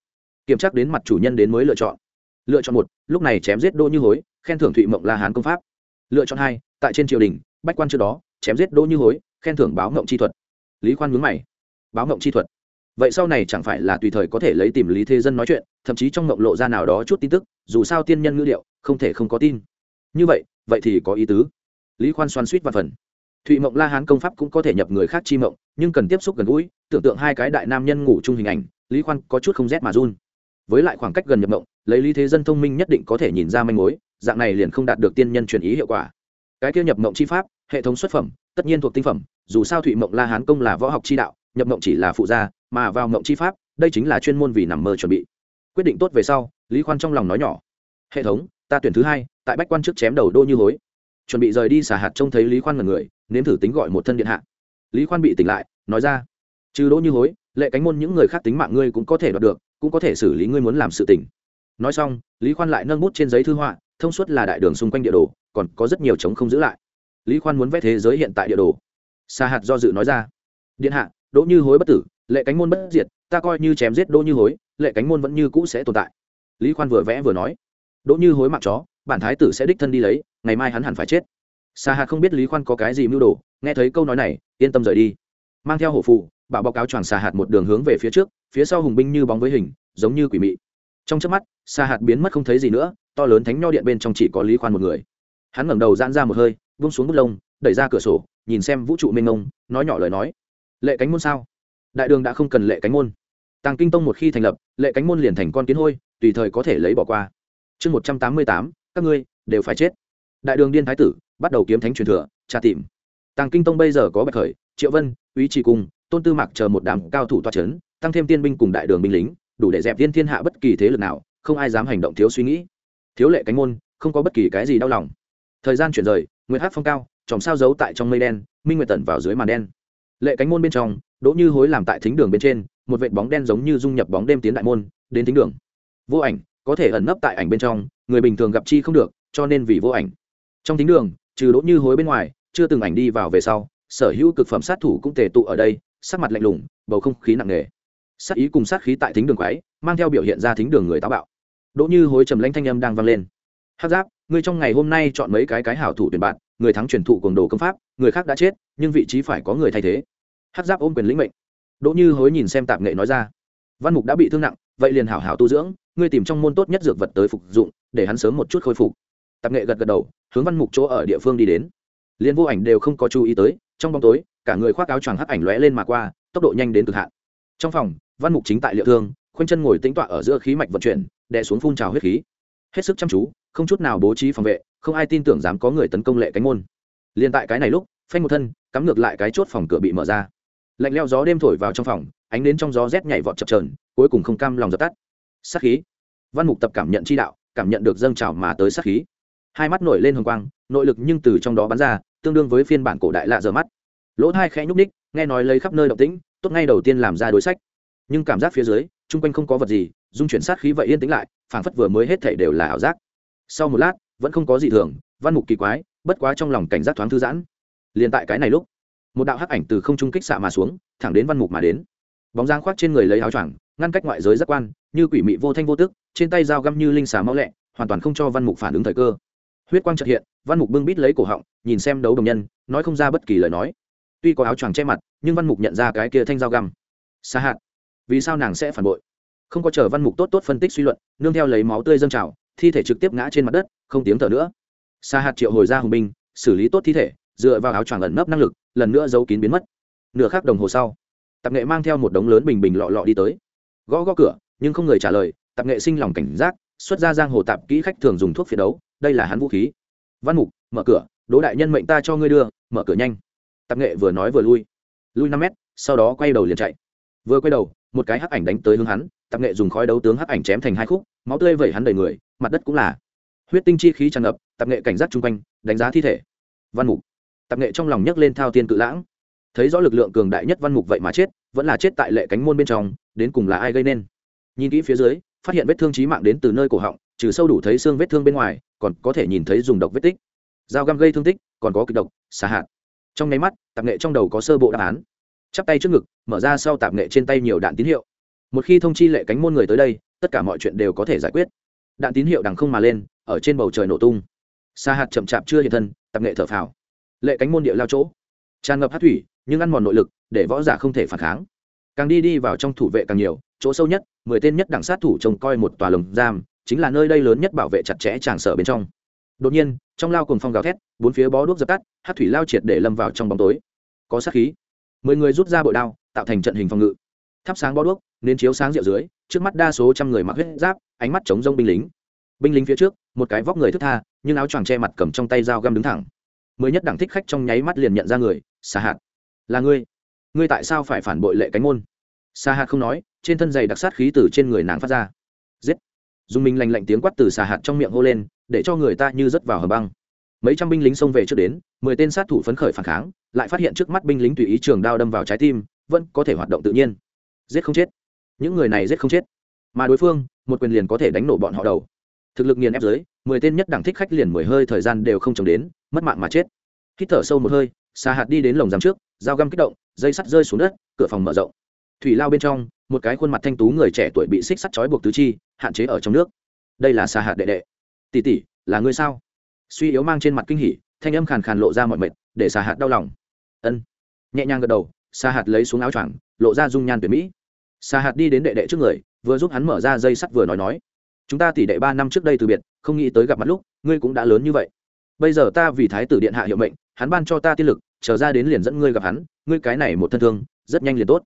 Kiểm tra đến mặt chủ nhân đến mới lựa chọn. Lựa chọn một, lúc này chém giết đỗ như hối, khen thưởng thụy mộng la hán công pháp. Lựa chọn hai, tại trên triều đình, bách quan trước đó, chém giết đỗ như hối, khen thưởng báo ngộng chi thuật. Lý khoan mướn mày. Báo ngộng chi thuật? Vậy sau này chẳng phải là tùy thời có thể lấy tìm lý thế dân nói chuyện, thậm chí trong ngộng lộ ra nào đó chút tin tức, dù sao tiên nhân ngữ liệu không thể không có tin. Như vậy vậy thì có ý tứ. Lý khoan xoan suýt và phần thụy mộng la hán công pháp cũng có thể nhập người khác chi mộng, nhưng cần tiếp xúc gần gũi, tưởng tượng hai cái đại nam nhân ngủ chung hình ảnh, lý khoan có chút không rét mà run. Với lại khoảng cách gần nhập mộng, lấy lý thế dân thông minh nhất định có thể nhìn ra manh mối, dạng này liền không đạt được tiên nhân truyền ý hiệu quả. Cái kia nhập mộng chi pháp, hệ thống xuất phẩm, tất nhiên thuộc tinh phẩm, dù sao thụy mộng la hán công là võ học chi đạo, nhập mộng chỉ là phụ gia, mà vào mộng chi pháp, đây chính là chuyên môn vì nằm mơ chuẩn bị. Quyết định tốt về sau, lý khoan trong lòng nói nhỏ. Hệ thống, ta tuyển thứ hai, tại bách quan trước chém đầu đô như hối. Chuẩn bị rời đi xả hạt trông thấy lý khoan là người nếm thử tính gọi một thân điện hạ. Lý khoan bị tỉnh lại, nói ra, trừ đỗ như hối, lệ cánh môn những người khác tính mạng ngươi cũng có thể đoạt được, cũng có thể xử lý ngươi muốn làm sự tỉnh nói xong, lý khoan lại nâng bút trên giấy thư họa, thông suốt là đại đường xung quanh địa đồ, còn có rất nhiều trống không giữ lại. Lý khoan muốn vẽ thế giới hiện tại địa đồ. Sa hạt do dự nói ra, điện hạ, đỗ như hối bất tử, lệ cánh môn bất diệt, ta coi như chém giết đỗ như hối, lệ cánh môn vẫn như cũ sẽ tồn tại. Lý khoan vừa vẽ vừa nói, đỗ như hối mặc chó, bản thái tử sẽ đích thân đi lấy, ngày mai hắn hẳn phải chết xa hạt không biết lý khoan có cái gì mưu đồ, nghe thấy câu nói này, yên tâm rời đi. Mang theo hổ phụ bảo báo cáo choàng xà hạt một đường hướng về phía trước, phía sau hùng binh như bóng với hình, giống như quỷ mị. Trong trước mắt xà hạt biến mất không thấy gì nữa, to lớn thánh nho điện bên trong chỉ có lý khoan một người. Hắn ngẩng đầu giãn ra một hơi vung xuống bút lông, đẩy ra cửa sổ, nhìn xem vũ trụ mênh mông, nói nhỏ lời nói. Lệ cánh môn sao? Đại đường đã không cần lệ cánh môn. Tàng kinh tông một khi thành lập, lệ cánh môn liền thành con kiến hôi, tùy thời có thể lấy bỏ qua. Chương một trăm tám mươi tám, các ngươi đều phải chết. Đại đường điên thái tử bắt đầu kiếm thánh truyền thừa, tra tìm. Tàng kinh tông bây giờ có bạch khởi, triệu vân úy trì cung, tôn tư mạc chờ một đám cao thủ toa c h ấ n tăng thêm tiên binh cùng đại đường binh lính, đủ để dẹp viên thiên hạ bất kỳ thế lực nào, không ai dám hành động thiếu suy nghĩ. Thiếu lệ cánh môn, không có bất kỳ cái gì đau lòng. Thời gian chuyển rời, nguyệt hát phong cao, chòm sao giấu tại trong mây đen, minh nguyệt tẩn vào dưới màn đen. Lệ cánh môn bên trong, đỗ như hối làm tại thính đường bên trên, một vệ bóng đen giống như dung nhập bóng đêm tiến đại môn, đến thính đường. Vô ảnh, có thể ẩn nấp tại ảnh bên trong, người bình thường gặp chi không được, cho nên vì vô ảnh. Trong thính đường trừ đỗ như hối bên ngoài, chưa từng ảnh đi vào về sau, sở hữu cực phẩm sát thủ cũng tề tụ ở đây, sắc mặt lạnh lùng, bầu không khí nặng nề. Sát ý cùng sát khí tại thính đường quái, mang theo biểu hiện ra thính đường người táo bạo. Đỗ như hối trầm lãnh thanh âm đang vang lên. Hát giáp, ngươi trong ngày hôm nay chọn mấy cái cái hảo thủ tuyển bạn, người thắng truyền thụ cùng đồ công pháp, người khác đã chết, nhưng vị trí phải có người thay thế. Hát giáp ôm quyền lĩnh mệnh. Đỗ như hối nhìn xem tạp nghệ nói ra. Văn mục đã bị thương nặng, vậy liền hảo hảo tu dưỡng, ngươi tìm trong môn tốt nhất dược vật tới phục dụng, để hắn sớm một chút khôi phục. Tạp nghệ gật gật đầu hướng văn mục chỗ ở địa phương đi đến. Liên vô ảnh đều không có chú ý tới, trong bóng tối, cả người khoác áo choàng hắc ảnh lóe lên mà qua, tốc độ nhanh đến cực hạn. Trong phòng, văn mục chính tại liệu thương, khoanh chân ngồi tĩnh tọa ở giữa khí mạch vận chuyển, đè xuống phun trào huyết khí. Hết sức chăm chú, không chút nào bố trí phòng vệ, không ai tin tưởng dám có người tấn công lệ cánh môn. Liền tại cái này lúc, phanh một thân, cắm ngược lại cái chốt phòng cửa bị mở ra. Lạnh leo gió đêm thổi vào trong phòng, ánh đến trong gió rét nhảy vọt chập trờn cuối cùng không cam lòng dập tắt. Sát khí. Văn mục tập cảm nhận chi đạo, cảm nhận được dâng trào mà tới sát khí hai mắt nổi lên hồng quang, nội lực nhưng từ trong đó bắn ra, tương đương với phiên bản cổ đại lạ giờ mắt. Lỗ thai khẽ nhúc ních nghe nói lấy khắp nơi động tĩnh, tốt ngay đầu tiên làm ra đối sách. Nhưng cảm giác phía dưới, chung quanh không có vật gì, dung chuyển sát khí vậy yên tĩnh lại, phảng phất vừa mới hết thể đều là ảo giác. Sau một lát, vẫn không có gì thường, văn mục kỳ quái, bất quá trong lòng cảnh giác thoáng thư giãn. Liền tại cái này lúc, một đạo hắc ảnh từ không trung kích xạ mà xuống, thẳng đến văn mục mà đến. Bóng giang khoác trên người lấy áo choàng, ngăn cách ngoại giới giác quan, như quỷ mị vô thanh vô tức, trên tay dao găm như linh xà mau lẹ, hoàn toàn không cho văn mục phản ứng thời cơ huyết quang trật hiện, văn mục bưng bít lấy cổ họng, nhìn xem đấu đồng nhân, nói không ra bất kỳ lời nói. Tuy có áo choàng che mặt, nhưng văn mục nhận ra cái kia thanh dao găm. Xa hạt vì sao nàng sẽ phản bội? Không có chờ văn mục tốt tốt phân tích suy luận, nương theo lấy máu tươi dâng trào, thi thể trực tiếp ngã trên mặt đất, không tiếng thở nữa. Xa hạt triệu hồi ra hùng binh, xử lý tốt thi thể, dựa vào áo choàng ẩn nấp năng lực, lần nữa giấu kín biến mất. Nửa khắc đồng hồ sau, tạp nghệ mang theo một đống lớn bình bình lọ lọ đi tới. Gõ gõ cửa, nhưng không người trả lời, tạp nghệ sinh lòng cảnh giác, xuất ra giang hồ tạp kỹ khách thường dùng thuốc phiện đấu đây là hắn vũ khí. Văn mục, mở cửa, đỗ đại nhân mệnh ta cho ngươi đưa, mở cửa nhanh. Tạp nghệ vừa nói vừa lui. Lui năm mét, sau đó quay đầu liền chạy. Vừa quay đầu, một cái hắc ảnh đánh tới hướng hắn, tạp nghệ dùng khói đấu tướng hắc ảnh chém thành hai khúc, máu tươi vẩy hắn đầy người, mặt đất cũng là huyết tinh chi khí tràn ngập, tạp nghệ cảnh giác chung quanh, đánh giá thi thể. Văn mục. Tạp nghệ trong lòng nhấc lên thao tiên cự lãng. Thấy rõ lực lượng cường đại nhất văn mục vậy mà chết, vẫn là chết tại lệ cánh môn bên trong, đến cùng là ai gây nên? Nhìn kỹ phía dưới, phát hiện vết thương trí mạng đến từ nơi cổ họng, trừ sâu đủ thấy xương vết thương bên ngoài còn có thể nhìn thấy dùng độc vết tích. Dao găm gây thương tích, còn có kịch độc xả hạt. Trong nháy mắt, tạp nghệ trong đầu có sơ bộ đáp án. Chắp tay trước ngực, mở ra sau tạp nghệ trên tay nhiều đạn tín hiệu. Một khi thông chi lệ cánh môn người tới đây, tất cả mọi chuyện đều có thể giải quyết. Đạn tín hiệu đằng không mà lên, ở trên bầu trời nổ tung. Xa hạt chậm chạp chưa hiện thân, tạp nghệ thở phào. Lệ cánh môn địa lao chỗ. Tràn ngập hát thủy, nhưng ăn mòn nội lực, để võ giả không thể phản kháng. Càng đi đi vào trong thủ vệ càng nhiều, chỗ sâu nhất, mười tên nhất đẳng sát thủ trông coi một tòa lồng giam chính là nơi đây lớn nhất bảo vệ chặt chẽ tràng sở bên trong. Đột nhiên, trong lao cùng phong gào thét, bốn phía bó đuốc dập tắt, hát thủy lao triệt để lâm vào trong bóng tối. Có sát khí. Mười người rút ra bội đao, tạo thành trận hình phòng ngự. Thắp sáng bó đuốc, nên chiếu sáng rượu dưới, trước mắt đa số trăm người mặc huyết giáp, ánh mắt chống rông binh lính. Binh lính phía trước, một cái vóc người thức tha, nhưng áo choàng che mặt cầm trong tay dao găm đứng thẳng. Mới nhất đẳng thích khách trong nháy mắt liền nhận ra người xà hạt là ngươi. Ngươi tại sao phải phản bội lệ cánh môn? Xà hạt không nói, trên thân giày đặc sát khí từ trên người nàng phát ra. Giết dùng mình lành lạnh tiếng quát từ xà hạt trong miệng hô lên, để cho người ta như rớt vào hầm băng. Mấy trăm binh lính xông về trước đến, mười tên sát thủ phấn khởi phản kháng, lại phát hiện trước mắt binh lính tùy ý trường đao đâm vào trái tim, vẫn có thể hoạt động tự nhiên. Giết không chết. Những người này giết không chết. Mà đối phương, một quyền liền có thể đánh nổ bọn họ đầu. Thực lực nghiền ép dưới mười tên nhất đẳng thích khách liền mười hơi thời gian đều không chống đến, mất mạng mà chết. Hít thở sâu một hơi, xà hạt đi đến lồng giam trước, dao găm kích động, dây sắt rơi xuống đất, cửa phòng mở rộng thủy lao bên trong, một cái khuôn mặt thanh tú người trẻ tuổi bị xích sắt trói buộc tứ chi, hạn chế ở trong nước. Đây là xà hạt đệ đệ. Tỷ tỷ, là ngươi sao? Suy yếu mang trên mặt kinh hỉ, thanh âm khàn khàn lộ ra mọi mệt, để xà hạt đau lòng. Ân. Nhẹ nhàng gật đầu xà hạt lấy xuống áo choàng, lộ ra dung nhan tuyệt mỹ. Xà hạt đi đến đệ đệ trước người, vừa giúp hắn mở ra dây sắt vừa nói nói. Chúng ta tỷ đệ ba năm trước đây từ biệt, không nghĩ tới gặp mặt lúc, ngươi cũng đã lớn như vậy. Bây giờ ta vì thái tử điện hạ hiệu mệnh, hắn ban cho ta tiên lực trở ra đến liền dẫn ngươi gặp hắn, ngươi cái này một thân thương, rất nhanh liền tốt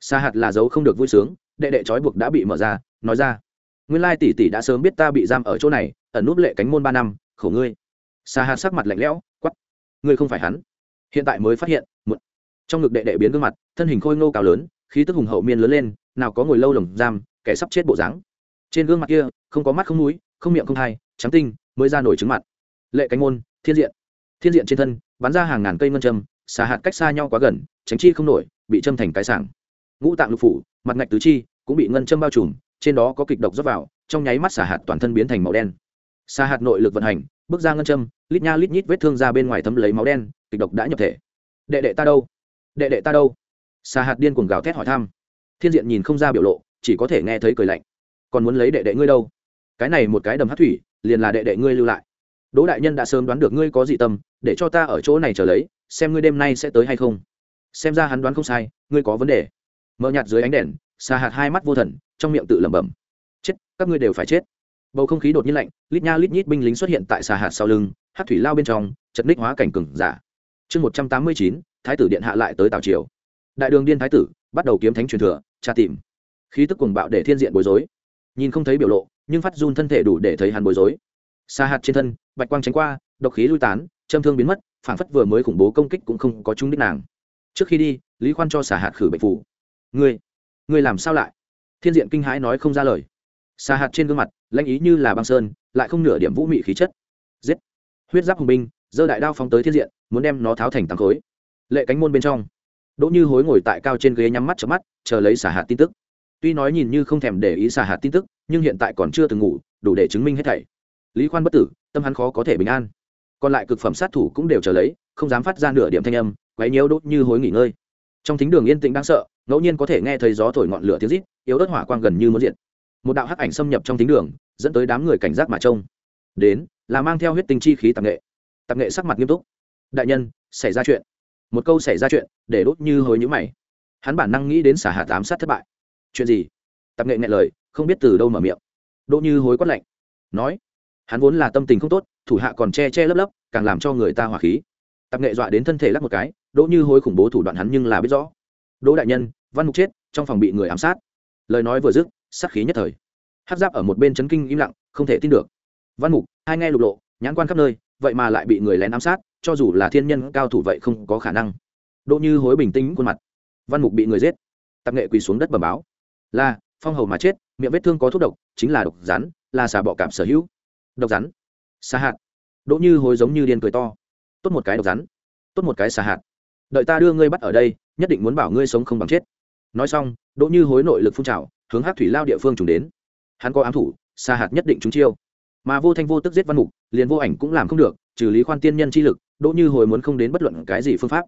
xa hạt là dấu không được vui sướng, đệ đệ trói buộc đã bị mở ra, nói ra. Nguyên lai tỷ tỷ đã sớm biết ta bị giam ở chỗ này, ẩn núp lệ cánh môn ba năm, khổ ngươi. Xa hạt sắc mặt lạnh lẽo quắp ngươi không phải hắn. Hiện tại mới phát hiện một trong ngực đệ đệ biến gương mặt, thân hình khôi ngô cao lớn, khí tức hùng hậu miên lớn lên, nào có ngồi lâu lồng giam, kẻ sắp chết bộ dáng. Trên gương mặt kia, không có mắt không mũi, không miệng không thai, trắng tinh, mới ra nổi trứng mặt. Lệ cánh môn, thiên diện. Thiên diện trên thân, bắn ra hàng ngàn cây ngân châm xà hạt cách xa nhau quá gần, tránh chi không nổi, bị châm thành cái sảng ngũ tạng lục phủ, mặt ngạch tứ chi, cũng bị ngân châm bao trùm, trên đó có kịch độc rót vào, trong nháy mắt xà hạt toàn thân biến thành màu đen. Xà hạt nội lực vận hành, bước ra ngân châm, lít nha lít nhít vết thương ra bên ngoài thấm lấy máu đen, kịch độc đã nhập thể. Đệ đệ ta đâu? Đệ đệ ta đâu? Xà hạt điên cuồng gào thét hỏi thăm. Thiên diện nhìn không ra biểu lộ, chỉ có thể nghe thấy cười lạnh. Còn muốn lấy đệ đệ ngươi đâu? Cái này một cái đầm hát thủy, liền là đệ đệ ngươi lưu lại. Đỗ đại nhân đã sớm đoán được ngươi có dị tâm, để cho ta ở chỗ này chờ lấy, xem ngươi đêm nay sẽ tới hay không. Xem ra hắn đoán không sai, ngươi có vấn đề mờ nhạt dưới ánh đèn xà hạt hai mắt vô thần, trong miệng tự lẩm bẩm. Chết, các ngươi đều phải chết. Bầu không khí đột nhiên lạnh, lít nha lít nhít binh lính xuất hiện tại xà hạt sau lưng, hát thủy lao bên trong, chật ních hóa cảnh cừng giả. Chương một trăm tám mươi chín, thái tử điện hạ lại tới tào triều. Đại đường điên thái tử, bắt đầu kiếm thánh truyền thừa, tra tìm. Khí tức cuồng bạo để thiên diện bối rối. Nhìn không thấy biểu lộ, nhưng phát run thân thể đủ để thấy hắn bối rối. Xa hạt trên thân, bạch quang tránh qua, độc khí lui tán, châm thương biến mất phản phất vừa mới khủng bố công kích cũng không có trúng đích nàng. Trước khi đi, lý khoan cho xả hạt khử bệnh phủ ngươi ngươi làm sao lại? Thiên diện kinh hãi nói không ra lời. Xà hạt trên gương mặt, lãnh ý như là băng sơn, lại không nửa điểm vũ mị khí chất. Giết! Huyết giáp hùng binh, giơ đại đao phóng tới thiên diện, muốn đem nó tháo thành tám khối. Lệ cánh môn bên trong, đỗ như hối ngồi tại cao trên ghế nhắm mắt chớp mắt, chờ lấy xả hạt tin tức. Tuy nói nhìn như không thèm để ý xả hạt tin tức, nhưng hiện tại còn chưa từng ngủ, đủ để chứng minh hết thảy. Lý khoan bất tử, tâm hắn khó có thể bình an. Còn lại cực phẩm sát thủ cũng đều chờ lấy, không dám phát ra nửa điểm thanh âm, quấy nhiễu đốt như hối nghỉ ngơi trong thính đường yên tĩnh đáng sợ, ngẫu nhiên có thể nghe thấy gió thổi ngọn lửa tiếng rít, yếu ớt hỏa quang gần như muốn diện một đạo hắc ảnh xâm nhập trong thính đường, dẫn tới đám người cảnh giác mà trông. Đến, là mang theo huyết tinh chi khí tạp nghệ. Tạp nghệ sắc mặt nghiêm túc. Đại nhân, xảy ra chuyện. Một câu xảy ra chuyện, để đốt như hồi nhũ mày. Hắn bản năng nghĩ đến xả hạ tám sát thất bại. Chuyện gì? Tạp nghệ nghe lời, không biết từ đâu mở miệng. Đỗ như hối quát lạnh. Nói, hắn vốn là tâm tình không tốt, thủ hạ còn che che lấp lấp, càng làm cho người ta hỏa khí. Tạp nghệ dọa đến thân thể lắc một cái đỗ như hối khủng bố thủ đoạn hắn nhưng là biết rõ. Đỗ đại nhân, văn mục chết, trong phòng bị người ám sát. Lời nói vừa dứt, sát khí nhất thời. Hát giáp ở một bên chấn kinh im lặng, không thể tin được. Văn mục, hai nghe lục lộ, nhãn quan khắp nơi, vậy mà lại bị người lén ám sát, cho dù là thiên nhân cao thủ vậy không có khả năng. Đỗ như hối bình tĩnh khuôn mặt. Văn mục bị người giết. Tạp nghệ quỳ xuống đất bẩm báo. Là, phong hầu mà chết, miệng vết thương có thuốc độc, chính là độc rắn, là xà bọ cảm sở hữu. Độc rắn. Xa hạt. Đỗ như hối giống như điên cười to. Tốt một cái độc rắn. Tốt một cái xà hạt đợi ta đưa ngươi bắt ở đây, nhất định muốn bảo ngươi sống không bằng chết. Nói xong, đỗ như hối nội lực phun trào, hướng hát thủy lao địa phương trùng đến. Hắn có ám thủ xa hạt nhất định chúng chiêu. Mà vô thanh vô tức giết văn mục, liền vô ảnh cũng làm không được, trừ lý khoan tiên nhân chi lực, đỗ như hồi muốn không đến bất luận cái gì phương pháp.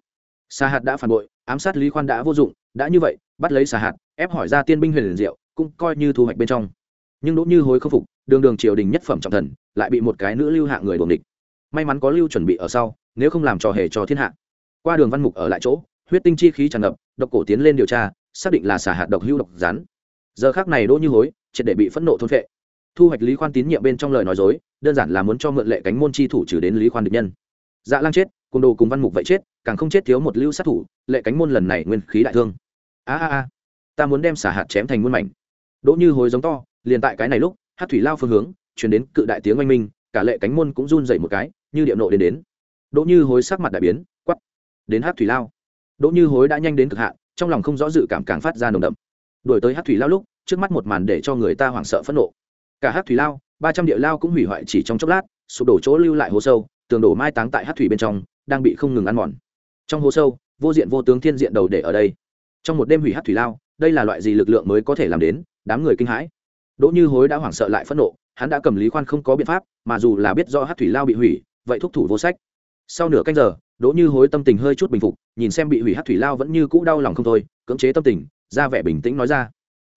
Xa hạt đã phản bội, ám sát lý khoan đã vô dụng, đã như vậy, bắt lấy xa hạt, ép hỏi ra tiên binh huyền liền diệu, cũng coi như thu hoạch bên trong. Nhưng đỗ như hối không phục, đường đường triều đình nhất phẩm trọng thần, lại bị một cái nữ lưu hạ người đồn địch. May mắn có lưu chuẩn bị ở sau, nếu không làm trò hề cho thiên hạ qua đường văn mục ở lại chỗ, huyết tinh chi khí tràn ngập, độc cổ tiến lên điều tra, xác định là xả hạt độc hưu độc rắn. Giờ khác này đỗ như hối, triệt để bị phẫn nộ thôn phệ. Thu hoạch lý khoan tín nhiệm bên trong lời nói dối, đơn giản là muốn cho mượn lệ cánh môn chi thủ trừ đến lý khoan địch nhân. Dạ lang chết côn đồ cùng văn mục vậy chết, càng không chết thiếu một lưu sát thủ, lệ cánh môn lần này nguyên khí đại thương. A a a, ta muốn đem xả hạt chém thành muôn mảnh. Đỗ như hối giống to, liền tại cái này lúc, hát thủy lao phương hướng, chuyển đến cự đại tiếng oanh minh, cả lệ cánh môn cũng run dậy một cái, như điệu nộ đến đến. Đỗ như hối sắc mặt đại biến đến hát thủy lao. Đỗ như hối đã nhanh đến cực hạn, trong lòng không rõ dự cảm càng phát ra nồng đậm. Đổi tới hát thủy lao lúc, trước mắt một màn để cho người ta hoảng sợ phẫn nộ. Cả hát thủy lao, ba trăm địa lao cũng hủy hoại chỉ trong chốc lát, sụp đổ chỗ lưu lại hố sâu, tường đổ mai táng tại hát thủy bên trong, đang bị không ngừng ăn mòn. Trong hố sâu, vô diện vô tướng thiên diện đầu để ở đây. Trong một đêm hủy hát thủy lao, đây là loại gì lực lượng mới có thể làm đến, đám người kinh hãi. Đỗ như hối đã hoảng sợ lại phẫn nộ, hắn đã cầm lý khoan không có biện pháp, mà dù là biết do hát thủy lao bị hủy, vậy thúc thủ vô sách. Sau nửa canh giờ đỗ như hối tâm tình hơi chút bình phục, nhìn xem bị hủy hát thủy lao vẫn như cũ đau lòng không thôi, cưỡng chế tâm tình, ra vẻ bình tĩnh nói ra.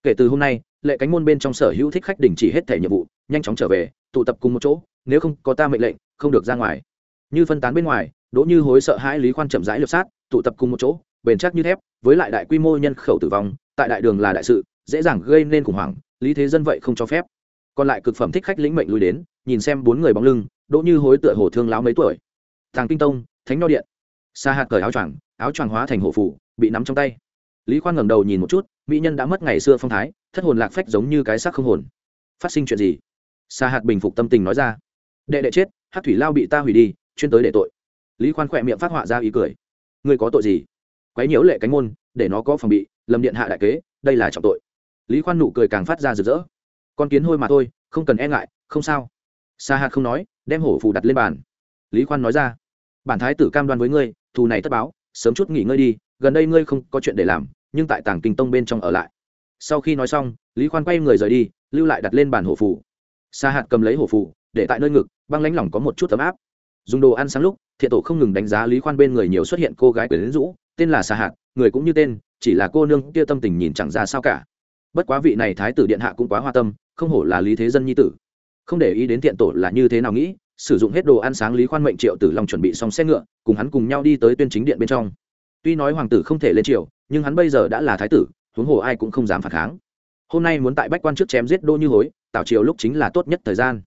Kể từ hôm nay, lệ cánh môn bên trong sở hữu thích khách đình chỉ hết thể nhiệm vụ, nhanh chóng trở về, tụ tập cùng một chỗ, nếu không có ta mệnh lệnh, không được ra ngoài. Như phân tán bên ngoài, đỗ như hối sợ hãi lý khoan chậm rãi lượt sát, tụ tập cùng một chỗ, bền chắc như thép, với lại đại quy mô nhân khẩu tử vong, tại đại đường là đại sự, dễ dàng gây nên khủng hoảng, lý thế dân vậy không cho phép. Còn lại cực phẩm thích khách lĩnh mệnh lui đến, nhìn xem bốn người bóng lưng, đỗ như hối tựa hồ thương láo mấy tuổi. Thằng kinh tông thánh nho điện. Sa hạt cởi áo choàng áo choàng hóa thành hổ phủ bị nắm trong tay. Lý khoan ngẩng đầu nhìn một chút, mỹ nhân đã mất ngày xưa phong thái, thất hồn lạc phách giống như cái xác không hồn. Phát sinh chuyện gì? Sa hạt bình phục tâm tình nói ra. Đệ đệ chết hát thủy lao bị ta hủy đi, chuyên tới để tội. Lý khoan khỏe miệng phát họa ra ý cười. Ngươi có tội gì? Quấy nhiễu lệ cánh môn, để nó có phòng bị, lâm điện hạ đại kế, đây là trọng tội. Lý khoan nụ cười càng phát ra rực rỡ. Con kiến hôi mà thôi, không cần e ngại, không sao. Sa hạt không nói, đem hổ phù đặt lên bàn. Lý khoan nói ra bản thái tử cam đoan với ngươi, thù này tất báo, sớm chút nghỉ ngơi đi, gần đây ngươi không có chuyện để làm, nhưng tại tàng kinh tông bên trong ở lại. Sau khi nói xong, lý khoan quay người rời đi, lưu lại đặt lên bàn hổ phù. Sa hạt cầm lấy hổ phù, để tại nơi ngực, băng lãnh lỏng có một chút ấm áp. Dùng đồ ăn sáng lúc, thiện tổ không ngừng đánh giá lý khoan bên người nhiều xuất hiện cô gái quyển rũ, tên là sa hạt, người cũng như tên, chỉ là cô nương kia tâm tình nhìn chẳng ra sao cả. Bất quá vị này thái tử điện hạ cũng quá hoa tâm, không hổ là lý thế dân nhi tử. Không để ý đến thiện tổ là như thế nào nghĩ sử dụng hết đồ ăn sáng lý khoan mệnh triệu tử long chuẩn bị xong xe ngựa, cùng hắn cùng nhau đi tới tuyên chính điện bên trong. Tuy nói hoàng tử không thể lên triều, nhưng hắn bây giờ đã là thái tử, huống hồ ai cũng không dám phản kháng. Hôm nay muốn tại bách quan trước chém giết đô như hối tảo triều lúc chính là tốt nhất thời gian.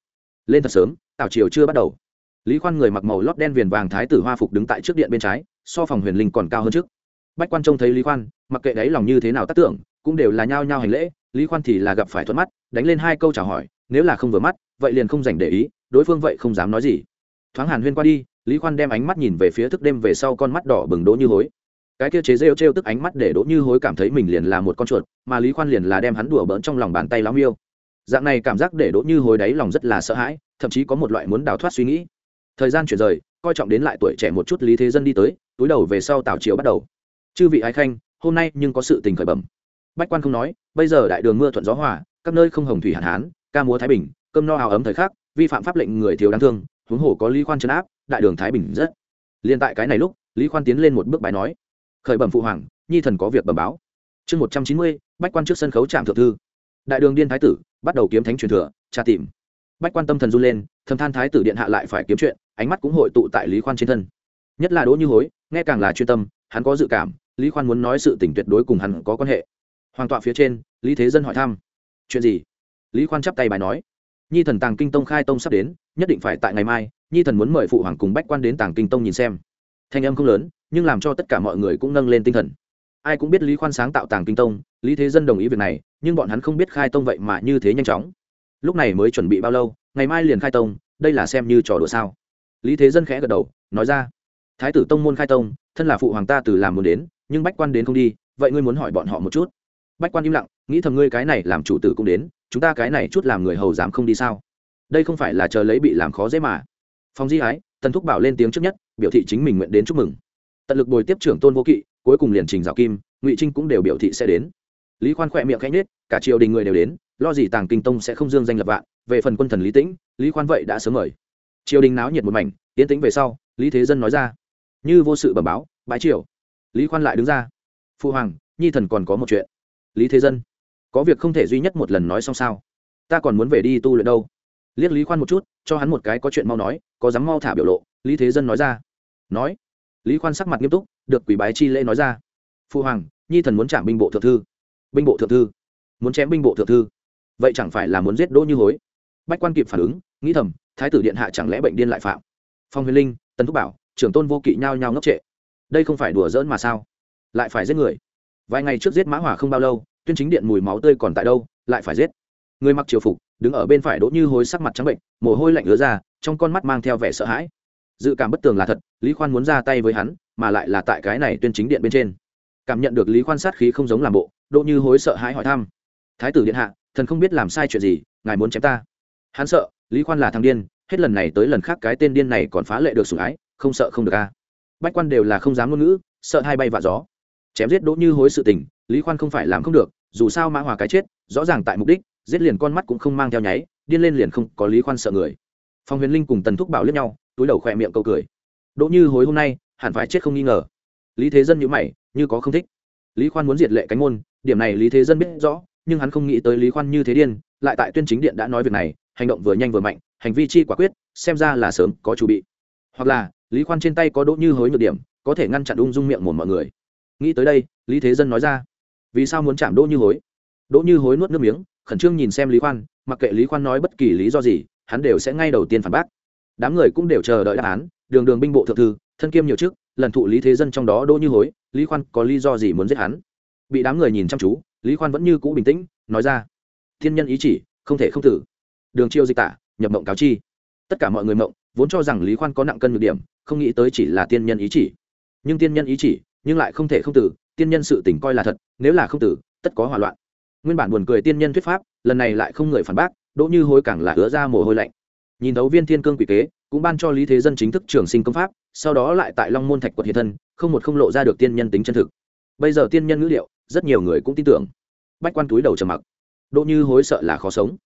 Lên thật sớm tảo triều chưa bắt đầu. Lý khoan người mặc màu lót đen viền vàng thái tử hoa phục đứng tại trước điện bên trái, so phòng huyền linh còn cao hơn trước. Bách quan trông thấy lý khoan, mặc kệ đáy lòng như thế nào tác tưởng, cũng đều là nhao nhao hành lễ, lý khoan thì là gặp phải thuận mắt, đánh lên hai câu chào hỏi, nếu là không vừa mắt, vậy liền không dành để ý đối phương vậy không dám nói gì. Thoáng hàn huyên qua đi, lý khoan đem ánh mắt nhìn về phía thức đêm về sau con mắt đỏ bừng đỗ như hối. Cái kia chế rêu t tức ánh mắt để đỗ như hối cảm thấy mình liền là một con chuột, mà lý khoan liền là đem hắn đùa bỡn trong lòng bàn tay lắm yêu dạng này cảm giác để đỗ như hối đáy lòng rất là sợ hãi, thậm chí có một loại muốn đào thoát suy nghĩ. Thời gian chuyển rời, coi trọng đến lại tuổi trẻ một chút lý thế dân đi tới, túi đầu về sau tào triều bắt đầu. Chư vị ái khanh, hôm nay nhưng có sự tình khởi bẩm. Bách quan không nói, bây giờ đại đường mưa thuận gió hòa, các nơi không hồng thủy hạn hán, ca múa thái bình, cơm no áo ấm thời khắc vi phạm pháp lệnh người thiếu đáng thương, huống hồ có lý khoan chấn áp, đại đường thái bình rất. Liên tại cái này lúc, lý khoan tiến lên một bước bài nói, khởi bẩm phụ hoàng, nhi thần có việc bẩm báo. Chương một trăm chín mươi, bách quan trước sân khấu trạm thượng thư. Đại đường điên thái tử, bắt đầu kiếm thánh truyền thừa, tra tìm. Bách quan tâm thần run lên, thầm than thái tử điện hạ lại phải kiếm chuyện, ánh mắt cũng hội tụ tại lý khoan trên thân. Nhất là đỗ như hối, nghe càng là chuyên tâm, hắn có dự cảm, lý khoan muốn nói sự tình tuyệt đối cùng hắn có quan hệ. Hoàng tọa phía trên, lý thế dân hỏi thăm, chuyện gì? Lý khoan chắp tay bài nói nhi thần tàng kinh tông khai tông sắp đến, nhất định phải tại ngày mai, nhi thần muốn mời phụ hoàng cùng bách quan đến tàng kinh tông nhìn xem. Thanh âm không lớn, nhưng làm cho tất cả mọi người cũng nâng lên tinh thần. Ai cũng biết lý khoan sáng tạo tàng kinh tông, lý thế dân đồng ý việc này, nhưng bọn hắn không biết khai tông vậy mà như thế nhanh chóng. Lúc này mới chuẩn bị bao lâu, ngày mai liền khai tông, đây là xem như trò đùa sao? Lý thế dân khẽ gật đầu, nói ra. Thái tử tông môn khai tông, thân là phụ hoàng ta từ làm muốn đến, nhưng bách quan đến không đi, vậy ngươi muốn hỏi bọn họ một chút. Bách quan im lặng, nghĩ thầm ngươi cái này làm chủ tử cũng đến chúng ta cái này chút làm người hầu dám không đi sao? Đây không phải là chờ lấy bị làm khó dễ mà. Phong di ái, tần thúc bảo lên tiếng trước nhất, biểu thị chính mình nguyện đến chúc mừng. Tận lực bồi tiếp trưởng tôn vô kỵ, cuối cùng liền trình dạo kim, ngụy trinh cũng đều biểu thị sẽ đến. Lý khoan khỏe miệng khẽ nhết cả triều đình người đều đến, lo gì tàng kinh tông sẽ không dương danh lập vạn, về phần quân thần lý tĩnh, lý khoan vậy đã sớm mời. Triều đình náo nhiệt một mảnh tiến tĩnh về sau, lý thế dân nói ra. Như vô sự bẩm báo bãi triều. Lý khoan lại đứng ra. Phu hoàng, nhi thần còn có một chuyện. Lý thế dân có việc không thể duy nhất một lần nói xong sao? Ta còn muốn về đi tu luyện đâu. Liếc lý khoan một chút, cho hắn một cái có chuyện mau nói, có dám mau thả biểu lộ, lý thế dân nói ra. Nói. Lý khoan sắc mặt nghiêm túc, được quỷ bái chi lễ nói ra. Phu hoàng, nhi thần muốn chạm binh bộ thượng thư. Binh bộ thượng thư. Muốn chém binh bộ thượng thư. Vậy chẳng phải là muốn giết đỗ như hối? Bách quan kịp phản ứng, nghĩ thầm, thái tử điện hạ chẳng lẽ bệnh điên lại phạm? Phong huyền linh, tần thúc bảo, trưởng tôn vô kỵ nhao nhao ngốc trệ. Đây không phải đùa giỡn mà sao? Lại phải giết người. Vài ngày trước giết mã hỏa không bao lâu tuyên chính điện mùi máu tươi còn tại đâu, lại phải giết. Người mặc triều phục, đứng ở bên phải đỗ như hối sắc mặt trắng bệnh, mồ hôi lạnh ứa ra, trong con mắt mang theo vẻ sợ hãi. Dự cảm bất tường là thật, lý khoan muốn ra tay với hắn, mà lại là tại cái này tuyên chính điện bên trên. Cảm nhận được lý khoan sát khí không giống làm bộ, đỗ như hối sợ hãi hỏi thăm. Thái tử điện hạ, thần không biết làm sai chuyện gì, ngài muốn chém ta? Hắn sợ, lý khoan là thằng điên, hết lần này tới lần khác cái tên điên này còn phá lệ được sủng ái, không sợ không được a. Bách quan đều là không dám ngôn ngữ, sợ hai bay vạ gió. Chém giết đỗ như hối sự tình lý khoan không phải làm không được, dù sao mã hòa cái chết, rõ ràng tại mục đích, giết liền con mắt cũng không mang theo nháy, điên lên liền không có lý khoan sợ người. Phong huyền linh cùng tần thúc bảo lướt nhau, túi đầu khỏe miệng câu cười. Đỗ như hối hôm nay, hẳn phải chết không nghi ngờ. Lý thế dân nhữ mày, như có không thích. Lý khoan muốn diệt lệ cánh môn, điểm này lý thế dân biết rõ, nhưng hắn không nghĩ tới lý khoan như thế điên, lại tại tuyên chính điện đã nói việc này, hành động vừa nhanh vừa mạnh, hành vi chi quả quyết, xem ra là sớm có chủ bị. Hoặc là, lý khoan trên tay có đỗ như hối nhược điểm, có thể ngăn chặn ung dung miệng một mọi người. Nghĩ tới đây, lý thế dân nói ra vì sao muốn chạm đỗ như hối? Đỗ như hối nuốt nước miếng, khẩn trương nhìn xem lý khoan, mặc kệ lý khoan nói bất kỳ lý do gì, hắn đều sẽ ngay đầu tiên phản bác. Đám người cũng đều chờ đợi đáp án, đường đường binh bộ thượng thư, thân kiêm nhiều chức, lần thụ lý thế dân trong đó đỗ như hối, lý khoan có lý do gì muốn giết hắn? Bị đám người nhìn chăm chú, lý khoan vẫn như cũ bình tĩnh, nói ra, thiên nhân ý chỉ, không thể không tử. Đường chiêu dịch tả, nhập mộng cáo chi. Tất cả mọi người mộng, vốn cho rằng lý khoan có nặng cân nhược điểm, không nghĩ tới chỉ là tiên nhân ý chỉ. Nhưng tiên nhân ý chỉ, nhưng lại không thể không tử tiên nhân sự tình coi là thật, nếu là không tử, tất có hỏa loạn. Nguyên bản buồn cười tiên nhân thuyết pháp, lần này lại không người phản bác, đỗ như hối càng là ứa ra mồ hôi lạnh. Nhìn thấu viên thiên cương quỷ kế, cũng ban cho lý thế dân chính thức trường sinh công pháp, sau đó lại tại long môn thạch quật hiện thân, không một không lộ ra được tiên nhân tính chân thực. Bây giờ tiên nhân ngữ liệu, rất nhiều người cũng tin tưởng. Bách quan túi đầu trầm mặc. Đỗ như hối sợ là khó sống.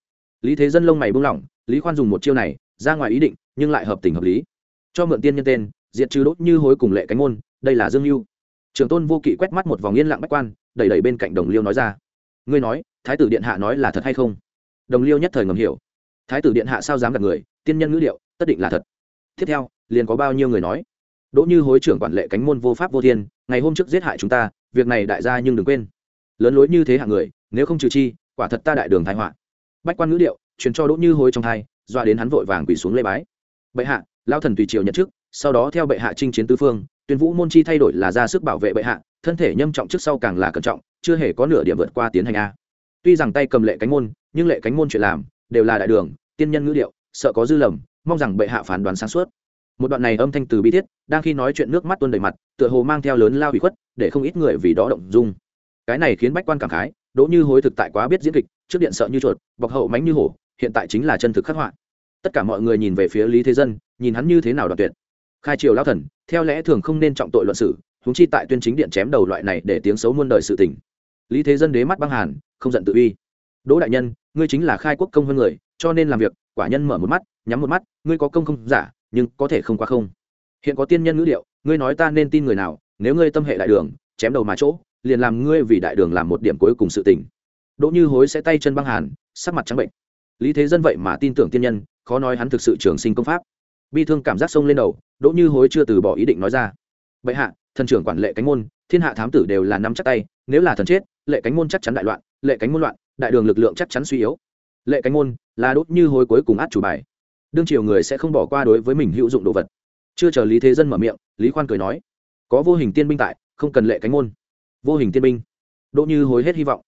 Lý thế dân lông mày buông lỏng, lý khoan dùng một chiêu này, ra ngoài ý định, nhưng lại hợp tình hợp lý. Cho mượn tiên nhân tên, diệt trừ đốt như hối cùng lệ cánh môn, đây là dương mưu trường tôn vô kỵ quét mắt một vòng yên lặng bách quan, đẩy đẩy bên cạnh đồng liêu nói ra. Ngươi nói, thái tử điện hạ nói là thật hay không? Đồng liêu nhất thời ngầm hiểu. Thái tử điện hạ sao dám gặp người, tiên nhân ngữ liệu tất định là thật. Tiếp theo, liền có bao nhiêu người nói. Đỗ như hối trưởng quản lệ cánh môn vô pháp vô thiên, ngày hôm trước giết hại chúng ta, việc này đại gia nhưng đừng quên. Lớn lối như thế hạng người, nếu không trừ chi, quả thật ta đại đường thái họa. Bách quan ngữ điệu, truyền cho đỗ như hối trong thai doa đến hắn vội vàng quỳ xuống lê bái. Bệ hạ lao thần tùy triều nhận chức sau đó theo bệ hạ chinh chiến tứ phương, tuyên vũ môn chi thay đổi là ra sức bảo vệ bệ hạ, thân thể nhâm trọng trước sau càng là cẩn trọng, chưa hề có nửa điểm vượt qua tiến hành a. Tuy rằng tay cầm lệ cánh môn, nhưng lệ cánh môn chuyện làm, đều là đại đường, tiên nhân ngữ điệu, sợ có dư lầm, mong rằng bệ hạ phán đoán sáng suốt. Một đoạn này âm thanh từ bi thiết, đang khi nói chuyện nước mắt tuôn đầy mặt, tựa hồ mang theo lớn lao bị khuất, để không ít người vì đó động dung. Cái này khiến bách quan cảm khái, đỗ như hối thực tại quá biết diễn kịch, trước điện sợ như chuột, bọc hậu mánh như hổ, hiện tại chính là chân thực khắc họa. Tất cả mọi người nhìn về phía lý thế dân, nhìn hắn như thế nào đoạt tuyệt khai triều lao thần, theo lẽ thường không nên trọng tội luận sử húng chi tại tuyên chính điện chém đầu loại này để tiếng xấu muôn đời sự tình. Lý thế dân đế mắt băng hàn, không giận tự uy. Đỗ đại nhân, ngươi chính là khai quốc công hơn người, cho nên làm việc, quả nhân mở một mắt, nhắm một mắt, ngươi có công không? Giả, nhưng có thể không qua không. Hiện có tiên nhân ngữ liệu ngươi nói ta nên tin người nào, nếu ngươi tâm hệ đại đường, chém đầu mà chỗ, liền làm ngươi vì đại đường làm một điểm cuối cùng sự tình. Đỗ như hối sẽ tay chân băng hàn, sắc mặt trắng bệnh. Lý thế dân vậy mà tin tưởng tiên nhân, khó nói hắn thực sự trường sinh công pháp bi thương cảm giác sông lên đầu, đỗ như hối chưa từ bỏ ý định nói ra. Bệ hạ, thần trưởng quản lệ cánh môn, thiên hạ thám tử đều là nắm chắc tay, nếu là thần chết, lệ cánh môn chắc chắn đại loạn, lệ cánh môn loạn, đại đường lực lượng chắc chắn suy yếu. Lệ cánh môn là đốt như hối cuối cùng át chủ bài. Đương triều người sẽ không bỏ qua đối với mình hữu dụng đồ vật. Chưa chờ lý thế dân mở miệng, lý khoan cười nói, có vô hình tiên binh tại, không cần lệ cánh môn. Vô hình tiên binh? Đỗ như hối hết hy vọng.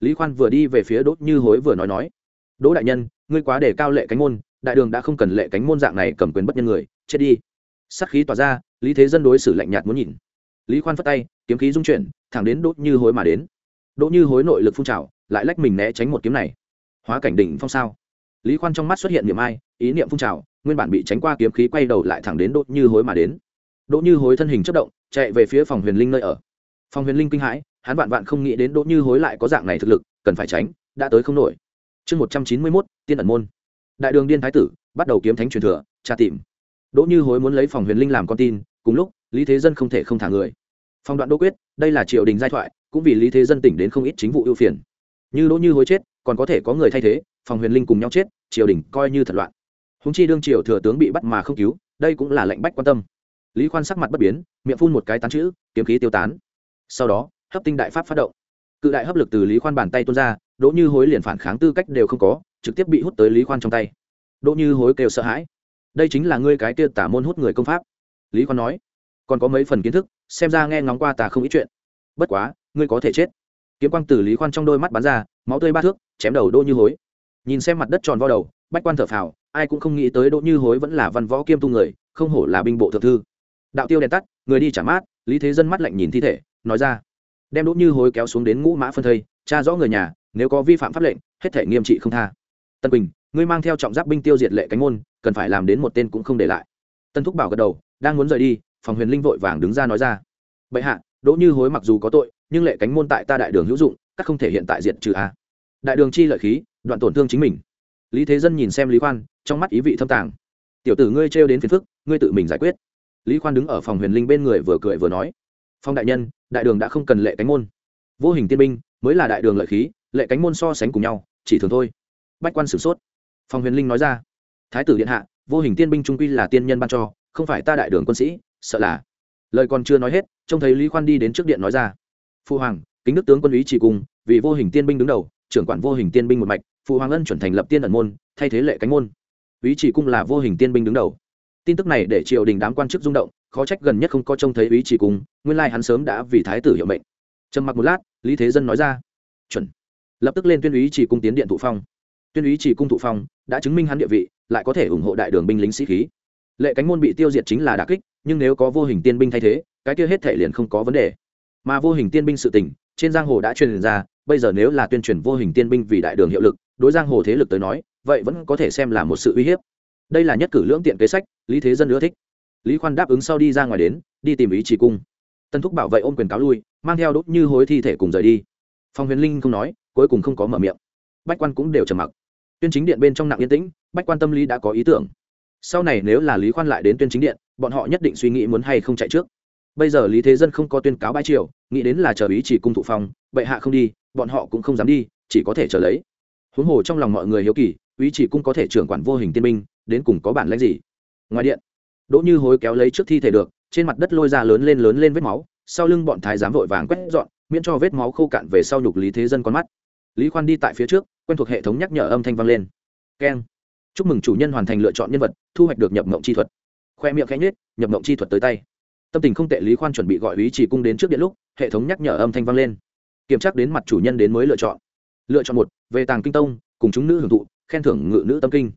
Lý khoan vừa đi về phía đỗ như hối vừa nói nói, đỗ đại nhân, ngươi quá để cao lệ cánh môn đại đường đã không cần lệ cánh môn dạng này cầm quyền bất nhân người, chết đi. Sắc khí tỏa ra, lý thế dân đối xử lạnh nhạt muốn nhìn. Lý khoan phất tay, kiếm khí dung chuyển, thẳng đến đỗ như hối mà đến. Đỗ như hối nội lực phun trào, lại lách mình né tránh một kiếm này. Hóa cảnh đỉnh phong sao? Lý khoan trong mắt xuất hiện niệm ai, ý niệm phun trào, nguyên bản bị tránh qua kiếm khí quay đầu lại thẳng đến đỗ như hối mà đến. Đỗ như hối thân hình chất động, chạy về phía phòng huyền linh nơi ở. Phòng huyền linh kinh hãi, hắn vạn vạn không nghĩ đến đỗ như hối lại có dạng này thực lực, cần phải tránh, đã tới không nổi. Chương một trăm chín mươi mốt, tiên ẩn môn đại đường điên thái tử bắt đầu kiếm thánh truyền thừa, tra tìm. Đỗ như hối muốn lấy phòng huyền linh làm con tin, cùng lúc, lý thế dân không thể không thả người. Phong đoạn đỗ quyết, đây là triều đình giai thoại, cũng vì lý thế dân tỉnh đến không ít chính vụ ưu phiền. Như đỗ như hối chết, còn có thể có người thay thế, phòng huyền linh cùng nhau chết, triều đình coi như thật loạn. Húng chi đương triều thừa tướng bị bắt mà không cứu, đây cũng là lệnh bách quan tâm. Lý khoan sắc mặt bất biến, miệng phun một cái tán chữ, kiếm khí tiêu tán. Sau đó, hấp tinh đại pháp phát động. Cự đại hấp lực từ lý khoan bàn tay tuôn ra đỗ như hối liền phản kháng tư cách đều không có, trực tiếp bị hút tới lý khoan trong tay. Đỗ như hối kêu sợ hãi. Đây chính là ngươi cái kia tả môn hút người công pháp. Lý khoan nói. Còn có mấy phần kiến thức, xem ra nghe ngóng qua tà không ít chuyện. Bất quá, ngươi có thể chết. Kiếm quang từ lý khoan trong đôi mắt bắn ra, máu tươi ba thước, chém đầu đỗ như hối. Nhìn xem mặt đất tròn vo đầu, bách quan thở phào, ai cũng không nghĩ tới đỗ như hối vẫn là văn võ kiêm tu người, không hổ là binh bộ thượng thư. Đạo tiêu đèn tắt, người đi trả mát, lý thế dân mắt lạnh nhìn thi thể, nói ra. Đem đỗ như hối kéo xuống đến ngũ mã phân thây, tra rõ người nhà nếu có vi phạm pháp lệnh, hết thể nghiêm trị không tha. Tân quỳnh, ngươi mang theo trọng giáp binh tiêu diệt lệ cánh môn, cần phải làm đến một tên cũng không để lại. Tân thúc bảo gật đầu, đang muốn rời đi, phòng huyền linh vội vàng đứng ra nói ra. Bệ hạ, đỗ như hối mặc dù có tội, nhưng lệ cánh môn tại ta đại đường hữu dụng, các không thể hiện tại diệt trừ a. Đại đường chi lợi khí, đoạn tổn thương chính mình. Lý thế dân nhìn xem lý khoan, trong mắt ý vị thâm tàng. Tiểu tử ngươi trêu đến phiền phức, ngươi tự mình giải quyết. Lý khoan đứng ở phòng huyền linh bên người vừa cười vừa nói. Phong đại nhân, đại đường đã không cần lệ cánh môn. Vô hình tiên binh, mới là đại đường lợi khí lệ cánh môn so sánh cùng nhau, chỉ thường thôi. Bách quan sửng sốt. Phòng huyền linh nói ra, thái tử điện hạ, vô hình tiên binh trung quy là tiên nhân ban cho, không phải ta đại đường quân sĩ, sợ là. Lời còn chưa nói hết, trông thấy lý khoan đi đến trước điện nói ra phụ hoàng, kính đức tướng quân ý chỉ cùng, vì vô hình tiên binh đứng đầu, trưởng quản vô hình tiên binh một mạch phụ hoàng ân chuẩn thành lập tiên ẩn môn, thay thế lệ cánh môn. Ý chỉ cung là vô hình tiên binh đứng đầu. Tin tức này để triều đình đám quan chức rung động, khó trách gần nhất không có trông thấy ý chỉ cung nguyên lai hắn sớm đã vì thái tử hiệu mệnh. Trầm mặc một lát, lý thế dân nói ra, chuẩn lập tức lên tuyên úy chỉ cung tiến điện thụ phong. Tuyên úy chỉ cung thụ phong đã chứng minh hắn địa vị, lại có thể ủng hộ đại đường binh lính sĩ khí. Lệ cánh môn bị tiêu diệt chính là đà kích, nhưng nếu có vô hình tiên binh thay thế, cái kia hết thể liền không có vấn đề. Mà vô hình tiên binh sự tình, trên giang hồ đã truyền ra, bây giờ nếu là tuyên truyền vô hình tiên binh vì đại đường hiệu lực, đối giang hồ thế lực tới nói, vậy vẫn có thể xem là một sự uy hiếp. Đây là nhất cử lưỡng tiện kế sách, lý thế dân ưa thích. Lý khoan đáp ứng sau đi ra ngoài đến, đi tìm ý chỉ cung. Tân thúc bảo vệ ôm quyền cáo lui, mang theo đốt như hối thi thể cùng rời đi. Phong huyền linh không nói cuối cùng không có mở miệng. Bách quan cũng đều trầm mặc. Tuyên chính điện bên trong nặng yên tĩnh, bách quan tâm lý đã có ý tưởng. Sau này nếu là lý khoan lại đến tuyên chính điện, bọn họ nhất định suy nghĩ muốn hay không chạy trước. Bây giờ lý thế dân không có tuyên cáo bãi triều, nghĩ đến là chờ ý chỉ cung thụ phong bệ hạ không đi, bọn họ cũng không dám đi, chỉ có thể chờ lấy. Huống hồ trong lòng mọi người hiếu kỳ, ý chỉ cung có thể trưởng quản vô hình tiên minh đến cùng có bản lãnh gì? Ngoài điện, đỗ như hối kéo lấy trước thi thể được, trên mặt đất lôi ra lớn lên lớn lên vết máu, sau lưng bọn thái giám vội vàng quét dọn, miễn cho vết máu khô cạn về sau nhục lý thế dân con mắt lý khoan đi tại phía trước, quen thuộc hệ thống nhắc nhở âm thanh vang lên. Keng. Chúc mừng chủ nhân hoàn thành lựa chọn nhân vật, thu hoạch được nhập mộng chi thuật. Khoe miệng khẽ nhết nhập mộng chi thuật tới tay. Tâm tình không tệ, lý khoan chuẩn bị gọi ý chỉ cung đến trước điện lúc, hệ thống nhắc nhở âm thanh vang lên. Kiểm tra đến mặt chủ nhân đến mới lựa chọn. Lựa chọn một, về tàng kinh tông, cùng chúng nữ hưởng thụ, khen thưởng ngự nữ tâm kinh.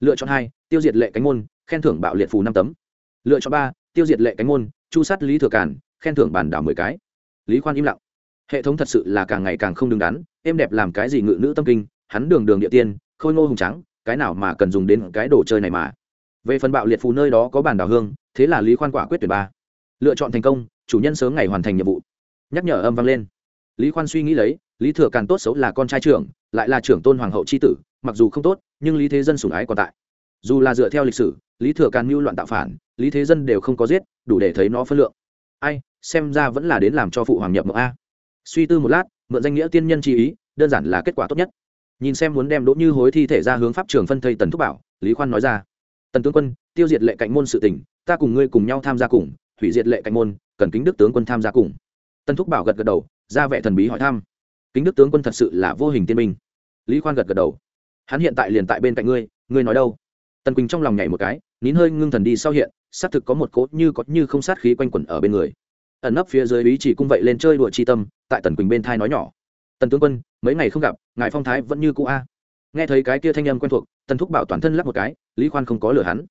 Lựa chọn hai, tiêu diệt lệ cánh môn, khen thưởng bạo liệt phù năm tấm. Lựa chọn ba, tiêu diệt lệ cánh môn, chu sát lý thừa cản khen thưởng bản đảo mười cái. Lý khoan im lặng hệ thống thật sự là càng ngày càng không đứng đắn, êm đẹp làm cái gì ngự nữ tâm kinh, hắn đường đường địa tiên, khôi ngô hùng trắng, cái nào mà cần dùng đến cái đồ chơi này mà. Về phần bạo liệt phù nơi đó có bản đào hương, thế là lý khoan quả quyết tuyệt ba. Lựa chọn thành công, chủ nhân sớm ngày hoàn thành nhiệm vụ. Nhắc nhở âm vang lên. Lý khoan suy nghĩ lấy, lý thừa càng tốt xấu là con trai trưởng, lại là trưởng tôn hoàng hậu c h i tử, mặc dù không tốt, nhưng lý thế dân sủng ái còn tại. Dù là dựa theo lịch sử, lý thừa càn mưu loạn tạo phản, lý thế dân đều không có giết, đủ để thấy nó phân lượng. Ai, xem ra vẫn là đến làm cho phụ hoàng nhập mộng a suy tư một lát mượn danh nghĩa tiên nhân chi ý đơn giản là kết quả tốt nhất. Nhìn xem muốn đem đỗ như hối thi thể ra hướng pháp trường phân thây tần thúc bảo lý khoan nói ra tần tướng quân tiêu diệt lệ cạnh môn sự tình, ta cùng ngươi cùng nhau tham gia cùng hủy diệt lệ cạnh môn cần kính đức tướng quân tham gia cùng. Tần thúc bảo gật gật đầu ra vẻ thần bí hỏi thăm kính đức tướng quân thật sự là vô hình tiên minh. Lý khoan gật gật đầu hắn hiện tại liền tại bên cạnh ngươi ngươi nói đâu? Tần quỳnh trong lòng nhảy một cái nín hơi ngưng thần đi sau hiện xác thực có một cốt như có như không sát khí quanh quẩn ở bên người ẩn nấp phía dưới ý chỉ cung vậy lên chơi đùa chi tâm, tại tần quỳnh bên thai nói nhỏ. Tần tướng quân, mấy ngày không gặp, ngài phong thái vẫn như cũ a. Nghe thấy cái kia thanh âm quen thuộc, tần thúc bảo toàn thân lắp một cái, lý khoan không có lừa hắn.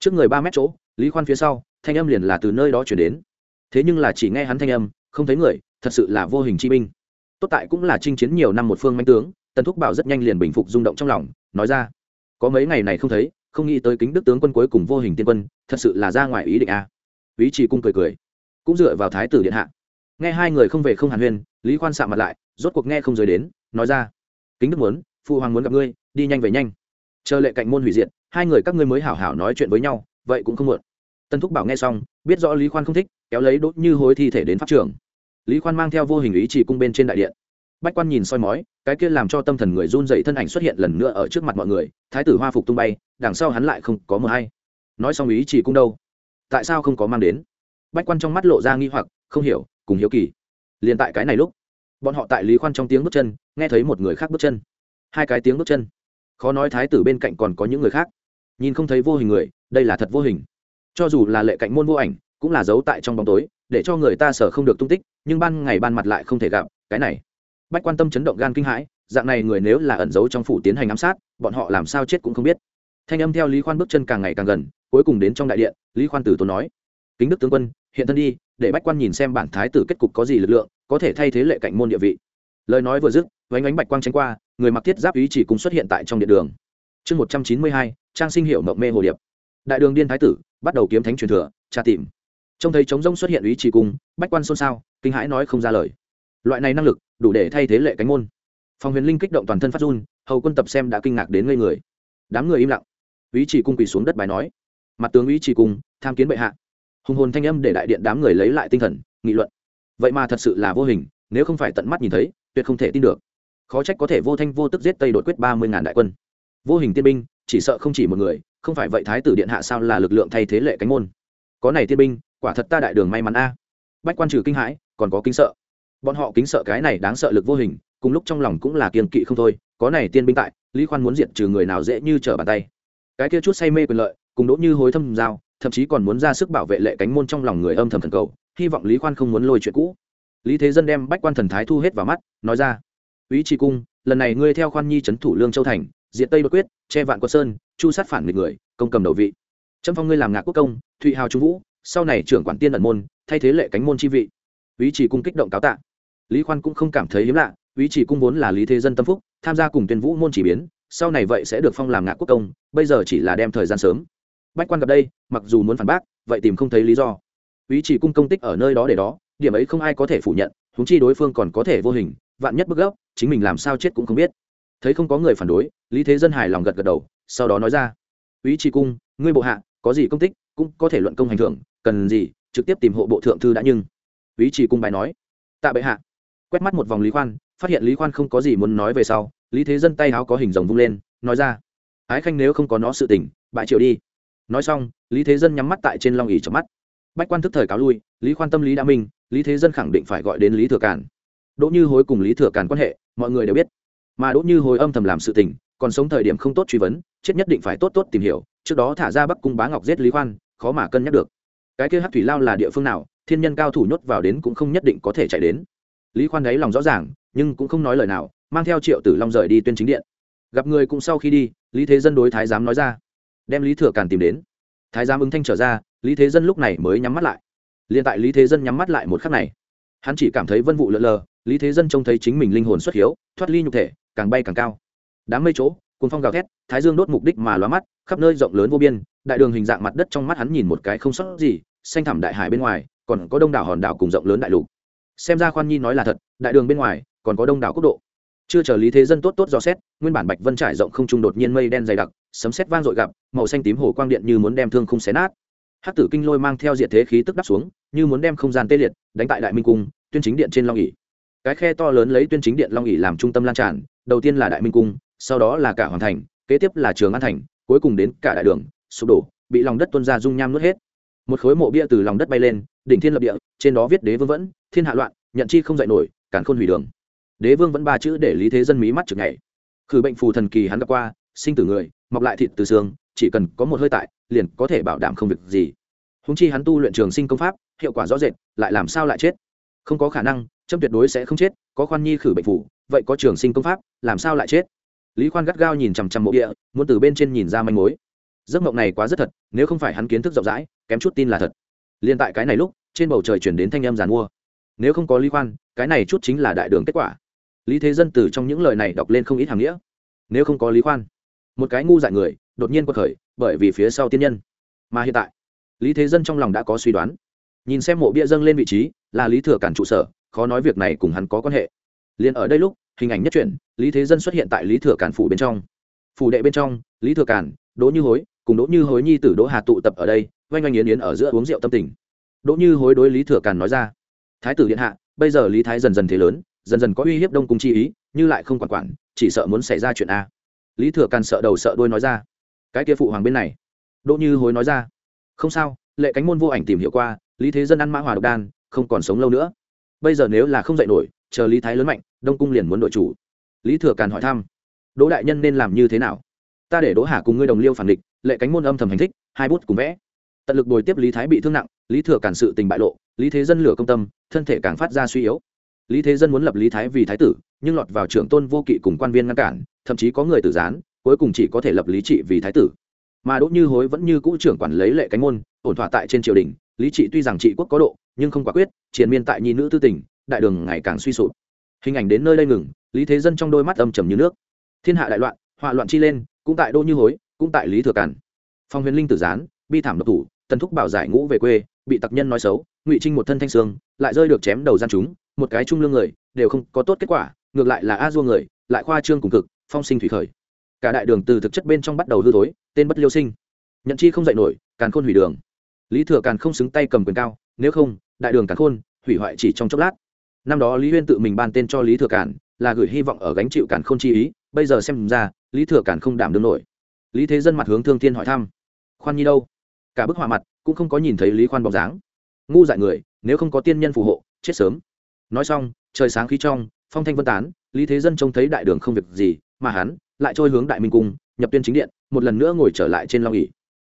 Trước người ba mét chỗ, lý khoan phía sau, thanh âm liền là từ nơi đó chuyển đến. Thế nhưng là chỉ nghe hắn thanh âm, không thấy người, thật sự là vô hình chi binh. Tốt tại cũng là chinh chiến nhiều năm một phương manh tướng, tần thúc bảo rất nhanh liền bình phục rung động trong lòng, nói ra, có mấy ngày này không thấy, không nghĩ tới kính đức tướng quân cuối cùng vô hình tiên quân, thật sự là ra ngoài ý định a. Ý chỉ cung cười cười cũng dựa vào thái tử điện hạ. Nghe hai người không về không hàn huyên, lý khoan sạ mặt lại, rốt cuộc nghe không rời đến, nói ra, kính đức muốn, phụ hoàng muốn gặp ngươi, đi nhanh về nhanh. Chờ lệ cạnh môn hủy diệt, hai người các ngươi mới hảo hảo nói chuyện với nhau, vậy cũng không muộn. Tân thúc bảo nghe xong, biết rõ lý khoan không thích, kéo lấy đốt như hối thi thể đến pháp trường. Lý khoan mang theo vô hình ý chỉ cung bên trên đại điện. Bách quan nhìn soi mói, cái kia làm cho tâm thần người run dậy thân ảnh xuất hiện lần nữa ở trước mặt mọi người, thái tử hoa phục tung bay, đằng sau hắn lại không có mờ hay. Nói xong ý chỉ cung đâu? Tại sao không có mang đến? Bách quan trong mắt lộ ra nghi hoặc, không hiểu, cùng hiếu kỳ. Liền tại cái này lúc, bọn họ tại lý khoan trong tiếng bước chân, nghe thấy một người khác bước chân. Hai cái tiếng bước chân. Khó nói thái tử bên cạnh còn có những người khác. Nhìn không thấy vô hình người, đây là thật vô hình. Cho dù là lệ cạnh môn vô ảnh, cũng là giấu tại trong bóng tối, để cho người ta sở không được tung tích, nhưng ban ngày ban mặt lại không thể gặp, cái này. Bách quan tâm chấn động gan kinh hãi, dạng này người nếu là ẩn giấu trong phủ tiến hành ám sát, bọn họ làm sao chết cũng không biết. Thanh âm theo lý khoan bước chân càng ngày càng gần, cuối cùng đến trong đại điện, lý khoan tử tốn nói kính đức tướng quân, hiện thân đi, để bách quan nhìn xem bản thái tử kết cục có gì lực lượng, có thể thay thế lệ cạnh môn địa vị. Lời nói vừa dứt vánh ánh bạch quang tránh qua, người mặc thiết giáp ý chỉ cùng xuất hiện tại trong điện đường. Chương một trăm chín mươi hai, trang sinh hiệu mộng mê hồ điệp. Đại đường điên thái tử, bắt đầu kiếm thánh truyền thừa, tra tìm. Trông thấy trống rông xuất hiện ý chỉ cung bách quan xôn xao, kinh hãi nói không ra lời. Loại này năng lực, đủ để thay thế lệ cánh môn. Phòng huyền linh kích động toàn thân phát run, hầu quân tập xem đã kinh ngạc đến ngây người. Đám người im lặng. Ý chỉ cung quỳ xuống đất bài nói. Mặt tướng ý chỉ cung, tham kiến bệ hạ hùng hồn thanh âm để đại điện đám người lấy lại tinh thần, nghị luận. Vậy mà thật sự là vô hình, nếu không phải tận mắt nhìn thấy, tuyệt không thể tin được. Khó trách có thể vô thanh vô tức giết tây đột quyết ba mươi ngàn đại quân. Vô hình tiên binh, chỉ sợ không chỉ một người, không phải vậy thái tử điện hạ sao là lực lượng thay thế lệ cánh môn? Có này tiên binh, quả thật ta đại đường may mắn a. Bách quan trừ kinh hãi, còn có kính sợ. Bọn họ kính sợ cái này đáng sợ lực vô hình, cùng lúc trong lòng cũng là kiên kỵ không thôi, có này tiên binh tại, lý khoan muốn diệt trừ người nào dễ như trở bàn tay. Cái kia chút say mê quyền lợi, cùng đỗ như hối thâm giao thậm chí còn muốn ra sức bảo vệ lệ cánh môn trong lòng người âm thầm thần cầu, hy vọng lý khoan không muốn lôi chuyện cũ. Lý thế dân đem bách quan thần thái thu hết vào mắt, nói ra ý tri cung, lần này ngươi theo khoan nhi trấn thủ lương châu thành diện tây bất quyết, che vạn quân sơn, chu sát phản nghịch người, công cầm đầu vị. Trâm phong ngươi làm ngạc quốc công, thụy hào trung vũ, sau này trưởng quản tiên ẩn môn, thay thế lệ cánh môn chi vị. Ý chỉ cung kích động cáo tạ lý khoan cũng không cảm thấy hiếm lạ ý chỉ cung vốn là lý thế dân tâm phúc, tham gia cùng tuyên vũ môn chỉ biến, sau này vậy sẽ được phong làm ngạc quốc công, bây giờ chỉ là đem thời gian sớm bách quan gặp đây, mặc dù muốn phản bác, vậy tìm không thấy lý do. Ý chỉ cung công tích ở nơi đó để đó, điểm ấy không ai có thể phủ nhận húng chi đối phương còn có thể vô hình, vạn nhất bức gốc, chính mình làm sao chết cũng không biết. Thấy không có người phản đối, lý thế dân hài lòng gật gật đầu, sau đó nói ra. Ý Chỉ cung, ngươi bộ hạ, có gì công tích, cũng có thể luận công hành thưởng cần gì, trực tiếp tìm hộ bộ thượng thư đã nhưng. Ý chỉ cung bài nói. Tạ bệ hạ. Quét mắt một vòng lý khoan, phát hiện lý khoan không có gì muốn nói về sau, lý thế dân tay háo có hình rồng vung lên, nói ra. Ái khanh nếu không có nó sự tỉnh bại triệu đi nói xong, lý thế dân nhắm mắt tại trên long ỉ trong mắt. Bách quan thức thời cáo lui, lý khoan tâm lý đã minh, lý thế dân khẳng định phải gọi đến lý thừa càn. Đỗ như hối cùng lý thừa càn quan hệ, mọi người đều biết. Mà đỗ như hối âm thầm làm sự tình, còn sống thời điểm không tốt truy vấn, chết nhất định phải tốt tốt tìm hiểu, trước đó thả ra bắc cung bá ngọc giết lý khoan, khó mà cân nhắc được. Cái kia hát thủy lao là địa phương nào, thiên nhân cao thủ nhốt vào đến cũng không nhất định có thể chạy đến. Lý khoan đáy lòng rõ ràng, nhưng cũng không nói lời nào, mang theo triệu tử long rời đi tuyên chính điện. Gặp người cũng sau khi đi, lý thế dân đối thái giám nói ra đem lý thừa càn tìm đến thái giám ứng thanh trở ra lý thế dân lúc này mới nhắm mắt lại liền tại lý thế dân nhắm mắt lại một khắc này hắn chỉ cảm thấy vân vụ lờ lờ lý thế dân trông thấy chính mình linh hồn xuất hiếu thoát ly nhục thể càng bay càng cao đám mây chỗ cùng phong gào thét thái dương đốt mục đích mà lóa mắt khắp nơi rộng lớn vô biên đại đường hình dạng mặt đất trong mắt hắn nhìn một cái không sót gì xanh thẳm đại hải bên ngoài còn có đông đảo hòn đảo cùng rộng lớn đại lục xem ra khoan nhi nói là thật đại đường bên ngoài còn có đông đảo quốc độ chưa chờ lý thế dân tốt tốt dò xét nguyên bản bạch vân trải rộng không trung đột nhiên mây đen dày đặc sấm sét vang dội gặp, màu xanh tím hồ quang điện như muốn đem thương không xé nát. Hát tử kinh lôi mang theo diệt thế khí tức đắp xuống, như muốn đem không gian tê liệt, đánh tại đại minh cung, tuyên chính điện trên long ỉ cái khe to lớn lấy tuyên chính điện long ỉ làm trung tâm lan tràn, đầu tiên là đại minh cung, sau đó là cả hoàng thành, kế tiếp là trường an thành, cuối cùng đến cả đại đường, sụp đổ, bị lòng đất tuân ra dung nham nuốt hết. Một khối mộ bia từ lòng đất bay lên, đỉnh thiên lập địa, trên đó viết đế vương vẫn, thiên hạ loạn, nhận chi không dạy nổi cản khôn hủy đường. Đế vương vẫn ba chữ để lý thế dân mí mắt chực ngày khử bệnh phù thần kỳ hắn gặp qua, sinh tử người mọc lại thịt từ xương, chỉ cần có một hơi tại, liền có thể bảo đảm không việc gì. Húng chi hắn tu luyện trường sinh công pháp, hiệu quả rõ rệt, lại làm sao lại chết? Không có khả năng trâm tuyệt đối sẽ không chết, có khoan nhi khử bệnh phủ, vậy có trường sinh công pháp, làm sao lại chết? Lý khoan gắt gao nhìn chằm chằm mộ địa, muốn từ bên trên nhìn ra manh mối. Giấc mộng này quá rất thật, nếu không phải hắn kiến thức rộng rãi, kém chút tin là thật. Liên tại cái này lúc, trên bầu trời chuyển đến thanh âm giàn mua. Nếu không có lý khoan, cái này chút chính là đại đường kết quả. Lý thế dân từ trong những lời này đọc lên không ít hàng nghĩa. Nếu không có lý khoan một cái ngu dại người, đột nhiên quật khởi, bởi vì phía sau tiên nhân. Mà hiện tại, lý thế dân trong lòng đã có suy đoán. Nhìn xem mộ bia dâng lên vị trí, là lý thừa cản trụ sở, khó nói việc này cùng hắn có quan hệ. Liền ở đây lúc, hình ảnh nhất truyện lý thế dân xuất hiện tại lý thừa cản phủ bên trong. Phủ đệ bên trong, lý thừa cản, đỗ như hối, cùng đỗ như hối nhi tử đỗ hà tụ tập ở đây, oanh oanh yến yến ở giữa uống rượu tâm tình. Đỗ như hối đối lý thừa cản nói ra, thái tử điện hạ, bây giờ lý thái dần dần thế lớn, dần dần có uy hiếp đông cung chi ý, như lại không quản quản, chỉ sợ muốn xảy ra chuyện a lý thừa càn sợ đầu sợ đuôi nói ra, cái kia phụ hoàng bên này, đỗ như hối nói ra, không sao, lệ cánh môn vô ảnh tìm hiểu qua, lý thế dân ăn mã hòa độc đan, không còn sống lâu nữa. bây giờ nếu là không dạy nổi, chờ lý thái lớn mạnh, đông cung liền muốn đội chủ. lý thừa càn hỏi thăm, đỗ đại nhân nên làm như thế nào? ta để đỗ hà cùng ngươi đồng liêu phản địch, lệ cánh môn âm thầm hành thích, hai bút cùng vẽ. tận lực bồi tiếp lý thái bị thương nặng, lý thừa càn sự tình bại lộ, lý thế dân lửa công tâm, thân thể càng phát ra suy yếu. lý thế dân muốn lập lý thái vì thái tử, nhưng lọt vào trưởng tôn vô kỵ cùng quan viên ngăn cản thậm chí có người tử gián, cuối cùng chỉ có thể lập lý trị vì thái tử. Mà đỗ như hối vẫn như cũ trưởng quản lấy lệ cánh môn, ổn thỏa tại trên triều đình, lý trị tuy rằng trị quốc có độ, nhưng không quả quyết, triền miên tại nhi nữ tư tình, đại đường ngày càng suy sụp. Hình ảnh đến nơi đây ngừng, lý thế dân trong đôi mắt âm trầm như nước. Thiên hạ đại loạn, họa loạn chi lên, cũng tại đỗ như hối, cũng tại lý thừa cản phong huyền linh tử gián, bi thảm độc thủ, tần thúc bảo giải ngũ về quê, bị tặc nhân nói xấu, ngụy trinh một thân thanh sương lại rơi được chém đầu gian chúng, một cái trung lương người, đều không có tốt kết quả, ngược lại là a dua người, lại khoa trương cùng cực phong sinh thủy khởi. Cả đại đường từ thực chất bên trong bắt đầu hư thối, tên bất liêu sinh. Nhận chi không dạy nổi, càn khôn hủy đường. Lý thừa càn không xứng tay cầm quyền cao, nếu không, đại đường càn khôn, hủy hoại chỉ trong chốc lát. Năm đó lý huyên tự mình ban tên cho lý thừa càn, là gửi hy vọng ở gánh chịu càn khôn chi ý, bây giờ xem ra, lý thừa càn không đảm đương nổi. Lý thế dân mặt hướng thương thiên hỏi thăm. Khoan nhi đâu? Cả bức họa mặt, cũng không có nhìn thấy lý khoan bóng dáng. Ngu dại người, nếu không có tiên nhân phù hộ, chết sớm. Nói xong, trời sáng khí trong, phong thanh vân tán, lý thế dân trông thấy đại đường không việc gì mà hắn lại trôi hướng đại minh cung, nhập tuyên chính điện, một lần nữa ngồi trở lại trên long ỉ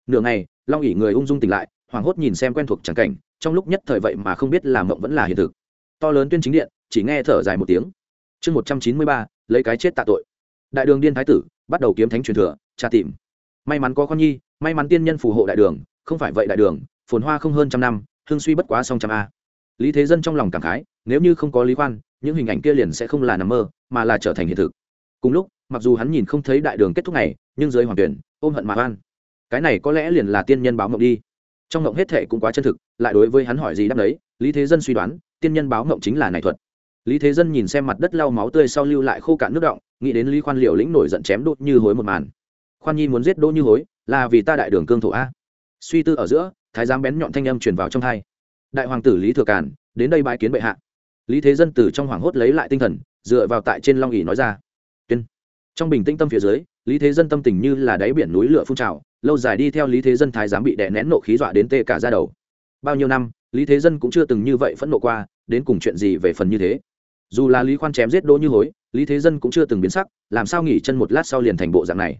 nửa ngày, long ỉ người ung dung tỉnh lại, hoảng hốt nhìn xem quen thuộc tràng cảnh, trong lúc nhất thời vậy mà không biết làm mộng vẫn là hiện thực. To lớn tuyên chính điện, chỉ nghe thở dài một tiếng. Chương một trăm chín mươi ba, lấy cái chết tạ tội. Đại đường điên thái tử, bắt đầu kiếm thánh truyền thừa, tra tìm. May mắn có con nhi, may mắn tiên nhân phù hộ đại đường, không phải vậy đại đường, phồn hoa không hơn trăm năm, hương suy bất quá song trăm a. Lý thế dân trong lòng cảm khái, nếu như không có lý khoan những hình ảnh kia liền sẽ không là nằm mơ, mà là trở thành hiện thực. Cùng lúc mặc dù hắn nhìn không thấy đại đường kết thúc này, nhưng dưới hoàng tuyển, ôm hận mà oan. Cái này có lẽ liền là tiên nhân báo mộng đi. Trong mộng hết thệ cũng quá chân thực, lại đối với hắn hỏi gì đáp đấy lý thế dân suy đoán, tiên nhân báo mộng chính là này thuật. Lý thế dân nhìn xem mặt đất lau máu tươi sau lưu lại khô cạn nước động, nghĩ đến lý khoan liều lĩnh nổi giận chém đốt như hối một màn. Khoan nhi muốn giết đỗ như hối, là vì ta đại đường cương thổ a. Suy tư ở giữa, thái giám bén nhọn thanh âm truyền vào trong hai. Đại hoàng tử lý thừa càn, đến đây bãi kiến bệ hạ. Lý thế dân từ trong hoảng hốt lấy lại tinh thần, dựa vào tại trên long ỉ nói ra trong bình tĩnh tâm phía dưới, lý thế dân tâm tình như là đáy biển núi lửa phun trào, lâu dài đi theo lý thế dân thái giám bị đè nén nộ khí dọa đến tê cả ra đầu. Bao nhiêu năm, lý thế dân cũng chưa từng như vậy phẫn nộ qua, đến cùng chuyện gì về phần như thế? Dù là lý khoan chém giết đỗ như hối, lý thế dân cũng chưa từng biến sắc, làm sao nghỉ chân một lát sau liền thành bộ dạng này?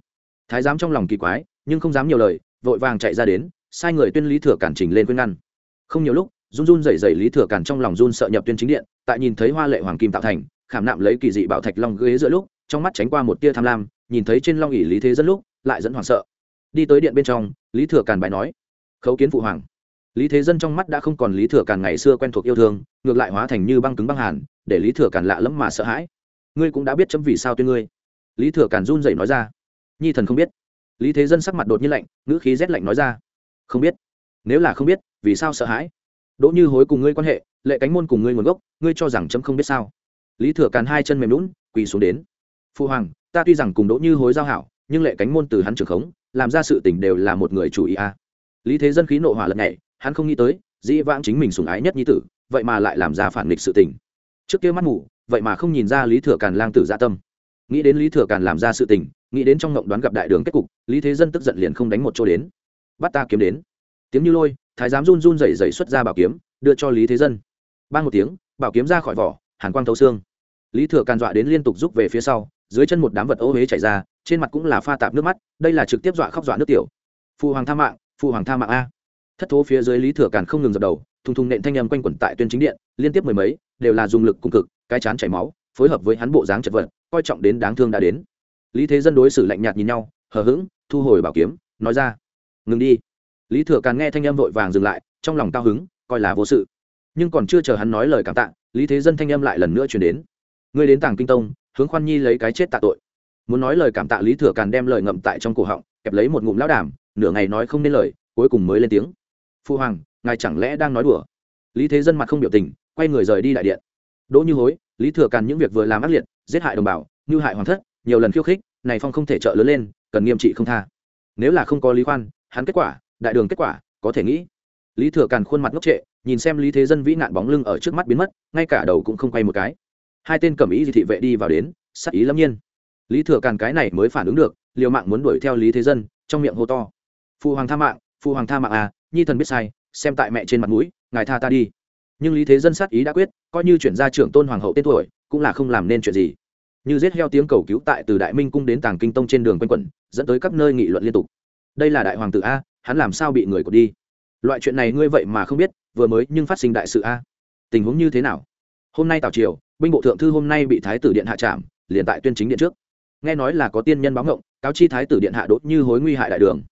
Thái giám trong lòng kỳ quái, nhưng không dám nhiều lời, vội vàng chạy ra đến, sai người tuyên lý thừa cản trình lên khuyên ngăn. Không nhiều lúc, run run rẩy rẩy lý thừa cản trong lòng run sợ nhập tuyên chính điện, tại nhìn thấy hoa lệ hoàng kim tạo thành khảm nạm lấy kỳ dị bảo thạch long ghế giữa lúc, trong mắt tránh qua một tia tham lam, nhìn thấy trên long ỉ lý thế dân lúc, lại dẫn hoảng sợ. Đi tới điện bên trong, lý thừa càn bài nói, khấu kiến phụ hoàng. Lý thế dân trong mắt đã không còn lý thừa càn ngày xưa quen thuộc yêu thương, ngược lại hóa thành như băng cứng băng hàn, để lý thừa càn lạ lẫm mà sợ hãi. Ngươi cũng đã biết chấm vì sao tuyên ngươi. Lý thừa càn run rẩy nói ra. Nhi thần không biết. Lý thế dân sắc mặt đột nhiên lạnh, ngữ khí rét lạnh nói ra. Không biết. Nếu là không biết, vì sao sợ hãi? Đỗ như hối cùng ngươi quan hệ, lệ cánh môn cùng ngươi nguồn gốc, ngươi cho rằng chấm không biết sao? Lý thừa càn hai chân mềm lún quỳ xuống đến. Phu hoàng ta tuy rằng cùng đỗ như hối giao hảo nhưng lệ cánh môn từ hắn trưởng khống làm ra sự tình đều là một người chủ ý a. Lý thế dân khí nộ hỏa lật nhảy hắn không nghĩ tới dĩ vãng chính mình sủng ái nhất nhi tử vậy mà lại làm ra phản nghịch sự tình. Trước kia mắt mù, vậy mà không nhìn ra lý thừa càn lang tử dạ tâm. Nghĩ đến lý thừa càn làm ra sự tình nghĩ đến trong ngộng đoán gặp đại đường kết cục lý thế dân tức giận liền không đánh một chỗ đến. Bắt ta kiếm đến. Tiếng như lôi thái giám run run rẩy rẩy xuất ra bảo kiếm đưa cho lý thế dân. Ban một tiếng bảo kiếm ra khỏi vỏ hàn quang thấu xương lý thừa càn dọa đến liên tục rút về phía sau, dưới chân một đám vật ô huế chảy ra, trên mặt cũng là pha tạp nước mắt, đây là trực tiếp dọa khóc dọa nước tiểu. Phụ hoàng tha mạng phụ hoàng tha mạng a. Thất thố phía dưới lý thừa càn không ngừng dập đầu, thùng thùng nện thanh âm quanh quẩn tại tuyên chính điện, liên tiếp mười mấy, đều là dùng lực cung cực, cái chán chảy máu, phối hợp với hắn bộ dáng chật vật, coi trọng đến đáng thương đã đến. Lý thế dân đối xử lạnh nhạt nhìn nhau, hờ hững, thu hồi bảo kiếm, nói ra, ngừng đi. Lý thừa càn nghe thanh âm vội vàng dừng lại, trong lòng cao hứng, coi là vô sự. Nhưng còn chưa chờ hắn nói lời cảm tạ, lý thế dân thanh âm lại lần nữa chuyển đến ngươi đến tàng kinh tông, hướng khoan nhi lấy cái chết tạ tội. Muốn nói lời cảm tạ lý thừa càn đem lời ngậm tại trong cổ họng, kẹp lấy một ngụm lão đàm, nửa ngày nói không nên lời, cuối cùng mới lên tiếng. Phu hoàng, ngài chẳng lẽ đang nói đùa? Lý thế dân mặt không biểu tình, quay người rời đi đại điện. Đỗ như hối, lý thừa càn những việc vừa làm ác liệt, giết hại đồng bào, như hại hoàng thất, nhiều lần khiêu khích, này phong không thể trợ lớn lên, cần nghiêm trị không tha. Nếu là không có lý khoan, hắn kết quả, đại đường kết quả, có thể nghĩ. Lý thừa càn khuôn mặt ngốc trệ, nhìn xem lý thế dân vĩ nạn bóng lưng ở trước mắt biến mất, ngay cả đầu cũng không quay một cái hai tên cẩm ý di thị vệ đi vào đến sắc ý lâm nhiên. Lý thừa càn cái này mới phản ứng được, liều mạng muốn đuổi theo lý thế dân, trong miệng hô to. Phụ hoàng tha mạng phụ hoàng tha mạng à nhi thần biết sai, xem tại mẹ trên mặt mũi, ngài tha ta đi. Nhưng lý thế dân sát ý đã quyết, coi như chuyển ra trưởng tôn hoàng hậu tên tuổi, cũng là không làm nên chuyện gì. Như giết heo tiếng cầu cứu tại từ đại minh cung đến tàng kinh tông trên đường quanh quẩn, dẫn tới các nơi nghị luận liên tục. Đây là đại hoàng tử a, hắn làm sao bị người cột đi? Loại chuyện này ngươi vậy mà không biết, vừa mới nhưng phát sinh đại sự a. Tình huống như thế nào? Hôm nay tào triều binh bộ thượng thư hôm nay bị thái tử điện hạ trảm liền tại tuyên chính điện trước. Nghe nói là có tiên nhân báo ngộng, cáo chi thái tử điện hạ đốt như hối nguy hại đại đường.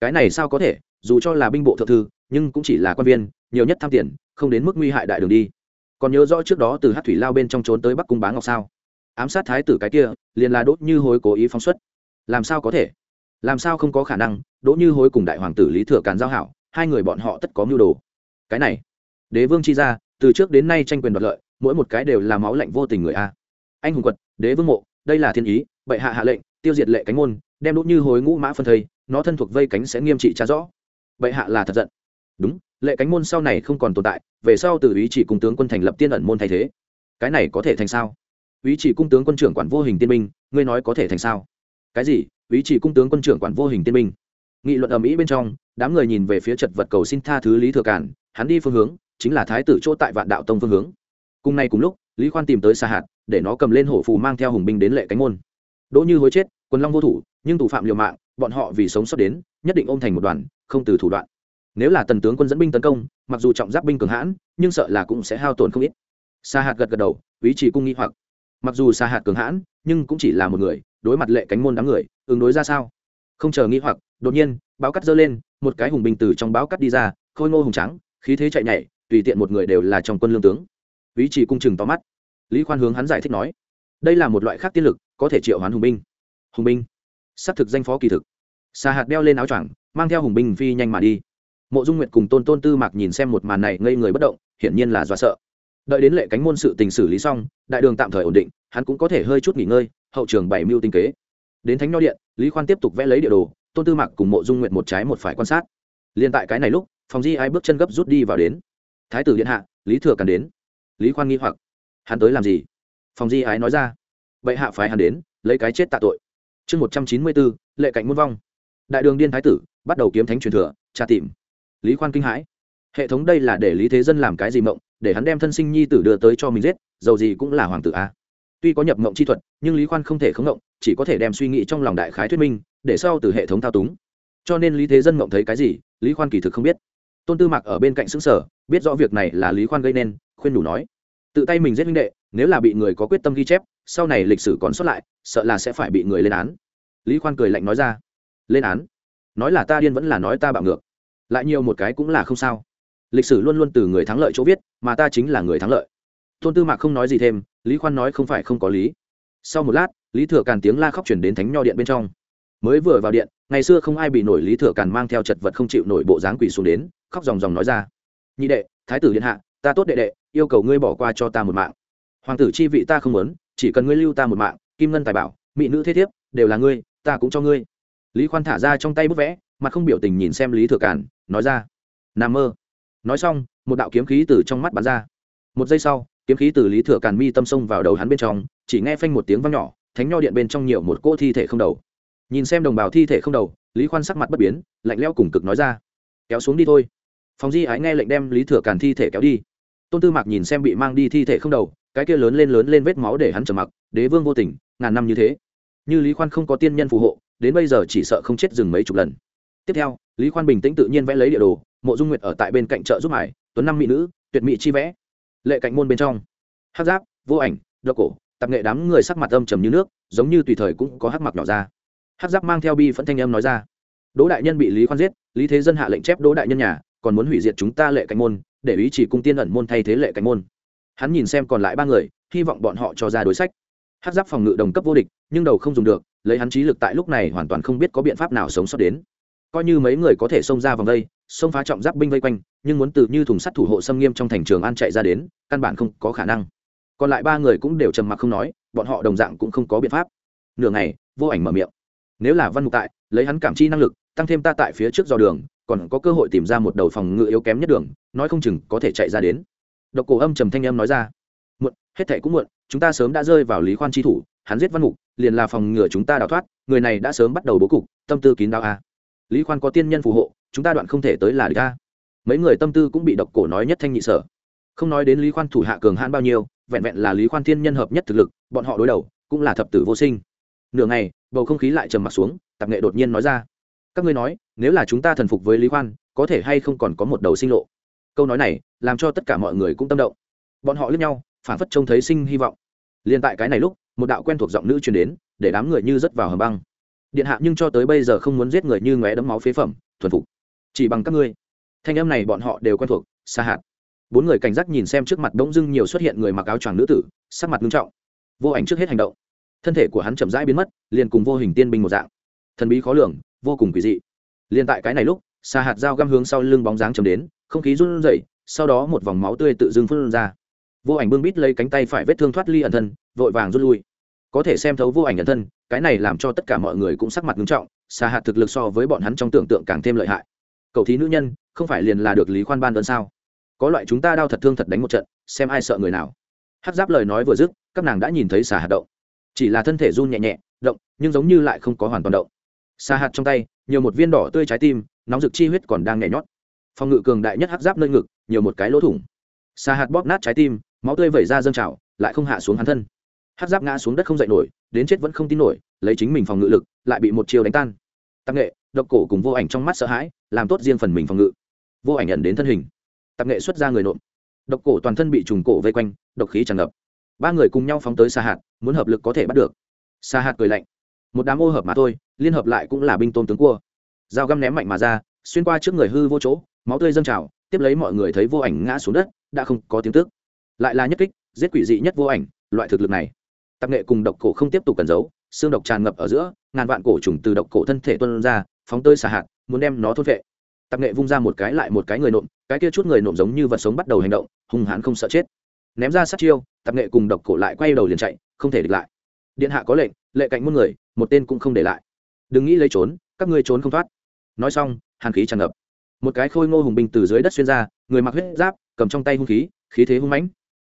Cái này sao có thể, dù cho là binh bộ thượng thư, nhưng cũng chỉ là quan viên, nhiều nhất tham tiền, không đến mức nguy hại đại đường đi. Còn nhớ rõ trước đó từ hát thủy lao bên trong trốn tới bắc cung bá ngọc sao? Ám sát thái tử cái kia, liền là đốt như hối cố ý phóng xuất. Làm sao có thể? Làm sao không có khả năng đỗ như hối cùng đại hoàng tử lý thừa càn giao hảo, hai người bọn họ tất có mưu đồ. Cái này, đế vương chi ra từ trước đến nay tranh quyền đoạt lợi, mỗi một cái đều là máu lạnh vô tình người a. Anh hùng quật, đế vương mộ, đây là thiên ý, bệ hạ hạ lệnh, tiêu diệt lệ cánh môn, đem đốt như hối ngũ mã phân thây, nó thân thuộc vây cánh sẽ nghiêm trị tra rõ. Bệ hạ là thật giận. Đúng, lệ cánh môn sau này không còn tồn tại, về sau từ ý chỉ cung tướng quân thành lập tiên ẩn môn thay thế. Cái này có thể thành sao? Ý chỉ cung tướng quân trưởng quản vô hình tiên minh ngươi nói có thể thành sao? Cái gì? Ý chỉ cung tướng quân trưởng quản vô hình tiên minh nghị luận ở mỹ bên trong, đám người nhìn về phía chật vật cầu xin tha thứ lý thừa cản hắn đi phương hướng chính là thái tử chỗ tại vạn đạo tông phương hướng. Cùng nay cùng lúc, lý khoan tìm tới xa hạt, để nó cầm lên hổ phù mang theo hùng binh đến lệ cánh môn. Đỗ như hối chết quân long vô thủ, nhưng thủ phạm liều mạng, bọn họ vì sống sót đến, nhất định ôm thành một đoàn, không từ thủ đoạn. Nếu là tần tướng quân dẫn binh tấn công, mặc dù trọng giáp binh cường hãn, nhưng sợ là cũng sẽ hao tổn không ít. Xa hạt gật gật đầu, ý chỉ cung nghi hoặc. Mặc dù xa hạt cường hãn, nhưng cũng chỉ là một người, đối mặt lệ cánh môn đám người, ứng đối ra sao? Không chờ nghi hoặc, đột nhiên, báo cắt dơ lên, một cái hùng binh từ trong báo cắt đi ra, khôi ngô hùng trắng khí thế chạy nhảy tùy tiện một người đều là trong quân lương tướng. Ý chỉ cung chừng to mắt. Lý khoan hướng hắn giải thích nói, đây là một loại khác tiên lực, có thể triệu hoán hùng binh. Hùng binh? Xác thực danh phó kỳ thực. Xà hạt đeo lên áo choàng, mang theo hùng binh phi nhanh mà đi. Mộ dung nguyệt cùng tôn tôn tư mạc nhìn xem một màn này ngây người bất động, hiển nhiên là do sợ. Đợi đến lệ cánh môn sự tình xử lý xong, đại đường tạm thời ổn định, hắn cũng có thể hơi chút nghỉ ngơi, hậu trường bảy mưu tinh kế. Đến thánh nho điện, lý khoan tiếp tục vẽ lấy địa đồ, tôn tư mạc cùng mộ dung nguyện một trái một phải quan sát. Liền tại cái này lúc, phòng di ai bước chân gấp rút đi vào đến thái tử điện hạ, lý thừa càn đến. Lý khoan nghi hoặc. Hắn tới làm gì? Phòng di ái nói ra. Bệ hạ phái hắn đến, lấy cái chết tạ tội. Chương một trăm chín mươi bốn, lệ cạnh muôn vong. Đại đường điên thái tử, bắt đầu kiếm thánh truyền thừa, tra tìm. Lý khoan kinh hãi. Hệ thống đây là để lý thế dân làm cái gì mộng, để hắn đem thân sinh nhi tử đưa tới cho mình giết, dầu gì cũng là hoàng tử a. Tuy có nhập mộng chi thuật, nhưng lý khoan không thể khống mộng, chỉ có thể đem suy nghĩ trong lòng đại khái thuyết minh, để sau từ hệ thống thao túng. Cho nên lý thế dân mộng thấy cái gì, lý khoan kỳ thực không biết tôn tư mạc ở bên cạnh xứng sở biết rõ việc này là lý khoan gây nên, khuyên đủ nói, tự tay mình giết minh đệ, nếu là bị người có quyết tâm ghi chép, sau này lịch sử còn xuất lại, sợ là sẽ phải bị người lên án. Lý khoan cười lạnh nói ra, lên án? Nói là ta điên vẫn là nói ta bạo ngược. Lại nhiều một cái cũng là không sao. Lịch sử luôn luôn từ người thắng lợi chỗ viết, mà ta chính là người thắng lợi. Tôn tư mạc không nói gì thêm, lý khoan nói không phải không có lý. Sau một lát, lý thừa càn tiếng la khóc chuyển đến thánh nho điện bên trong. Mới vừa vào điện, ngày xưa không ai bị nổi lý thừa càn mang theo chật vật không chịu nổi bộ dáng quỷ xuống đến khóc ròng ròng nói ra. Nhị đệ, thái tử điện hạ, ta tốt đệ đệ, yêu cầu ngươi bỏ qua cho ta một mạng. Hoàng tử chi vị ta không muốn, chỉ cần ngươi lưu ta một mạng, kim ngân tài bảo, mỹ nữ thế thiếp, đều là ngươi, ta cũng cho ngươi. Lý khoan thả ra trong tay bức vẽ, mặt không biểu tình nhìn xem lý thừa cản nói ra. Nằm mơ. Nói xong, một đạo kiếm khí từ trong mắt bắn ra. Một giây sau, kiếm khí từ lý thừa càn mi tâm xông vào đầu hắn bên trong, chỉ nghe phanh một tiếng văng nhỏ, thánh nho điện bên trong nhiều một cỗ thi thể không đầu. Nhìn xem đồng bào thi thể không đầu, lý khoan sắc mặt bất biến, lạnh leo cùng cực nói ra. Kéo xuống đi thôi phòng di ái nghe lệnh đem lý thừa càn thi thể kéo đi. Tôn tư mạc nhìn xem bị mang đi thi thể không đầu, cái kia lớn lên lớn lên vết máu để hắn trầm mặc, đế vương vô tình, ngàn năm như thế, như lý khoan không có tiên nhân phù hộ, đến bây giờ chỉ sợ không chết dừng mấy chục lần. Tiếp theo, lý khoan bình tĩnh tự nhiên vẽ lấy địa đồ, mộ dung nguyệt ở tại bên cạnh chợ giúp hải tuấn năm mỹ nữ, tuyệt mỹ chi vẽ, lệ cạnh môn bên trong. Hát giáp, vô ảnh, độc cổ, tạp nghệ đám người sắc mặt âm trầm như nước, giống như tùy thời cũng có hắc mặc nhỏ ra. Hát giáp mang theo bi phẫn thanh âm nói ra. Đỗ đại nhân bị lý khoan giết, lý thế dân hạ lệnh chép đỗ đại nhân nhà còn muốn hủy diệt chúng ta lệ cạnh môn, để ý chỉ cung tiên ẩn môn thay thế lệ cạnh môn. Hắn nhìn xem còn lại ba người, hy vọng bọn họ cho ra đối sách. Hát giáp phòng ngự đồng cấp vô địch, nhưng đầu không dùng được, lấy hắn trí lực tại lúc này hoàn toàn không biết có biện pháp nào sống sót đến. Coi như mấy người có thể xông ra vòng vây xông phá trọng giáp binh vây quanh, nhưng muốn từ như thùng sắt thủ hộ xâm nghiêm trong thành trường an chạy ra đến, căn bản không có khả năng. Còn lại ba người cũng đều trầm mặc không nói, bọn họ đồng dạng cũng không có biện pháp. Nửa ngày, vô ảnh mở miệng. Nếu là văn mục tại, lấy hắn cảm chi năng lực, tăng thêm ta tại phía trước dò đường còn có cơ hội tìm ra một đầu phòng ngự yếu kém nhất đường, nói không chừng có thể chạy ra đến. Độc cổ âm trầm thanh âm nói ra. Muộn, hết thệ cũng muộn, chúng ta sớm đã rơi vào lý khoan chi thủ, hắn giết văn mục, liền là phòng ngừa chúng ta đào thoát, người này đã sớm bắt đầu bố cục, tâm tư kín đáo a. Lý khoan có tiên nhân phù hộ, chúng ta đoạn không thể tới là địch a. Mấy người tâm tư cũng bị độc cổ nói nhất thanh nhị sở. Không nói đến lý khoan thủ hạ cường hãn bao nhiêu, vẹn vẹn là lý khoan thiên nhân hợp nhất thực lực, bọn họ đối đầu, cũng là thập tử vô sinh. Nửa ngày, bầu không khí lại trầm m ặ t xuống, tạp nghệ đột nhiên nói ra các ngươi nói, nếu là chúng ta thần phục với lý khoan, có thể hay không còn có một đầu sinh lộ? Câu nói này làm cho tất cả mọi người cũng tâm động. Bọn họ lướt nhau phản phất trông thấy sinh hy vọng. Liền tại cái này lúc, một đạo quen thuộc giọng nữ truyền đến, để đám người như rớt vào hầm băng. Điện hạ nhưng cho tới bây giờ không muốn giết người như ngóe đấm máu phế phẩm, thuần phục. Chỉ bằng các ngươi. Thanh âm này bọn họ đều quen thuộc, xa hạt. Bốn người cảnh giác nhìn xem trước mặt bỗng dưng nhiều xuất hiện người mặc áo choàng nữ tử, sắc mặt nghiêm trọng. Vô ảnh trước hết hành động. Thân thể của hắn chậm rãi biến mất, liền cùng vô hình tiên binh một dạng. Thần bí khó lường vô cùng quỷ dị. Liền tại cái này lúc xa hạt dao găm hướng sau lưng bóng dáng chấm đến, không khí run rẩy, sau đó một vòng máu tươi tự dưng phun ra. Vô ảnh bưng bít lấy cánh tay phải vết thương thoát ly ẩn thân, vội vàng rút lui. Có thể xem thấu vô ảnh ẩn thân, cái này làm cho tất cả mọi người cũng sắc mặt nghiêm trọng xa hạt thực lực so với bọn hắn trong tưởng tượng càng thêm lợi hại. Cầu thí nữ nhân, không phải liền là được lý khoan ban đơn sao? Có loại chúng ta đau thật thương thật đánh một trận, xem ai sợ người nào. Hát giáp lời nói vừa dứt, các nàng đã nhìn thấy xà hạt động. Chỉ là thân thể run nhẹ nhẹ, động, nhưng giống như lại không có hoàn toàn động xa hạt trong tay, nhiều một viên đỏ tươi trái tim, nóng rực chi huyết còn đang nhảy nhót. Phòng ngự cường đại nhất hát giáp nơi ngực, nhiều một cái lỗ thủng. Xa hạt bóp nát trái tim, máu tươi vẩy ra dâng trào, lại không hạ xuống hắn thân. Hát giáp ngã xuống đất không dậy nổi, đến chết vẫn không tin nổi, lấy chính mình phòng ngự lực, lại bị một chiều đánh tan. Tạp nghệ, độc cổ cùng vô ảnh trong mắt sợ hãi, làm tốt riêng phần mình phòng ngự. Vô ảnh nhận đến thân hình. Tạp nghệ xuất ra người nộm. Độc cổ toàn thân bị trùng cổ vây quanh, độc khí tràn ngập. Ba người cùng nhau phóng tới xa hạt, muốn hợp lực có thể bắt được. Xa hạt cười lạnh một đám ô hợp mà thôi, liên hợp lại cũng là binh tôn tướng cua. Dao găm ném mạnh mà ra, xuyên qua trước người hư vô chỗ, máu tươi dâng trào, tiếp lấy mọi người thấy vô ảnh ngã xuống đất, đã không có tiếng tước lại là nhất kích, giết quỷ dị nhất vô ảnh, loại thực lực này. Tạp nghệ cùng độc cổ không tiếp tục cẩn giấu, xương độc tràn ngập ở giữa, ngàn vạn cổ trùng từ độc cổ thân thể tuân ra, phóng tơi xả hạt, muốn đem nó thốt vệ tạp nghệ vung ra một cái lại một cái người nộm, cái kia chút người nộm giống như vật sống bắt đầu hành động, hung hãn không sợ chết. Ném ra sát chiêu, tạp nghệ cùng độc cổ lại quay đầu liền chạy, không thể địch lại. Điện hạ có lệnh lệ cạnh muôn người, một tên cũng không để lại. Đừng nghĩ lấy trốn, các ngươi trốn không thoát. Nói xong, hàn khí tràn ngập. Một cái khôi ngô hùng binh từ dưới đất xuyên ra, người mặc huyết giáp, cầm trong tay hung khí khí thế hung mãnh.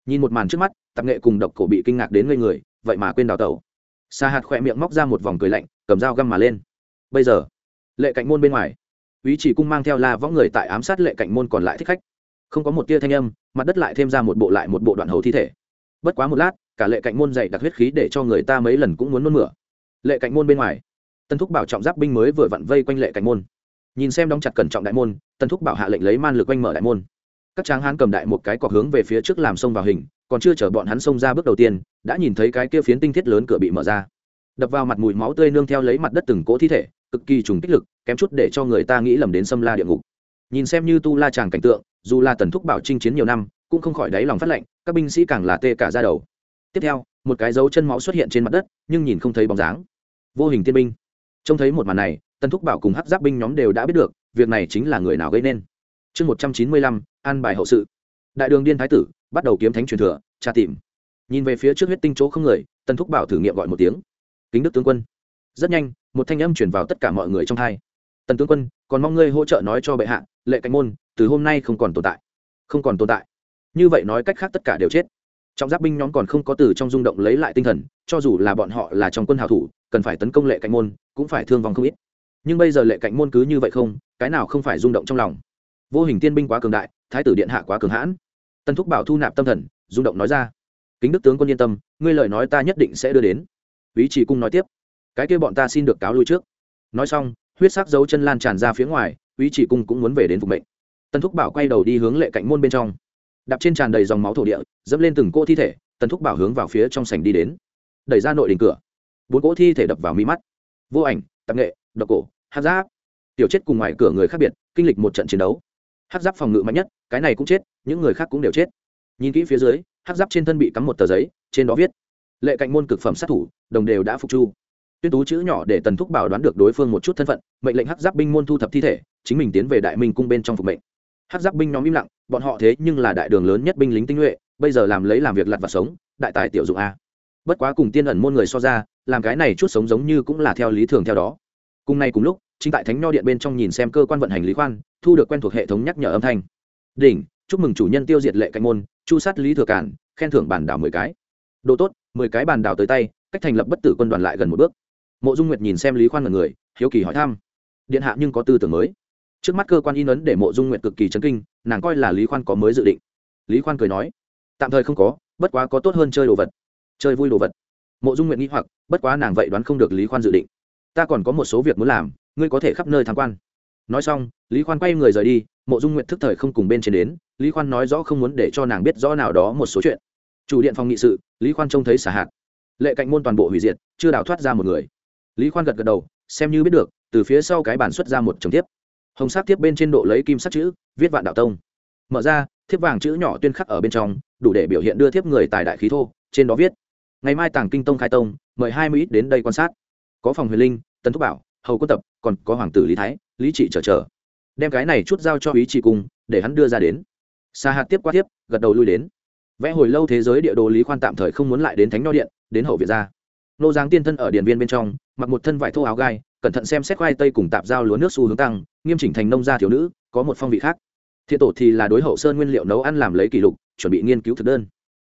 Nhìn một màn trước mắt tạp nghệ cùng độc cổ bị kinh ngạc đến ngây người, vậy mà quên đào tẩu. Sa hạt khỏe miệng móc ra một vòng cười lạnh, cầm dao găm mà lên. Bây giờ, lệ cạnh môn bên ngoài ý chỉ cung mang theo la võng người tại ám sát lệ cạnh môn còn lại thích khách. Không có một tia thanh âm, mặt đất lại thêm ra một bộ lại một bộ đoạn hầu thi thể. Bất quá một lát cả lệ cạnh môn dạy đặc huyết khí để cho người ta mấy lần cũng muốn nôn mửa. Lệ cạnh môn bên ngoài tân thúc bảo trọng giáp binh mới vừa vặn vây quanh lệ cạnh môn. Nhìn xem đóng chặt cẩn trọng đại môn tân thúc bảo hạ lệnh lấy man lực quanh mở đại môn. Các tráng hán cầm đại một cái cọc hướng về phía trước làm xông vào hình, còn chưa chở bọn hắn xông ra bước đầu tiên, đã nhìn thấy cái kia phiến tinh thiết lớn cửa bị mở ra. Đập vào mặt mùi máu tươi nương theo lấy mặt đất từng cỗ thi thể, cực kỳ trùng kích lực, kém chút để cho người ta nghĩ lầm đến xâm la địa ngục. Nhìn xem như tu la tràng cảnh tượng, dù là tần thúc bảo chinh chiến nhiều năm, cũng không khỏi đáy lòng phát lệnh, các binh sĩ càng là tê cả ra đầu tiếp theo, một cái dấu chân máu xuất hiện trên mặt đất, nhưng nhìn không thấy bóng dáng. Vô hình tiên binh. Trông thấy một màn này, tần thúc bảo cùng hắc giáp binh nhóm đều đã biết được, việc này chính là người nào gây nên. Chương một trăm chín mươi lăm, an bài hậu sự. Đại đường điên thái tử, bắt đầu kiếm thánh truyền thừa, tra tìm. Nhìn về phía trước huyết tinh chỗ không người, tần thúc bảo thử nghiệm gọi một tiếng. Kính đức tướng quân. Rất nhanh, một thanh âm chuyển vào tất cả mọi người trong thai tần tướng quân, còn mong ngươi hỗ trợ nói cho bệ hạ, lệ cạnh môn, từ hôm nay không còn tồn tại. Không còn tồn tại. Như vậy nói cách khác tất cả đều chết trong giáp binh nhóm còn không có từ trong rung động lấy lại tinh thần, cho dù là bọn họ là trong quân hào thủ, cần phải tấn công lệ cạnh môn, cũng phải thương vong không ít. Nhưng bây giờ lệ cạnh môn cứ như vậy không, cái nào không phải rung động trong lòng? Vô hình tiên binh quá cường đại, thái tử điện hạ quá cường hãn. Tân thúc bảo thu nạp tâm thần, rung động nói ra, kính đức tướng quân yên tâm, ngươi lời nói ta nhất định sẽ đưa đến. Ý chỉ cung nói tiếp, cái kia bọn ta xin được cáo lui trước. Nói xong, huyết sắc dấu chân lan tràn ra phía ngoài ý chỉ cung cũng muốn về đến vùng mệnh. Tân thúc bảo quay đầu đi hướng lệ cạnh môn bên trong đạp trên tràn đầy dòng máu thổ địa, dẫm lên từng cỗ thi thể, tần thúc bảo hướng vào phía trong sảnh đi đến. Đẩy ra nội đình cửa. Bốn cỗ thi thể đập vào mi mắt. Vô ảnh, tạp nghệ, độc cổ, hát giáp. Tiểu chết cùng ngoài cửa người khác biệt, kinh lịch một trận chiến đấu. Hát giáp phòng ngự mạnh nhất, cái này cũng chết, những người khác cũng đều chết. Nhìn kỹ phía dưới, hát giáp trên thân bị cắm một tờ giấy, trên đó viết. Lệ cạnh môn cực phẩm sát thủ, đồng đều đã phục chu. Tuyên tú chữ nhỏ để tần thúc bảo đoán được đối phương một chút thân phận, mệnh lệnh hắc giáp binh môn thu thập thi thể, chính mình tiến về đại minh cung bên trong phục mệnh. Hát giáp binh nhóm im lặng, bọn họ thế nhưng là đại đường lớn nhất binh lính tinh nhuệ, bây giờ làm lấy làm việc lặt và sống, đại tài tiểu dụng a. Bất quá cùng tiên ẩn môn người so ra, làm cái này chút sống giống như cũng là theo lý thường theo đó. Cùng nay cùng lúc, chính tại thánh nho điện bên trong nhìn xem cơ quan vận hành lý khoan, thu được quen thuộc hệ thống nhắc nhở âm thanh. Đỉnh, chúc mừng chủ nhân tiêu diệt lệ cạnh môn, chu sát lý thừa cản, khen thưởng bản đảo mười cái. Độ tốt, mười cái bàn đảo tới tay, cách thành lập bất tử quân đoàn lại gần một bước. Mộ dung nguyệt nhìn xem lý khoan là người, hiếu kỳ hỏi thăm. Điện hạ nhưng có tư tưởng mới trước mắt cơ quan in ấn để mộ dung nguyệt cực kỳ chấn kinh, nàng coi là lý khoan có mới dự định. Lý khoan cười nói, tạm thời không có, bất quá có tốt hơn chơi đồ vật. Chơi vui đồ vật. Mộ dung nguyệt nghĩ hoặc, bất quá nàng vậy đoán không được lý khoan dự định. Ta còn có một số việc muốn làm, ngươi có thể khắp nơi tham quan. Nói xong, lý khoan quay người rời đi, mộ dung nguyệt thức thời không cùng bên trên đến, lý khoan nói rõ không muốn để cho nàng biết rõ nào đó một số chuyện. Chủ điện phòng nghị sự, lý khoan trông thấy xả hạt. Lệ cạnh môn toàn bộ hủy diệt, chưa đào thoát ra một người. Lý khoan gật gật đầu, xem như biết được, từ phía sau cái bản xuất ra một chồng tiếp hồng sắc tiếp bên trên độ lấy kim sắc chữ, viết vạn đạo tông. Mở ra, thiếp vàng chữ nhỏ tuyên khắc ở bên trong, đủ để biểu hiện đưa thiếp người tài đại khí thô, trên đó viết, ngày mai tàng kinh tông khai tông, mời hai mươi ít đến đây quan sát. Có phòng huyền linh, tần thúc bảo, hầu quân tập, còn có hoàng tử lý thái, lý trị chờ chờ. Đem cái này chút giao cho ý trị cung để hắn đưa ra đến. Xa hạt tiếp qua tiếp gật đầu lui đến. Vẽ hồi lâu thế giới địa đồ lý khoan tạm thời không muốn lại đến thánh nho điện, đến hậu viện ra. Nô giáng tiên thân ở điện viên bên trong, mặc một thân vải thô áo gai cẩn thận xem xét khoai tây cùng tạp giao lúa nước xu hướng tăng, nghiêm chỉnh thành nông gia thiếu nữ, có một phong vị khác. Thiện tổ thì là đối hậu sơn nguyên liệu nấu ăn làm lấy kỷ lục, chuẩn bị nghiên cứu thực đơn.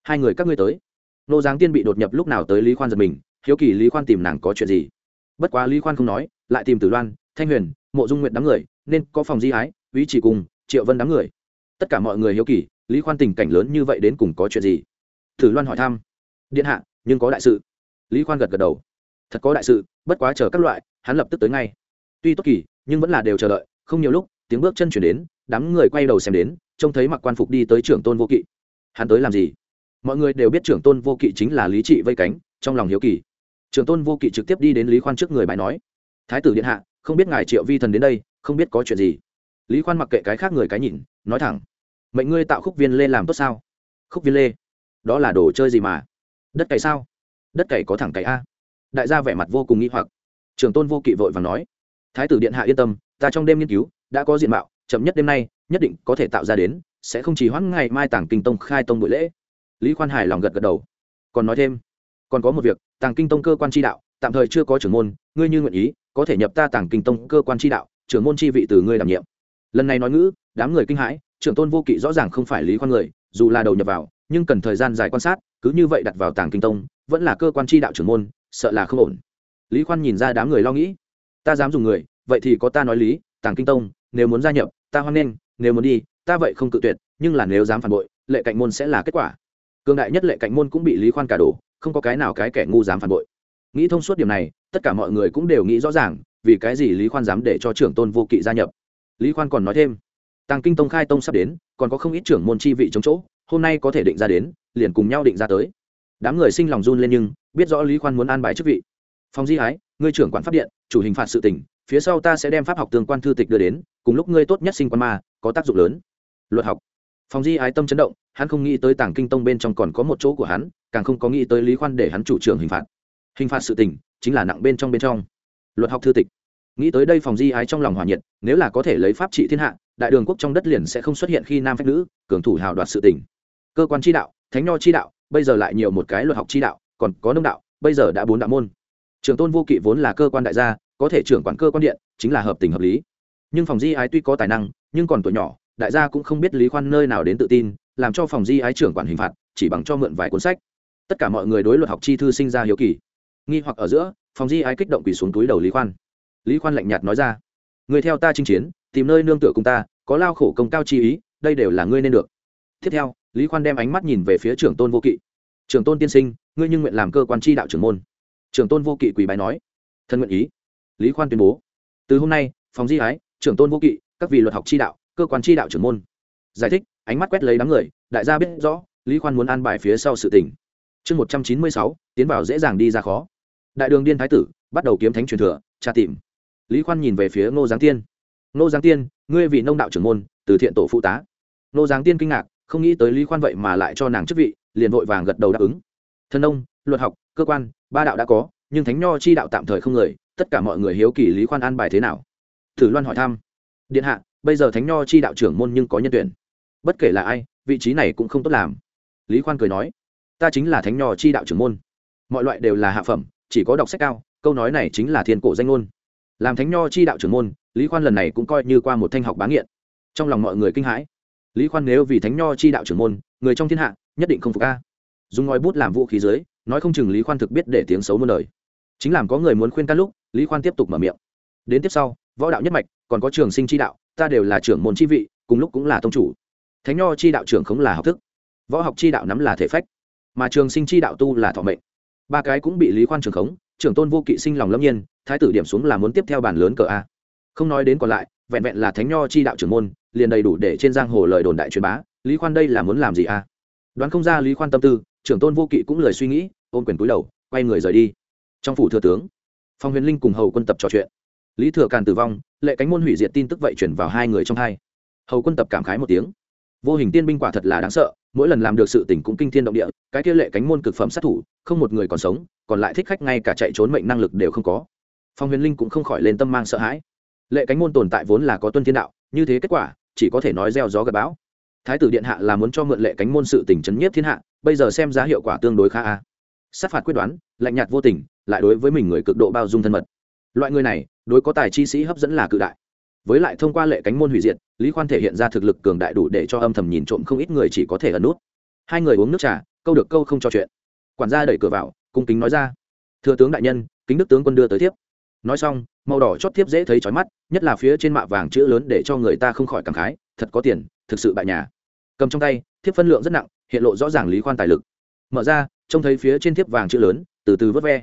Hai người các ngươi tới. Nô giáng tiên bị đột nhập lúc nào tới lý khoan giật mình, hiếu kỳ lý khoan tìm nàng có chuyện gì. Bất quá lý khoan không nói, lại tìm tử loan, thanh huyền, mộ dung nguyện đám người, nên có phòng di ái ý chỉ cùng, triệu vân đám người. Tất cả mọi người hiếu kỳ, lý khoan tình cảnh lớn như vậy đến cùng có chuyện gì? Tử loan hỏi thăm. Điện hạ, nhưng có đại sự. Lý khoan gật gật đầu. Thật có đại sự, bất quá chờ các loại hắn lập tức tới ngay. Tuy tốt kỳ, nhưng vẫn là đều chờ đợi, không nhiều lúc, tiếng bước chân chuyển đến, đám người quay đầu xem đến, trông thấy mặc quan phục đi tới trưởng tôn vô kỵ. Hắn tới làm gì? Mọi người đều biết trưởng tôn vô kỵ chính là lý trị vây cánh, trong lòng hiếu kỳ. Trưởng tôn vô kỵ trực tiếp đi đến lý khoan trước người bài nói, thái tử điện hạ, không biết ngài triệu vi thần đến đây, không biết có chuyện gì? Lý khoan mặc kệ cái khác người cái nhìn, nói thẳng, mệnh ngươi tạo khúc viên lê làm tốt sao? Khúc viên lê? Đó là đồ chơi gì mà? Đất cày sao? Đất cày có thẳng cày a? Đại gia vẻ mặt vô cùng nghi hoặc trường tôn vô kỵ vội và nói, thái tử điện hạ yên tâm, ta trong đêm nghiên cứu, đã có diện mạo, chậm nhất đêm nay, nhất định có thể tạo ra đến, sẽ không chỉ hoãn ngày mai tàng kinh tông khai tông buổi lễ. Lý khoan Hải lòng gật gật đầu. Còn nói thêm, còn có một việc, tàng kinh tông cơ quan tri đạo, tạm thời chưa có trưởng môn, ngươi như nguyện ý, có thể nhập ta tàng kinh tông cơ quan tri đạo, trưởng môn tri vị từ ngươi đảm nhiệm. Lần này nói ngữ, đám người kinh hãi trưởng tôn vô kỵ rõ ràng không phải lý khoan người, dù là đầu nhập vào, nhưng cần thời gian dài quan sát, cứ như vậy đặt vào tàng kinh tông, vẫn là cơ quan tri đạo trưởng môn, sợ là không ổn lý khoan nhìn ra đám người lo nghĩ. Ta dám dùng người, vậy thì có ta nói lý, tàng kinh tông, nếu muốn gia nhập, ta hoan nghênh, nếu muốn đi, ta vậy không cự tuyệt, nhưng là nếu dám phản bội, lệ cạnh môn sẽ là kết quả. Cường đại nhất lệ cạnh môn cũng bị lý khoan cả đổ, không có cái nào cái kẻ ngu dám phản bội. Nghĩ thông suốt điểm này, tất cả mọi người cũng đều nghĩ rõ ràng, vì cái gì lý khoan dám để cho trưởng tôn vô kỵ gia nhập. Lý khoan còn nói thêm, tàng kinh tông khai tông sắp đến, còn có không ít trưởng môn chi vị chống chỗ, hôm nay có thể định ra đến, liền cùng nhau định ra tới. Đám người sinh lòng run lên nhưng, biết rõ lý khoan muốn an bài chức vị phong di ái, ngươi trưởng quản pháp điện, chủ hình phạt sự tỉnh phía sau ta sẽ đem pháp học tương quan thư tịch đưa đến, cùng lúc ngươi tốt nhất sinh quan ma, có tác dụng lớn. Luật học. Phong di ái tâm chấn động, hắn không nghĩ tới tảng kinh tông bên trong còn có một chỗ của hắn, càng không có nghĩ tới lý khoan để hắn chủ trưởng hình phạt. Hình phạt sự tình, chính là nặng bên trong bên trong. Luật học thư tịch. Nghĩ tới đây phòng di ái trong lòng hòa nhiệt, nếu là có thể lấy pháp trị thiên hạ, đại đường quốc trong đất liền sẽ không xuất hiện khi nam phép nữ, cường thủ hào đoạt sự tình. Cơ quan tri đạo, thánh nho tri đạo, bây giờ lại nhiều một cái luật học tri đạo, còn có nông đạo, bây giờ đã bốn đạo môn trường tôn vô kỵ vốn là cơ quan đại gia, có thể trưởng quản cơ quan điện, chính là hợp tình hợp lý. Nhưng phòng di ái tuy có tài năng, nhưng còn tuổi nhỏ, đại gia cũng không biết lý khoan nơi nào đến tự tin, làm cho phòng di ái trưởng quản hình phạt, chỉ bằng cho mượn vài cuốn sách. Tất cả mọi người đối luật học chi thư sinh ra hiếu kỳ. Nghi hoặc ở giữa, phòng di ái kích động quỳ xuống túi đầu lý khoan. Lý khoan lạnh nhạt nói ra, người theo ta chinh chiến, tìm nơi nương tựa cùng ta, có lao khổ công cao chi ý, đây đều là ngươi nên được. Tiếp theo, lý khoan đem ánh mắt nhìn về phía trưởng tôn vô kỵ. Trưởng tôn tiên sinh, ngươi nhưng nguyện làm cơ quan tri đạo trưởng môn trưởng tôn vô kỵ quỳ bài nói, thân nguyện ý. Lý khoan tuyên bố, từ hôm nay, phòng di ái, trưởng tôn vô kỵ, các vị luật học tri đạo, cơ quan tri đạo trưởng môn. Giải thích, ánh mắt quét lấy đám người, đại gia biết rõ, lý khoan muốn an bài phía sau sự tình. Chương một trăm chín mươi sáu, tiến vào dễ dàng đi ra khó. Đại đường điên thái tử, bắt đầu kiếm thánh truyền thừa, tra tìm. Lý khoan nhìn về phía ngô giáng tiên. Ngô giáng tiên, ngươi vị nông đạo trưởng môn, từ thiện tổ phụ tá. Ngô giáng tiên kinh ngạc, không nghĩ tới lý khoan vậy mà lại cho nàng chức vị, liền vội vàng gật đầu đáp ứng. Thân nông, luật học, cơ quan ba đạo đã có, nhưng thánh nho chi đạo tạm thời không người, tất cả mọi người hiếu kỳ lý khoan an bài thế nào? Thử loan hỏi thăm. Điện hạ, bây giờ thánh nho chi đạo trưởng môn nhưng có nhân tuyển. Bất kể là ai, vị trí này cũng không tốt làm. Lý khoan cười nói, ta chính là thánh nho chi đạo trưởng môn. Mọi loại đều là hạ phẩm, chỉ có đọc sách cao, câu nói này chính là thiên cổ danh ngôn. Làm thánh nho chi đạo trưởng môn, lý khoan lần này cũng coi như qua một thanh học bá nghiện. Trong lòng mọi người kinh hãi. Lý khoan nếu vì thánh nho chi đạo trưởng môn, người trong thiên hạ nhất định không phục ca dùng ngòi bút làm vũ khí dưới nói không chừng lý khoan thực biết để tiếng xấu muôn đời. Chính làm có người muốn khuyên can lúc, lý khoan tiếp tục mở miệng. Đến tiếp sau, võ đạo nhất mạch, còn có trường sinh chi đạo, ta đều là trưởng môn chi vị, cùng lúc cũng là tông chủ. Thánh nho chi đạo trưởng không là học thức, võ học chi đạo nắm là thể phách, mà trường sinh chi đạo tu là thọ mệnh. Ba cái cũng bị lý khoan trường khống, trưởng tôn vô kỵ sinh lòng lâm nhiên, thái tử điểm xuống là muốn tiếp theo bàn lớn cờ a. Không nói đến còn lại, vẹn vẹn là thánh nho chi đạo trưởng môn, liền đầy đủ để trên giang hồ lời đồn đại truyền bá, lý khoan đây là muốn làm gì a? Đoán không ra lý khoan tâm tư trưởng tôn vô kỵ cũng lời suy nghĩ, ôm quyền túi đầu, quay người rời đi. Trong phủ thừa tướng, phong huyền linh cùng hầu quân tập trò chuyện. Lý thừa càn tử vong, lệ cánh môn hủy diệt tin tức vậy chuyển vào hai người trong hai. Hầu quân tập cảm khái một tiếng. Vô hình tiên binh quả thật là đáng sợ, mỗi lần làm được sự tình cũng kinh thiên động địa, cái kia lệ cánh môn cực phẩm sát thủ, không một người còn sống, còn lại thích khách ngay cả chạy trốn mệnh năng lực đều không có. Phong huyền linh cũng không khỏi lên tâm mang sợ hãi. Lệ cánh môn tồn tại vốn là có tuân thiên đạo, như thế kết quả, chỉ có thể nói gieo gió gặp bão thái tử điện hạ là muốn cho mượn lệ cánh môn sự tỉnh chấn nhiếp thiên hạ, bây giờ xem giá hiệu quả tương đối khá a. Sát phạt quyết đoán, lạnh nhạt vô tình, lại đối với mình người cực độ bao dung thân mật. Loại người này, đối có tài chi sĩ hấp dẫn là cự đại. Với lại thông qua lệ cánh môn hủy diệt, lý khoan thể hiện ra thực lực cường đại đủ để cho âm thầm nhìn trộm không ít người chỉ có thể ẩn nút. Hai người uống nước trà, câu được câu không trò chuyện. Quản gia đẩy cửa vào, cung kính nói ra. Thưa tướng đại nhân, kính đức tướng quân đưa tới tiếp. nói xong, màu đỏ chót thiếp dễ thấy trói mắt, nhất là phía trên mạ vàng chữ lớn để cho người ta không khỏi cảm khái, thật có tiền, thực sự bại nhà cầm trong tay, thiếp phân lượng rất nặng, hiện lộ rõ ràng lý khoan tài lực. Mở ra, trông thấy phía trên thiếp vàng chữ lớn, từ từ vớt ve.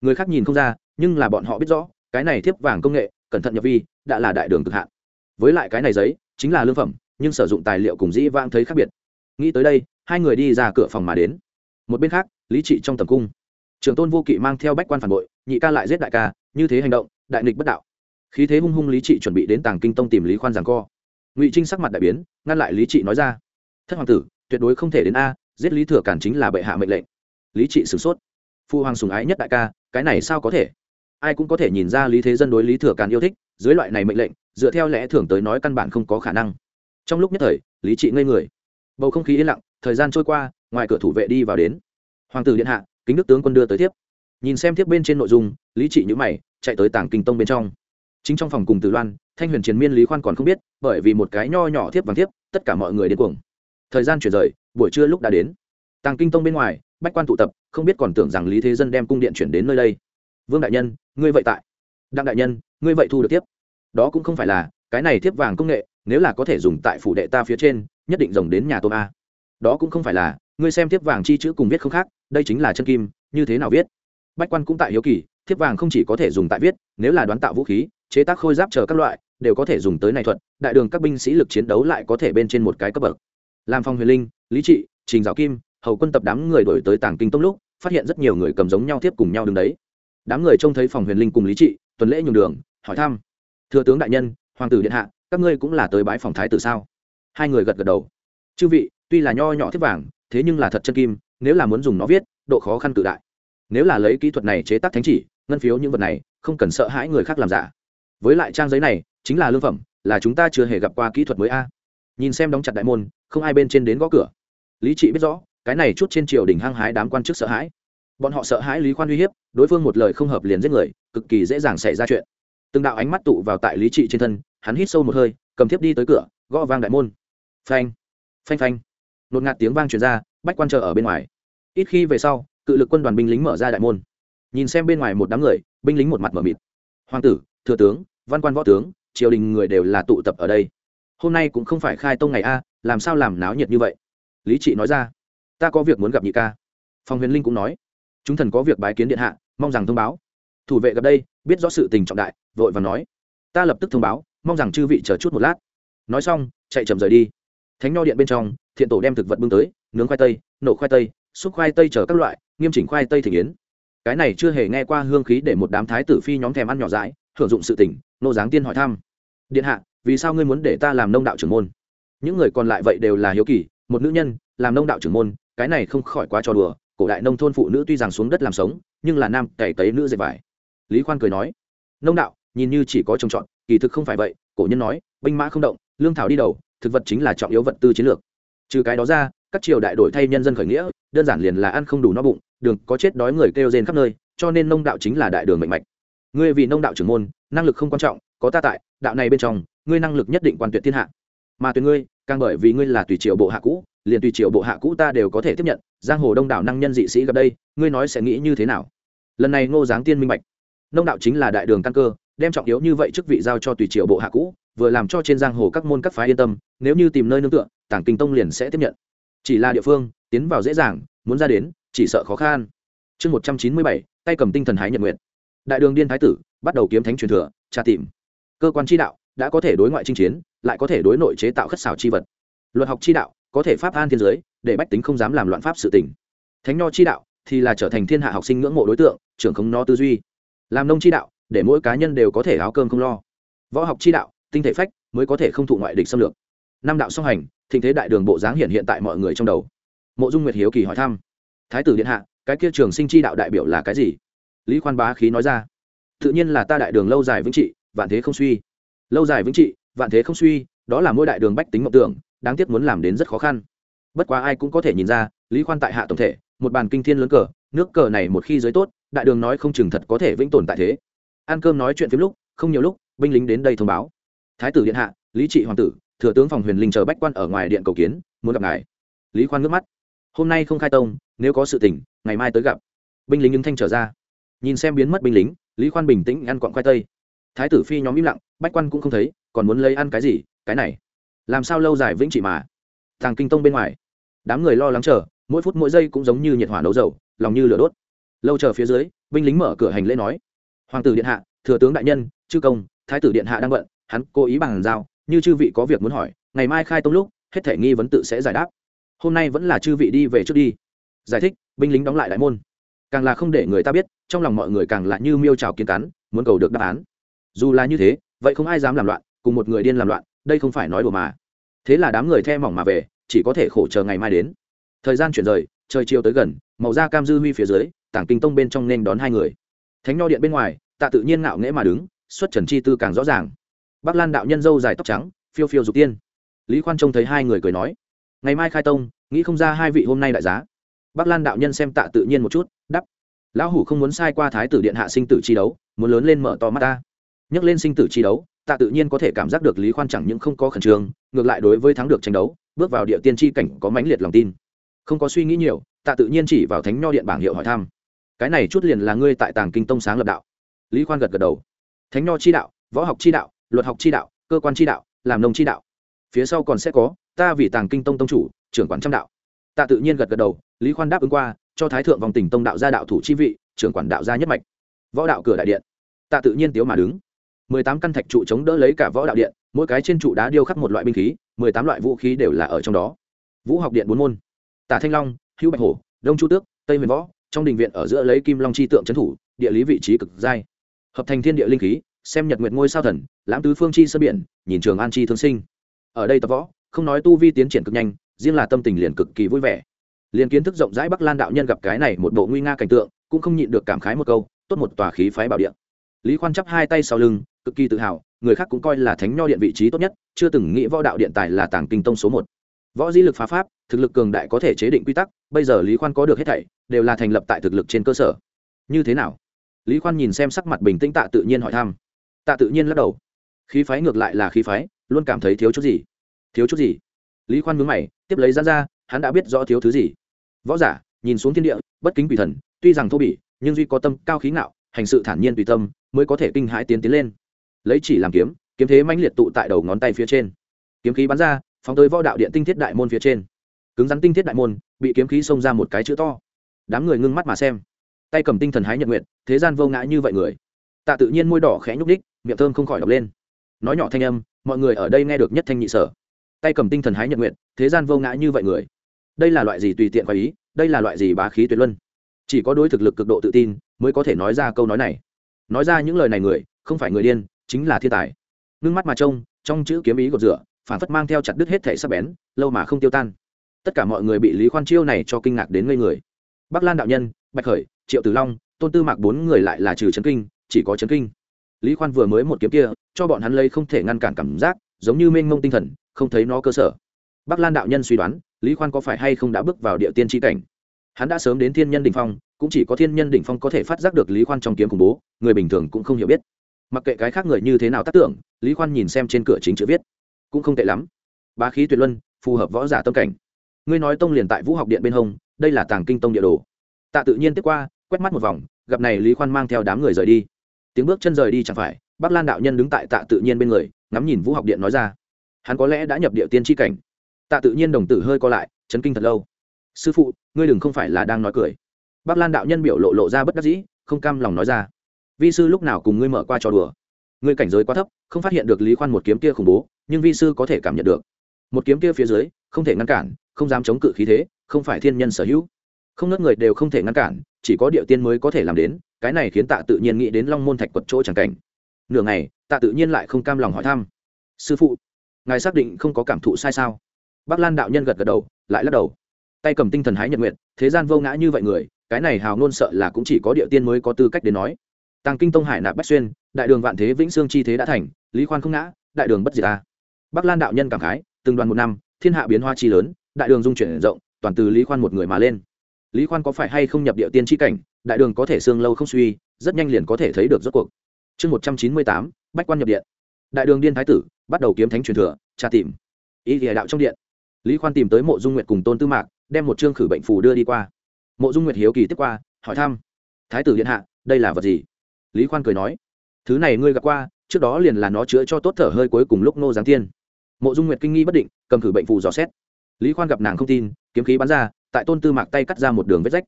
Người khác nhìn không ra, nhưng là bọn họ biết rõ, cái này thiếp vàng công nghệ, cẩn thận nhập vi, đã là đại đường cực hạn. Với lại cái này giấy, chính là lương phẩm, nhưng sử dụng tài liệu cùng dĩ vang thấy khác biệt. Nghĩ tới đây, hai người đi ra cửa phòng mà đến. Một bên khác, lý trị trong tầm cung. Trường tôn vô kỵ mang theo bách quan phản bội, nhị ca lại giết đại ca, như thế hành động, đại nghịch bất đạo. Khí thế hung hung lý trị chuẩn bị đến tàng kinh tông tìm lý khoan giằng co. Ngụy trinh sắc mặt đại biến, ngăn lại lý trị nói ra thất hoàng tử, tuyệt đối không thể đến a, giết lý thừa cản chính là bệ hạ mệnh lệnh. Lý trị sửng sốt. Phu hoàng sùng ái nhất đại ca, cái này sao có thể? Ai cũng có thể nhìn ra lý thế dân đối lý thừa càn yêu thích, dưới loại này mệnh lệnh, dựa theo lẽ thường tới nói căn bản không có khả năng. Trong lúc nhất thời, lý trị ngây người. Bầu không khí yên lặng, thời gian trôi qua, ngoài cửa thủ vệ đi vào đến. Hoàng tử điện hạ, kính đức tướng quân đưa tới tiếp nhìn xem tiếp bên trên nội dung, lý trị nhữ mày, chạy tới tảng kinh tông bên trong. Chính trong phòng cùng từ loan, thanh huyền chiến miên lý khoan còn không biết, bởi vì một cái nho nhỏ thiếp vàng thiếp, tất cả mọi người đến cuồng thời gian chuyển rời, buổi trưa lúc đã đến. Tàng kinh tông bên ngoài, bách quan tụ tập, không biết còn tưởng rằng lý thế dân đem cung điện chuyển đến nơi đây. Vương đại nhân, ngươi vậy tại. Đặng đại nhân, ngươi vậy thu được tiếp. Đó cũng không phải là, cái này thiếp vàng công nghệ, nếu là có thể dùng tại phủ đệ ta phía trên, nhất định rồng đến nhà tôm a. Đó cũng không phải là, ngươi xem thiếp vàng chi chữ cùng viết không khác, đây chính là chân kim, như thế nào viết? Bách quan cũng tại hiếu kỳ, thiếp vàng không chỉ có thể dùng tại viết, nếu là đoán tạo vũ khí, chế tác khôi giáp chờ các loại, đều có thể dùng tới này thuật, đại đường các binh sĩ lực chiến đấu lại có thể bên trên một cái cấp bậc làm phong huyền linh, lý trị, trình giáo kim, hầu quân tập đám người đổi tới tàng kinh tông lúc, phát hiện rất nhiều người cầm giống nhau tiếp cùng nhau đứng đấy. Đám người trông thấy phòng huyền linh cùng lý trị, tuần lễ nhường đường, hỏi thăm. Thưa tướng đại nhân, hoàng tử điện hạ, các ngươi cũng là tới bãi phòng thái tử sao? Hai người gật gật đầu. Chư vị, tuy là nho nhỏ thiết vàng, thế nhưng là thật chân kim, nếu là muốn dùng nó viết, độ khó khăn tự đại. Nếu là lấy kỹ thuật này chế tác thánh chỉ, ngân phiếu những vật này, không cần sợ hãi người khác làm giả. Với lại trang giấy này, chính là lương phẩm, là chúng ta chưa hề gặp qua kỹ thuật mới a. Nhìn xem đóng chặt đại môn không ai bên trên đến gõ cửa. Lý trị biết rõ, cái này chút trên triều đình hăng hái đám quan chức sợ hãi. Bọn họ sợ hãi lý khoan uy hiếp, đối phương một lời không hợp liền giết người, cực kỳ dễ dàng xảy ra chuyện. Từng đạo ánh mắt tụ vào tại lý trị trên thân, hắn hít sâu một hơi, cầm thiếp đi tới cửa, gõ vang đại môn. Phanh phanh phanh. Nột ngạt tiếng vang truyền ra, bách quan chờ ở bên ngoài. Ít khi về sau, cự lực quân đoàn binh lính mở ra đại môn. Nhìn xem bên ngoài một đám người, binh lính một mặt mở mịt. Hoàng tử, thừa tướng, văn quan võ tướng, triều đình người đều là tụ tập ở đây. Hôm nay cũng không phải khai tông ngày a làm sao làm náo nhiệt như vậy? Lý trị nói ra. Ta có việc muốn gặp nhị ca. Phòng huyền linh cũng nói. Chúng thần có việc bái kiến điện hạ, mong rằng thông báo. Thủ vệ gặp đây, biết rõ sự tình trọng đại, vội và nói. Ta lập tức thông báo, mong rằng chư vị chờ chút một lát. Nói xong, chạy chậm rời đi. Thánh nho điện bên trong, thiện tổ đem thực vật bưng tới, nướng khoai tây, nổ khoai tây xúc khoai tây chở các loại, nghiêm chỉnh khoai tây thể yến. Cái này chưa hề nghe qua hương khí để một đám thái tử phi nhóm thèm ăn nhỏ dãi, hưởng dụng sự tỉnh nô giáng tiên hỏi thăm. Điện hạ, vì sao ngươi muốn để ta làm nông đạo trưởng môn? Những người còn lại vậy đều là hiếu kỳ, một nữ nhân, làm nông đạo trưởng môn, cái này không khỏi quá trò đùa, cổ đại nông thôn phụ nữ tuy rằng xuống đất làm sống, nhưng là nam cày cấy nữ dệt vải. Lý khoan cười nói, nông đạo, nhìn như chỉ có trồng trọt, kỳ thực không phải vậy. Cổ nhân nói, binh mã không động, lương thảo đi đầu, thực vật chính là trọng yếu vật tư chiến lược. Trừ cái đó ra, các triều đại đổi thay nhân dân khởi nghĩa, đơn giản liền là ăn không đủ no bụng, đường có chết đói người kêu rên khắp nơi, cho nên nông đạo chính là đại đường mạnh mạch. Ngươi vì nông đạo trưởng môn, năng lực không quan trọng, có ta tại, đạo này bên trong, ngươi năng lực nhất định quan tuyệt thiên hạ. Mà tuyệt ngươi càng bởi vì ngươi là tùy triều bộ hạ cũ, liền tùy triều bộ hạ cũ ta đều có thể tiếp nhận, giang hồ đông đảo năng nhân dị sĩ gặp đây, ngươi nói sẽ nghĩ như thế nào? Lần này ngô giáng tiên minh bạch. Nông đạo chính là đại đường căn cơ, đem trọng yếu như vậy chức vị giao cho tùy triều bộ hạ cũ, vừa làm cho trên giang hồ các môn các phái yên tâm, nếu như tìm nơi nương tựa, tảng kinh tông liền sẽ tiếp nhận. Chỉ là địa phương, tiến vào dễ dàng, muốn ra đến, chỉ sợ khó khăn. Chương một trăm chín mươi bảy, tay cầm tinh thần hái nhật nguyện đại đường điên thái tử, bắt đầu kiếm thánh truyền thừa, tra tìm. Cơ quan chi đạo đã có thể đối ngoại chinh chiến, lại có thể đối nội chế tạo khất xảo chi vật. Luật học chi đạo, có thể pháp an thiên giới, để bách tính không dám làm loạn pháp sự tình. Thánh nho chi đạo, thì là trở thành thiên hạ học sinh ngưỡng mộ đối tượng, trưởng không no tư duy. Làm nông chi đạo, để mỗi cá nhân đều có thể áo cơm không lo. Võ học chi đạo, tinh thể phách, mới có thể không thụ ngoại địch xâm lược. Năm đạo song hành, thịnh thế đại đường bộ dáng hiện hiện tại mọi người trong đầu. Mộ dung nguyệt hiếu kỳ hỏi thăm. Thái tử điện hạ, cái kia trường sinh chi đạo đại biểu là cái gì? Lý khoan bá khí nói ra. Tự nhiên là ta đại đường lâu dài vững trị, vạn thế không suy lâu dài vững trị, vạn thế không suy, đó là mỗi đại đường bách tính mộng tưởng, đáng tiếc muốn làm đến rất khó khăn. Bất quá ai cũng có thể nhìn ra, lý khoan tại hạ tổng thể, một bàn kinh thiên lớn cờ, nước cờ này một khi giới tốt, đại đường nói không chừng thật có thể vĩnh tồn tại thế. Ăn cơm nói chuyện phim lúc, không nhiều lúc, binh lính đến đây thông báo. Thái tử điện hạ, lý trị hoàng tử, thừa tướng phòng huyền linh chờ bách quan ở ngoài điện cầu kiến, muốn gặp ngài. Lý khoan ngước mắt. Hôm nay không khai tông, nếu có sự tình, ngày mai tới gặp. Binh lính ứng thanh trở ra. Nhìn xem biến mất binh lính, lý khoan bình tĩnh ăn quặng khoai tây. Thái tử phi nhóm im lặng bách quan cũng không thấy, còn muốn lấy ăn cái gì, cái này. Làm sao lâu dài vĩnh trị mà? Thằng kinh tông bên ngoài. Đám người lo lắng chờ, mỗi phút mỗi giây cũng giống như nhiệt hỏa nấu dầu, lòng như lửa đốt. Lâu chờ phía dưới, binh lính mở cửa hành lễ nói. Hoàng tử điện hạ, thừa tướng đại nhân, chư công, thái tử điện hạ đang bận, hắn cố ý bằng giao, như chư vị có việc muốn hỏi, ngày mai khai tông lúc, hết thể nghi vấn tự sẽ giải đáp. Hôm nay vẫn là chư vị đi về trước đi. Giải thích, binh lính đóng lại đại môn. Càng là không để người ta biết, trong lòng mọi người càng là như miêu trào kiến cắn, muốn cầu được đáp án. Dù là như thế vậy không ai dám làm loạn, cùng một người điên làm loạn, đây không phải nói đùa mà. Thế là đám người the mỏng mà về, chỉ có thể khổ chờ ngày mai đến. Thời gian chuyển rời, trời chiều tới gần, màu da cam dư huy phía dưới, tảng kinh tông bên trong nên đón hai người. Thánh nho điện bên ngoài, tạ tự nhiên ngạo nghễ mà đứng, xuất trần chi tư càng rõ ràng. Bắc lan đạo nhân dâu dài tóc trắng, phiêu phiêu dục tiên. Lý khoan trông thấy hai người cười nói, ngày mai khai tông, nghĩ không ra hai vị hôm nay đại giá. Bắc lan đạo nhân xem tạ tự nhiên một chút đắp lão hủ không muốn sai qua thái tử điện hạ sinh tử chi đấu, muốn lớn lên mở to mắt ta nhắc lên sinh tử chi đấu, tạ tự nhiên có thể cảm giác được lý khoan chẳng những không có khẩn trương, ngược lại đối với thắng được tranh đấu, bước vào địa tiên tri cảnh có mãnh liệt lòng tin. Không có suy nghĩ nhiều, tạ tự nhiên chỉ vào thánh nho điện bảng hiệu hỏi thăm. Cái này chút liền là ngươi tại tàng kinh tông sáng lập đạo. Lý khoan gật gật đầu. Thánh nho chi đạo, võ học chi đạo, luật học chi đạo, cơ quan chi đạo, làm nông chi đạo. Phía sau còn sẽ có, ta vì tàng kinh tông tông chủ, trưởng quản trăm đạo. Tạ tự nhiên gật gật đầu, lý khoan đáp ứng qua, cho thái thượng vòng tỉnh tông đạo gia đạo thủ chi vị, trưởng quản đạo gia nhất mạch. Võ đạo cửa đại điện. Tạ tự nhiên tiếu mà đứng mười tám căn thạch trụ chống đỡ lấy cả võ đạo điện, mỗi cái trên trụ đá điêu khắc một loại binh khí, mười tám loại vũ khí đều là ở trong đó. Vũ học điện bốn môn. Tả thanh long, hữu bạch hổ, đông chu tước, tây huyền võ, trong đình viện ở giữa lấy kim long chi tượng trấn thủ, địa lý vị trí cực giai hợp thành thiên địa linh khí, xem nhật nguyệt ngôi sao thần, lãm tứ phương chi sơ biển, nhìn trường an chi thương sinh. Ở đây tập võ, không nói tu vi tiến triển cực nhanh, riêng là tâm tình liền cực kỳ vui vẻ. Liền kiến thức rộng rãi bắc lan đạo nhân gặp cái này một bộ nguy nga cảnh tượng, cũng không nhịn được cảm khái một câu, tốt một tòa khí phái bảo điện lý khoan chắp hai tay sau lưng cực kỳ tự hào, người khác cũng coi là thánh nho điện vị trí tốt nhất, chưa từng nghĩ võ đạo điện tài là tàng kinh tông số một. Võ di lực phá pháp, thực lực cường đại có thể chế định quy tắc, bây giờ lý khoan có được hết thảy, đều là thành lập tại thực lực trên cơ sở. Như thế nào? Lý khoan nhìn xem sắc mặt bình tĩnh tạ tự nhiên hỏi thăm. Tạ tự nhiên lắc đầu. Khí phái ngược lại là khí phái, luôn cảm thấy thiếu chút gì. Thiếu chút gì? Lý khoan mướn mày, tiếp lấy dán ra, hắn đã biết rõ thiếu thứ gì. Võ giả, nhìn xuống thiên địa, bất kính quỷ thần, tuy rằng thô bỉ, nhưng duy có tâm cao khí ngạo, hành sự thản nhiên tùy tâm, mới có thể kinh hãi tiến tiến lên lấy chỉ làm kiếm kiếm thế mãnh liệt tụ tại đầu ngón tay phía trên. Kiếm khí bắn ra, phóng tới võ đạo điện tinh thiết đại môn phía trên. Cứng rắn tinh thiết đại môn, bị kiếm khí xông ra một cái chữ to. Đám người ngưng mắt mà xem. Tay cầm tinh thần hái nhật nguyện thế gian vô ngã như vậy người. Tạ tự nhiên môi đỏ khẽ nhúc đích miệng thơm không khỏi đọc lên. Nói nhỏ thanh âm, mọi người ở đây nghe được nhất thanh nhị sở. Tay cầm tinh thần hái nhật nguyện thế gian vô ngã như vậy người. Đây là loại gì tùy tiện và ý, đây là loại gì bá khí tuyệt luân. Chỉ có đối thực lực cực độ tự tin, mới có thể nói ra câu nói này. Nói ra những lời này người, không phải người điên chính là thiên tài. Ngưng mắt mà trông, trong chữ kiếm ý gột rửa, phản phất mang theo chặt đứt hết thể sắc bén, lâu mà không tiêu tan. Tất cả mọi người bị lý khoan chiêu này cho kinh ngạc đến ngây người. Bắc lan đạo nhân, bạch khởi, triệu tử long, tôn tư mạc bốn người lại là trừ trấn kinh, chỉ có trấn kinh. Lý khoan vừa mới một kiếm kia, cho bọn hắn lấy không thể ngăn cản cảm giác, giống như mênh mông tinh thần, không thấy nó cơ sở. Bắc lan đạo nhân suy đoán, lý khoan có phải hay không đã bước vào địa tiên tri cảnh? Hắn đã sớm đến thiên nhân đỉnh phong, cũng chỉ có thiên nhân đỉnh phong có thể phát giác được lý khoan trong kiếm khủng bố, người bình thường cũng không hiểu biết mặc kệ cái khác người như thế nào tác tưởng, lý khoan nhìn xem trên cửa chính chữ viết. Cũng không tệ lắm. Bá khí tuyệt luân, phù hợp võ giả tâm cảnh. Ngươi nói tông liền tại vũ học điện bên hông, đây là tàng kinh tông địa đồ. Tạ tự nhiên tiếp qua, quét mắt một vòng, gặp này lý khoan mang theo đám người rời đi. Tiếng bước chân rời đi chẳng phải bác lan đạo nhân đứng tại tạ tự nhiên bên người, ngắm nhìn vũ học điện nói ra. Hắn có lẽ đã nhập địa tiên tri cảnh. Tạ tự nhiên đồng tử hơi co lại, chấn kinh thật lâu. Sư phụ, ngươi đừng không phải là đang nói cười. Bác lan đạo nhân biểu lộ lộ ra bất đắc dĩ, không cam lòng nói ra vi sư lúc nào cùng ngươi mở qua trò đùa? Ngươi cảnh giới quá thấp, không phát hiện được lý khoan một kiếm kia khủng bố, nhưng vi sư có thể cảm nhận được. Một kiếm kia phía dưới, không thể ngăn cản, không dám chống cự khí thế, không phải thiên nhân sở hữu. Không nớt người đều không thể ngăn cản, chỉ có địa tiên mới có thể làm đến, cái này khiến tạ tự nhiên nghĩ đến long môn thạch quật chỗ chẳng cảnh. Nửa ngày, tạ tự nhiên lại không cam lòng hỏi thăm. Sư phụ, ngài xác định không có cảm thụ sai sao? Bác lan đạo nhân gật gật đầu, lại lắc đầu. Tay cầm tinh thần hái nhật nguyện, thế gian vô ngã như vậy người, cái này hào nôn sợ là cũng chỉ có địa tiên mới có tư cách đến nói tàng kinh tông hải nạp bách xuyên, đại đường vạn thế vĩnh sương chi thế đã thành, lý khoan không ngã, đại đường bất diệt ta bắc lan đạo nhân cảm khái, từng đoàn một năm, thiên hạ biến hoa chi lớn, đại đường dung chuyển rộng, toàn từ lý khoan một người mà lên. Lý khoan có phải hay không nhập địa tiên chi cảnh, đại đường có thể xương lâu không suy, rất nhanh liền có thể thấy được rốt cuộc. Chương một trăm chín mươi tám, bách quan nhập điện. Đại đường điên thái tử, bắt đầu kiếm thánh truyền thừa, tra tìm. Ý địa đạo trong điện. Lý khoan tìm tới mộ dung nguyệt cùng tôn tư mạc, đem một chương khử bệnh phù đưa đi qua. Mộ dung nguyệt hiếu kỳ tiếp qua, hỏi thăm. Thái tử điện hạ, đây là vật gì? Lý khoan cười nói, thứ này ngươi gặp qua, trước đó liền là nó chữa cho tốt thở hơi cuối cùng lúc nô giáng tiên mộ dung nguyệt kinh nghi bất định, cầm thử bệnh phù dò xét. Lý khoan gặp nàng không tin, kiếm khí bắn ra, tại tôn tư mạc tay cắt ra một đường vết rách.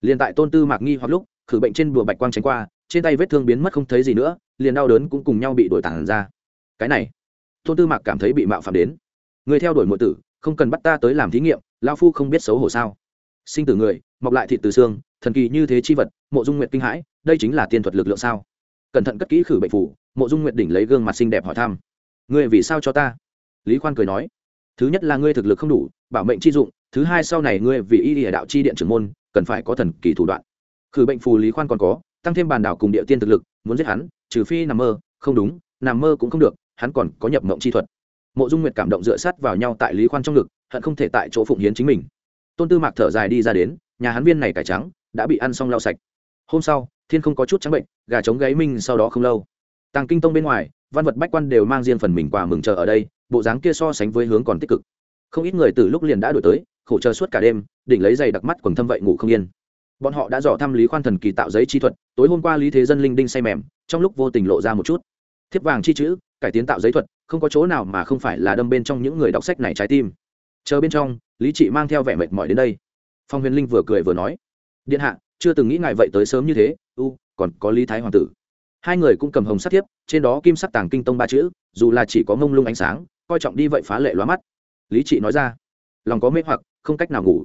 Liền tại tôn tư mạc nghi hoặc lúc, khử bệnh trên bùa bạch quang tránh qua, trên tay vết thương biến mất không thấy gì nữa, liền đau đớn cũng cùng nhau bị đổi tản ra. Cái này, tôn tư mạc cảm thấy bị mạo phạm đến. Người theo đuổi mộ tử, không cần bắt ta tới làm thí nghiệm lao phu không biết xấu hổ sao? Sinh từ người, mọc lại thịt từ xương thần kỳ như thế chi vật, mộ dung nguyệt kinh hãi, đây chính là tiên thuật lực lượng sao? Cẩn thận cất kỹ khử bệnh phủ, mộ dung nguyệt đỉnh lấy gương mặt xinh đẹp hỏi thăm. Ngươi vì sao cho ta? Lý khoan cười nói. Thứ nhất là ngươi thực lực không đủ, bảo mệnh chi dụng, thứ hai sau này ngươi vì y địa đạo chi điện trưởng môn, cần phải có thần kỳ thủ đoạn. Khử bệnh phù lý khoan còn có, tăng thêm bàn đảo cùng địa tiên thực lực, muốn giết hắn, trừ phi nằm mơ, không đúng, nằm mơ cũng không được, hắn còn có nhập mộng chi thuật. Mộ dung nguyệt cảm động dựa sát vào nhau tại lý khoan trong ngực, hận không thể tại chỗ phụng hiến chính mình. Tôn tư mạc thở dài đi ra đến, nhà hắn viên này cải trắng đã bị ăn xong lau sạch. Hôm sau, thiên không có chút trắng bệnh, gà trống gáy minh sau đó không lâu. Tàng kinh tông bên ngoài, văn vật bách quan đều mang riêng phần mình quà mừng chờ ở đây, bộ dáng kia so sánh với hướng còn tích cực. Không ít người từ lúc liền đã đổi tới, khổ chờ suốt cả đêm, đỉnh lấy giày đặc mắt quần thâm vậy ngủ không yên. Bọn họ đã dò thăm lý khoan thần kỳ tạo giấy chi thuật, tối hôm qua lý thế dân linh đinh say mềm, trong lúc vô tình lộ ra một chút. Thiếp vàng chi chữ, cải tiến tạo giấy thuật, không có chỗ nào mà không phải là đâm bên trong những người đọc sách này trái tim. Chờ bên trong, lý trị mang theo vẻ mệt mỏi đến đây. Phong huyền linh vừa cười vừa nói điện hạ, chưa từng nghĩ ngài vậy tới sớm như thế, u, còn có lý thái hoàng tử. Hai người cũng cầm hồng sắt thiếp, trên đó kim sắc tàng kinh tông ba chữ, dù là chỉ có mông lung ánh sáng, coi trọng đi vậy phá lệ lóa mắt. Lý trị nói ra, lòng có mê hoặc, không cách nào ngủ.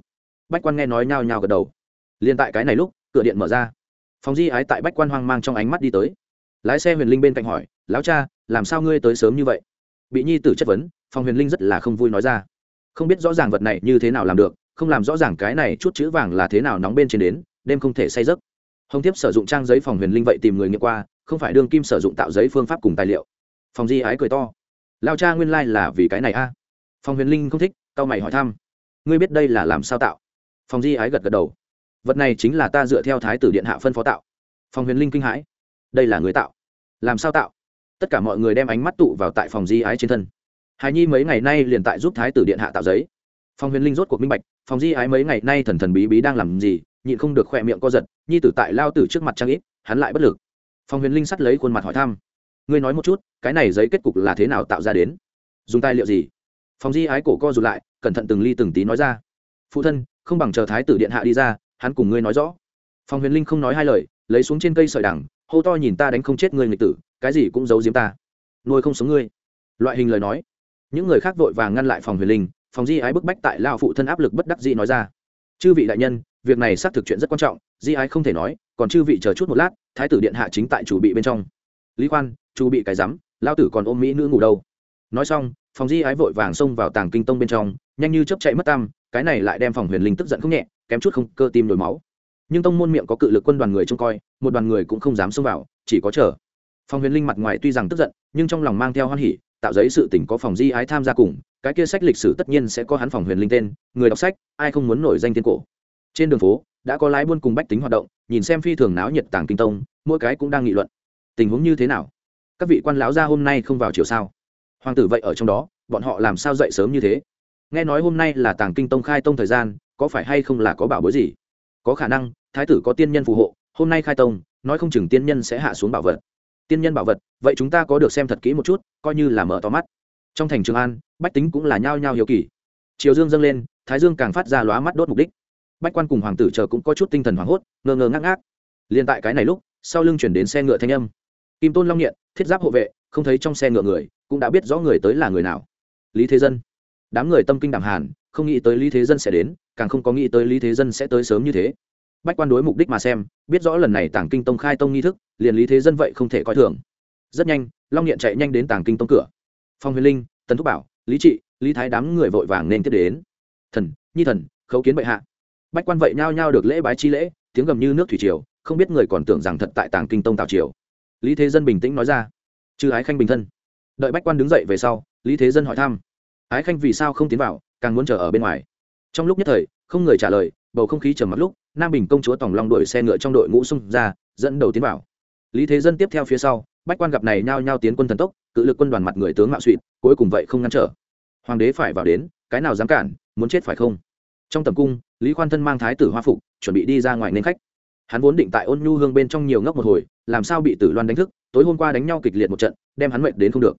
Bách quan nghe nói nhao nhao gật đầu. Liền tại cái này lúc, cửa điện mở ra. Phòng di ái tại bách quan hoang mang trong ánh mắt đi tới. Lái xe huyền linh bên cạnh hỏi, lão cha, làm sao ngươi tới sớm như vậy? Bị nhi tử chất vấn, phòng huyền linh rất là không vui nói ra, không biết rõ ràng vật này như thế nào làm được không làm rõ ràng cái này chút chữ vàng là thế nào nóng bên trên đến, đêm không thể say giấc. Hồng tiếp sử dụng trang giấy phòng huyền linh vậy tìm người nghiệm qua, không phải đương kim sử dụng tạo giấy phương pháp cùng tài liệu. Phòng di ái cười to. Lao cha nguyên lai、like、là vì cái này a. À? phòng huyền linh không thích tao mày hỏi thăm. Ngươi biết đây là làm sao tạo? Phòng di ái gật gật đầu. Vật này chính là ta dựa theo thái tử điện hạ phân phó tạo. Phòng huyền linh kinh hãi. Đây là người tạo. Làm sao tạo? Tất cả mọi người đem ánh mắt tụ vào tại phòng di ái trên thân. Hài nhi mấy ngày nay liền tại giúp thái tử điện hạ tạo giấy. Phòng huyền linh rốt cuộc minh bạch phòng di ái mấy ngày nay thần thần bí bí đang làm gì, nhịn không được khỏe miệng co giật, nhi tử tại lao tử trước mặt trang ít, hắn lại bất lực. Phòng huyền linh sắt lấy khuôn mặt hỏi thăm. Ngươi nói một chút, cái này giấy kết cục là thế nào tạo ra đến? Dùng tài liệu gì? Phòng di ái cổ co rụt lại, cẩn thận từng ly từng tí nói ra. Phụ thân, không bằng chờ thái tử điện hạ đi ra, hắn cùng ngươi nói rõ. Phòng huyền linh không nói hai lời, lấy xuống trên cây sợi đằng, hô to nhìn ta đánh không chết ngươi nghịch tử, cái gì cũng giấu giếm ta. Nuôi không sống ngươi. Loại hình lời nói. Những người khác vội vàng ngăn lại phòng huyền linh phòng di ái bức bách tại lao phụ thân áp lực bất đắc dĩ nói ra. Chư vị đại nhân, việc này xác thực chuyện rất quan trọng, di ái không thể nói, còn chư vị chờ chút một lát, thái tử điện hạ chính tại chủ bị bên trong. Lý khoan chu bị cái rắm lao tử còn ôm mỹ nữ ngủ đâu? Nói xong, phòng di ái vội vàng xông vào tàng kinh tông bên trong, nhanh như chấp chạy mất tăm, cái này lại đem phòng huyền linh tức giận không nhẹ, kém chút không cơ tim đổi máu. Nhưng tông môn miệng có cự lực quân đoàn người trông coi, một đoàn người cũng không dám xông vào, chỉ có chờ. Phòng huyền linh mặt ngoài tuy rằng tức giận, nhưng trong lòng mang theo hoan hỉ tạo giấy sự tỉnh có phòng di ái tham gia cùng, cái kia sách lịch sử tất nhiên sẽ có hắn phòng huyền linh tên, người đọc sách, ai không muốn nổi danh tiên cổ. Trên đường phố, đã có lái buôn cùng bách tính hoạt động, nhìn xem phi thường náo nhiệt tàng kinh tông, mỗi cái cũng đang nghị luận. Tình huống như thế nào? Các vị quan lão gia hôm nay không vào chiều sao? Hoàng tử vậy ở trong đó, bọn họ làm sao dậy sớm như thế? Nghe nói hôm nay là tàng kinh tông khai tông thời gian, có phải hay không là có bảo bối gì? Có khả năng, thái tử có tiên nhân phù hộ, hôm nay khai tông, nói không chừng tiên nhân sẽ hạ xuống bảo vật tiên nhân bảo vật, vậy chúng ta có được xem thật kỹ một chút, coi như là mở to mắt. Trong thành trường an, bách tính cũng là nhao nhao hiếu kỳ. Chiều dương dâng lên, thái dương càng phát ra lóa mắt đốt mục đích. Bách quan cùng hoàng tử chờ cũng có chút tinh thần hoảng hốt, ngơ ngơ ngác ngác. Liền tại cái này lúc, sau lưng chuyển đến xe ngựa thanh âm. Kim tôn long nghiện, thiết giáp hộ vệ, không thấy trong xe ngựa người, cũng đã biết rõ người tới là người nào. Lý thế dân. Đám người tâm kinh đẳng hàn, không nghĩ tới lý thế dân sẽ đến, càng không có nghĩ tới lý thế dân sẽ tới sớm như thế bách quan đối mục đích mà xem, biết rõ lần này tàng kinh tông khai tông nghi thức, liền lý thế dân vậy không thể coi thường. Rất nhanh, long nghiện chạy nhanh đến tàng kinh tông cửa. Phong huyền linh, tần thúc bảo, lý trị, lý thái đám người vội vàng nên tiếp đến. Thần, nhi thần, khấu kiến bệ hạ. Bách quan vậy nhao nhao được lễ bái chi lễ, tiếng gầm như nước thủy triều, không biết người còn tưởng rằng thật tại tàng kinh tông tào triều. Lý thế dân bình tĩnh nói ra. Chư ái khanh bình thân. Đợi bách quan đứng dậy về sau, lý thế dân hỏi thăm. Ái khanh vì sao không tiến vào, càng muốn chờ ở bên ngoài. Trong lúc nhất thời, không người trả lời, bầu không khí trầm mặc lúc nam bình công chúa tòng long đội xe ngựa trong đội ngũ xung ra, dẫn đầu tiến vào. Lý thế dân tiếp theo phía sau, bách quan gặp này nhao nhao tiến quân thần tốc, cự lực quân đoàn mặt người tướng mạo suỵt cuối cùng vậy không ngăn trở. Hoàng đế phải vào đến, cái nào dám cản, muốn chết phải không? Trong tầm cung, lý khoan thân mang thái tử hoa phục, chuẩn bị đi ra ngoài nên khách. Hắn vốn định tại ôn nhu hương bên trong nhiều ngốc một hồi, làm sao bị tử loan đánh thức, tối hôm qua đánh nhau kịch liệt một trận, đem hắn mệt đến không được.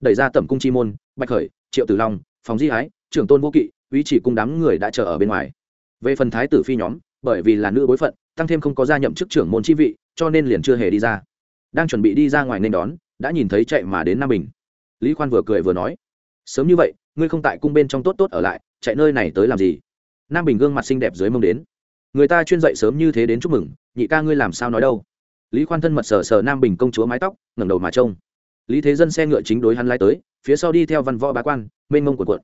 Đẩy ra tẩm cung chi môn, bạch khởi, triệu tử long phòng di ái trưởng tôn vô kỵ, uy chỉ cung đám người đã chờ ở bên ngoài. Về phần thái tử phi nhóm bởi vì là nữ bối phận, tăng thêm không có gia nhậm chức trưởng môn chi vị, cho nên liền chưa hề đi ra. Đang chuẩn bị đi ra ngoài nên đón, đã nhìn thấy chạy mà đến nam bình. Lý khoan vừa cười vừa nói, sớm như vậy, ngươi không tại cung bên trong tốt tốt ở lại, chạy nơi này tới làm gì? Nam bình gương mặt xinh đẹp dưới mông đến, người ta chuyên dậy sớm như thế đến chúc mừng, nhị ca ngươi làm sao nói đâu? Lý khoan thân mật sờ sờ nam bình công chúa mái tóc, ngẩng đầu mà trông. Lý thế dân xe ngựa chính đối hắn lái tới, phía sau đi theo văn võ bá quan, mênh mông của quận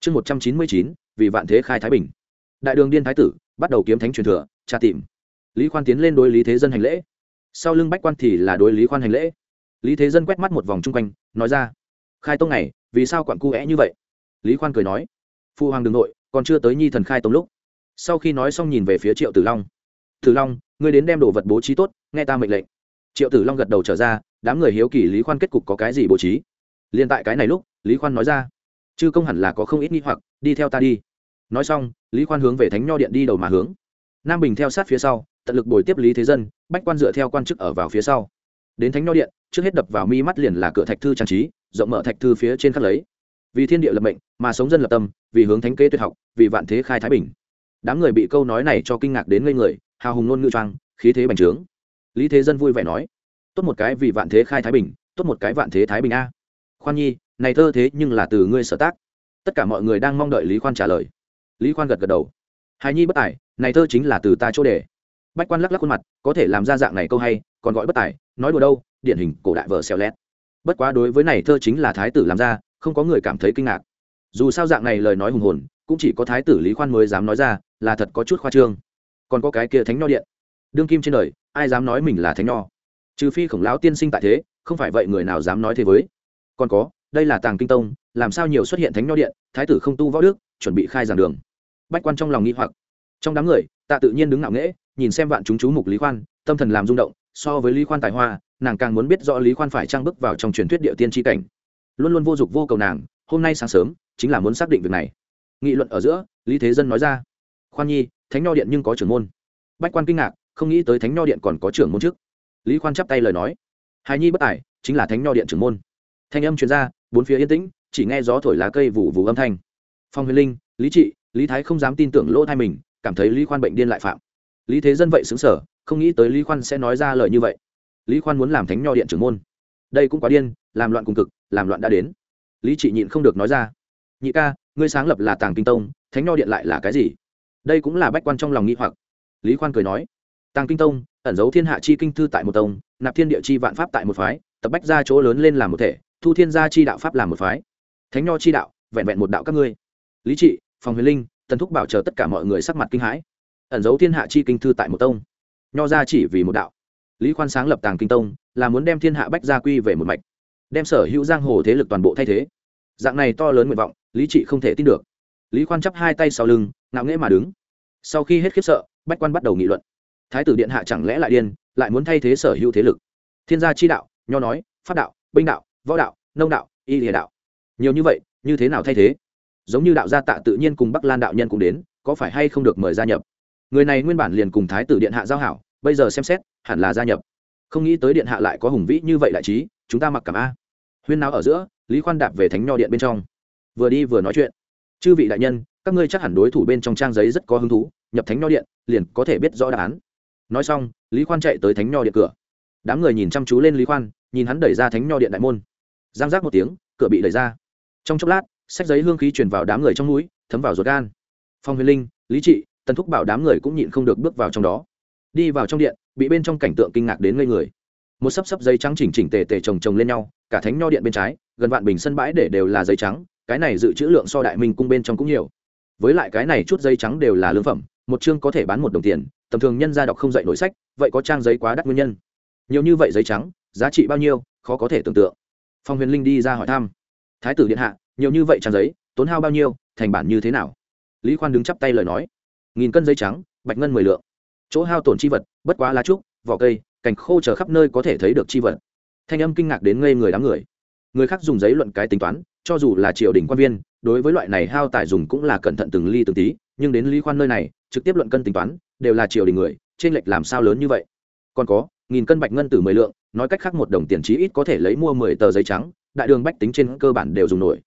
chương một trăm chín mươi chín, vì vạn thế khai thái bình. Đại đường điên thái tử bắt đầu kiếm thánh truyền thừa, tra tìm. Lý khoan tiến lên đối lý thế dân hành lễ. Sau lưng bách quan thì là đối lý khoan hành lễ. Lý thế dân quét mắt một vòng chung quanh, nói ra, khai tông này, vì sao quặn cu é như vậy? Lý khoan cười nói, phu hoàng đường nội, còn chưa tới nhi thần khai tông lúc. Sau khi nói xong nhìn về phía triệu tử long. Tử long, ngươi đến đem đồ vật bố trí tốt, nghe ta mệnh lệnh. Triệu tử long gật đầu trở ra, đám người hiếu kỳ lý khoan kết cục có cái gì bố trí. Liền tại cái này lúc, lý khoan nói ra, chư công hẳn là có không ít nghi hoặc, đi theo ta đi nói xong, lý khoan hướng về thánh nho điện đi đầu mà hướng. Nam bình theo sát phía sau, tận lực bồi tiếp lý thế dân, bách quan dựa theo quan chức ở vào phía sau. Đến thánh nho điện, trước hết đập vào mi mắt liền là cửa thạch thư trang trí, rộng mở thạch thư phía trên khắc lấy. Vì thiên địa lập mệnh, mà sống dân lập tâm, vì hướng thánh kế tuyệt học, vì vạn thế khai thái bình. Đám người bị câu nói này cho kinh ngạc đến ngây người, hào hùng ngôn ngữ trang, khí thế bành trướng. Lý thế dân vui vẻ nói, tốt một cái vì vạn thế khai thái bình, tốt một cái vạn thế thái bình a. Khoan nhi, này thơ thế nhưng là từ ngươi sở tác. Tất cả mọi người đang mong đợi lý khoan trả lời lý khoan gật gật đầu. Hài nhi bất tài, này thơ chính là từ ta chỗ đề bách quan lắc lắc khuôn mặt, có thể làm ra dạng này câu hay, còn gọi bất tài, nói đùa đâu, điển hình cổ đại vợ xèo lét. Bất quá đối với này thơ chính là thái tử làm ra, không có người cảm thấy kinh ngạc. Dù sao dạng này lời nói hùng hồn, cũng chỉ có thái tử lý khoan mới dám nói ra, là thật có chút khoa trương. Còn có cái kia thánh nho điện. Đương kim trên đời, ai dám nói mình là thánh nho? Trừ phi khổng lão tiên sinh tại thế, không phải vậy người nào dám nói thế với. Còn có, đây là tàng kinh tông, làm sao nhiều xuất hiện thánh nho điện, thái tử không tu võ đức, chuẩn bị khai giảng đường bách quan trong lòng nghi hoặc. Trong đám người, tạ tự nhiên đứng ngạo nghễ, nhìn xem vạn chúng chú mục lý khoan, tâm thần làm rung động, so với lý khoan tài hoa, nàng càng muốn biết rõ lý khoan phải trang bức vào trong truyền thuyết địa tiên tri cảnh. Luôn luôn vô dụng vô cầu nàng, hôm nay sáng sớm, chính là muốn xác định việc này. Nghị luận ở giữa, lý thế dân nói ra, khoan nhi, thánh nho điện nhưng có trưởng môn. Bách quan kinh ngạc, không nghĩ tới thánh nho điện còn có trưởng môn trước. Lý khoan chắp tay lời nói, hài nhi bất tài, chính là thánh nho điện trưởng môn. Thanh âm chuyên gia bốn phía yên tĩnh, chỉ nghe gió thổi lá cây vụ vụ âm thanh. Phong huyền linh, lý trị lý thái không dám tin tưởng lỗ thai mình, cảm thấy lý khoan bệnh điên lại phạm. Lý thế dân vậy xứng sở, không nghĩ tới lý khoan sẽ nói ra lời như vậy. Lý khoan muốn làm thánh nho điện trưởng môn. Đây cũng quá điên, làm loạn cùng cực, làm loạn đã đến. Lý trị nhịn không được nói ra. Nhị ca, ngươi sáng lập là tàng kinh tông, thánh nho điện lại là cái gì? Đây cũng là bách quan trong lòng nghĩ hoặc. Lý khoan cười nói. Tàng kinh tông, ẩn giấu thiên hạ chi kinh thư tại một tông, nạp thiên địa chi vạn pháp tại một phái, tập bách ra chỗ lớn lên làm một thể, thu thiên gia chi đạo pháp làm một phái. Thánh nho chi đạo, vẹn vẹn một đạo các ngươi. Lý trị phòng huyền linh, tần thúc bảo chờ tất cả mọi người sắc mặt kinh hãi. Ẩn giấu thiên hạ chi kinh thư tại một tông. Nho ra chỉ vì một đạo. Lý khoan sáng lập tàng kinh tông, là muốn đem thiên hạ bách gia quy về một mạch. Đem sở hữu giang hồ thế lực toàn bộ thay thế. Dạng này to lớn nguyện vọng, lý trị không thể tin được. Lý khoan chắp hai tay sau lưng, ngạo nghễ mà đứng. Sau khi hết khiếp sợ, bách quan bắt đầu nghị luận. Thái tử điện hạ chẳng lẽ lại điên, lại muốn thay thế sở hữu thế lực? Thiên gia chi đạo, nho nói, pháp đạo, binh đạo, võ đạo, nông đạo, y địa đạo. Nhiều như vậy, như thế nào thay thế? Giống như đạo gia tạ tự nhiên cùng bắc lan đạo nhân cũng đến, có phải hay không được mời gia nhập? Người này nguyên bản liền cùng thái tử điện hạ giao hảo, bây giờ xem xét, hẳn là gia nhập. Không nghĩ tới điện hạ lại có hùng vĩ như vậy đại trí, chúng ta mặc cảm a. Huyên nào ở giữa, lý khoan đạp về thánh nho điện bên trong. Vừa đi vừa nói chuyện. Chư vị đại nhân, các ngươi chắc hẳn đối thủ bên trong trang giấy rất có hứng thú, nhập thánh nho điện, liền có thể biết rõ đáp án. Nói xong, lý khoan chạy tới thánh nho điện cửa. Đám người nhìn chăm chú lên lý khoan, nhìn hắn đẩy ra thánh nho điện đại môn. Giang giác một tiếng, cửa bị đẩy ra. Trong chốc lát sách giấy hương khí truyền vào đám người trong núi, thấm vào ruột gan. Phong huyền linh, lý trị, tần thúc bảo đám người cũng nhịn không được bước vào trong đó. Đi vào trong điện, bị bên trong cảnh tượng kinh ngạc đến ngây người. Một sấp sấp giấy trắng chỉnh chỉnh tề tề chồng chồng lên nhau, cả thánh nho điện bên trái, gần vạn bình sân bãi để đều là giấy trắng, cái này dự trữ lượng so đại minh cung bên trong cũng nhiều. Với lại cái này chút giấy trắng đều là lương phẩm, một chương có thể bán một đồng tiền, tầm thường nhân gia đọc không dạy nổi sách, vậy có trang giấy quá đắt nguyên nhân. Nhiều như vậy giấy trắng, giá trị bao nhiêu, khó có thể tưởng tượng. Phong huyền linh đi ra hỏi thăm. Thái tử điện hạ nhiều như vậy trang giấy, tốn hao bao nhiêu, thành bản như thế nào? Lý khoan đứng chắp tay lời nói. Nghìn cân giấy trắng, bạch ngân mười lượng. Chỗ hao tổn chi vật, bất quá lá trúc, vỏ cây, cành khô chờ khắp nơi có thể thấy được chi vật. Thanh âm kinh ngạc đến ngây người đám người. Người khác dùng giấy luận cái tính toán, cho dù là triều đình quan viên, đối với loại này hao tài dùng cũng là cẩn thận từng ly từng tí, nhưng đến lý khoan nơi này, trực tiếp luận cân tính toán, đều là triều đình người trên lệch làm sao lớn như vậy? Còn có, nghìn cân bạch ngân từ mười lượng, nói cách khác một đồng tiền chí ít có thể lấy mua mười tờ giấy trắng, đại đường bách tính trên cơ bản đều dùng nổi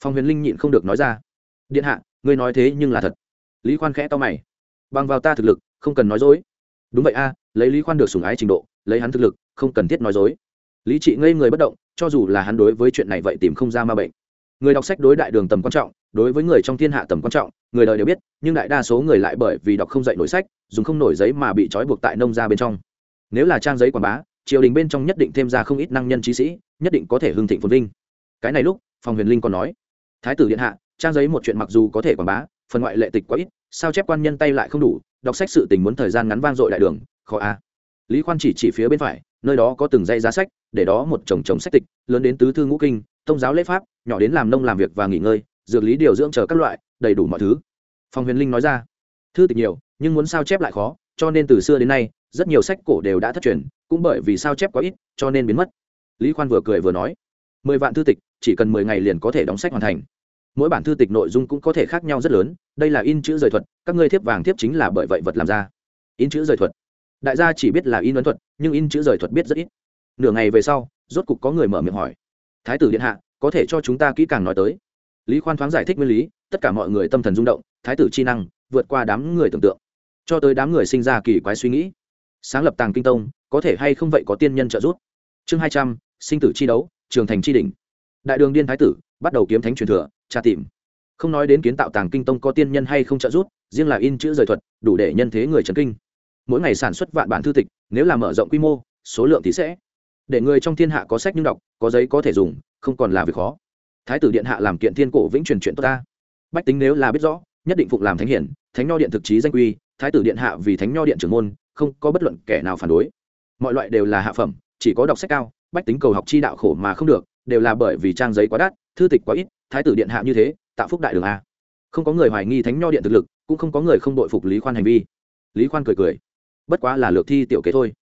phong huyền linh nhịn không được nói ra. Điện hạ, ngươi nói thế nhưng là thật. Lý khoan khẽ to mày. Bằng vào ta thực lực, không cần nói dối. Đúng vậy a, lấy lý khoan được sùng ái trình độ, lấy hắn thực lực, không cần thiết nói dối. Lý trị ngây người bất động, cho dù là hắn đối với chuyện này vậy tìm không ra ma bệnh. Người đọc sách đối đại đường tầm quan trọng, đối với người trong thiên hạ tầm quan trọng, người đời đều biết, nhưng đại đa số người lại bởi vì đọc không dạy nổi sách, dùng không nổi giấy mà bị trói buộc tại nông ra bên trong. Nếu là trang giấy quảng bá, triều đình bên trong nhất định thêm ra không ít năng nhân trí sĩ, nhất định có thể hưng thịnh phồn vinh. Cái này lúc phòng huyền linh còn nói thái tử điện hạ, trang giấy một chuyện mặc dù có thể quảng bá, phần ngoại lệ tịch quá ít, sao chép quan nhân tay lại không đủ, đọc sách sự tình muốn thời gian ngắn vang dội đại đường, khó a. Lý khoan chỉ chỉ phía bên phải, nơi đó có từng dây giá sách, để đó một chồng chồng sách tịch, lớn đến tứ thư ngũ kinh tông giáo lễ pháp, nhỏ đến làm nông làm việc và nghỉ ngơi, dược lý điều dưỡng chờ các loại, đầy đủ mọi thứ. Phòng huyền linh nói ra, thư tịch nhiều, nhưng muốn sao chép lại khó, cho nên từ xưa đến nay, rất nhiều sách cổ đều đã thất truyền, cũng bởi vì sao chép quá ít, cho nên biến mất. Lý khoan vừa cười vừa nói, mười vạn thư tịch, chỉ cần mười ngày liền có thể đóng sách hoàn thành mỗi bản thư tịch nội dung cũng có thể khác nhau rất lớn, đây là in chữ rời thuật, các ngươi thiếp vàng thiếp chính là bởi vậy vật làm ra. In chữ rời thuật. Đại gia chỉ biết là in ấn thuật, nhưng in chữ rời thuật biết rất ít. Nửa ngày về sau, rốt cục có người mở miệng hỏi. Thái tử điện hạ, có thể cho chúng ta kỹ càng nói tới. Lý khoan thoáng giải thích nguyên lý, tất cả mọi người tâm thần rung động, thái tử chi năng, vượt qua đám người tưởng tượng. Cho tới đám người sinh ra kỳ quái suy nghĩ. Sáng lập tàng kinh tông, có thể hay không vậy có tiên nhân trợ giúp? Chương hai trăm, sinh tử chi đấu, trường thành chi đỉnh. Đại đường điên thái tử, bắt đầu kiếm thánh truyền thừa tra tìm. Không nói đến kiến tạo tàng kinh tông có tiên nhân hay không trợ giúp, riêng là in chữ rời thuật, đủ để nhân thế người trần kinh. Mỗi ngày sản xuất vạn bản thư tịch, nếu là mở rộng quy mô, số lượng thì sẽ để người trong thiên hạ có sách nhưng đọc, có giấy có thể dùng, không còn là việc khó. Thái tử điện hạ làm kiện thiên cổ vĩnh truyền chuyện tốt ta. Bách tính nếu là biết rõ, nhất định phụng làm thánh hiển, thánh nho điện thực chí danh quy, thái tử điện hạ vì thánh nho điện trưởng môn, không có bất luận kẻ nào phản đối. Mọi loại đều là hạ phẩm, chỉ có đọc sách cao, bách tính cầu học chi đạo khổ mà không được, đều là bởi vì trang giấy quá đắt, thư tịch quá ít thái tử điện hạ như thế, tạo phúc đại đường a. Không có người hoài nghi thánh nho điện thực lực, cũng không có người không đội phục lý khoan hành vi. Lý khoan cười cười. Bất quá là lược thi tiểu kế thôi.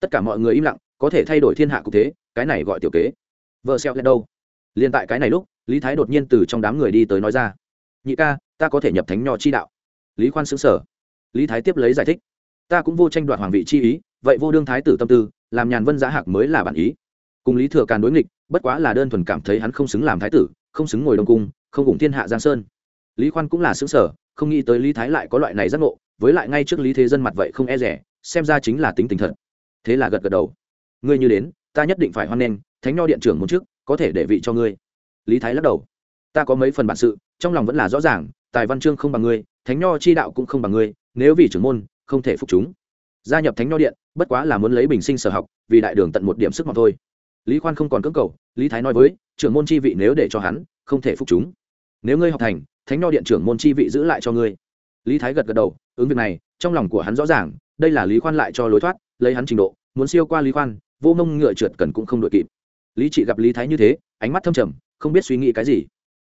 Tất cả mọi người im lặng, có thể thay đổi thiên hạ cục thế, cái này gọi tiểu kế. Vợ xẹo lên đâu? Liền tại cái này lúc, lý thái đột nhiên từ trong đám người đi tới nói ra. Nhị ca, ta có thể nhập thánh nho chi đạo. Lý khoan xứng sở lý thái tiếp lấy giải thích. Ta cũng vô tranh đoạt hoàng vị chi ý, vậy vô đương thái tử tâm tư, làm nhàn vân giá hạc mới là bản ý. Cùng lý thừa càn đối nghịch, bất quá là đơn thuần cảm thấy hắn không xứng làm thái tử không xứng ngồi đông cung không cùng thiên hạ giang sơn. Lý khoan cũng là xứng sở không nghĩ tới lý thái lại có loại này giác ngộ với lại ngay trước lý thế dân mặt vậy không e rẻ xem ra chính là tính tình thật. Thế là gật gật đầu. Ngươi như đến ta nhất định phải hoan nghênh thánh nho điện trưởng một chức, có thể để vị cho ngươi. Lý thái lắc đầu. Ta có mấy phần bản sự trong lòng vẫn là rõ ràng tài văn chương không bằng ngươi thánh nho chi đạo cũng không bằng ngươi nếu vì trưởng môn không thể phục chúng. Gia nhập thánh nho điện bất quá là muốn lấy bình sinh sở học vì đại đường tận một điểm sức mọc thôi lý khoan không còn cưỡng cầu, lý thái nói với, trưởng môn chi vị nếu để cho hắn, không thể phục chúng. Nếu ngươi học thành, thánh nho điện trưởng môn chi vị giữ lại cho ngươi. Lý thái gật gật đầu, ứng việc này, trong lòng của hắn rõ ràng, đây là lý khoan lại cho lối thoát, lấy hắn trình độ, muốn siêu qua lý khoan, vô mông ngựa trượt cần cũng không đội kịp. Lý trị gặp lý thái như thế, ánh mắt thâm trầm, không biết suy nghĩ cái gì.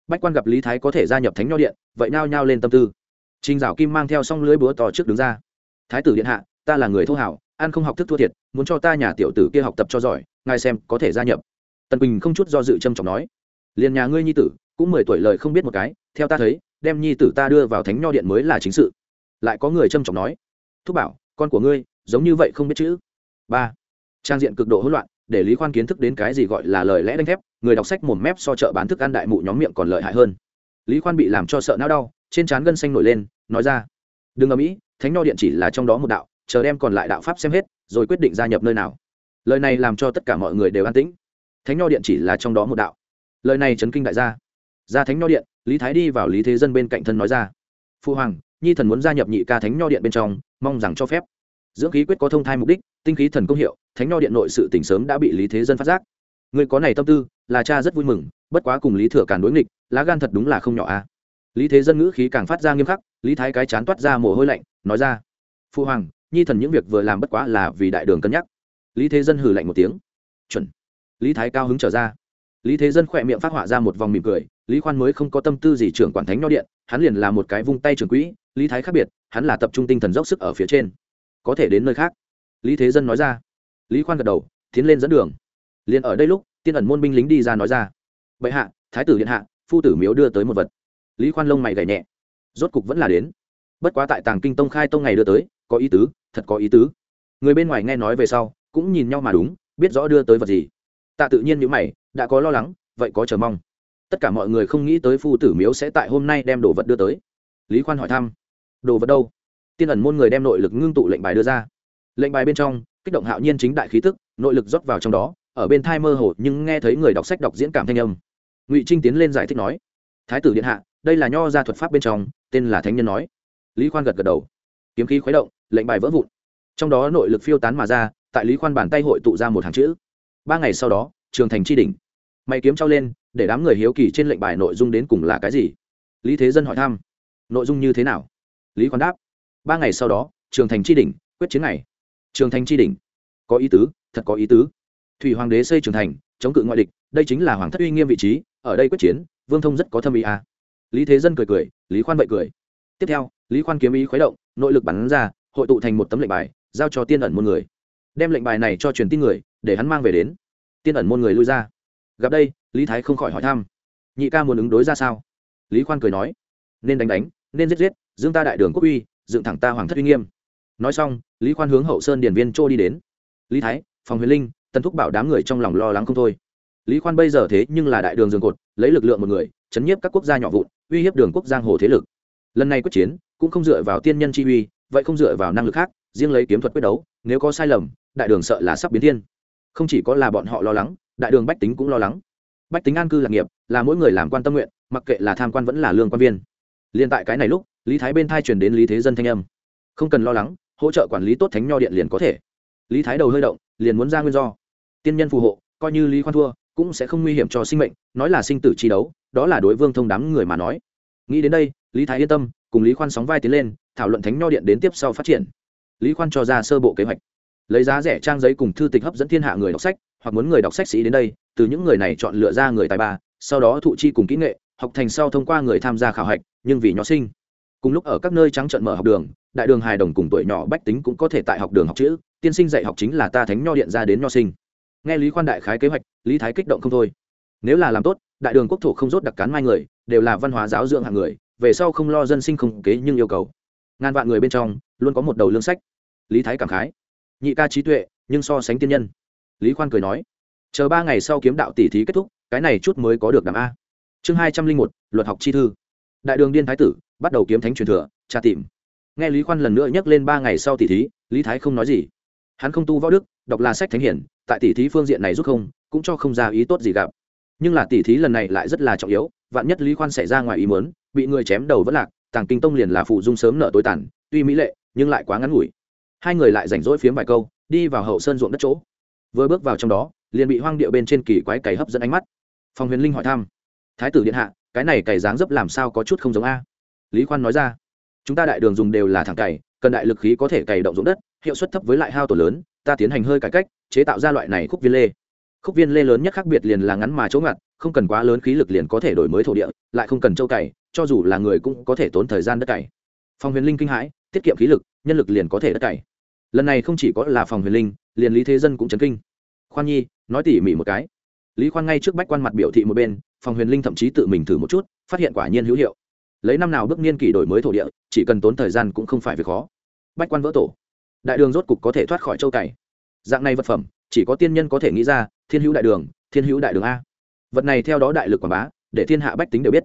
Bách quan gặp lý thái có thể gia nhập thánh nho điện, vậy nao nhao lên tâm tư. Trình dạo kim mang theo s o n g lưới búa to trước đứng ra. Thái tử điện hạ, ta là người thô hảo ăn không học thức thua thiệt, muốn cho ta nhà tiểu tử kia học tập cho giỏi, ngài xem có thể gia nhập. Tần bình không chút do dự trâm trọng nói. Liền nhà ngươi nhi tử, cũng mười tuổi lời không biết một cái, theo ta thấy, đem nhi tử ta đưa vào thánh nho điện mới là chính sự. Lại có người trâm trọng nói. Thúc bảo, con của ngươi, giống như vậy không biết chữ. Ba. Trang diện cực độ hỗn loạn, để lý khoan kiến thức đến cái gì gọi là lời lẽ đánh thép, người đọc sách mồm mép so chợ bán thức ăn đại mụ nhóm miệng còn lợi hại hơn. Lý khoan bị làm cho sợ não đau, trên trán gân xanh nổi lên, nói ra. Đừng ở mỹ thánh nho điện chỉ là trong đó một đạo chờ đem còn lại đạo pháp xem hết, rồi quyết định gia nhập nơi nào. Lời này làm cho tất cả mọi người đều an tĩnh. Thánh nho điện chỉ là trong đó một đạo. Lời này chấn kinh đại gia. Ra thánh nho điện, lý thái đi vào lý thế dân bên cạnh thân nói ra. Phu hoàng, nhi thần muốn gia nhập nhị ca thánh nho điện bên trong, mong rằng cho phép. Dưỡng khí quyết có thông thai mục đích, tinh khí thần công hiệu, thánh nho điện nội sự tỉnh sớm đã bị lý thế dân phát giác. Người có này tâm tư, là cha rất vui mừng, bất quá cùng lý thừa càn đối nghịch, lá gan thật đúng là không nhỏ a à. lý thế dân ngữ khí càng phát ra nghiêm khắc, lý thái cái chán toát ra mồ hôi lạnh, nói ra. Phu hoàng nhi thần những việc vừa làm bất quá là vì đại đường cân nhắc. Lý thế dân hừ lạnh một tiếng. Chuẩn. Lý thái cao hứng trở ra. Lý thế dân khỏe miệng phát họa ra một vòng mỉm cười, lý khoan mới không có tâm tư gì trưởng quản thánh nho điện, hắn liền là một cái vung tay trường quỹ, lý thái khác biệt, hắn là tập trung tinh thần dốc sức ở phía trên. Có thể đến nơi khác. Lý thế dân nói ra. Lý khoan gật đầu, tiến lên dẫn đường. Liền ở đây lúc, tiên ẩn môn binh lính đi ra nói ra. Bệ hạ, thái tử điện hạ, phu tử miếu đưa tới một vật. Lý khoan lông mày gảy nhẹ. Rốt cục vẫn là đến. Bất quá tại tàng kinh tông khai tông ngày đưa tới có ý tứ, thật có ý tứ. Người bên ngoài nghe nói về sau, cũng nhìn nhau mà đúng, biết rõ đưa tới vật gì. Tạ tự nhiên những mày, đã có lo lắng, vậy có chờ mong. Tất cả mọi người không nghĩ tới phu tử miếu sẽ tại hôm nay đem đồ vật đưa tới. Lý khoan hỏi thăm, đồ vật đâu? Tiên ẩn môn người đem nội lực ngưng tụ lệnh bài đưa ra. Lệnh bài bên trong, kích động hạo nhiên chính đại khí tức, nội lực rót vào trong đó, ở bên thai mơ hồ nhưng nghe thấy người đọc sách đọc diễn cảm thanh âm. Ngụy trinh tiến lên giải thích nói, thái tử điện hạ, đây là nho gia thuật pháp bên trong, tên là thánh nhân nói. Lý khoan gật gật đầu. Kiếm khí khuấy động lệnh bài vỡ vụn. Trong đó nội lực phiêu tán mà ra, tại lý khoan bàn tay hội tụ ra một hàng chữ. Ba ngày sau đó, trường thành tri đỉnh. Mày kiếm trao lên, để đám người hiếu kỳ trên lệnh bài nội dung đến cùng là cái gì? Lý thế dân hỏi thăm. Nội dung như thế nào? Lý khoan đáp. Ba ngày sau đó, trường thành tri đỉnh, quyết chiến này trường thành tri đỉnh. Có ý tứ, thật có ý tứ. Thủy hoàng đế xây trường thành, chống cự ngoại địch, đây chính là hoàng thất uy nghiêm vị trí, ở đây quyết chiến, vương thông rất có thâm ý à. lý thế dân cười cười, lý khoan vậy cười. Tiếp theo, lý khoan kiếm ý khuấy động, nội lực bắn ra hội tụ thành một tấm lệnh bài, giao cho tiên ẩn môn người. Đem lệnh bài này cho truyền tin người, để hắn mang về đến. Tiên ẩn môn người lui ra. Gặp đây, lý thái không khỏi hỏi thăm. Nhị ca muốn ứng đối ra sao? Lý khoan cười nói. Nên đánh đánh, nên giết giết, dương ta đại đường quốc uy, dựng thẳng ta hoàng thất uy nghiêm. Nói xong, lý khoan hướng hậu sơn điển viên trô đi đến. Lý thái, phòng huyền linh, tần thúc bảo đám người trong lòng lo lắng không thôi. Lý khoan bây giờ thế nhưng là đại đường dương cột, lấy lực lượng một người, chấn nhiếp các quốc gia nhỏ vụn, uy hiếp đường quốc giang hồ thế lực. Lần này quyết chiến, cũng không dựa vào tiên nhân chi uy vậy không dựa vào năng lực khác, riêng lấy kiếm thuật quyết đấu, nếu có sai lầm, đại đường sợ là sắp biến thiên. Không chỉ có là bọn họ lo lắng, đại đường bách tính cũng lo lắng. Bách tính an cư lạc nghiệp, là mỗi người làm quan tâm nguyện, mặc kệ là tham quan vẫn là lương quan viên. Liền tại cái này lúc, lý thái bên thai truyền đến lý thế dân thanh âm. Không cần lo lắng, hỗ trợ quản lý tốt thánh nho điện liền có thể. Lý thái đầu hơi động, liền muốn ra nguyên do. Tiên nhân phù hộ, coi như lý khoan thua, cũng sẽ không nguy hiểm cho sinh mệnh, nói là sinh tử chi đấu, đó là đối vương thông đám người mà nói. Nghĩ đến đây, lý thái yên tâm, cùng lý khoan sóng vai tiến lên thảo luận thánh nho điện đến tiếp sau phát triển. Lý khoan cho ra sơ bộ kế hoạch. Lấy giá rẻ trang giấy cùng thư tịch hấp dẫn thiên hạ người đọc sách, hoặc muốn người đọc sách sĩ đến đây, từ những người này chọn lựa ra người tài ba, sau đó thụ chi cùng kỹ nghệ, học thành sau thông qua người tham gia khảo hạch, nhưng vì nhỏ sinh. Cùng lúc ở các nơi trắng trận mở học đường, đại đường hài đồng cùng tuổi nhỏ bách tính cũng có thể tại học đường học chữ, tiên sinh dạy học chính là ta thánh nho điện ra đến nho sinh. Nghe lý khoan đại khái kế hoạch, lý thái kích động không thôi. Nếu là làm tốt, đại đường quốc thổ không rốt đặc cán mai người, đều là văn hóa giáo dưỡng hạng người, về sau không lo dân sinh không kế nhưng yêu cầu ngàn vạn người bên trong, luôn có một đầu lương sách. Lý thái cảm khái. Nhị ca trí tuệ, nhưng so sánh tiên nhân. Lý khoan cười nói, chờ ba ngày sau kiếm đạo tỷ thí kết thúc, cái này chút mới có được đàm a. Chương hai trăm linh một, luật học chi thư. Đại đường điên thái tử, bắt đầu kiếm thánh truyền thừa, tra tìm. Nghe lý khoan lần nữa nhắc lên ba ngày sau tỷ thí, lý thái không nói gì. Hắn không tu võ đức, đọc là sách thánh hiển, tại tỷ thí phương diện này giúp không, cũng cho không ra ý tốt gì gặp. Nhưng là tỷ thí lần này lại rất là trọng yếu, vạn nhất lý khoan xảy ra ngoài ý muốn, bị người chém đầu vẫn lạc tàng kinh tông liền là phụ dung sớm nợ tối tàn, tuy mỹ lệ, nhưng lại quá ngắn ngủi. Hai người lại rảnh rỗi phiếm vài câu, đi vào hậu sơn ruộng đất chỗ. Vừa bước vào trong đó, liền bị hoang điệu bên trên kỳ quái cày hấp dẫn ánh mắt. Phòng huyền linh hỏi thăm, thái tử điện hạ, cái này cày dáng dấp làm sao có chút không giống a? Lý khoan nói ra, chúng ta đại đường dùng đều là thẳng cày, cần đại lực khí có thể cày động ruộng đất, hiệu suất thấp với lại hao tổ lớn, ta tiến hành hơi cải cách, chế tạo ra loại này khúc viên lê. Khúc viên lê lớn nhất khác biệt liền là ngắn mà chỗ ngặt, không cần quá lớn khí lực liền có thể đổi mới thổ địa, lại không cần châu cày cho dù là người cũng có thể tốn thời gian đất cày. Phòng huyền linh kinh hãi, tiết kiệm khí lực, nhân lực liền có thể đất cày. Lần này không chỉ có là phòng huyền linh, liền lý thế dân cũng chấn kinh. Khoan nhi, nói tỉ mỉ một cái. Lý khoan ngay trước bách quan mặt biểu thị một bên, phòng huyền linh thậm chí tự mình thử một chút, phát hiện quả nhiên hữu hiệu. Lấy năm nào bước niên kỷ đổi mới thổ địa, chỉ cần tốn thời gian cũng không phải việc khó. Bách quan vỡ tổ. Đại đường rốt cục có thể thoát khỏi châu cày. Dạng này vật phẩm, chỉ có tiên nhân có thể nghĩ ra, thiên hữu đại đường, thiên hữu đại đường a. Vật này theo đó đại lực quảng bá, để thiên hạ bách tính đều biết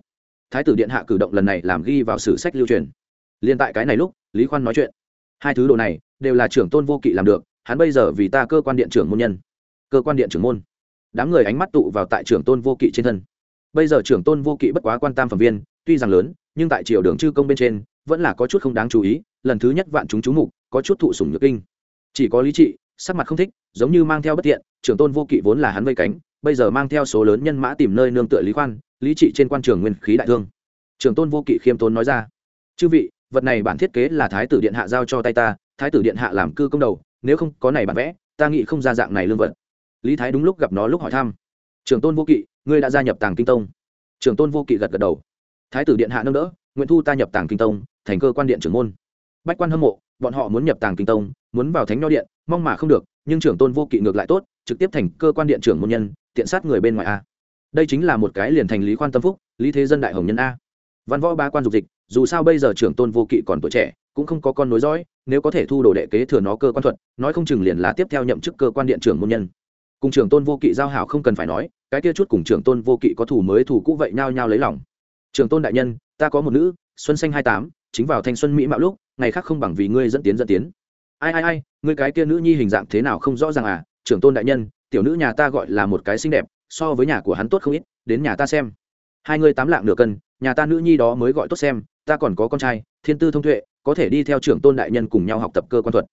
thái tử điện hạ cử động lần này làm ghi vào sử sách lưu truyền. Liên tại cái này lúc, lý khoan nói chuyện. Hai thứ đồ này, đều là trưởng tôn vô kỵ làm được, hắn bây giờ vì ta cơ quan điện trưởng môn nhân. Cơ quan điện trưởng môn. Đám người ánh mắt tụ vào tại trưởng tôn vô kỵ trên thân. Bây giờ trưởng tôn vô kỵ bất quá quan tam phẩm viên, tuy rằng lớn, nhưng tại triều đường chư công bên trên, vẫn là có chút không đáng chú ý, lần thứ nhất vạn chúng chú mục, có chút thụ sủng nhược kinh. Chỉ có lý trị, sắc mặt không thích, giống như mang theo bất tiện, trưởng tôn vô kỵ vốn là hắn vây cánh, bây giờ mang theo số lớn nhân mã tìm nơi nương tựa lý khoan lý trị trên quan trường nguyên khí đại thương. Trưởng tôn vô kỵ khiêm tốn nói ra, chư vị, vật này bản thiết kế là thái tử điện hạ giao cho tay ta, thái tử điện hạ làm cư công đầu, nếu không có này bản vẽ, ta nghĩ không ra dạng này lương vật. Lý thái đúng lúc gặp nó lúc hỏi thăm, Trường tôn vô kỵ, ngươi đã gia nhập tàng kinh tông? Trường tôn vô kỵ gật gật đầu, thái tử điện hạ nâng đỡ, nguyện thu ta nhập tàng kinh tông, thành cơ quan điện trưởng môn. Bách quan hâm mộ, bọn họ muốn nhập tàng kinh tông, muốn vào thánh nho điện, mong mà không được, nhưng trưởng tôn vô kỵ ngược lại tốt, trực tiếp thành cơ quan điện trưởng môn nhân, tiện sát người bên ngoài a đây chính là một cái liền thành lý quan tâm phúc, lý thế dân đại hồng nhân a. Văn võ ba quan dục dịch, dù sao bây giờ trưởng tôn vô kỵ còn tuổi trẻ, cũng không có con nối dõi, nếu có thể thu đồ đệ kế thừa nó cơ quan thuật, nói không chừng liền là tiếp theo nhậm chức cơ quan điện trưởng môn nhân. Cùng trưởng tôn vô kỵ giao hảo không cần phải nói, cái kia chút cùng trưởng tôn vô kỵ có thủ mới thủ cũ vậy nhao nhao lấy lòng. Trưởng tôn đại nhân, ta có một nữ, xuân xanh hai tám, chính vào thanh xuân mỹ mạo lúc, ngày khác không bằng vì ngươi dẫn tiến dẫn tiến. Ai ai ai, ngươi cái kia nữ nhi hình dạng thế nào không rõ ràng à? Trưởng tôn đại nhân, tiểu nữ nhà ta gọi là một cái xinh đẹp so với nhà của hắn tốt không ít, đến nhà ta xem. Hai người tám lạng nửa cân, nhà ta nữ nhi đó mới gọi tốt xem, ta còn có con trai, thiên tư thông tuệ, có thể đi theo trưởng tôn đại nhân cùng nhau học tập cơ quan thuật.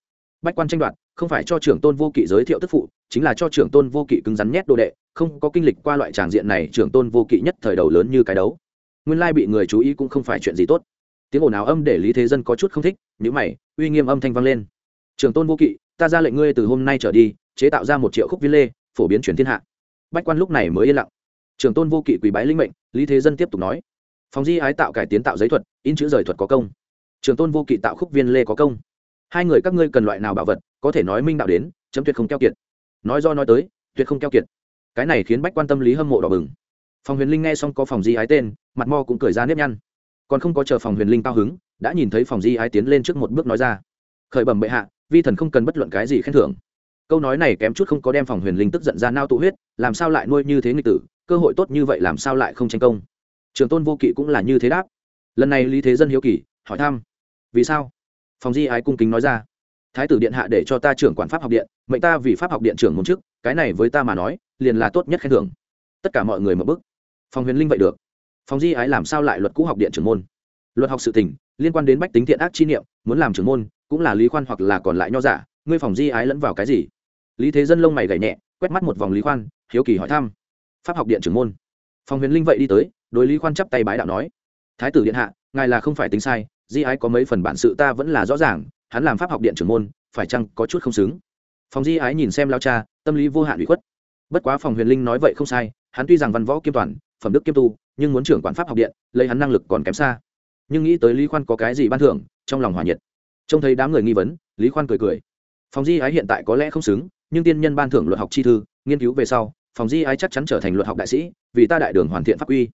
Bách quan tranh đoạt, không phải cho trưởng tôn vô kỵ giới thiệu tức phụ, chính là cho trưởng tôn vô kỵ cứng rắn nhét đồ đệ, không có kinh lịch qua loại tràng diện này, trưởng tôn vô kỵ nhất thời đầu lớn như cái đấu. Nguyên lai bị người chú ý cũng không phải chuyện gì tốt. Tiếng ồn ào âm để lý thế dân có chút không thích những mày, uy nghiêm âm thanh vang lên. Trưởng tôn vô kỵ, ta ra lệnh ngươi từ hôm nay trở đi, chế tạo ra một triệu khúc viên lê, phổ biến chuyển thiên hạ bách quan lúc này mới yên lặng. Trường tôn vô kỵ quý bái linh mệnh, lý thế dân tiếp tục nói. Phòng di ái tạo cải tiến tạo giấy thuật, in chữ rời thuật có công. Trường tôn vô kỵ tạo khúc viên lê có công. Hai người các ngươi cần loại nào bảo vật, có thể nói minh đạo đến, chấm tuyệt không keo kiệt. Nói do nói tới, tuyệt không keo kiệt. Cái này khiến bách quan tâm lý hâm mộ đỏ bừng. Phòng huyền linh nghe xong có phòng di ái tên, mặt mo cũng cười ra nếp nhăn. Còn không có chờ phòng huyền linh cao hứng, đã nhìn thấy phòng di ái tiến lên trước một bước nói ra. Khởi bẩm bệ hạ, vi thần không cần bất luận cái gì khen thưởng câu nói này kém chút không có đem phòng huyền linh tức giận ra nao tụ huyết làm sao lại nuôi như thế nghịch tử cơ hội tốt như vậy làm sao lại không tranh công? Trường tôn vô kỵ cũng là như thế đáp. Lần này lý thế dân hiếu kỳ hỏi thăm. Vì sao? Phòng di ái cung kính nói ra. Thái tử điện hạ để cho ta trưởng quản pháp học điện mệnh ta vì pháp học điện trưởng môn chức cái này với ta mà nói liền là tốt nhất khen thưởng. Tất cả mọi người mở bức phòng huyền linh vậy được. Phòng di ái làm sao lại luật cũ học điện trưởng môn? Luật học sự tỉnh, liên quan đến bách tính thiện ác chi niệm muốn làm trưởng môn cũng là lý khoan hoặc là còn lại nho giả ngươi phòng di ái lẫn vào cái gì? Lý thế dân lông mày gảy nhẹ, quét mắt một vòng lý khoan, hiếu kỳ hỏi thăm. Pháp học điện trưởng môn. Phòng huyền linh vậy đi tới, đối lý khoan chắp tay bái đạo nói. Thái tử điện hạ, ngài là không phải tính sai, di ái có mấy phần bản sự ta vẫn là rõ ràng, hắn làm pháp học điện trưởng môn, phải chăng có chút không xứng? Phòng di ái nhìn xem lao cha, tâm lý vô hạn bị khuất. Bất quá phòng huyền linh nói vậy không sai, hắn tuy rằng văn võ kiêm toàn, phẩm đức kiêm tu, nhưng muốn trưởng quản pháp học điện, lấy hắn năng lực còn kém xa. Nhưng nghĩ tới lý khoan có cái gì ban thưởng, trong lòng hòa nhiệt. Trông thấy đám người nghi vấn, lý khoan cười cười. Phòng di ái hiện tại có lẽ không xứng nhưng tiên nhân ban thưởng luật học chi thư, nghiên cứu về sau, phòng di ái chắc chắn trở thành luật học đại sĩ, vì ta đại đường hoàn thiện pháp quy.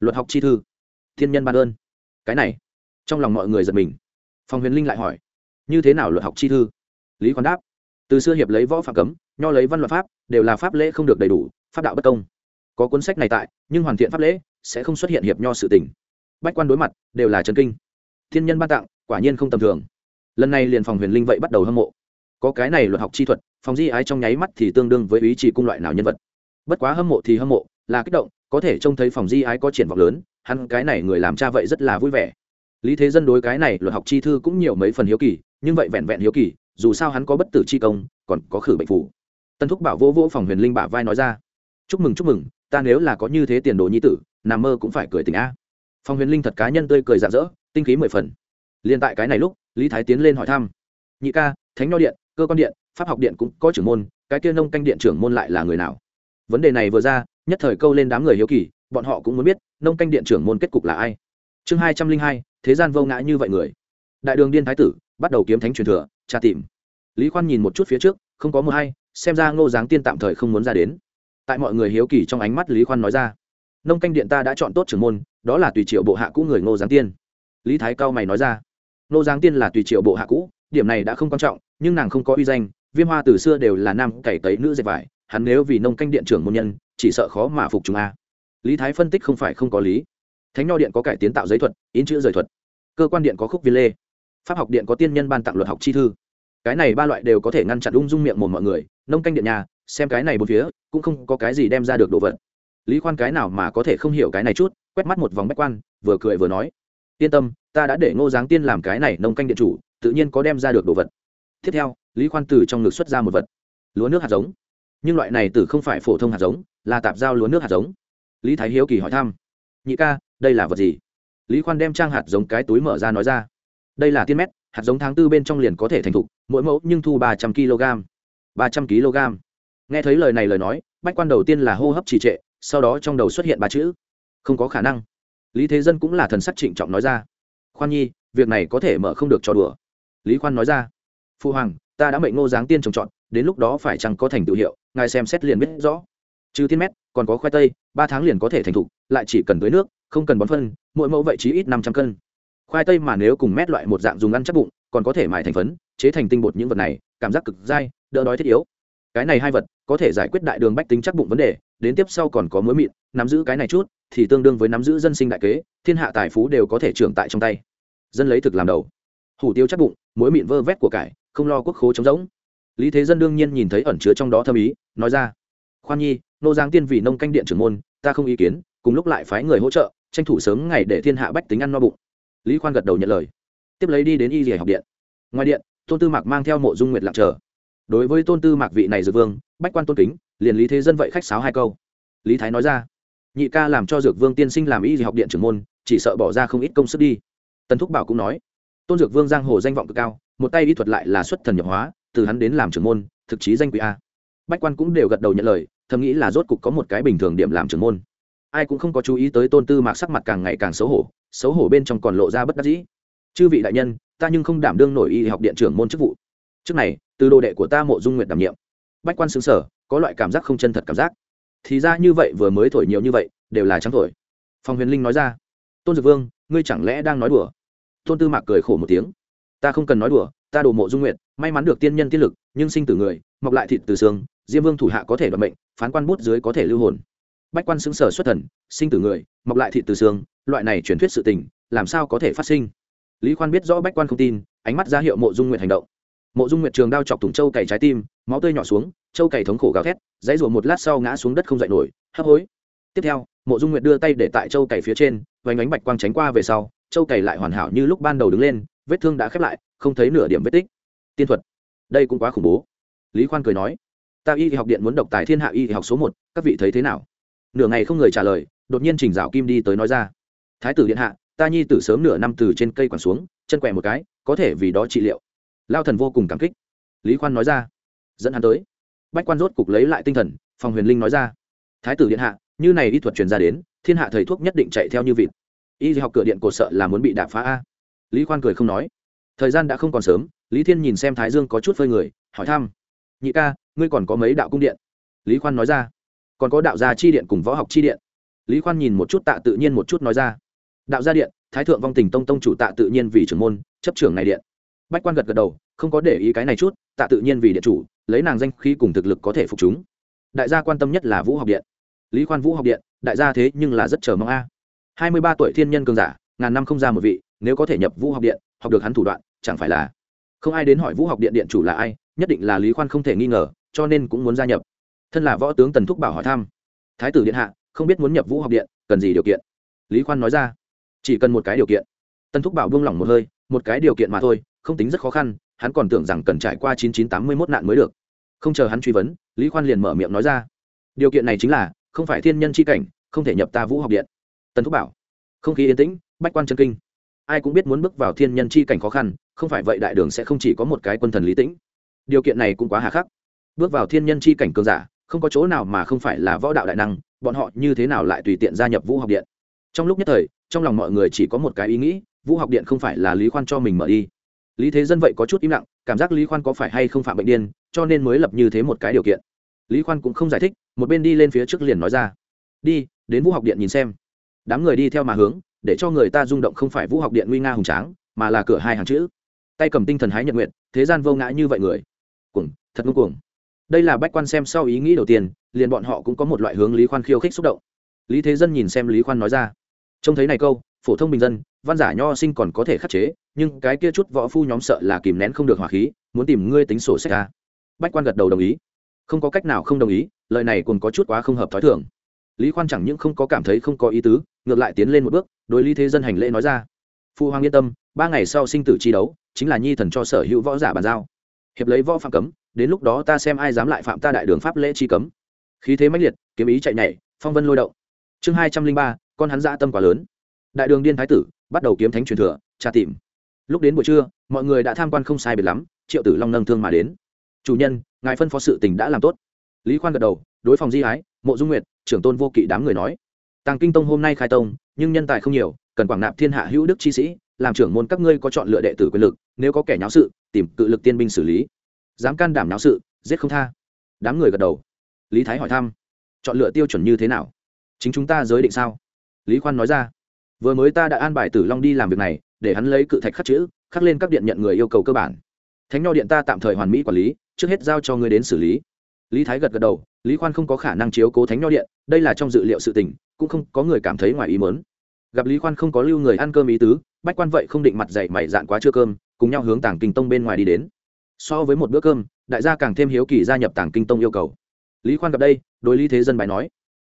Luật học chi thư. Thiên nhân ban ơn. Cái này, trong lòng mọi người giật mình. Phòng huyền linh lại hỏi, như thế nào luật học chi thư? Lý khoan đáp, từ xưa hiệp lấy võ phạm cấm, nho lấy văn luật pháp, đều là pháp lễ không được đầy đủ, pháp đạo bất công. Có cuốn sách này tại, nhưng hoàn thiện pháp lễ sẽ không xuất hiện hiệp nho sự tình. Bách quan đối mặt, đều là trần kinh. Thiên nhân ban tặng, quả nhiên không tầm thường. Lần này liền phòng huyền linh vậy bắt đầu hâm mộ. Có cái này luật học chi thuật phòng di ái trong nháy mắt thì tương đương với ý chỉ cung loại nào nhân vật. Bất quá hâm mộ thì hâm mộ, là kích động, có thể trông thấy phòng di ái có triển vọng lớn, hắn cái này người làm cha vậy rất là vui vẻ. Lý thế dân đối cái này luật học chi thư cũng nhiều mấy phần hiếu kỳ, nhưng vậy vẹn vẹn hiếu kỳ, dù sao hắn có bất tử chi công, còn có khử bệnh phủ. Tân thúc bảo vỗ vỗ phòng huyền linh bả vai nói ra, chúc mừng chúc mừng, ta nếu là có như thế tiền đồ nhi tử, nằm mơ cũng phải cười tình a. Phòng huyền linh thật cá nhân tươi cười rạng rỡ, tinh khí mười phần. Liên tại cái này lúc, lý thái tiến lên hỏi thăm, nhị ca, thánh nho điện, cơ quan điện pháp học điện cũng có trưởng môn, cái kia nông canh điện trưởng môn lại là người nào? Vấn đề này vừa ra, nhất thời câu lên đám người hiếu kỳ, bọn họ cũng muốn biết, nông canh điện trưởng môn kết cục là ai? Chương hai trăm linh hai, thế gian vô ngã như vậy người. Đại đường điên thái tử, bắt đầu kiếm thánh truyền thừa, tra tìm. Lý khoan nhìn một chút phía trước, không có mờ hay, xem ra ngô giáng tiên tạm thời không muốn ra đến. Tại mọi người hiếu kỳ trong ánh mắt lý khoan nói ra, nông canh điện ta đã chọn tốt trưởng môn, đó là tùy triệu bộ hạ cũ người ngô giáng tiên. Lý thái cao mày nói ra, ngô giáng tiên là tùy triệu bộ hạ cũ, điểm này đã không quan trọng, nhưng nàng không có uy danh viêm hoa từ xưa đều là nam cày tấy nữ dệt vải, hắn nếu vì nông canh điện trưởng môn nhân, chỉ sợ khó mà phục chúng a. Lý thái phân tích không phải không có lý. Thánh nho điện có cải tiến tạo giấy thuật, in chữ rời thuật. Cơ quan điện có khúc viên lê. Pháp học điện có tiên nhân ban tặng luật học chi thư. Cái này ba loại đều có thể ngăn chặn ung dung miệng một mọi người, nông canh điện nhà, xem cái này bốn phía, cũng không có cái gì đem ra được đồ vật. Lý khoan cái nào mà có thể không hiểu cái này chút, quét mắt một vòng bách quan, vừa cười vừa nói. Yên tâm, ta đã để ngô giáng tiên làm cái này nông canh điện chủ, tự nhiên có đem ra được đồ vật. Tiếp theo lý khoan từ trong ngực xuất ra một vật. Lúa nước hạt giống. Nhưng loại này từ không phải phổ thông hạt giống, là tạp giao lúa nước hạt giống. Lý thái hiếu kỳ hỏi thăm. Nhị ca, đây là vật gì? Lý khoan đem trang hạt giống cái túi mở ra nói ra. Đây là tiên mét, hạt giống tháng tư bên trong liền có thể thành thục, mỗi mẫu nhưng thu ba trăm kg ba trăm kg nghe thấy lời này lời nói, bách quan đầu tiên là hô hấp trì trệ, sau đó trong đầu xuất hiện ba chữ. Không có khả năng. Lý thế dân cũng là thần sắc trịnh trọng nói ra. Khoan nhi, việc này có thể mở không được trò đùa. Lý khoan nói ra. Phu hoàng ta đã mệnh ngô giáng tiên trồng trọt, đến lúc đó phải chăng có thành tự hiệu, ngài xem xét liền biết rõ. Trừ thiên mét, còn có khoai tây, ba tháng liền có thể thành thục, lại chỉ cần tưới nước, không cần bón phân, mỗi mẫu vậy chí ít năm trăm cân. Khoai tây mà nếu cùng mét loại một dạng dùng ăn chắc bụng, còn có thể mài thành phấn, chế thành tinh bột những vật này, cảm giác cực dai, đỡ đói thiết yếu. Cái này hai vật, có thể giải quyết đại đường bách tính chắc bụng vấn đề, đến tiếp sau còn có mối mịn, nắm giữ cái này chút, thì tương đương với nắm giữ dân sinh đại kế, thiên hạ tài phú đều có thể trưởng tại trong tay. Dân lấy thực làm đầu. Hủ tiêu chắc bụng, mối mịn vơ vét của cải không lo quốc khố trống rỗng. Lý thế dân đương nhiên nhìn thấy ẩn chứa trong đó thâm ý, nói ra, khoan nhi, nô giang tiên vì nông canh điện trưởng môn, ta không ý kiến, cùng lúc lại phái người hỗ trợ, tranh thủ sớm ngày để thiên hạ bách tính ăn no bụng. Lý khoan gật đầu nhận lời. Tiếp lấy đi đến y dì học điện. Ngoài điện, tôn tư mạc mang theo mộ dung nguyệt lặng chờ. Đối với tôn tư mạc vị này dược vương, bách quan tôn kính, liền lý thế dân vậy khách sáo hai câu. Lý thái nói ra, nhị ca làm cho dược vương tiên sinh làm y dì học điện trưởng môn, chỉ sợ bỏ ra không ít công sức đi. Tần thúc bảo cũng nói, tôn dược vương giang hồ danh vọng cực cao một tay y thuật lại là xuất thần nhập hóa, từ hắn đến làm trưởng môn, thực chí danh quý a. Bách quan cũng đều gật đầu nhận lời, thầm nghĩ là rốt cục có một cái bình thường điểm làm trưởng môn. Ai cũng không có chú ý tới tôn tư mạc sắc mặt càng ngày càng xấu hổ xấu hổ bên trong còn lộ ra bất đắc dĩ. Chư vị đại nhân, ta nhưng không đảm đương nổi y học điện trưởng môn chức vụ. Trước này, từ đồ đệ của ta mộ dung nguyện đảm nhiệm. Bách quan xứng sở có loại cảm giác không chân thật cảm giác. Thì ra như vậy, vừa mới thổi nhiều như vậy, đều là trắng thổi. Phong huyền linh nói ra. Tôn dược vương, ngươi chẳng lẽ đang nói đùa? Tôn tư mạc cười khổ một tiếng ta không cần nói đùa ta đổ mộ dung nguyện, may mắn được tiên nhân tiên lực nhưng sinh từ người mọc lại thịt từ xương diêm vương thủ hạ có thể đoạt mệnh phán quan bút dưới có thể lưu hồn. Bách quan xứng sở xuất thần sinh từ người mọc lại thịt từ xương loại này truyền thuyết sự tình làm sao có thể phát sinh? Lý khoan biết rõ bách quan không tin ánh mắt ra hiệu mộ dung nguyện hành động. Mộ dung nguyệt trường đao chọc thủng châu cày trái tim máu tươi nhỏ xuống châu cày thống khổ gào thét dãy ruộng một lát sau ngã xuống đất không dậy nổi hấp hối. Tiếp theo mộ dung nguyệt đưa tay để tại châu cày phía trên vánh ánh bạch quang tránh qua về sau châu cày lại hoàn hảo như lúc ban đầu đứng lên vết thương đã khép lại, không thấy nửa điểm vết tích. Tiên thuật. Đây cũng quá khủng bố. Lý khoan cười nói, ta y học điện muốn độc tài thiên hạ y học số một, các vị thấy thế nào? Nửa ngày không người trả lời, đột nhiên trình dạo kim đi tới nói ra, thái tử điện hạ, ta nhi tử sớm nửa năm từ trên cây quẳng xuống, chân quẹ một cái, có thể vì đó trị liệu. Lao thần vô cùng cảm kích. Lý khoan nói ra, dẫn hắn tới. Bách quan rốt cục lấy lại tinh thần phòng huyền linh nói ra, thái tử điện hạ, như này y thuật truyền ra đến, thiên hạ thầy thuốc nhất định chạy theo như vịt. Y học cửa điện cổ sợ là muốn bị đạp phá a lý khoan cười không nói. Thời gian đã không còn sớm, lý thiên nhìn xem thái dương có chút phơi người, hỏi thăm. Nhị ca, ngươi còn có mấy đạo cung điện? Lý khoan nói ra. Còn có đạo gia chi điện cùng võ học chi điện. Lý khoan nhìn một chút tạ tự nhiên một chút nói ra. Đạo gia điện, thái thượng vong tình tông tông chủ tạ tự nhiên vì trưởng môn, chấp trưởng này điện. Bách quan gật gật đầu, không có để ý cái này chút, tạ tự nhiên vì điện chủ, lấy nàng danh khí cùng thực lực có thể phục chúng. Đại gia quan tâm nhất là vũ học điện. Lý khoan vũ học điện, đại gia thế nhưng là rất chờ mong a. Hai mươi ba tuổi thiên nhân cường giả, ngàn năm không ra một vị nếu có thể nhập vũ học điện, học được hắn thủ đoạn, chẳng phải là không ai đến hỏi vũ học điện điện chủ là ai, nhất định là lý khoan không thể nghi ngờ, cho nên cũng muốn gia nhập. Thân là võ tướng tần thúc bảo hỏi thăm. Thái tử điện hạ, không biết muốn nhập vũ học điện, cần gì điều kiện? Lý khoan nói ra. Chỉ cần một cái điều kiện. Tần thúc bảo buông lỏng một hơi, một cái điều kiện mà thôi, không tính rất khó khăn, hắn còn tưởng rằng cần trải qua chín chín tám mươi mốt nạn mới được. Không chờ hắn truy vấn, lý khoan liền mở miệng nói ra. Điều kiện này chính là, không phải thiên nhân c h i cảnh, không thể nhập ta vũ học điện. Tần thúc bảo. Không khí yên tĩnh, bách quan chân kinh ai cũng biết muốn bước vào thiên nhân chi cảnh khó khăn, không phải vậy đại đường sẽ không chỉ có một cái quân thần lý tĩnh. Điều kiện này cũng quá hà khắc. Bước vào thiên nhân chi cảnh cường giả, không có chỗ nào mà không phải là võ đạo đại năng, bọn họ như thế nào lại tùy tiện gia nhập vũ học điện? Trong lúc nhất thời, trong lòng mọi người chỉ có một cái ý nghĩ, vũ học điện không phải là lý khoan cho mình mở đi. Lý thế dân vậy có chút im lặng, cảm giác lý khoan có phải hay không phạm bệnh điên, cho nên mới lập như thế một cái điều kiện. Lý khoan cũng không giải thích, một bên đi lên phía trước liền nói ra. Đi, đến vũ học điện nhìn xem. Đám người đi theo mà hướng để cho người ta rung động không phải vũ học điện nguy nga hùng tráng, mà là cửa hai hàng chữ. Tay cầm tinh thần hái nhật nguyện thế gian vô ngã như vậy người. Cuồng, thật ngưng cuồng. Đây là bách quan xem sau ý nghĩ đầu tiên, liền bọn họ cũng có một loại hướng lý khoan khiêu khích xúc động. Lý thế dân nhìn xem lý khoan nói ra. Trông thấy này câu, phổ thông bình dân, văn giả nho sinh còn có thể khắc chế, nhưng cái kia chút võ phu nhóm sợ là kìm nén không được hỏa khí, muốn tìm ngươi tính sổ sách ra. Bách quan gật đầu đồng ý. Không có cách nào không đồng ý, lời này còn có chút quá không hợp t h ó i thường. Lý khoan chẳng những không có cảm thấy không có ý tứ, ngược lại tiến lên một bước đối lý thế dân hành lễ nói ra. Phu hoàng yên tâm, ba ngày sau sinh tử chi đấu, chính là nhi thần cho sở hữu võ giả bàn giao. Hiệp lấy võ phạm cấm, đến lúc đó ta xem ai dám lại phạm ta đại đường pháp lễ chi cấm. Khí thế mãnh liệt, kiếm ý chạy nhảy, phong vân lôi động. Chương hai trăm linh ba, con hắn dã tâm quá lớn. Đại đường điên thái tử, bắt đầu kiếm thánh truyền thừa, tra tìm. Lúc đến buổi trưa, mọi người đã tham quan không sai biệt lắm, triệu tử long nâng thương mà đến. Chủ nhân, ngài phân phó sự tình đã làm tốt. Lý khoan gật đầu, đối phòng di ái, mộ dung nguyệt, trưởng tôn vô kỵ đám người nói tàng kinh tông hôm nay khai tông, nhưng nhân tài không nhiều, cần quảng nạp thiên hạ hữu đức chi sĩ, làm trưởng môn các ngươi có chọn lựa đệ tử quyền lực, nếu có kẻ nháo sự, tìm cự lực tiên binh xử lý. Dám can đảm nháo sự, giết không tha. Đám người gật đầu. Lý thái hỏi thăm, chọn lựa tiêu chuẩn như thế nào? Chính chúng ta giới định sao? Lý khoan nói ra, vừa mới ta đã an bài tử long đi làm việc này, để hắn lấy cự thạch khắc chữ, khắc lên các điện nhận người yêu cầu cơ bản. Thánh nho điện ta tạm thời hoàn mỹ quản lý, trước hết giao cho ngươi đến xử lý lý thái gật gật đầu, lý khoan không có khả năng chiếu cố thánh nho điện, đây là trong dự liệu sự tình, cũng không có người cảm thấy ngoài ý mớn gặp lý khoan không có lưu người ăn cơm ý tứ, bách quan vậy không định mặt dậy mày dạn quá chưa cơm, cùng nhau hướng tàng kinh tông bên ngoài đi đến. So với một bữa cơm, đại gia càng thêm hiếu kỳ gia nhập tàng kinh tông yêu cầu. Lý khoan gặp đây, đối lý thế dân bài nói,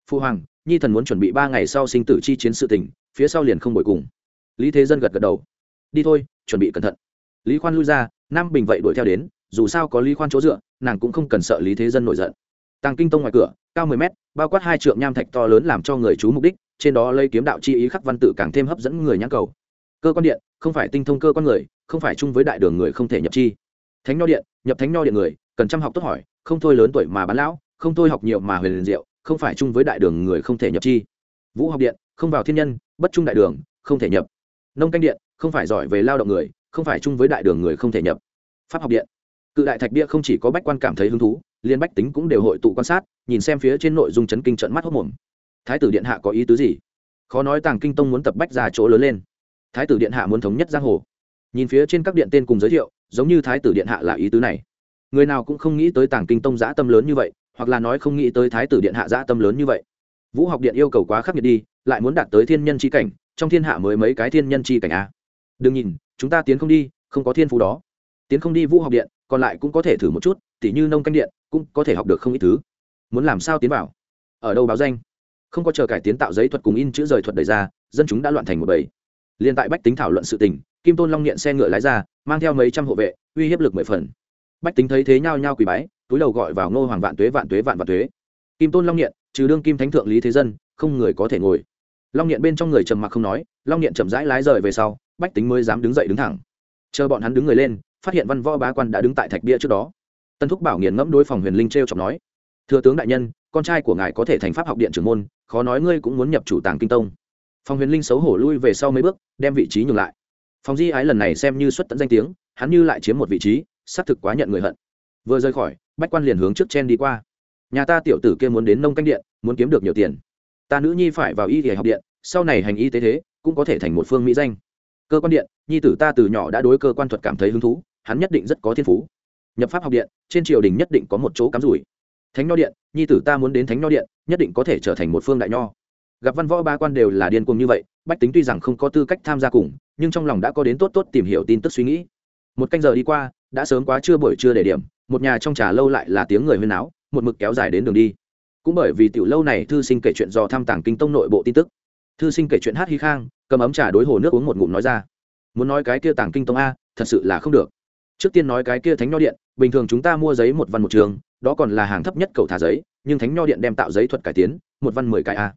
phu hoàng, nhi thần muốn chuẩn bị ba ngày sau sinh tử chi chiến sự tình, phía sau liền không bồi cùng. Lý thế dân gật gật đầu, đi thôi, chuẩn bị cẩn thận. Lý khoan lui ra, nam bình vậy đuổi theo đến, dù sao có lý khoan chỗ dựa nàng cũng không cần sợ lý thế dân nổi giận. Tàng kinh tông ngoài cửa, cao mười mét, bao quát hai trượng nham thạch to lớn làm cho người chú mục đích, trên đó lấy kiếm đạo chi ý khắc văn tự càng thêm hấp dẫn người nhãn cầu. Cơ quan điện, không phải tinh thông cơ quan người, không phải chung với đại đường người không thể nhập chi. Thánh nho điện, nhập thánh nho điện người, cần chăm học tốt hỏi, không thôi lớn tuổi mà bán lão, không thôi học nhiều mà huyền liền diệu, không phải chung với đại đường người không thể nhập chi. Vũ học điện, không vào thiên nhân, bất trung đại đường, không thể nhập. Nông canh điện, không phải giỏi về lao động người, không phải chung với đại đường người không thể nhập. Pháp học điện cự đại thạch bia không chỉ có bách quan cảm thấy hứng thú, liên bách tính cũng đều hội tụ quan sát, nhìn xem phía trên nội dung chấn kinh trận mắt hốc mồm. Thái tử điện hạ có ý tứ gì? Khó nói tàng kinh tông muốn tập bách ra chỗ lớn lên. Thái tử điện hạ muốn thống nhất giang hồ. Nhìn phía trên các điện tên cùng giới thiệu, giống như thái tử điện hạ là ý tứ này. Người nào cũng không nghĩ tới tàng kinh tông giã tâm lớn như vậy, hoặc là nói không nghĩ tới thái tử điện hạ giã tâm lớn như vậy. Vũ học điện yêu cầu quá khắc nghiệt đi, lại muốn đạt tới thiên nhân c h i cảnh, trong thiên hạ mới mấy cái thiên nhân c h i cảnh a đừng nhìn, chúng ta tiến không đi, không có thiên phú đó tiến không đi vũ học điện, còn lại cũng có thể thử một chút, tỉ như nông canh điện, cũng có thể học được không ít thứ. Muốn làm sao tiến vào? Ở đâu báo danh? Không có chờ cải tiến tạo giấy thuật cùng in chữ rời thuật đầy ra, dân chúng đã loạn thành một bầy. Liên tại bách tính thảo luận sự tình, kim tôn long nghiện xe ngựa lái ra, mang theo mấy trăm hộ vệ, uy hiếp lực mười phần. Bách tính thấy thế nhao nhao quỳ bái, túi đầu gọi vào ngô hoàng vạn tuế vạn tuế, vạn vạn tuế. Kim tôn long nghiện trừ đương kim thánh thượng lý thế dân, không người có thể ngồi. Long nghiện bên trong người trầm mặc không nói, long nghiện chậm rãi lái rời về sau, bách tính mới dám đứng dậy đứng thẳng. Chờ bọn hắn đứng người lên phát hiện văn võ bá quan đã đứng tại thạch bia trước đó. Tân thúc bảo nghiền ngẫm đối phòng huyền linh t r e o chọc nói, thừa tướng đại nhân, con trai của ngài có thể thành pháp học điện trưởng môn, khó nói ngươi cũng muốn nhập chủ tàng kinh tông. Phòng huyền linh xấu hổ lui về sau mấy bước, đem vị trí nhường lại. Phòng di ái lần này xem như xuất tận danh tiếng, hắn như lại chiếm một vị trí, xác thực quá nhận người hận. Vừa rời khỏi, bách quan liền hướng trước chen đi qua. Nhà ta tiểu tử kia muốn đến nông canh điện, muốn kiếm được nhiều tiền. Ta nữ nhi phải vào y y học điện, sau này hành y tế thế, cũng có thể thành một phương mỹ danh cơ quan điện, nhi tử ta từ nhỏ đã đối cơ quan thuật cảm thấy hứng thú, hắn nhất định rất có thiên phú. Nhập pháp học điện, trên triều đình nhất định có một chỗ cắm rủi. Thánh nho điện, nhi tử ta muốn đến thánh nho điện, nhất định có thể trở thành một phương đại nho. Gặp văn võ ba quan đều là điên cuồng như vậy, bách tính tuy rằng không có tư cách tham gia cùng, nhưng trong lòng đã có đến tốt tốt tìm hiểu tin tức suy nghĩ. Một canh giờ đi qua, đã sớm quá trưa buổi trưa để điểm, một nhà trong trà lâu lại là tiếng người huyên náo, một mực kéo dài đến đường đi. Cũng bởi vì tiểu lâu này thư sinh kể chuyện do tham tàng kinh tông nội bộ tin tức. Thư sinh kể chuyện hát hi khang cầm ấm trà đối hồ nước uống một ngụm nói ra. Muốn nói cái kia tàng kinh tông a, thật sự là không được. Trước tiên nói cái kia thánh nho điện, bình thường chúng ta mua giấy một văn một trường, đó còn là hàng thấp nhất cầu thả giấy, nhưng thánh nho điện đem tạo giấy thuật cải tiến, một văn mười cái a.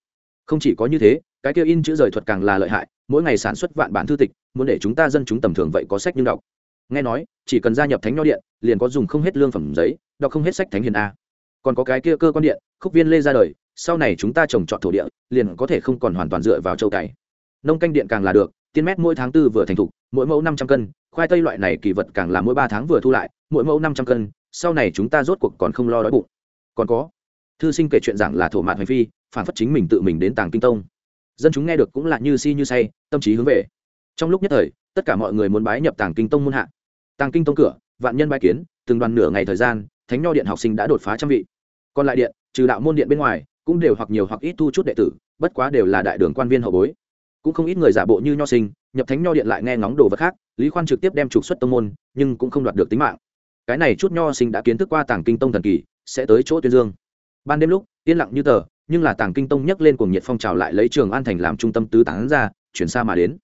Không chỉ có như thế, cái kia in chữ rời thuật càng là lợi hại, mỗi ngày sản xuất vạn bản thư tịch, muốn để chúng ta dân chúng tầm thường vậy có sách nhưng đọc. Nghe nói, chỉ cần gia nhập thánh nho điện, liền có dùng không hết lương phẩm giấy, đọc không hết sách thánh hiền a. Còn có cái kia cơ quan điện, khúc viên lê ra đời, sau này chúng ta trồng trọt thổ địa, liền có thể không còn hoàn toàn dựa vào châu cày nông canh điện càng là được, tiên mét mỗi tháng tư vừa thành thục, mỗi mẫu năm trăm cân, khoai tây loại này kỳ vật càng là mỗi ba tháng vừa thu lại, mỗi mẫu năm trăm cân, sau này chúng ta rốt cuộc còn không lo đói bụng. Còn có, thư sinh kể chuyện rằng là thổ mạn hành phi, phản phất chính mình tự mình đến tàng kinh tông. Dân chúng nghe được cũng là như si như say, tâm trí hướng về. Trong lúc nhất thời, tất cả mọi người muốn bái nhập tàng kinh tông môn hạ. Tàng kinh tông cửa, vạn nhân bái kiến, từng đoàn nửa ngày thời gian, thánh nho điện học sinh đã đột phá trăm vị. Còn lại điện, trừ đạo môn điện bên ngoài, cũng đều hoặc nhiều hoặc ít thu chút đệ tử, bất quá đều là đại đường quan viên hậu bối cũng không ít người giả bộ như nho sinh, nhập thánh nho điện lại nghe ngóng đồ vật khác, lý khoan trực tiếp đem trục xuất tông môn, nhưng cũng không đoạt được tính mạng. Cái này chút nho sinh đã kiến thức qua tàng kinh tông thần kỳ, sẽ tới chỗ tuyên dương. Ban đêm lúc, yên lặng như tờ, nhưng là tàng kinh tông nhấc lên cuồng nhiệt phong trào lại lấy trường an thành làm trung tâm tứ tán ra, chuyển xa mà đến.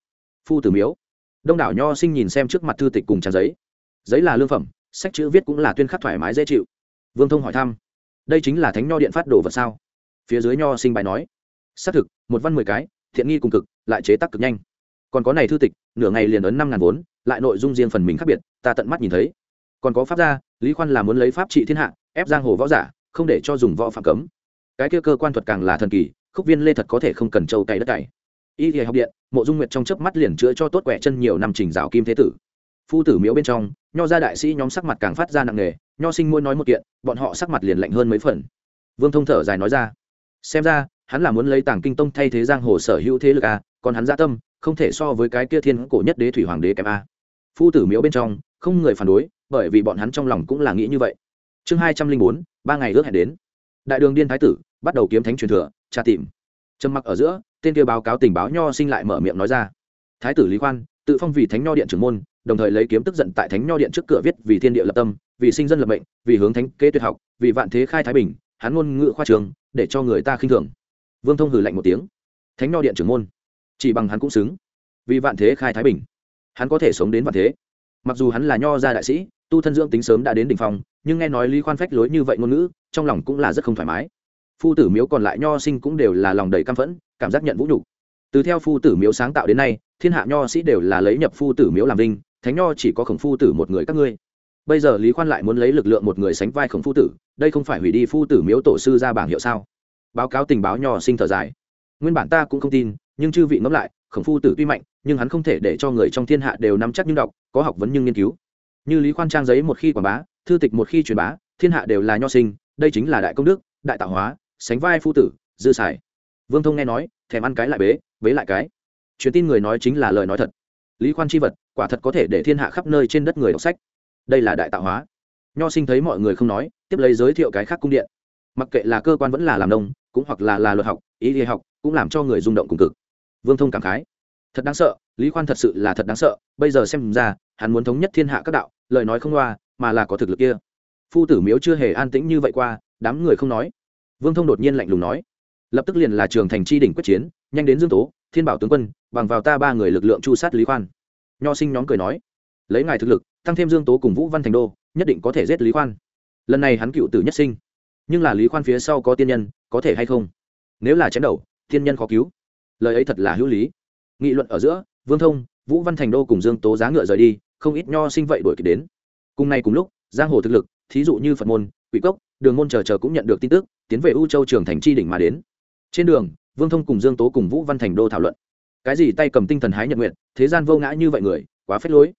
Phu tử miếu. Đông đảo nho sinh nhìn xem trước mặt thư tịch cùng trang giấy. Giấy là lương phẩm, sách chữ viết cũng là tuyên khắc thoải mái dễ chịu. Vương thông hỏi thăm, đây chính là thánh nho điện phát đồ vật sao? Phía dưới nho sinh bài nói, xác thực, một văn mười cái, thiện nghi cùng cực lại chế tác cực nhanh. Còn có này thư tịch, nửa ngày liền ấn năm ngàn vốn, lại nội dung riêng phần mình khác biệt, ta tận mắt nhìn thấy. Còn có pháp gia, lý khoan là muốn lấy pháp trị thiên hạ, ép giang hồ võ giả, không để cho dùng võ phạm cấm. Cái kia cơ quan thuật càng là thần kỳ, khúc viên lê thật có thể không cần trâu cày đất cày. Y thì học điện, mộ dung nguyệt trong chớp mắt liền chữa cho tốt quẻ chân nhiều năm trình rào kim thế tử. Phu tử miếu bên trong, nho gia đại sĩ nhóm sắc mặt càng phát ra nặng nề, nho sinh mỗi nói một kiện, bọn họ sắc mặt liền lạnh hơn mấy phần. Vương thông thở dài nói ra, xem ra, hắn là muốn lấy tàng kinh tông thay thế giang hồ sở hữu thế lực à? Còn hắn gia tâm, không thể so với cái kia thiên cổ nhất đế thủy hoàng đế kém a. Phu tử miếu bên trong, không người phản đối, bởi vì bọn hắn trong lòng cũng là nghĩ như vậy. Chương hai trăm linh bốn, ba ngày ước hẹn đến. Đại đường điên thái tử, bắt đầu kiếm thánh truyền thừa, tra tìm. Trầm mặc ở giữa, tên kia báo cáo tình báo nho sinh lại mở miệng nói ra. Thái tử lý khoan, tự phong vì thánh nho điện trưởng môn, đồng thời lấy kiếm tức giận tại thánh nho điện trước cửa viết vì thiên địa lập tâm, vì sinh dân lập mệnh, vì hướng thánh kế tuyệt học, vì vạn thế khai thái bình, hắn ngôn ngữ khoa trường, để cho người ta khinh thường. Vương thông hử lạnh một tiếng. Thánh nho điện trưởng môn chỉ bằng hắn cũng xứng. Vì vạn thế khai thái bình, hắn có thể sống đến vạn thế. Mặc dù hắn là nho gia đại sĩ, tu thân dưỡng tính sớm đã đến đ ỉ n h phong, nhưng nghe nói lý khoan phách lối như vậy ngôn ngữ, trong lòng cũng là rất không thoải mái. Phu tử miếu còn lại nho sinh cũng đều là lòng đầy căm phẫn, cảm giác nhận vũ nhục. Từ theo phu tử miếu sáng tạo đến nay, thiên hạ nho sĩ đều là lấy nhập phu tử miếu làm vinh, thánh nho chỉ có khổng phu tử một người các ngươi. Bây giờ lý khoan lại muốn lấy lực lượng một người sánh vai khổng phu tử, đây không phải hủy đi phu tử miếu tổ sư ra bảng hiệu sao? Báo cáo tình báo nho sinh thở dài. Nguyên bản ta cũng không tin nhưng chư vị ngẫm lại, khổng phu tử tuy mạnh, nhưng hắn không thể để cho người trong thiên hạ đều nắm chắc nhưng đọc, có học vấn nhưng nghiên cứu. Như lý khoan trang giấy một khi quảng bá, thư tịch một khi truyền bá, thiên hạ đều là nho sinh, đây chính là đại công đức, đại tạo hóa, sánh vai phu tử, dư sải vương thông nghe nói, thèm ăn cái lại bế bế lại cái. Truyền tin người nói chính là lời nói thật. Lý khoan chi vật, quả thật có thể để thiên hạ khắp nơi trên đất người đọc sách. Đây là đại tạo hóa. Nho sinh thấy mọi người không nói, tiếp lấy giới thiệu cái khác cung điện. Mặc kệ là cơ quan vẫn là làm nông, cũng hoặc là là luật học, ý lý học, cũng làm cho người rung động cùng cực vương thông cảm khái. Thật đáng sợ, lý khoan thật sự là thật đáng sợ, bây giờ xem ra, hắn muốn thống nhất thiên hạ các đạo, lời nói không loa, mà là có thực lực kia. Phu tử miếu chưa hề an tĩnh như vậy qua, đám người không nói. Vương thông đột nhiên lạnh lùng nói. Lập tức liền là trường thành tri đỉnh quyết chiến, nhanh đến dương tố, thiên bảo tướng quân, bằng vào ta ba người lực lượng chu sát lý khoan. Nho sinh nhóm cười nói. Lấy ngài thực lực, tăng thêm dương tố cùng vũ văn thành đô, nhất định có thể giết lý khoan. Lần này hắn cựu tử nhất sinh. Nhưng là lý khoan phía sau có tiên nhân, có thể hay không? Nếu là chém đầu, tiên nhân khó cứu lời ấy thật là hữu lý. Nghị luận ở giữa, vương thông, vũ văn thành đô cùng dương tố giá ngựa rời đi, không ít nho sinh vậy đuổi kịp đến. Cùng ngày cùng lúc, giang hồ thực lực, thí dụ như phật môn, quỷ cốc, đường môn chờ chờ cũng nhận được tin tức, tiến về u châu trường thành tri đỉnh mà đến. Trên đường, vương thông cùng dương tố cùng vũ văn thành đô thảo luận. Cái gì tay cầm tinh thần hái nhật nguyện thế gian vô ngã như vậy người, quá phết lối.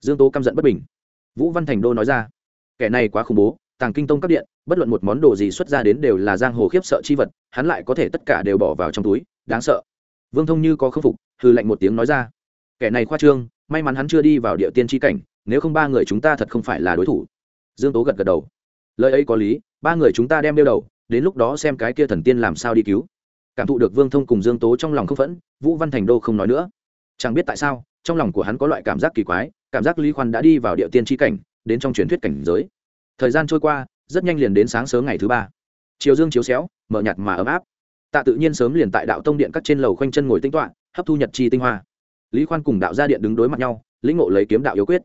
Dương tố căm giận bất bình. Vũ văn thành đô nói ra, kẻ này quá khủng bố, tàng kinh tông các điện, bất luận một món đồ gì xuất ra đến đều là giang hồ khiếp sợ chi vật, hắn lại có thể tất cả đều bỏ vào trong túi, đáng sợ vương thông như có khâm phục hư lệnh một tiếng nói ra. Kẻ này khoa trương, may mắn hắn chưa đi vào địa tiên tri cảnh, nếu không ba người chúng ta thật không phải là đối thủ. Dương tố gật gật đầu. Lời ấy có lý, ba người chúng ta đem đeo đầu, đến lúc đó xem cái kia thần tiên làm sao đi cứu. Cảm thụ được vương thông cùng dương tố trong lòng không phẫn, vũ văn thành đô không nói nữa. Chẳng biết tại sao, trong lòng của hắn có loại cảm giác kỳ quái, cảm giác lý khoan đã đi vào địa tiên tri cảnh, đến trong truyền thuyết cảnh giới. Thời gian trôi qua, rất nhanh liền đến sáng sớm ngày thứ ba. Chiều dương chiếu xéo, mở nhạt mà ấm áp tạ tự nhiên sớm liền tại đạo tông điện các trên lầu khoanh chân ngồi tinh toạ hấp thu nhật chi tinh hoa. Lý khoan cùng đạo gia điện đứng đối mặt nhau, lĩnh ngộ lấy kiếm đạo yếu quyết.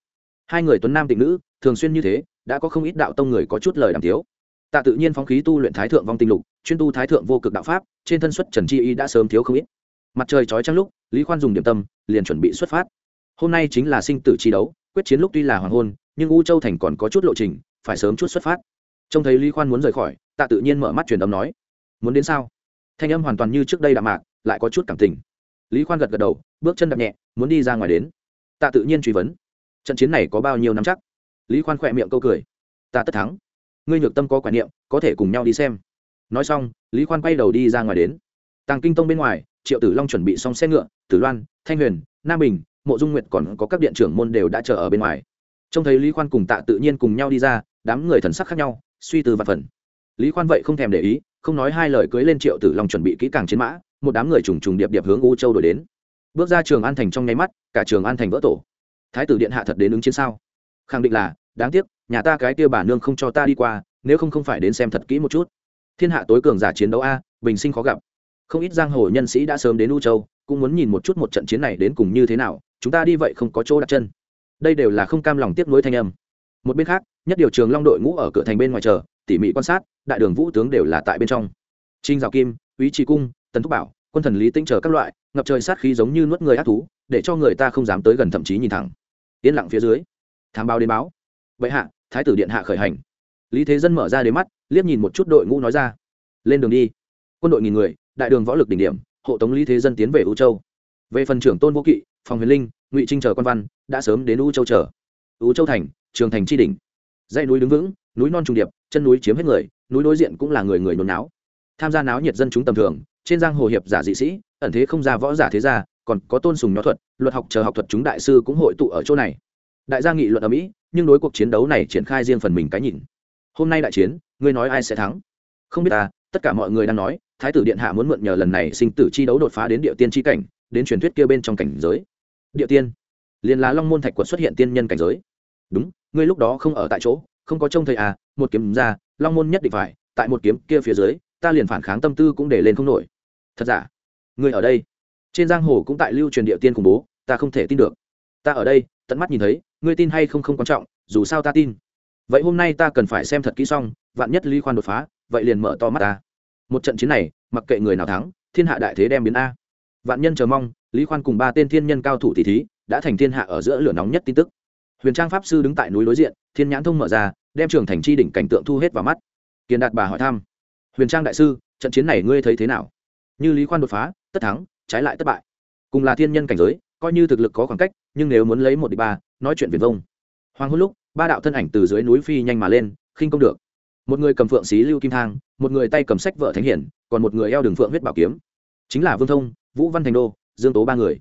Hai người tuấn nam tịnh nữ, thường xuyên như thế, đã có không ít đạo tông người có chút lời đàm tiếu. Tạ tự nhiên phóng khí tu luyện thái thượng vong tinh lục, chuyên tu thái thượng vô cực đạo pháp, trên thân xuất trần chi y đã sớm thiếu không ít. Mặt trời chói trăng lúc, lý khoan dùng điểm tâm, liền chuẩn bị xuất phát. Hôm nay chính là sinh tử chi đấu, quyết chiến lúc tuy là hoàng hôn, nhưng u châu thành còn có chút lộ trình, phải sớm chút xuất phát. Trông thấy lý khoan muốn rời khỏi, tạ tự nhiên mở mắt truyền âm nói, muốn đến sao? Thanh âm hoàn toàn như trước đây đạm mạc, lại có chút cảm tình. Lý khoan gật gật đầu, bước chân đập nhẹ, muốn đi ra ngoài đến. Tạ tự nhiên truy vấn. Trận chiến này có bao nhiêu năm chắc? Lý khoan khỏe miệng câu cười. Ta tất thắng. Ngươi nhược tâm có quả niệm, có thể cùng nhau đi xem. Nói xong, lý khoan quay đầu đi ra ngoài đến. Tàng kinh tông bên ngoài, triệu tử long chuẩn bị xong xe ngựa, tử loan, thanh huyền, nam bình, mộ dung nguyệt còn có các điện trưởng môn đều đã chờ ở bên ngoài. Trông thấy lý khoan cùng tạ tự nhiên cùng nhau đi ra, đám người thần sắc khác nhau, suy tư và phần. Lý khoan vậy không thèm để ý không nói hai lời cưới lên triệu tử long chuẩn bị kỹ càng chiến mã, một đám người trùng trùng điệp điệp hướng u châu đổi đến. Bước ra trường an thành trong nháy mắt, cả trường an thành vỡ tổ. Thái tử điện hạ thật đến ứng chiến sao? Khẳng định là, đáng tiếc, nhà ta cái kia bà nương không cho ta đi qua, nếu không không phải đến xem thật kỹ một chút. Thiên hạ tối cường giả chiến đấu a, bình sinh khó gặp. Không ít giang hồ nhân sĩ đã sớm đến u châu, cũng muốn nhìn một chút một trận chiến này đến cùng như thế nào, chúng ta đi vậy không có chỗ đặt chân. Đây đều là không cam lòng tiếp nối thanh âm. Một bên khác, nhất điều trường long đội ngũ ở cửa thành bên ngoài chờ tỉ mỉ quan sát, đại đường vũ tướng đều là tại bên trong. Trinh giáo kim ý trí cung, tần thúc bảo, quân thần lý tinh chờ các loại, ngập trời sát khí giống như nuốt người ác thú, để cho người ta không dám tới gần thậm chí nhìn thẳng. Yên lặng phía dưới, thám báo đến báo. Vậy hạ, thái tử điện hạ khởi hành. Lý thế dân mở ra đến mắt, liếc nhìn một chút đội ngũ nói ra. Lên đường đi. Quân đội nghìn người, đại đường võ lực đỉnh điểm, hộ tống lý thế dân tiến về u châu. Về phần trưởng tôn vô kỵ, phòng huyền linh, ngụy trinh chờ quan văn, đã sớm đến u châu chờ. U châu thành, trường thành tri đỉnh. Dãy núi đứng vững, núi non trùng điệp chân núi chiếm hết người, núi đối diện cũng là người người nôn náo. Tham gia náo nhiệt dân chúng tầm thường, trên giang hồ hiệp giả dị sĩ, ẩn thế không ra võ giả thế gia, còn có tôn sùng nho thuật, luật học chờ học thuật chúng đại sư cũng hội tụ ở chỗ này. Đại gia nghị luận ở mỹ, nhưng đối cuộc chiến đấu này triển khai riêng phần mình cái nhìn. Hôm nay đại chiến, ngươi nói ai sẽ thắng? Không biết ta, tất cả mọi người đang nói, thái tử điện hạ muốn mượn nhờ lần này sinh tử chi đấu đột phá đến địa tiên chi cảnh, đến truyền thuyết kia bên trong cảnh giới. Địa tiên, liền là long môn thạch quật xuất hiện tiên nhân cảnh giới. Đúng, ngươi lúc đó không ở tại chỗ không có trông thấy à một kiếm ra, long môn nhất định phải, tại một kiếm kia phía dưới, ta liền phản kháng tâm tư cũng để lên không nổi. Thật giả? Ngươi ở đây. Trên giang hồ cũng tại lưu truyền địa tiên khủng bố, ta không thể tin được. Ta ở đây, tận mắt nhìn thấy, ngươi tin hay không không quan trọng, dù sao ta tin. Vậy hôm nay ta cần phải xem thật kỹ xong, vạn nhất lý khoan đột phá, vậy liền mở to mắt ta. Một trận chiến này, mặc kệ người nào thắng, thiên hạ đại thế đem biến a. Vạn nhân chờ mong, lý khoan cùng ba tên thiên nhân cao thủ tỷ thí, đã thành thiên hạ ở giữa lửa nóng nhất tin tức. Huyền trang pháp sư đứng tại núi đối diện thiên nhãn thông mở ra, đem trường thành chi đỉnh cảnh tượng thu hết vào mắt. Kiền đạt bà hỏi thăm, huyền trang đại sư, trận chiến này ngươi thấy thế nào? Như lý khoan đột phá, tất thắng, trái lại thất bại. Cùng là thiên nhân cảnh giới, coi như thực lực có khoảng cách, nhưng nếu muốn lấy một địch ba, nói chuyện viền vông. Hoàng hôn lúc, ba đạo thân ảnh từ dưới núi phi nhanh mà lên, khinh công được. Một người cầm phượng xí lưu kim thang, một người tay cầm sách vợ thánh hiển, còn một người eo đường phượng huyết bảo kiếm. Chính là vương thông, vũ văn thành đô, dương tố ba người.